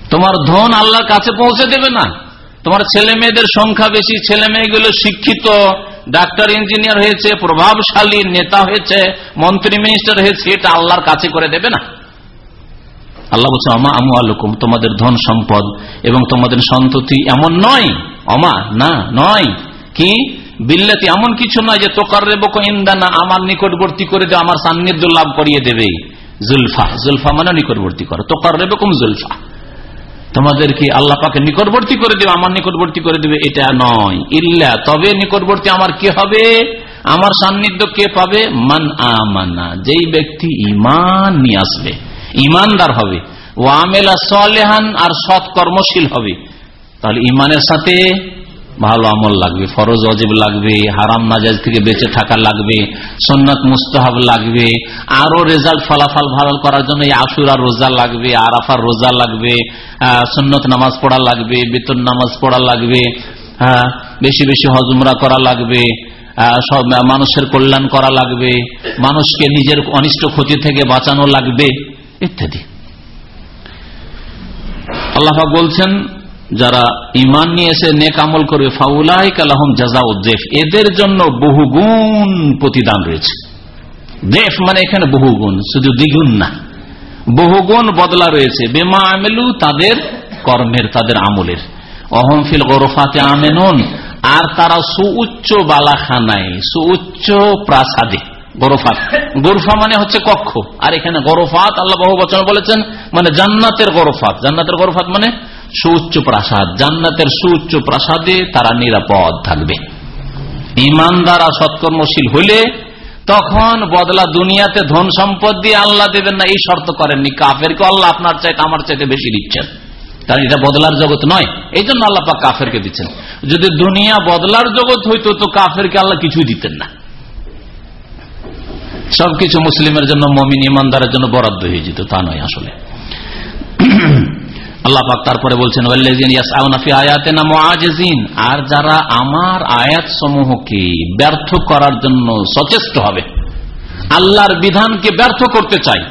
তোমার ধন আল্লাহর কাছে পৌঁছে দেবে না। তোমার ছেলে মেয়েদের সংখ্যা বেশি, ছেলে মেয়েগুলো শিক্ষিত, ডাক্তার, ইঞ্জিনিয়ার হয়েছে, প্রভাবশালী নেতা হয়েছে, মন্ত্রী মিনিস্টার হয়েছে, এটা আল্লাহর কাছে করে দেবে না। আল্লাহ বলছে, আমা আমু আলুকুম তোমাদের ধন সম্পদ এবং তোমাদের সন্ততি এমন নয়, অমা, না, নয়। কি? বিল্লাতি এমন কিছু নয় যে তোকার রেবক ইন্দানা, আমার নিকটবর্তী করে দেবে আমার সান্নিধ্য লাভ করিয়ে দেবে। জুলফা জুলফা মানে নিকটবর্তী করো। তোকার রেবকম জুলফা। তোমাদেরকে আল্লাহ পাকে নিকটবর্তী করে দেবে, আমার নিকটবর্তী করে দেবে, এটা নয়। ইল্লা, তবে নিকটবর্তী আমার কে হবে? আমার সান্নিধ্য কে পাবে? মান আমানা, যেই ব্যক্তি ইমান নিয়ে আসবে ইমানদার হবে। ও আমেলা সলেহান, আর সৎ কর্মশীল হবে। তাহলে ইমানের সাথে ভালো আমল লাগবে, ফরজ অজেব লাগবে, হারাম নাজাজ থেকে বেঁচে থাকা লাগবে সন্ন্যত মুস্তাহাব লাগবে আরও রেজাল্ট ফলাফল ভালো করার জন্য আশুরার রোজা লাগবে, আরাফার রোজা লাগবে সন্ন্যত নামাজ পড়া লাগবে বেতন নামাজ পড়া লাগবে বেশি বেশি হজমরা করা লাগবে সব মানুষের কল্যাণ করা লাগবে, মানুষকে নিজের অনিষ্ট ক্ষতি থেকে বাঁচানো লাগবে, ইত্যাদি। আল্লাহ বলছেন যারা ইমান নিয়ে এসে নেক আমল করবে ফাউলাই কালাহম জাজা উদ্দেফ এদের জন্য বহুগুণ প্রতিদান রয়েছে। দেফ মানে এখানে বহুগুণ, শুধু দ্বিগুণ না। বহুগুণ বদলা রয়েছে। বেমা আমেলু তাদের কর্মের, তাদের আমলের। অহমফিল গরফাতে আমেনুন। আর তারা সুউচ্চ বালাখানায়, সুউচ্চ প্রাসাদে গরফাত। গরফা মানে হচ্ছে কক্ষ। আর এখানে গরফাত আল্লাহ বহু বচন বলেছেন মানে জান্নাতের গরফাত। জান্নাতের গরফাত মানে সুউচ্চ প্রাসাদ। জান্নাতের সুউচ্চ প্রাসাদে তারা নিরাপদ থাকবে। ইমানদারা সৎকর্মশীল হলে তখন বদলা দুনিয়াতে ধন সম্পদ দিয়ে আল্লাহ দেবেন না, এই শর্ত করেননি। কাফেরকে আল্লাহ আপনার চাইতে, আমার চাইতে বেশি দিচ্ছেন। কারণ এটা বদলার জগৎ নয়। এই জন্য আল্লাহ কাফেরকে দিচ্ছেন। যদি দুনিয়া বদলার জগৎ হইতো, তো কাফেরকে আল্লাহ কিছুই দিতেন না। সবকিছু মুসলিমের জন্য, মমিন ইমানদারের জন্য বরাদ্দ হয়ে যেত, তা নয় আসলে। আল্লাহ পাক তারপরে বলছেন আর যারা আমার আয়াত সমূহকে ব্যর্থ করার জন্য সচেষ্ট হবে, আল্লাহর বিধানকে ব্যর্থ করতে চাই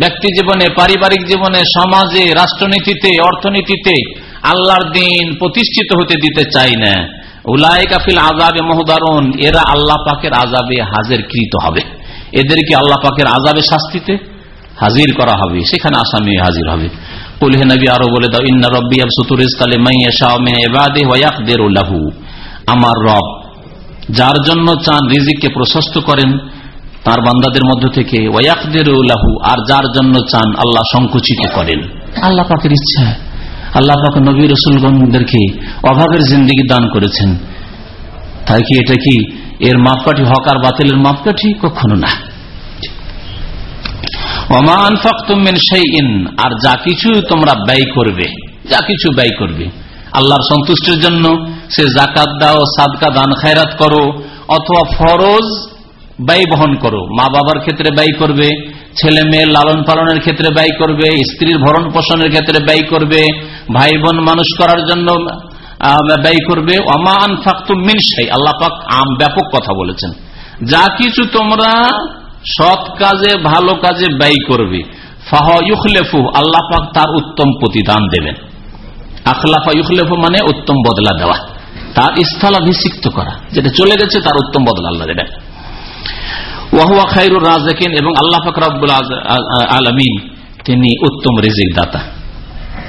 ব্যক্তি জীবনে, পারিবারিক জীবনে, সমাজে, রাষ্ট্রনীতিতে, অর্থনীতিতে আল্লাহর দিন প্রতিষ্ঠিত হতে দিতে চাই না। উলাই কাফিল আজাবে মহদারণ এরা আল্লাহ পাকের আজাবে হাজের কৃত হবে। এদেরকে আল্লাহ পাকের আজাবে শাস্তিতে হাজির করা হবে। সেখানে আসামি হাজির হবে। কুলহে নবী আরও বলে দাও, ইন্না রব্বি আমার রব যার জন্য চান রিজিককে প্রশস্ত করেন, তার বান্দাদের মধ্য থেকে ওয়াকদের লাহু, আর যার জন্য চান আল্লাহ সংকুচিত করেন। আল্লাহ পাকের ইচ্ছা। আল্লাহ পাক নবী রসুলগণদেরকে অভাবের জিন্দিগি দান করেছেন। তাই কি এটা কি এর মাপকাঠি হক আর বাতিলের মাপকাঠি? কখনো না। ওমান ফক্তমিন সেই ইন আর যা কিছু তোমরা ব্যয় করবে, যা কিছু ব্যয় করবে, আল্লাহর সন্তুষ্টির জন্য সে জাকাত দাও, সাদকা দান, খায়রাত করো, অথবা ফরজ ব্যয় বহন করো। মা বাবার ক্ষেত্রে ব্যয় করবে, ছেলে মেয়ের লালন পালনের ক্ষেত্রে ব্যয় করবে, স্ত্রীর ভরণ পোষণের ক্ষেত্রে ব্যয় করবে, ভাই বোন মানুষ করার জন্য ব্যয় করবে। অমান ফাক্তু মিনসাই আল্লাহ পাক আম ব্যাপক কথা বলেছেন। যা কিছু তোমরা সৎ কাজে, ভালো কাজে ব্যয় করবে। ফাহ ইউখলেফু, আল্লাহ পাক তার উত্তম প্রতিদান দেবেন। আখলাফা মানে উত্তম বদলা দেওয়া। তার স্থলাভিষিক্ত করা। যেটা চলে গেছে, তার উত্তম বদলা আল্লাহ দেবেন। ওয়াহুয়া খাইরুর রাজেকিন এবং আল্লাহ পাক রাব্বুল আলমিন, তিনি উত্তম রিজিক দাতা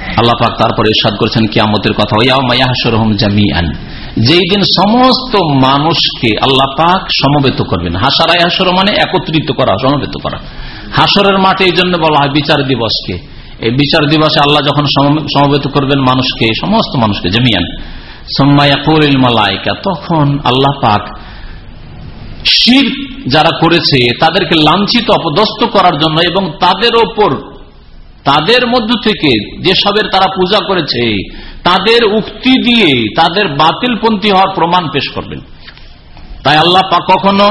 আল্লাহ পাক তারপরে ইরশাদ করেছেন কিয়ামতের কথা। ইয়ামায়াহশুরহুম জামিআন। যেই দিন সমস্ত মানুষকে আল্লাহ পাক সমবেত করবেন। হাসারায় হাসর মানে একত্রিত করা, সমবেত করা। হাসরের মাঠে এই জন্য বলা হয় বিচার দিবসকে। এই বিচার দিবসে আল্লাহ যখন সমবেত করবেন মানুষকে, সমস্ত মানুষকে, জামিয়ান। সোম্মায়াকুল তখন আল্লাহ পাক শির যারা করেছে, তাদেরকে লাঞ্ছিত, অপদস্থ করার জন্য এবং তাদের ওপর, তাদের মধ্য থেকে যেসবের তারা পূজা করেছে তাদের উক্তি দিয়ে তাদের বাতিলপন্থী হওয়ার প্রমাণ পেশ করবেন। তাই আল্লাহ কখনো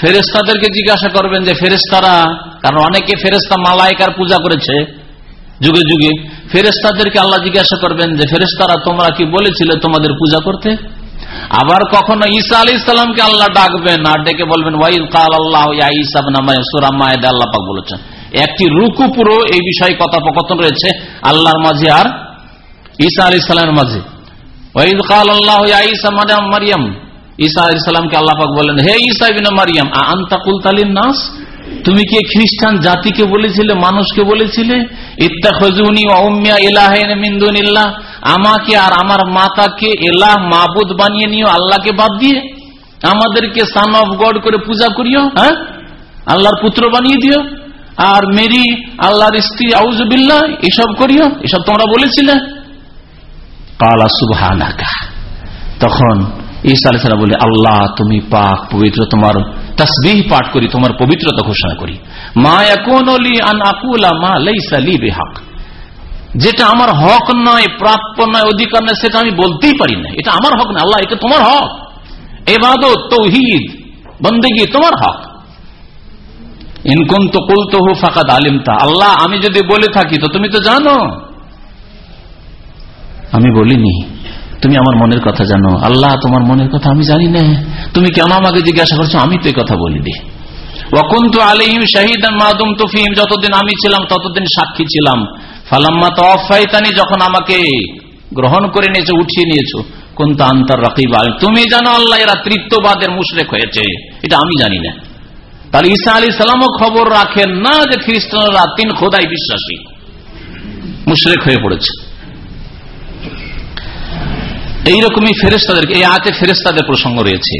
ফেরেস্তাদেরকে জিজ্ঞাসা করবেন যে ফেরেস্তারা কারণ অনেকে ফেরেস্তা মালায়কার পূজা করেছে যুগে যুগে। ফেরেস্তাদেরকে আল্লাহ জিজ্ঞাসা করবেন যে ফেরেস্তারা তোমরা কি বলেছিলে তোমাদের পূজা করতে? আবার কখনো ঈসা আলী ইসলামকে আল্লাহ ডাকবেন আর ডেকে বলবেন ওয়াইদ কাল আল্লাহ আল্লাহ পাক বলেছেন। একটি রুকু পুরো এই বিষয়ে কথোপকথন রয়েছে, আল্লাহর মাঝে আর ঈসা আলী ইসলামের মাঝে। মারিয়াম। ঈসা আলী ইসলামকে আল্লাহ পাক বললেন হে ঈসা বিনা মারিয়াম আন্তা কুলতালিন নাস তুমি কি খ্রিস্টান জাতিকে বলেছিলে, মানুষকে বলেছিলে? ইলাহিন মিন্দুনিল্লাহ আমাকে আর আমার মাতাকে এলাহ মাবুদ বানিয়ে নিও, আল্লাহকে বাদ দিয়ে। আমাদেরকে সান অফ গড করে পূজা করিও হ্যাঁ? আল্লাহর পুত্র বানিয়ে দিও। আর মেরি, আল্লাহর স্ত্রী আউজবিল্লা এসব করিও। এসব তোমরা বলেছিলে। কালা তখন ঈসা বলে আল্লাহ তুমি পাক পবিত্র তোমার তসবিহ পাঠ করি, তোমার পবিত্রতা ঘোষণা করি। মা যেটা আমার হক নয়, প্রাপ্য নয়, অধিকার নয়, সেটা আমি বলতেই পারি না। এটা আমার হক না, আল্লাহ, এটা তোমার হক। এবাদত, তৌহিদ, বন্দেগি, তোমার হক। ইনকুন তো কুলতো হু ফাঁকাদ আলিমতা। আল্লাহ, আমি যদি বলে থাকি, তো তুমি তো জানো। আমি বলিনি। তুমি আমার মনের কথা জানো। আল্লাহ তোমার মনের কথা আমি জানি না। তুমি কেন আমাকে জিজ্ঞাসা করছ? আমি তো কথা বলিনি। ওকুন্ত আলিম শাহিদ মাদুম তুফিম যতদিন আমি ছিলাম, ততদিন সাক্ষী ছিলাম। ফালাম্মা তফাইতানি যখন আমাকে গ্রহণ করে নিয়েছো, উঠিয়ে নিয়েছো কোন আন্তর রাকিব তুমি জানো আল্লাহ এরা তৃত্ববাদের মুশরেক হয়েছে। এটা আমি জানি না। তাহলে ঈসা আলী সালামও খবর রাখেন না যে খ্রিস্টানরা তিন খোদাই বিশ্বাসী, মুশরেক হয়ে পড়েছে। এইরকমই ফেরেস্তাদেরকে এই আতে ফেরেস্তাদের প্রসঙ্গ রয়েছে।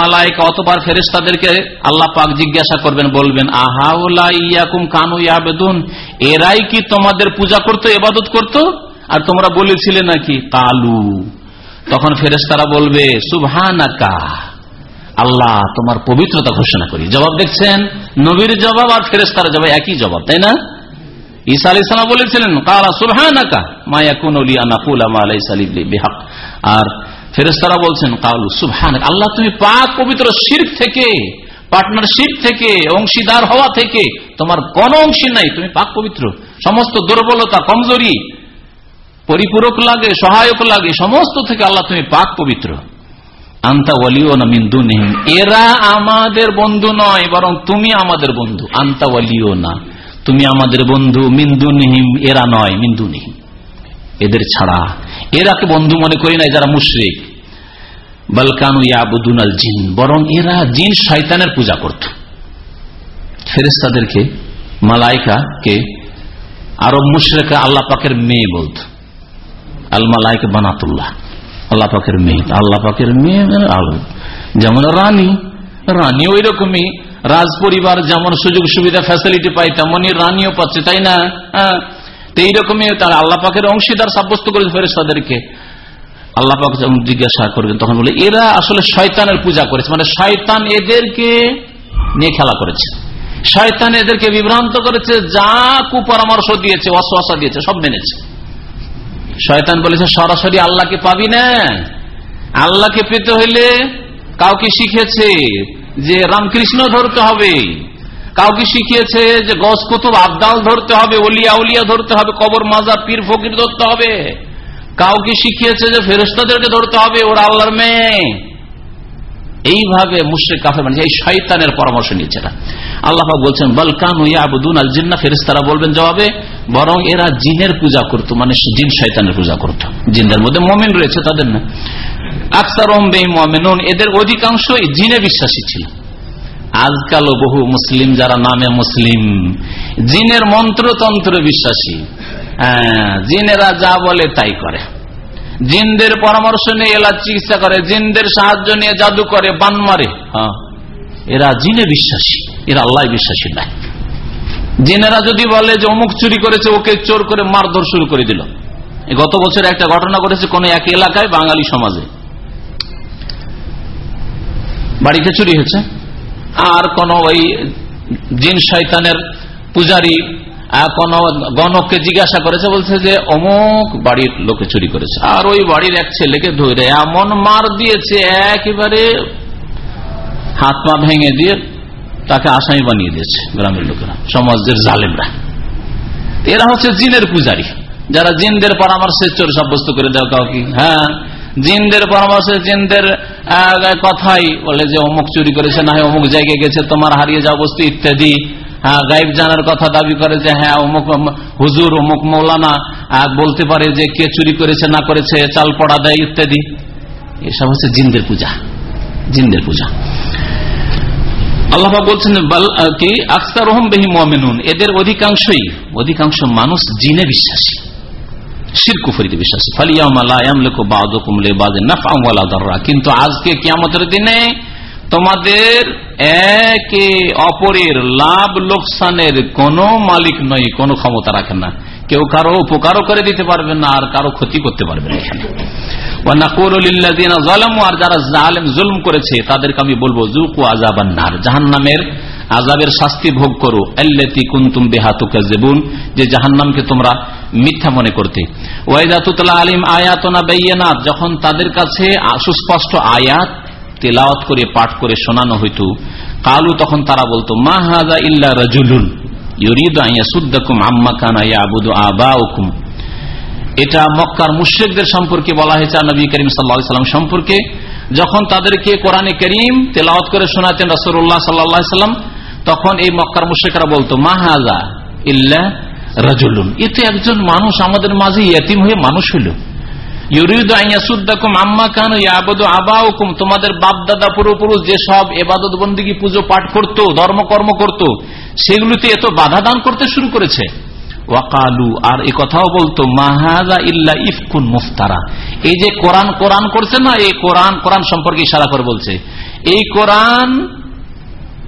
মালাইকা অতবার ফেরেস্তাদেরকে আল্লাহ পাক জিজ্ঞাসা করবেন, বলবেন আহাউলাইয়াকুম কানু ইয়াবেদুন, এরাই কি তোমাদের পূজা করতো এবাদত করতো? আর তোমরা বলেছিলে নাকি, কালু। তখন ফেরেস্তারা বলবে, সুবহানাকা, আল্লাহ তোমার পবিত্রতা ঘোষণা করি। জবাব দেখছেন, নবীর জবাব আর ফেরেস্তার জবাব একই জবাব, তাই না? ঈসা আলি সালাম বলেছিলেন, কালা সুবহানাকা মায়া কুন বিহাক। আর ফেরেস্তারা বলছেন, কালু সুবহান আল্লাহ তুমি পাক পবিত্র শির্ক থেকে পার্টনারশিপ থেকে, অংশীদার হওয়া থেকে, তোমার কোন অংশী নাই, তুমি পাক পবিত্র। সমস্ত দুর্বলতা, কমজোরি, পরিপূরক লাগে, সহায়ক লাগে, সমস্ত থেকে আল্লাহ তুমি পাক পবিত্র। আন্তা ওয়ালিও না মিন্দু নিহিম এরা আমাদের বন্ধু নয়, বরং তুমি আমাদের বন্ধু। আন্তা ওয়ালিও না তুমি আমাদের বন্ধু, মিন্দু নিহিম, এরা নয়, মিন্দু নিহিম। এদের ছাড়া এরা এরাকে বন্ধু মনে করি না যারা মুশ্রিক। বালকানু ইয়াবুদুন আল জিন, বরং এরা জিন শয়তানের পূজা করত। ফেরেস্তাদেরকে মালাইকাকে আরব মুশ্রেকা আল্লাহ পাকের মেয়ে বলত। আল মালাইকে বানাতুল্লাহ। আল্লাহ পাকের মেয়ে, আল্লাহ পাকের মেয়ে যেমন রানী রানী ওই রকমই। রাজ পরিবার যেমন সুযোগ সুবিধা ফ্যাসিলিটি পায় তেমনই রানীও পাচ্ছে, তাই না? হ্যাঁ? এইরকমই তারা আল্লাহ পাকের অংশীদার সাব্যস্ত করেছে ফেরেস্তাদেরকে আল্লাহ পাক যখন জিজ্ঞাসা করবেন, তখন বলে, এরা আসলে শয়তানের পূজা করেছে মানে শয়তান এদেরকে নিয়ে খেলা করেছে। শয়তান এদেরকে বিভ্রান্ত করেছে, যা কুপরামর্শ দিয়েছে অশ্বাসা দিয়েছে, সব মেনেছে। শয়তান বলেছে, সরাসরি আল্লাহকে পাবি না। আল্লাহকে পেতে হইলে কাউকে শিখেছে। যে রামকৃষ্ণ ধরতে হবে। কাউকে শিখিয়েছে যে গস কুতুব আবদাল ধরতে হবে, অলিয়া উলিয়া ধরতে হবে, কবর মাজা, পীর ফকির ধরতে হবে। কাউকে শিখিয়েছে যে ফেরস্তাদেরকে ধরতে হবে, ওরা আল্লাহর মেয়ে। এইভাবে মুশ্রিক কাফে মানে এই শয়তানের পরামর্শ নিয়েছে না আল্লাহ বলছেন বলকান ইয়াবুদুন আল জিন্না ফেরেস্তারা বলবেন জবাবে, বরং এরা জিনের পূজা করত মানে জিন শয়তানের পূজা করত। জিনদের মধ্যে মমিন রয়েছে, তাদের না। আকসার এদের অধিকাংশই জিনে বিশ্বাসী ছিল। আজকালও বহু মুসলিম যারা নামে মুসলিম জিনের মন্ত্রতন্ত্রে বিশ্বাসী। হ্যাঁ, জিনেরা যা বলে তাই করে। জিনদের পরামর্শ নিয়ে এলা চিকিৎসা করে জিনদের সাহায্য নিয়ে জাদু করে বান মারে। হ্যাঁ এরা জিনে বিশ্বাসী এরা আল্লাহ বিশ্বাসী নাই জিনেরা যদি বলে যে অমুক চুরি করেছে ওকে চোর করে মারধর শুরু করে দিল। গত বছর একটা ঘটনা ঘটেছে কোন এক এলাকায় বাঙালি সমাজে। বাড়িতে চুরি হয়েছে। আর কোন ওই জিন শৈতানের পূজারী কোন গণককে জিজ্ঞাসা করেছে, বলছে যে অমুক বাড়ির লোকে চুরি করেছে। আর ওই বাড়ির এক ছেলেকে ধরে এমন মার দিয়েছে, একেবারে হাত পা ভেঙে দিয়ে তাকে আসামি বানিয়ে দিয়েছে গ্রামের লোকেরা, সমাজের জালেমরা। এরা হচ্ছে জিনের পূজারী। যারা জিনদের পরামর্শে চোর সাব্যস্ত করে দেওয়া কাউকে। হ্যাঁ জিনদের পরামর্শে জিনদের কথাই বলে যে, অমুক চুরি করেছে, না হয় অমুক জায়গায় গেছে, তোমার হারিয়ে যাওয়া বস্তু ইত্যাদি। হ্যাঁ গাইব জানার কথা দাবি করে যে হ্যাঁ অমুক হুজুর, অমুক মৌলানা বলতে পারে যে, কে চুরি করেছে, না করেছে, চাল পড়া দেয় ইত্যাদি। এসব হচ্ছে জিনদের পূজা জিনদের পূজা। আল্লাহ বলছেন কি? আখতার রহম বেহি মমিনুন। এদের অধিকাংশই, অধিকাংশ মানুষ জিনে বিশ্বাসী। শিরকুফরিতে বিশ্বাসী। কিন্তু আজকে কিয়ামতের দিনে তোমাদের একে অপরের লাভ লোকসানের কোন মালিক নয়, কোন ক্ষমতা রাখেন না। কেউ কারও উপকারও করে দিতে পারবে না, আর কারও ক্ষতি করতে পারবে না এখানে। আর যারা জালেম জুলম করেছে, তাদেরকে আমি বলব জুকু আজাবান্নার জাহান নামের আজাবের শাস্তি ভোগ করো। আল্লাতি কুন্তুম বেহাতুকা জেবুন যে জাহান্নামকে তোমরা মিথ্যা মনে করতে। ওয়াইদাতুতলা আলিম আয়াতনা বেইয়ানাত। যখন তাদের কাছে সুস্পষ্ট আয়াত তেলাওয়াত করে, পাঠ করে শোনানো হইত, কালু তখন তারা বলতো, মা হাজা ইল্লা রাজুলুন ইউরিদ আম্মা এটা মক্কার মুশ্রিকদের সম্পর্কে বলা হয়েছে নবী করিম সাল্লাম সম্পর্কে। যখন তাদেরকে কোরআনে করিম তেলাওয়াত করে শোনাতেন রসুল্লাহ সাল্লাম তখন এই মক্কার মুশ্রিকরা বলতো মাহাজা ইল্লা রাজুলুন। এতে একজন মানুষ আমাদের মাঝে ইয়াতিম হয়ে মানুষ হইল। তোমাদের বাপদাদা এবাদত পুজো পাঠ করত ধর্মকর্ম এত বাধা দান করতে শুরু করেছে। ওয়াকালু, আর এ কথাও বলতো মাহাজা ইফকুন মুফতারা। এই যে কোরআন কোরআন করছে না, এই কোরআন কোরআন সম্পর্কে ইশারা করে বলছে। এই কোরআন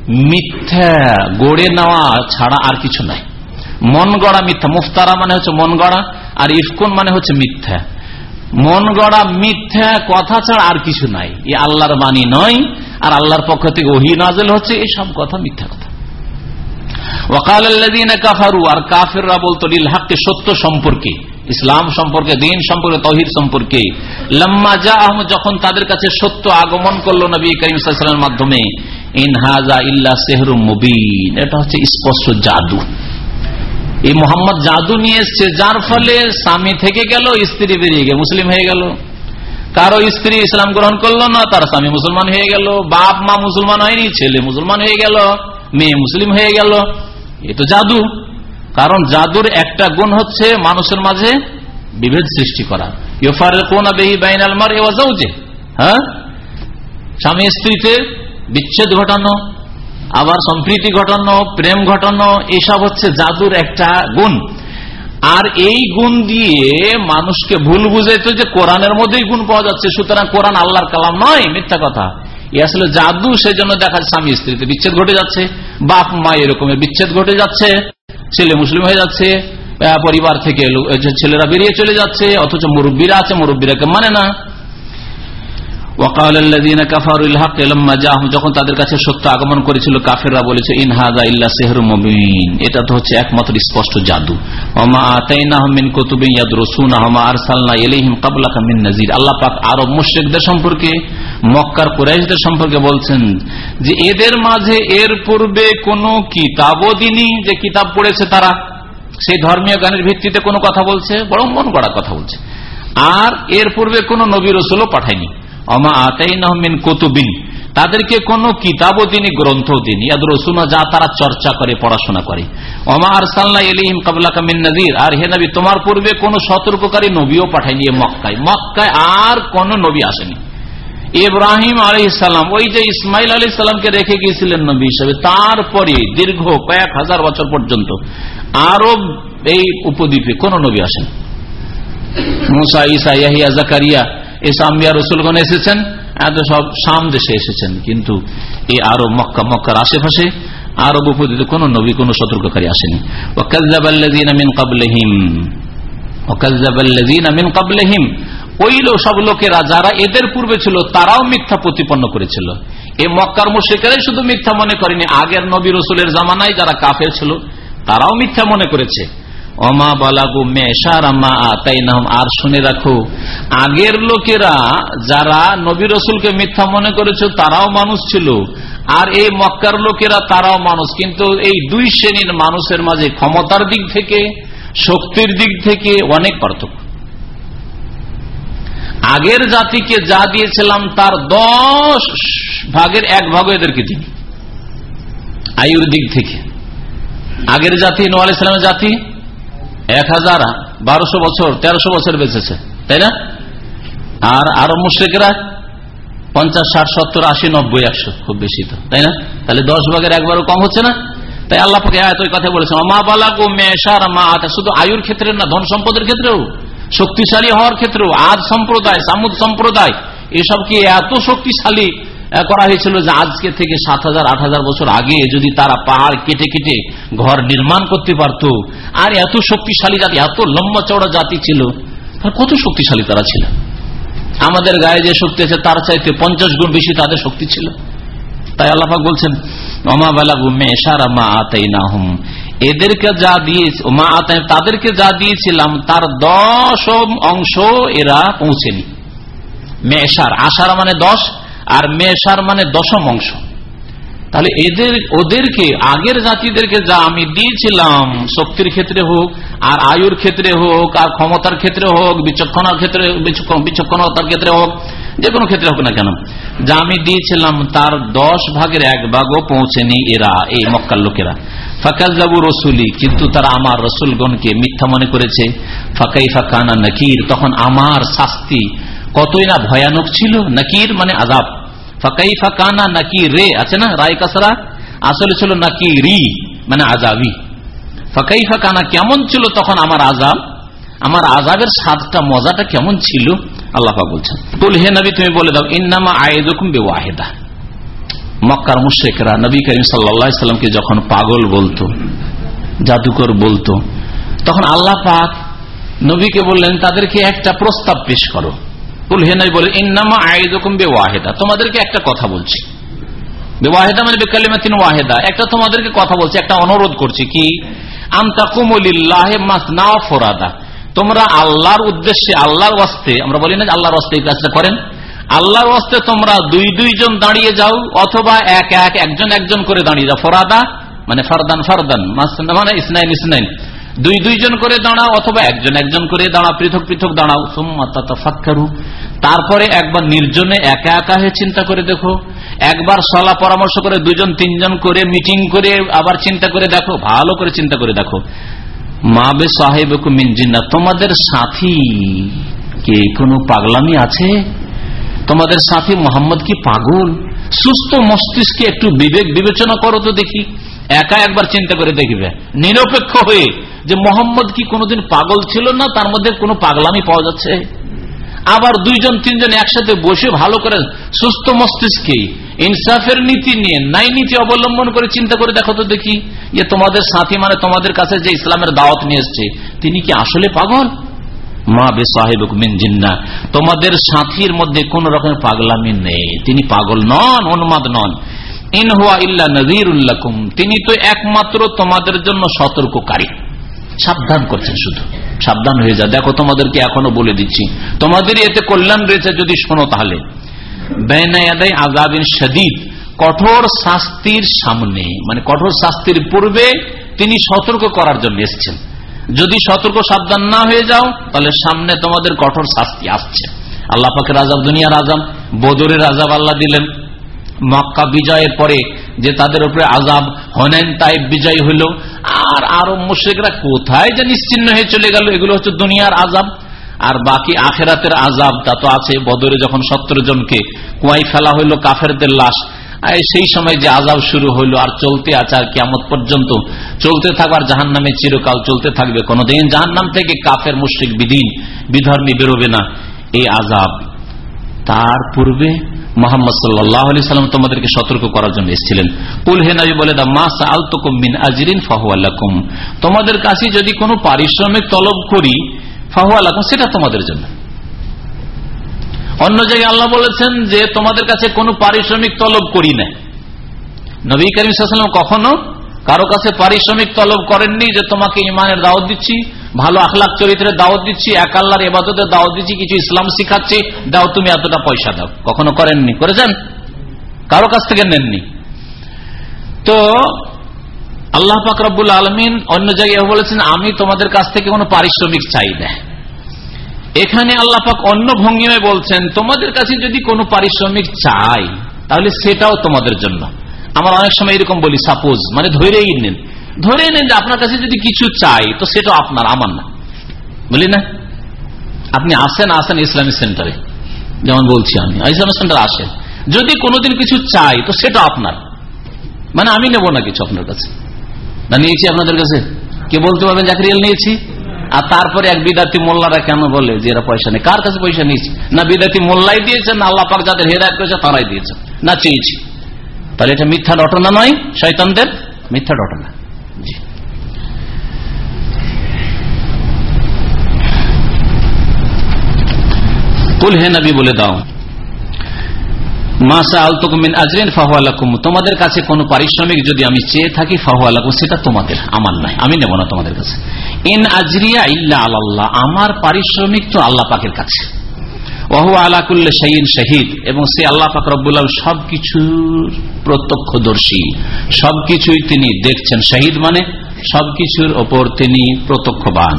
মিথ্যা গড়ে নেওয়া ছাড়া আর কিছু নাই। মন গড়া মিথ্যা। মুফতারা মানে হচ্ছে মন গড়া, আর ইফকুন মানে হচ্ছে মিথ্যা। মন গড়া মিথ্যা কথা ছাড়া আর কিছু নাই। এ আল্লাহর বাণী নয়, আর আল্লাহর পক্ষ থেকে ওহি নাজেল হচ্ছে এসব কথা, মিথ্যা কথা। ওকাল কাফারু, আর কাফেররা বলতো, লিল হাককে সত্য সম্পর্কে। ইসলাম সম্পর্কে, দিন সম্পর্কে, তহিদ সম্পর্কে। লম্মা যা আহম যখন তাদের কাছে সত্য আগমন করল নবী করিমের মাধ্যমে ইনহাজা ইল্লা সেহরু মুবিন, এটা হচ্ছে স্পষ্ট জাদু। এই মোহাম্মদ জাদু নিয়ে এসছে, যার ফলে স্বামী থেকে গেল, স্ত্রী বেরিয়ে গেল মুসলিম হয়ে গেল। কারও স্ত্রী ইসলাম গ্রহণ করল না, তার স্বামী মুসলমান হয়ে গেল। বাপ, মা মুসলমান হয়নি, ছেলে মুসলমান হয়ে গেল, মেয়ে মুসলিম হয়ে গেল। এ তো জাদু। কারণ জাদুর একটা গুণ হচ্ছে মানুষের মাঝে বিভেদ সৃষ্টি করা। ইউফারের কোন হ্যাঁ? স্বামী স্ত্রীতে বিচ্ছেদ ঘটানো, আবার সম্প্রীতি ঘটানো, প্রেম ঘটানো, এসব হচ্ছে জাদুর একটা গুণ। আর এই গুণ দিয়ে মানুষকে ভুল বুঝাইতো যে কোরআনের মধ্যেই গুণ পাওয়া যাচ্ছে, সুতরাং কোরআন আল্লাহর কালাম নয়, মিথ্যা কথা। এ আসলে জাদু সেই জন্য দেখা স্বামী স্ত্রীতে বিচ্ছেদ ঘটে যাচ্ছে বাপ মা এরকমের বিচ্ছেদ ঘটে যাচ্ছে। ছেলে মুসলিম হয়ে যাচ্ছে পরিবার থেকে ছেলেরা বেরিয়ে চলে যাচ্ছে, অথচ মুরব্বীরা আছে, মুরব্বীরাকে মানে না। যখন তাদের কাছে সত্য আগমন করেছিল মবিন। এটা তো হচ্ছে একমাত্র স্পষ্ট জাদু। আরব সম্পর্কে, মক্কার কুরাইশদের সম্পর্কে বলছেন যে, এদের মাঝে এর পূর্বে কোন কিতাবও যে কিতাব পড়েছে তারা। সেই ধর্মীয় গানের ভিত্তিতে কোনো কথা বলছে বড় মন কথা বলছে। আর এর পূর্বে কোন নবী রসুলও পাঠায়নি। আতাই নহমিন কুতুবিন। তাদেরকে কোন কিতাবও তিনি গ্রন্থ দিন ইয়াদ রসুনা যা তারা চর্চা করে, পড়াশোনা করে। অমা আরসাল্লাহ এলিহিম কাবলা কামিন নজির আর হে নবী, তোমার পূর্বে কোন সতর্ককারী নবীও পাঠায়নি মক্কায়। মক্কায় আর কোন নবী আসেনি। ইব্রাহিম আলী ইসলাম ওই যে ইসমাইল আলী রেখে গিয়েছিলেন নবী হিসাবে, তারপরে দীর্ঘ কয়েক হাজার বছর পর্যন্ত আরব এই উপদ্বীপে কোন নবী আসেন। মুসা ইসা ইয়াহিয়া, জাকারিয়া এসামিয়া রসুলগণ এসেছেন এত সব সাম দেশে এসেছেন। কিন্তু এই আরব, মক্কা, মক্কার আশেপাশে আরব উপদ্বীপে কোন নবী, কোন সতর্ককারী আসেনি। সব লোকেরা যারা এদের পূর্বে ছিল, তারাও মিথ্যা প্রতিপন্ন করেছিল। এই মক্কার মুশ্রিকেরাই শুধু মিথ্যা মনে করেনি। আগের নবী রসুলের জামানায় যারা কাফের ছিল, তারাও মিথ্যা মনে করেছে। অমা বালাগু মেশারামা তাই নাম আর শুনে রাখো, আগের লোকেরা যারা নবী রসুলকে মিথ্যা মনে করেছে তারাও মানুষ ছিল। আর এই মক্কার লোকেরা, তারাও মানুষ। কিন্তু এই দুই শ্রেণির মানুষের মাঝে ক্ষমতার দিক থেকে, শক্তির দিক থেকে অনেক পার্থক্য। আগের জাতিকে যা দিয়েছিলাম, তার দশ ভাগের এক ভাগ এদেরকে দিই আয়ুর দিক থেকে। আগের জাতি নোয়াল ইসলামের জাতি এক হাজার বারোশো বছর, তেরোশো বছর বেঁচেছে, তাই না? আর আরও মুশ্রিকরা, পঞ্চাশ, ষাট, সত্তর, আশি, নব্বই, একশো, খুব বেশি তো, তাই না? তাহলে দশ ভাগের একবারও কম হচ্ছে না? তাই আল্লাহ পাকে ওই কথা বলেছে মা বালাক মেশার মা আতা শুধু আয়ুর ক্ষেত্রে না, ধন সম্পদের ক্ষেত্রেও, শক্তিশালী হওয়ার ক্ষেত্রেও আজ সম্প্রদায়, সামুদ সম্প্রদায়, এসব কি এত শক্তিশালী করা হয়েছিল যে আজকে থেকে সাত হাজার, আট হাজার বছর আগে যদি তারা পাহাড় কেটে কেটে ঘর নির্মাণ করতে পারত, আর এত শক্তিশালী জাতি, এত লম্বা চওড়া জাতি ছিল, তার কত শক্তিশালী তারা ছিল? আমাদের গায়ে যে শক্তি আছে, তার চাইতে পঞ্চাশ গুণ বেশি তাদের শক্তি ছিল। তাই আল্লাহাক বলছেন অমা বেলা গুমে সারা মা আতাই না হুম এদেরকে যা দিয়ে মা আতাই, তাদেরকে যা দিয়েছিলাম, তার দশম অংশ এরা পৌঁছেনি। মেসার আশারা মানে দশ আর মেশার মানে দশম অংশ। তাহলে এদের, ওদেরকে, আগের জাতিদেরকে যা আমি দিয়েছিলাম, শক্তির ক্ষেত্রে হোক, আর আয়ুর ক্ষেত্রে হোক, আর ক্ষমতার ক্ষেত্রে হোক, বিচক্ষণার ক্ষেত্রে বিচক্ষণতার ক্ষেত্রে হোক, যে কোনো ক্ষেত্রে হোক না কেন, যা আমি দিয়েছিলাম তার দশ ভাগের এক ভাগও পৌঁছেনি এরা, এই মক্কার লোকেরা। ফাকাজাবু রসুলি, কিন্তু তারা আমার রসুলগণকে মিথ্যা মনে করেছে। ফাঁকাই ফাঁকানা নাকির, তখন আমার শাস্তি কতই না ভয়ানক ছিল নাকির মানে আজাব ফাঁকাই ফাঁকানা নাকি রে আছে না রায় কাসরা? আসলে ছিল নাকি রি মানে আজাবি ফাঁকাই ফাঁকানা কেমন ছিল তখন আমার আজাব আমার আজাবের স্বাদটা, মজাটা কেমন ছিল? আল্লাহ বলছেন বল হে নবী, তুমি বলে দাও, ইন্নামা আয়েদুকুম বে ওয়াহেদা মক্কার মুশেকরা নবী করিম সাল্লামকে যখন পাগল বলতো, জাদুকর বলতো, তখন আল্লাহ পাক নবীকে বললেন, তাদেরকে একটা প্রস্তাব পেশ করো। মানে অনুরোধ তোমরা আল্লাহর উদ্দেশ্যে, আল্লাহর ওয়াস্তে, আমরা বলি না আল্লাহর ওয়াস্তে এই কাজটা করেন, আল্লাহর ওয়াস্তে তোমরা দুই দুইজন দাঁড়িয়ে যাও, অথবা এক এক, একজন একজন করে দাঁড়িয়ে যাও। ফোরাদা মানে ফারদান ফারদান মানে ইসনাইন ইসনাইন। দুই দুইজন করে দাঁড়াও অথবা একজন একজন করে দাঁড়াও, পৃথক পৃথক দাঁড়াও। ফাক্কারু তারপরে একবার নির্জনে একা একা হয়ে চিন্তা করে দেখো। একবার সলা পরামর্শ করে দুজন তিনজন করে মিটিং করে আবার চিন্তা করে দেখো, ভালো করে চিন্তা করে দেখো। মা বে সাহেব তোমাদের সাথী কে কোনো পাগলামি আছে? তোমাদের সাথী মোহাম্মদ কি পাগল? সুস্থ মস্তিষ্কে একটু বিবেক বিবেচনা করো তো দেখি। একা একবার চিন্তা করে দেখবে। নিরপেক্ষ হয়ে যে মোহাম্মদ কি কোনোদিন পাগল ছিল না, তার মধ্যে কোনো পাগলামি পাওয়া যাচ্ছে? আবার দুইজন, তিনজন একসাথে বসে ভালো করে সুস্থ মস্তিষ্কে ইনসাফের নীতি নিয়ে নাই নীতি অবলম্বন করে চিন্তা করে দেখো তো দেখি, যে তোমাদের সাথী মানে তোমাদের কাছে যে ইসলামের দাওয়াত নিয়ে এসছে, তিনি কি আসলে পাগল? মা বে সাহেব জিন্না। তোমাদের সাথীর মধ্যে কোন রকমের পাগলামি নেই। তিনি পাগল নন, উন্মাদ নন। তিনি তো একমাত্র তোমাদের জন্য সতর্ককারী। সাবধান করছেন শুধু। সাবধান হয়ে যা দেখো তোমাদেরকে এখনও বলে দিচ্ছি। তোমাদের এতে কল্যাণ রয়েছে যদি শোনো তাহলে। কঠোর শাস্তির সামনে মানে কঠোর শাস্তির পূর্বে তিনি সতর্ক করার জন্য এসছেন। যদি সতর্ক সাবধান না হয়ে যাও, তাহলে সামনে তোমাদের কঠোর শাস্তি আসছে। আল্লাহ পাকের দুনিয়ার আজাব বদরের আজাব আল্লাহ দিলেন। মক্কা বিজয়ের পরে যে তাদের উপরে আজাব হনেন তাই বিজয় হইল আর আরও মুশ্রিকরা কোথায় যে নিশ্চিন্ন হয়ে চলে গেল? এগুলো হচ্ছে দুনিয়ার আজাব আর বাকি আখেরাতের আজাব তা তো আছে। বদরে যখন সত্তর জনকে কুয়াই ফেলা হইল কাফেরদের লাশ সেই সময় যে আজাব শুরু হইল আর চলতে আছে আর কেমন পর্যন্ত। চলতে থাকবার জাহান নামে চিরকাল চলতে থাকবে। কোনদিন জাহান নাম থেকে কাফের, মুশ্রিক বিদিন বিধর্মী বেরোবে না। এই আজাব তার পূর্বে মোহাম্মদ সাল্লাহ আলি সাল্লাম তোমাদেরকে সতর্ক করার জন্য এসেছিলেন। কুল নাই বলে দা মা আলতুকুম মিন আজরিন ফাহুয়াল্লাকুম তোমাদের কাছে যদি কোনো পারিশ্রমিক তলব করি ফাহুয়াল্লাকুম সেটা তোমাদের জন্য। অন্য জায়গায় আল্লাহ বলেছেন যে তোমাদের কাছে কোনো পারিশ্রমিক তলব করি না নবী করিম সাল্লাম কখনো কারও কাছে পারিশ্রমিক তলব করেননি যে তোমাকে ইমানের দাওয়াত দিচ্ছি, ভালো আখলাখ চরিত্রের দাওয়াত দিচ্ছি, এক আল্লাহর এবাদতের দাওয়াত দিচ্ছি, কিছু ইসলাম শিখাচ্ছি, দাও তুমি এতটা পয়সা দাও। কখনো করেননি। করেছেন? কারও কাছ থেকে নেননি। তো আল্লাহ ফাকরাবুল আলমিন অন্য জায়গায় বলেছেন, আমি তোমাদের কাছ থেকে কোনো পারিশ্রমিক চাই না। এখানে আল্লাহ পাক অন্য ভঙ্গিমে বলছেন, তোমাদের কাছে যদি কোনো পারিশ্রমিক চাই, তাহলে সেটাও তোমাদের জন্য। আমরা অনেক সময় এরকম বলি সাপোজ মানে ধরেই নেন ধরে নেন যে আপনার কাছে যদি কিছু চাই, তো সেটা আপনার, আমার না। বলি না? আপনি আসেন আসেন ইসলামিক সেন্টারে। যেমন বলছি আমি ইসলামিক সেন্টার আসেন। যদি কোনোদিন কিছু চাই, তো সেটা আপনার। মানে আমি নেব না কিছু আপনার কাছে। না নিয়েছি আপনাদের কাছে? কে বলতে পারবেন জাকরিয়াল নিয়েছি? আর তারপরে এক বিদ্যার্থী মোল্লারা কেন বলে যে এরা পয়সা নেই? কার কাছে পয়সা নিয়েছি? না বিদ্যার্থী মোল্লাই দিয়েছেন আল্লাহ পাক যাদের হেদায়ত করেছে, তারাই দিয়েছেন। না চেয়েছি। তাহলে এটা মিথ্যা রটনা নয় শৈতানদের মিথ্যা দাও তোমাদের কাছে কোন পারিশ্রমিক যদি আমি চেয়ে থাকি তোমাদের, আমার নয়, আমি নেব না তোমাদের কাছে। আজরিয়া আল্লাহ আমার পারিশ্রমিক তো আল্লাহ পাকের কাছে। ওহু আলাকুল্লে শাহিন শহীদ, এবং সে আল্লাহ পাক রব্বুল্লাহ সবকিছুর প্রত্যক্ষদর্শী। সবকিছুই তিনি দেখছেন। শহীদ মানে সবকিছুর ওপর তিনি প্রত্যক্ষবান।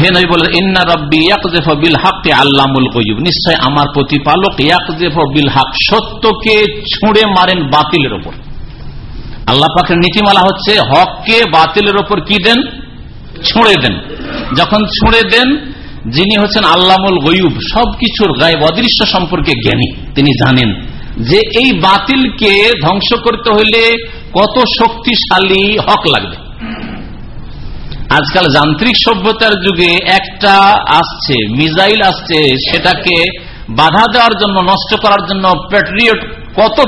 হে নবী বলে আমার প্রতিপালক বিল সত্যকে ছুঁড়ে মারেন বাতিলের উপর আল্লাহ নীতিমালা হচ্ছে, হককে বাতিলের উপর কি দেন? ছুঁড়ে দেন। যখন ছুঁড়ে দেন যিনি হচ্ছেন আল্লামুল গয়ুব, সবকিছুর গায়েব অদৃশ্য সম্পর্কে জ্ঞানী, তিনি জানেন যে এই বাতিলকে ধ্বংস করতে হলে কত শক্তিশালী হক লাগবে। আজকাল যান্ত্রিক সভ্যতার যুগে একটা আসছে মিজাইল আসছে, সেটাকে বাধা দেওয়ার জন্য, নষ্ট করার জন্য প্যাট্রিয়ট কত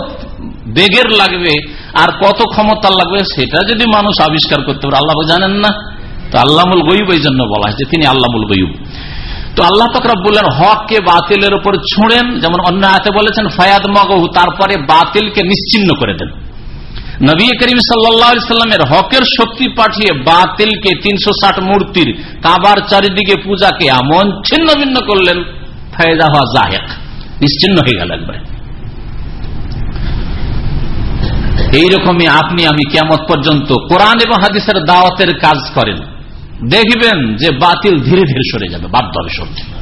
বেগের লাগবে আর কত ক্ষমতা লাগবে, সেটা যদি মানুষ আবিষ্কার করতে পারে, আল্লাহ জানেন না। তো আল্লামুল গয়ুব এই জন্য বলা হয়েছে, তিনি আল্লামুল গয়ুব। তো আল্লাহ পাকরা বললেন হককে বাতিলের উপর ছুঁড়েন, যেমন অন্য হাতে বলেছেন ফায়াদ মগহু তারপরে বাতিলকে নিশ্চিন্ন করে দেন। নবী করিম সাল্লামের হকের শক্তি পাঠিয়ে বাতিলকে তিনশো ষাট মূর্তির কাবার চারিদিকে পূজাকে এমন ছিন্ন ভিন্ন করলেন, ফায়দা হওয়া জাহেক, নিশ্চিন্ন হয়ে গেল একবারে। এইরকমই আপনি, আমি কেমত পর্যন্ত কোরআন এবং হাদিসের দাওয়াতের কাজ করেন। দেখবেন যে বাতিল ধীরে ধীরে সরে যাবে বাধ্য হবে সরতে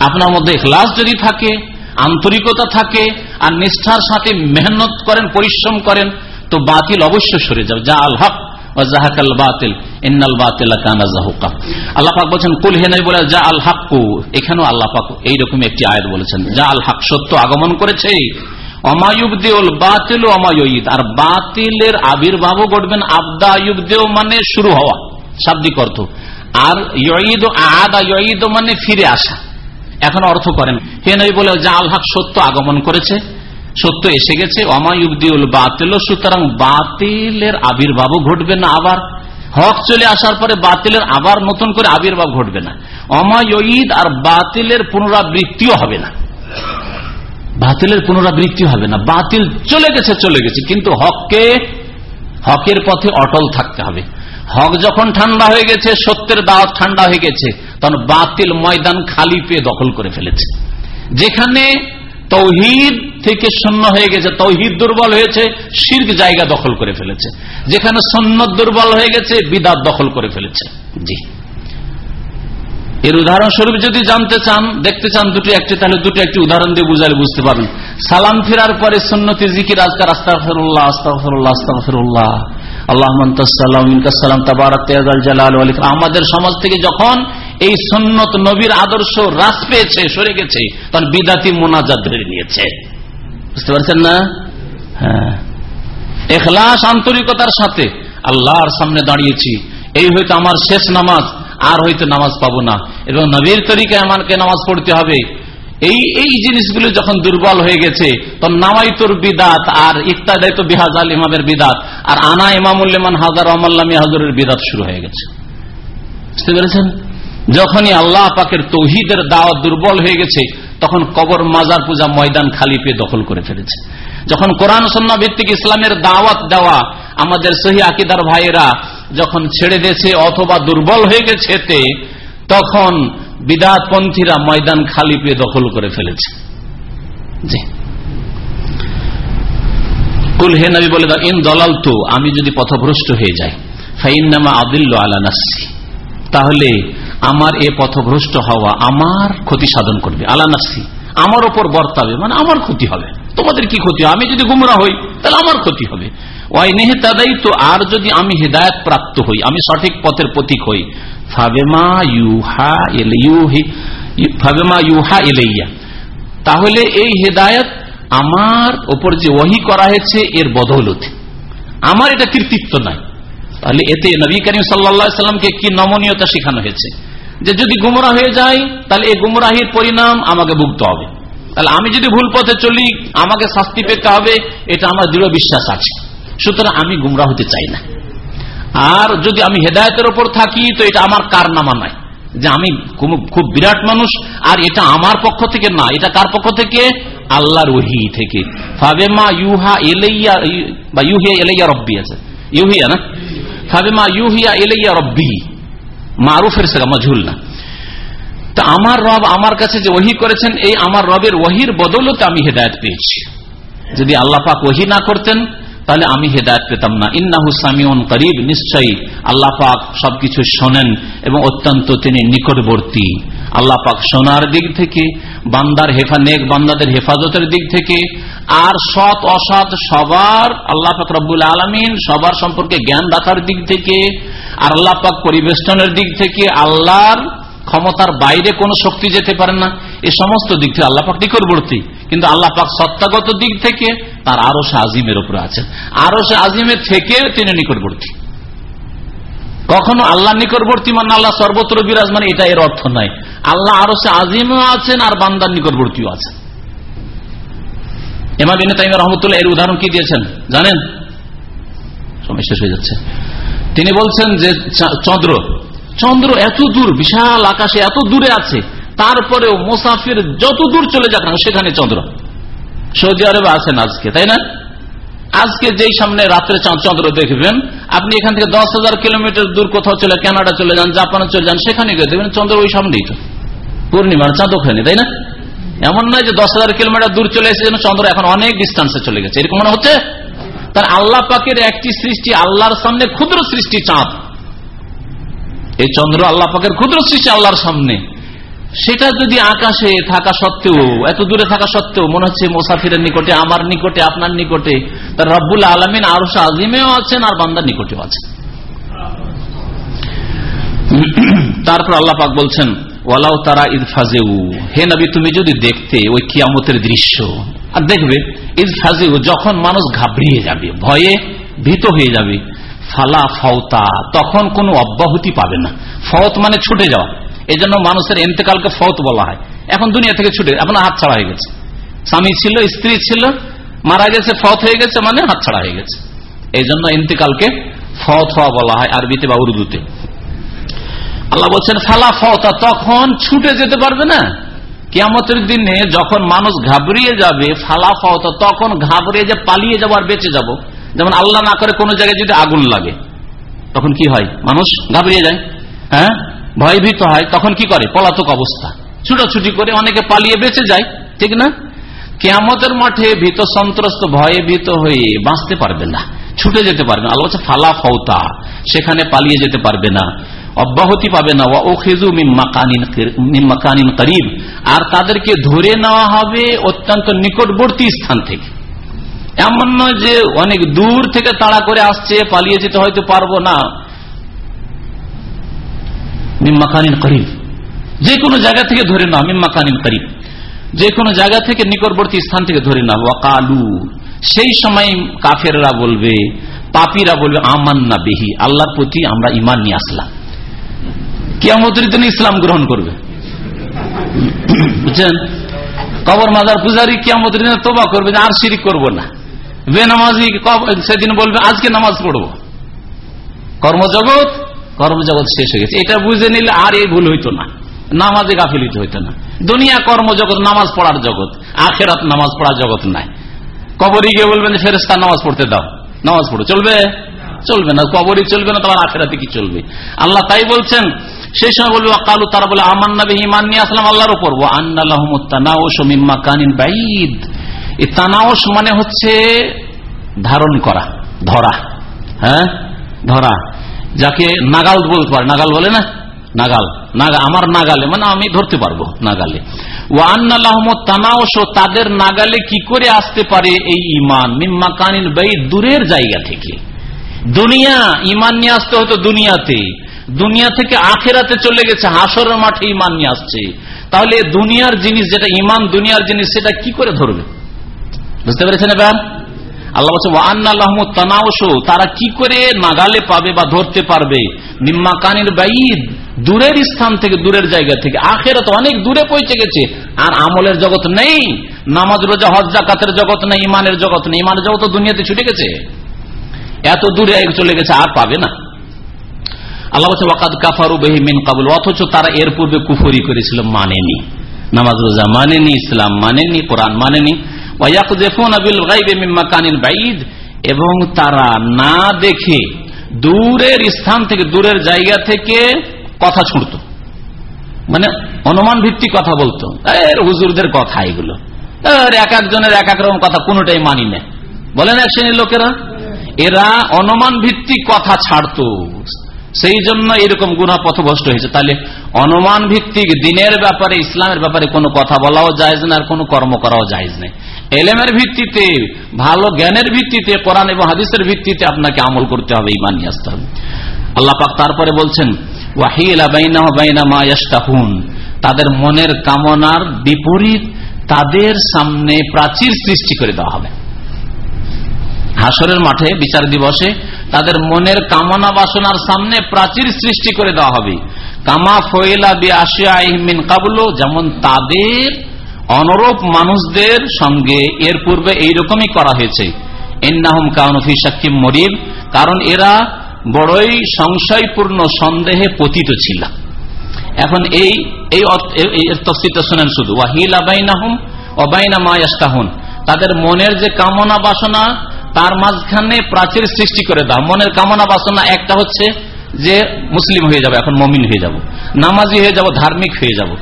আপনার মধ্যে ক্লাস যদি থাকে, আন্তরিকতা থাকে, আর নিষ্ঠার সাথে মেহনত করেন, পরিশ্রম করেন, তো বাতিল অবশ্য সরে যাবে। যা আল হক পাক এইরকম একটি বলেছেন, যা সত্য আগমন বাতিল আর বাতিলের আবির্ভাবও ঘটবেন আবদা মানে শুরু হওয়া। শাব্দিক অর্থ। আর ইয়দ মানে ফিরে আসা। এখন অর্থ করেন, হে নই বলে, যা আল্লাহ সত্য আগমন করেছে, সত্য এসে গেছে অমায়ুবদিউল বাতিল, সুতরাং বাতিলের আবির্ভাবও ঘটবে না আবার। হক চলে আসার পরে বাতিলের আবার নতুন করে আবির্ভাব ঘটবে না। অমায়ঈদ আর বাতিলের পুনরাবৃত্তিও হবে না। বাতিলের পুনরাবৃত্তি হবে না। বাতিল চলে গেছে চলে গেছে, কিন্তু হককে, হকের পথে অটল থাকতে হবে। হক যখন ঠান্ডা হয়ে গেছে, সত্যের দাওয়াত ঠান্ডা হয়ে গেছে, তখন বাতিল ময়দান খালি পেয়ে দখল করে ফেলেছে। যেখানে তৌহিদ থেকে শূন্য হয়ে গেছে, তৌহিদ দুর্বল হয়েছে, শির্ক জায়গা দখল করে ফেলেছে। যেখানে সন্ন্যত দুর্বল হয়ে গেছে, বিদাত দখল করে ফেলেছে। জি। এর উদাহরণস্বরূপ যদি জানতে চান, দেখতে চান দুটো একটি, তাহলে দুটো একটি উদাহরণ দিয়ে বুঝালে বুঝতে পারবেন। সালাম ফেরার পরে সন্ন্যতি জিকির আজকার আস্তা ফেরুল্লাহ আমাদের সমাজ থেকে যখন এই সন্ন্যত নবীর আদর্শ হ্রাস পেয়েছে, সরে গেছে, তখন বিদাতি মোনাজাত ধরে নিয়েছে। বুঝতে পারছেন না? হ্যাঁ। এখলাস আন্তরিকতার সাথে আল্লাহর সামনে দাঁড়িয়েছি। এই হয়তো আমার শেষ নামাজ, আর হয়তো নামাজ পাবো না। এবং নবীর তরিকায় আমাকে নামাজ পড়তে হবে। এই এই জিনিসগুলো যখন দুর্বল হয়ে গেছে তখন নামাইতুর বিদাত, আর ইফতাদাই তো বিহাজ আল ইমামের বিদাত, আর আনা ইমামুল্লেমান হাজার অমাল্লামী হাজরের বিদাত শুরু হয়ে গেছে। বুঝতে পেরেছেন? যখনই আল্লাহ পাকের তৌহিদের দাওয়াত দুর্বল হয়ে গেছে, তখন কবর মাজার পূজা ময়দান খালি পেয়ে দখল করে ফেলেছে। যখন কোরআন সন্না ভিত্তিক ইসলামের দাওয়াত দেওয়া আমাদের সহি আকিদার ভাইয়েরা যখন ছেড়ে দিয়েছে অথবা দুর্বল হয়ে গেছে তখন বিদাত পন্থীরা ময়দান খালি পেয়ে দখল করে ফেলেছে। নবী বলে ইন দলাল তো আমি যদি পথভ্রষ্ট হয়ে যাই ফাইন নামা আদিল্ল আলা নাসি তাহলে আমার এ পথভ্রষ্ট হওয়া আমার ক্ষতি সাধন করবে। আলা নাসি আমার ওপর বর্তাবে মানে আমার ক্ষতি হবে। তোমাদের কি ক্ষতি আমি যদি গুমরা হই, তাহলে আমার ক্ষতি হবে। তো আর যদি আমি হেদায়ত প্রাপ্ত হই, আমি সঠিক পথের প্রতীক হই, ফাবেমা ইউহা ফাবেমা ইউহা তাহলে এই হেদায়ত আমার ওপর যে ওহি করা হয়েছে, এর বদৌলতে। আমার এটা কৃতিত্ব নাই। তাহলে এতে নবী করিম সাল্লামকে কি নমনীয়তা শেখানো হয়েছে? যে যদি গুমরা হয়ে যায়, তাহলে এই গুমরাহির পরিণাম আমাকে ভুগতে হবে। তাহলে আমি যদি ভুল পথে চলি, আমাকে শাস্তি পেতে হবে, এটা আমার দৃঢ় বিশ্বাস আছে। সুতরাং আমি গুমরা হতে চাই না। আর যদি আমি হেদায়তের ওপর থাকি, তো এটা আমার কার নামা নাই যে আমি খুব বিরাট মানুষ, আর এটা আমার পক্ষ থেকে না, এটা কার পক্ষ থেকে? আল্লাহর ওহি থেকে। ফাবেমা ইউহা এলাইয়া বা ইউহিয়া এলাইয়া রব্বি আছে। ইউহিয়া না? ফাবেমা ইউহিয়া এলাইয়া রব্বি। মারুফের সেরা, মজহুল না। তা আমার রব আমার কাছে যে ওহি করেছেন, এই আমার রবের ওহির বদৌলতে আমি হেদায়ত পেয়েছি। যদি আল্লাহ পাক ওহি না করতেন তাহলে আমি হেদায়ত পেতাম না। ইন্নাহু সামিউন করিব, নিশ্চয়ই আল্লাহ পাক সবকিছু শোনেন এবং অত্যন্ত তিনি নিকটবর্তী। আল্লাহ পাক শোনার দিক থেকে, বান্দার হেফা, নেক বান্দাদের হেফাজতের দিক থেকে, আর সৎ, অসৎ সবার, আল্লাহ পাক রব্বুল আলমিন সবার সম্পর্কে জ্ঞান রাখার দিক থেকে, আর আল্লাহ পাক পরিবেষ্টনের দিক থেকে আল্লাহর ক্ষমতার বাইরে কোন শক্তি যেতে পারে না। এ সমস্ত দিক থেকে আল্লাহ পাক নিকটবর্তী। কিন্তু আল্লাহ পাক সত্তাগত দিক থেকে তার আরও সে আজিমের উপরে আছেন। আরও সে আজিমের থেকে তিনি নিকটবর্তী। কখনো আল্লাহ নিকটবর্তী মানে আল্লাহ সর্বত্র বিরাজমান, এটা এর অর্থ নাই। আল্লাহ আরও সে আজিমও আছেন আর বান্দার নিকটবর্তীও আছেন। এমা বিনে তাইমা রহমতুল্লাহ এর উদাহরণ কি দিয়েছেন জানেন? সময় শেষ হয়ে যাচ্ছে। তিনি বলছেন যে চন্দ্র চন্দ্র এত দূর, বিশাল আকাশে এত দূরে আছে তারপরেও মোসাফির যত দূর চলে যাক না, সেখানে চন্দ্র। সৌদি আরবে আছেন আজকে, তাই না? আজকে যেই সামনে রাত্রে চন্দ্র দেখবেন, আপনি এখান থেকে দশ হাজার কিলোমিটার দূর কোথাও চলে, কানাডা চলে যান, জাপানে চলে যান, সেখানে গিয়ে দেখবেন চন্দ্র ওই সামনেই তো। পূর্ণিমার চাঁদ ওখানে তাই না? এমন নয় যে দশ হাজার কিলোমিটার দূর চলে এসেছে চন্দ্র এখন অনেক ডিস্টান্সে চলে গেছে। এরকম মনে হচ্ছে? তার আল্লাহ পাকের একটি সৃষ্টি আল্লাহর সামনে ক্ষুদ্র সৃষ্টি চাঁদ। এই চন্দ্র আল্লাহ পাকের ক্ষুদ্র সৃষ্টি আল্লাহর সামনে। সেটা যদি আকাশে থাকা সত্ত্বেও, এত দূরে থাকা সত্ত্বেও, মনে হচ্ছে মোসাফিরের নিকটে, আমার নিকটে, আপনার নিকটে, তার রব্বুল আলমিন আরও আজিমেও আছেন আর বান্দার নিকটেও আছেন। তারপর আল্লাহ পাক বলছেন, ওয়ালাউ তারা ইদ ফাজেউ। হে নবী, তুমি যদি দেখতে ওই কিয়ামতের দৃশ্য, আর দেখবে, ইদ ফাজেউ যখন মানুষ ঘাবড়িয়ে যাবে, ভয়ে ভীত হয়ে যাবে, ফালা ফওতা, তখন কোনো অব্যাহতি পাবে না। ফত মানে ছুটে যাওয়া। এই জন্য মানুষের এন্তেকালকে ফত বলা হয়। এখন দুনিয়া থেকে ছুটে আপনার হাত ছাড়া হয়ে গেছে। স্বামী ছিল, স্ত্রী ছিল, মারা গেছে, ফত হয়ে গেছে মানে হাত ছাড়া হয়ে গেছে। এই জন্য ইন্তেকালকে ফত হওয়া বলা হয় আরবিতে বা উর্দুতে। আল্লাহ বলছেন, ফালা ফতা তখন ছুটে যেতে পারবে না। কিয়ামতের দিনে যখন মানুষ ঘাবড়িয়ে যাবে, ফালা ফতা তখন ঘাবড়িয়ে যে পালিয়ে যাব আর বেঁচে যাব। যেমন আল্লাহ না করে কোনো জায়গায় যদি আগুন লাগে, তখন কি হয়? মানুষ ঘাবড়িয়ে যায়। হ্যাঁ? ভয়ভীত হয়, তখন কি করে? পলাতক অবস্থা। ছুটাছুটি করে অনেকে পালিয়ে বেঁচে যায়, ঠিক না? কেয়ামতের মাঠে ভীত সন্ত্রস্ত, ভয়ে ভীত হয়ে বাঁচতে পারবে না, ছুটে যেতে পারবে না। আল্লাহ ফালা ফৌতা সেখানে পালিয়ে যেতে পারবে না, অব্যাহতি পাবে না। ও খেজু মিম্মাকানিন করিব। আর তাদেরকে ধরে নেওয়া হবে অত্যন্ত নিকটবর্তী স্থান থেকে। এমন নয় যে অনেক দূর থেকে তাড়া করে আসছে, পালিয়ে যেতে হয়তো পারব না। মিম্মাকানিন করিব। যে কোনো জায়গা থেকে ধরে নাও, মিম্মাকানিন যে কোনো জায়গা থেকে নিকটবর্তী স্থান থেকে ধরে নাও। সেই সময় কাফেররা বলবে, পাপিরা বলবে, আমান্না বেহি, আল্লাহর প্রতি আমরা ইমান নিয়ে আসলাম। ইসলাম গ্রহণ করবে। বুঝছেন? কবর মাজার পূজারী কিয়ামতের দিনে তোবা করবে আর শিরিক করব না। বেনামাজি সেদিন বলবে, আজকে নামাজ পড়ব। কর্মজগৎ কর্মজগৎ শেষ হয়ে গেছে। এটা বুঝে নিলে আর এই ভুল হইতো না। নামাজে গাফিলিত হইতো না। দুনিয়া কর্মজগৎ নামাজ পড়ার জগৎ। আখেরাত নামাজ পড়ার জগৎ নাই। কবরই গিয়ে বলবেন ফেরেস্তা নামাজ পড়তে দাও। নামাজ পড়ো। চলবে? চলবে না। কবরই চলবে না, তোমার আখেরাতে কি চলবে? আল্লাহ তাই বলছেন, সেই সময় বলবে কালু তারা বলে আমার নাবে ইমান নিয়ে আসলাম আল্লাহর উপর। ও কানিন বাইদ। এই তানাওস মানে হচ্ছে ধারণ করা, ধরা। হ্যাঁ? ধরা। যাকে নাগাল বলতে পারে, নাগাল বলে না? নাগাল। নাগা আমার নাগালে মানে আমি ধরতে পারব নাগালে। ও আন্নাল্লাহমতানাওস তাদের নাগালে কি করে আসতে পারে এই ইমান মিম্মা কানিন বাই দূরের জায়গা থেকে। দুনিয়া ইমান নিয়ে আসতে হতো দুনিয়াতে। দুনিয়া থেকে আখেরাতে চলে গেছে হাসরের মাঠে ইমান নিয়ে আসছে। তাহলে দুনিয়ার জিনিস যেটা ইমান দুনিয়ার জিনিস, সেটা কি করে ধরবে? বুঝতে পেরেছেন এবার? আল্লাহ বলছে তানাওসো তারা কি করে নাগালে পাবে বা ধরতে পারবে? নিম্মা কানের বাইদ দূরের স্থান থেকে, দূরের জায়গা থেকে। অনেক দূরে পৌঁছে গেছে। আর আমলের জগৎ নেই, নামাজ, রোজা, হজ জাকাতের জগৎ নেই ইমানের জগৎ নেই। ইমানের জগৎ দুনিয়াতে ছুটে গেছে। এত দূরে চলে গেছে, আর পাবে না। আল্লাহ ওয়াকাদ কাফারু বেহিমিন কাবুল অথচ তারা এর পূর্বে কুফরি করেছিল মানেনি। নামাজ, রোজা মানেনি, ইসলাম মানেনি, কোরআন মানেনি। এবং তারা না দেখে দূরের স্থান থেকে, দূরের জায়গা থেকে কথা ছুড়ত মানে অনুমান ভিত্তিক কথা বলতো। হুজুরদের কথা এগুলো। এক একজনের এক এক রকম কথা, কোনটাই মানি না। বলেন এক শ্রেণির লোকেরা, এরা অনুমান ভিত্তিক কথা ছাড়তো। সেই জন্য এরকম গুণা পথভ্রষ্ট হয়েছে। তাহলে অনুমান ভিত্তিক দিনের ব্যাপারে, ইসলামের ব্যাপারে কোনো কথা বলাও যায় না, আর কোনো কর্ম করাও যায় নেই এলেমের ভিত্তিতে, ভালো জ্ঞানের ভিত্তিতে, কোরআন এবং হাদিসের ভিত্তিতে আপনাকে আমল করতে হবে ইমান নিয়ে আসতে হবে। আল্লাহ পাক তারপরে বলছেন তাদের মনের কামনার বিপরীত তাদের সামনে প্রাচীর সৃষ্টি করে দেওয়া হবে। হাসরের মাঠে, বিচার দিবসে, তাদের মনের কামনা বাসনার সামনে প্রাচীর সৃষ্টি করে দেওয়া হবে। কামা ফয়েলা বি আসিয়ামিন কাবুলো, যেমন তাদের অনুরূপ মানুষদের সঙ্গে এর পূর্বে এইরকমই করা হয়েছে। এন্নাহম কাউনফি সাক্ষিম মরিব কারণ এরা বড়ই সংশয়পূর্ণ সন্দেহে পতিত ছিল। এখন এই এই তফসিরটা শোনেন শুধু। ওয়াহিল আবাইনাহুম অবাইনা মায়াস্তাহুন তাদের মনের যে কামনা বাসনা, তার মাঝখানে প্রাচীর সৃষ্টি করে দাও। মনের কামনা বাসনা একটা হচ্ছে যে মুসলিম হয়ে যাব, এখন মমিন হয়ে যাব। নামাজি হয়ে যাব, ধার্মিক হয়ে যাব।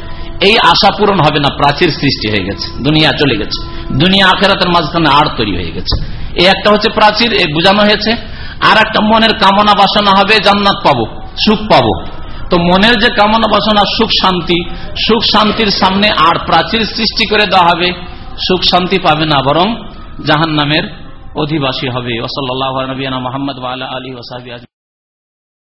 এই আশা পূরণ হবে না, প্রাচীর সৃষ্টি হয়ে গেছে, দুনিয়া চলে গেছে, দুনিয়া আখেরাতের মাঝখানে আর তৈরি হয়ে গেছে। এই একটা হচ্ছে প্রাচীর, এ বোঝানো হয়েছে। আর একটা মনের কামনা বাসনা হবে, জান্নাত পাবো, সুখ পাবো। তো মনের যে কামনা বাসনা, সুখ শান্তি, সুখ শান্তির সামনে আর প্রাচীর সৃষ্টি করে দেওয়া হবে, সুখ শান্তি পাবে না, বরং জাহান নামের অধিবাসী হবে। ওসল্লাহ নবীনা মোহাম্মদ আলী ওসাহাবি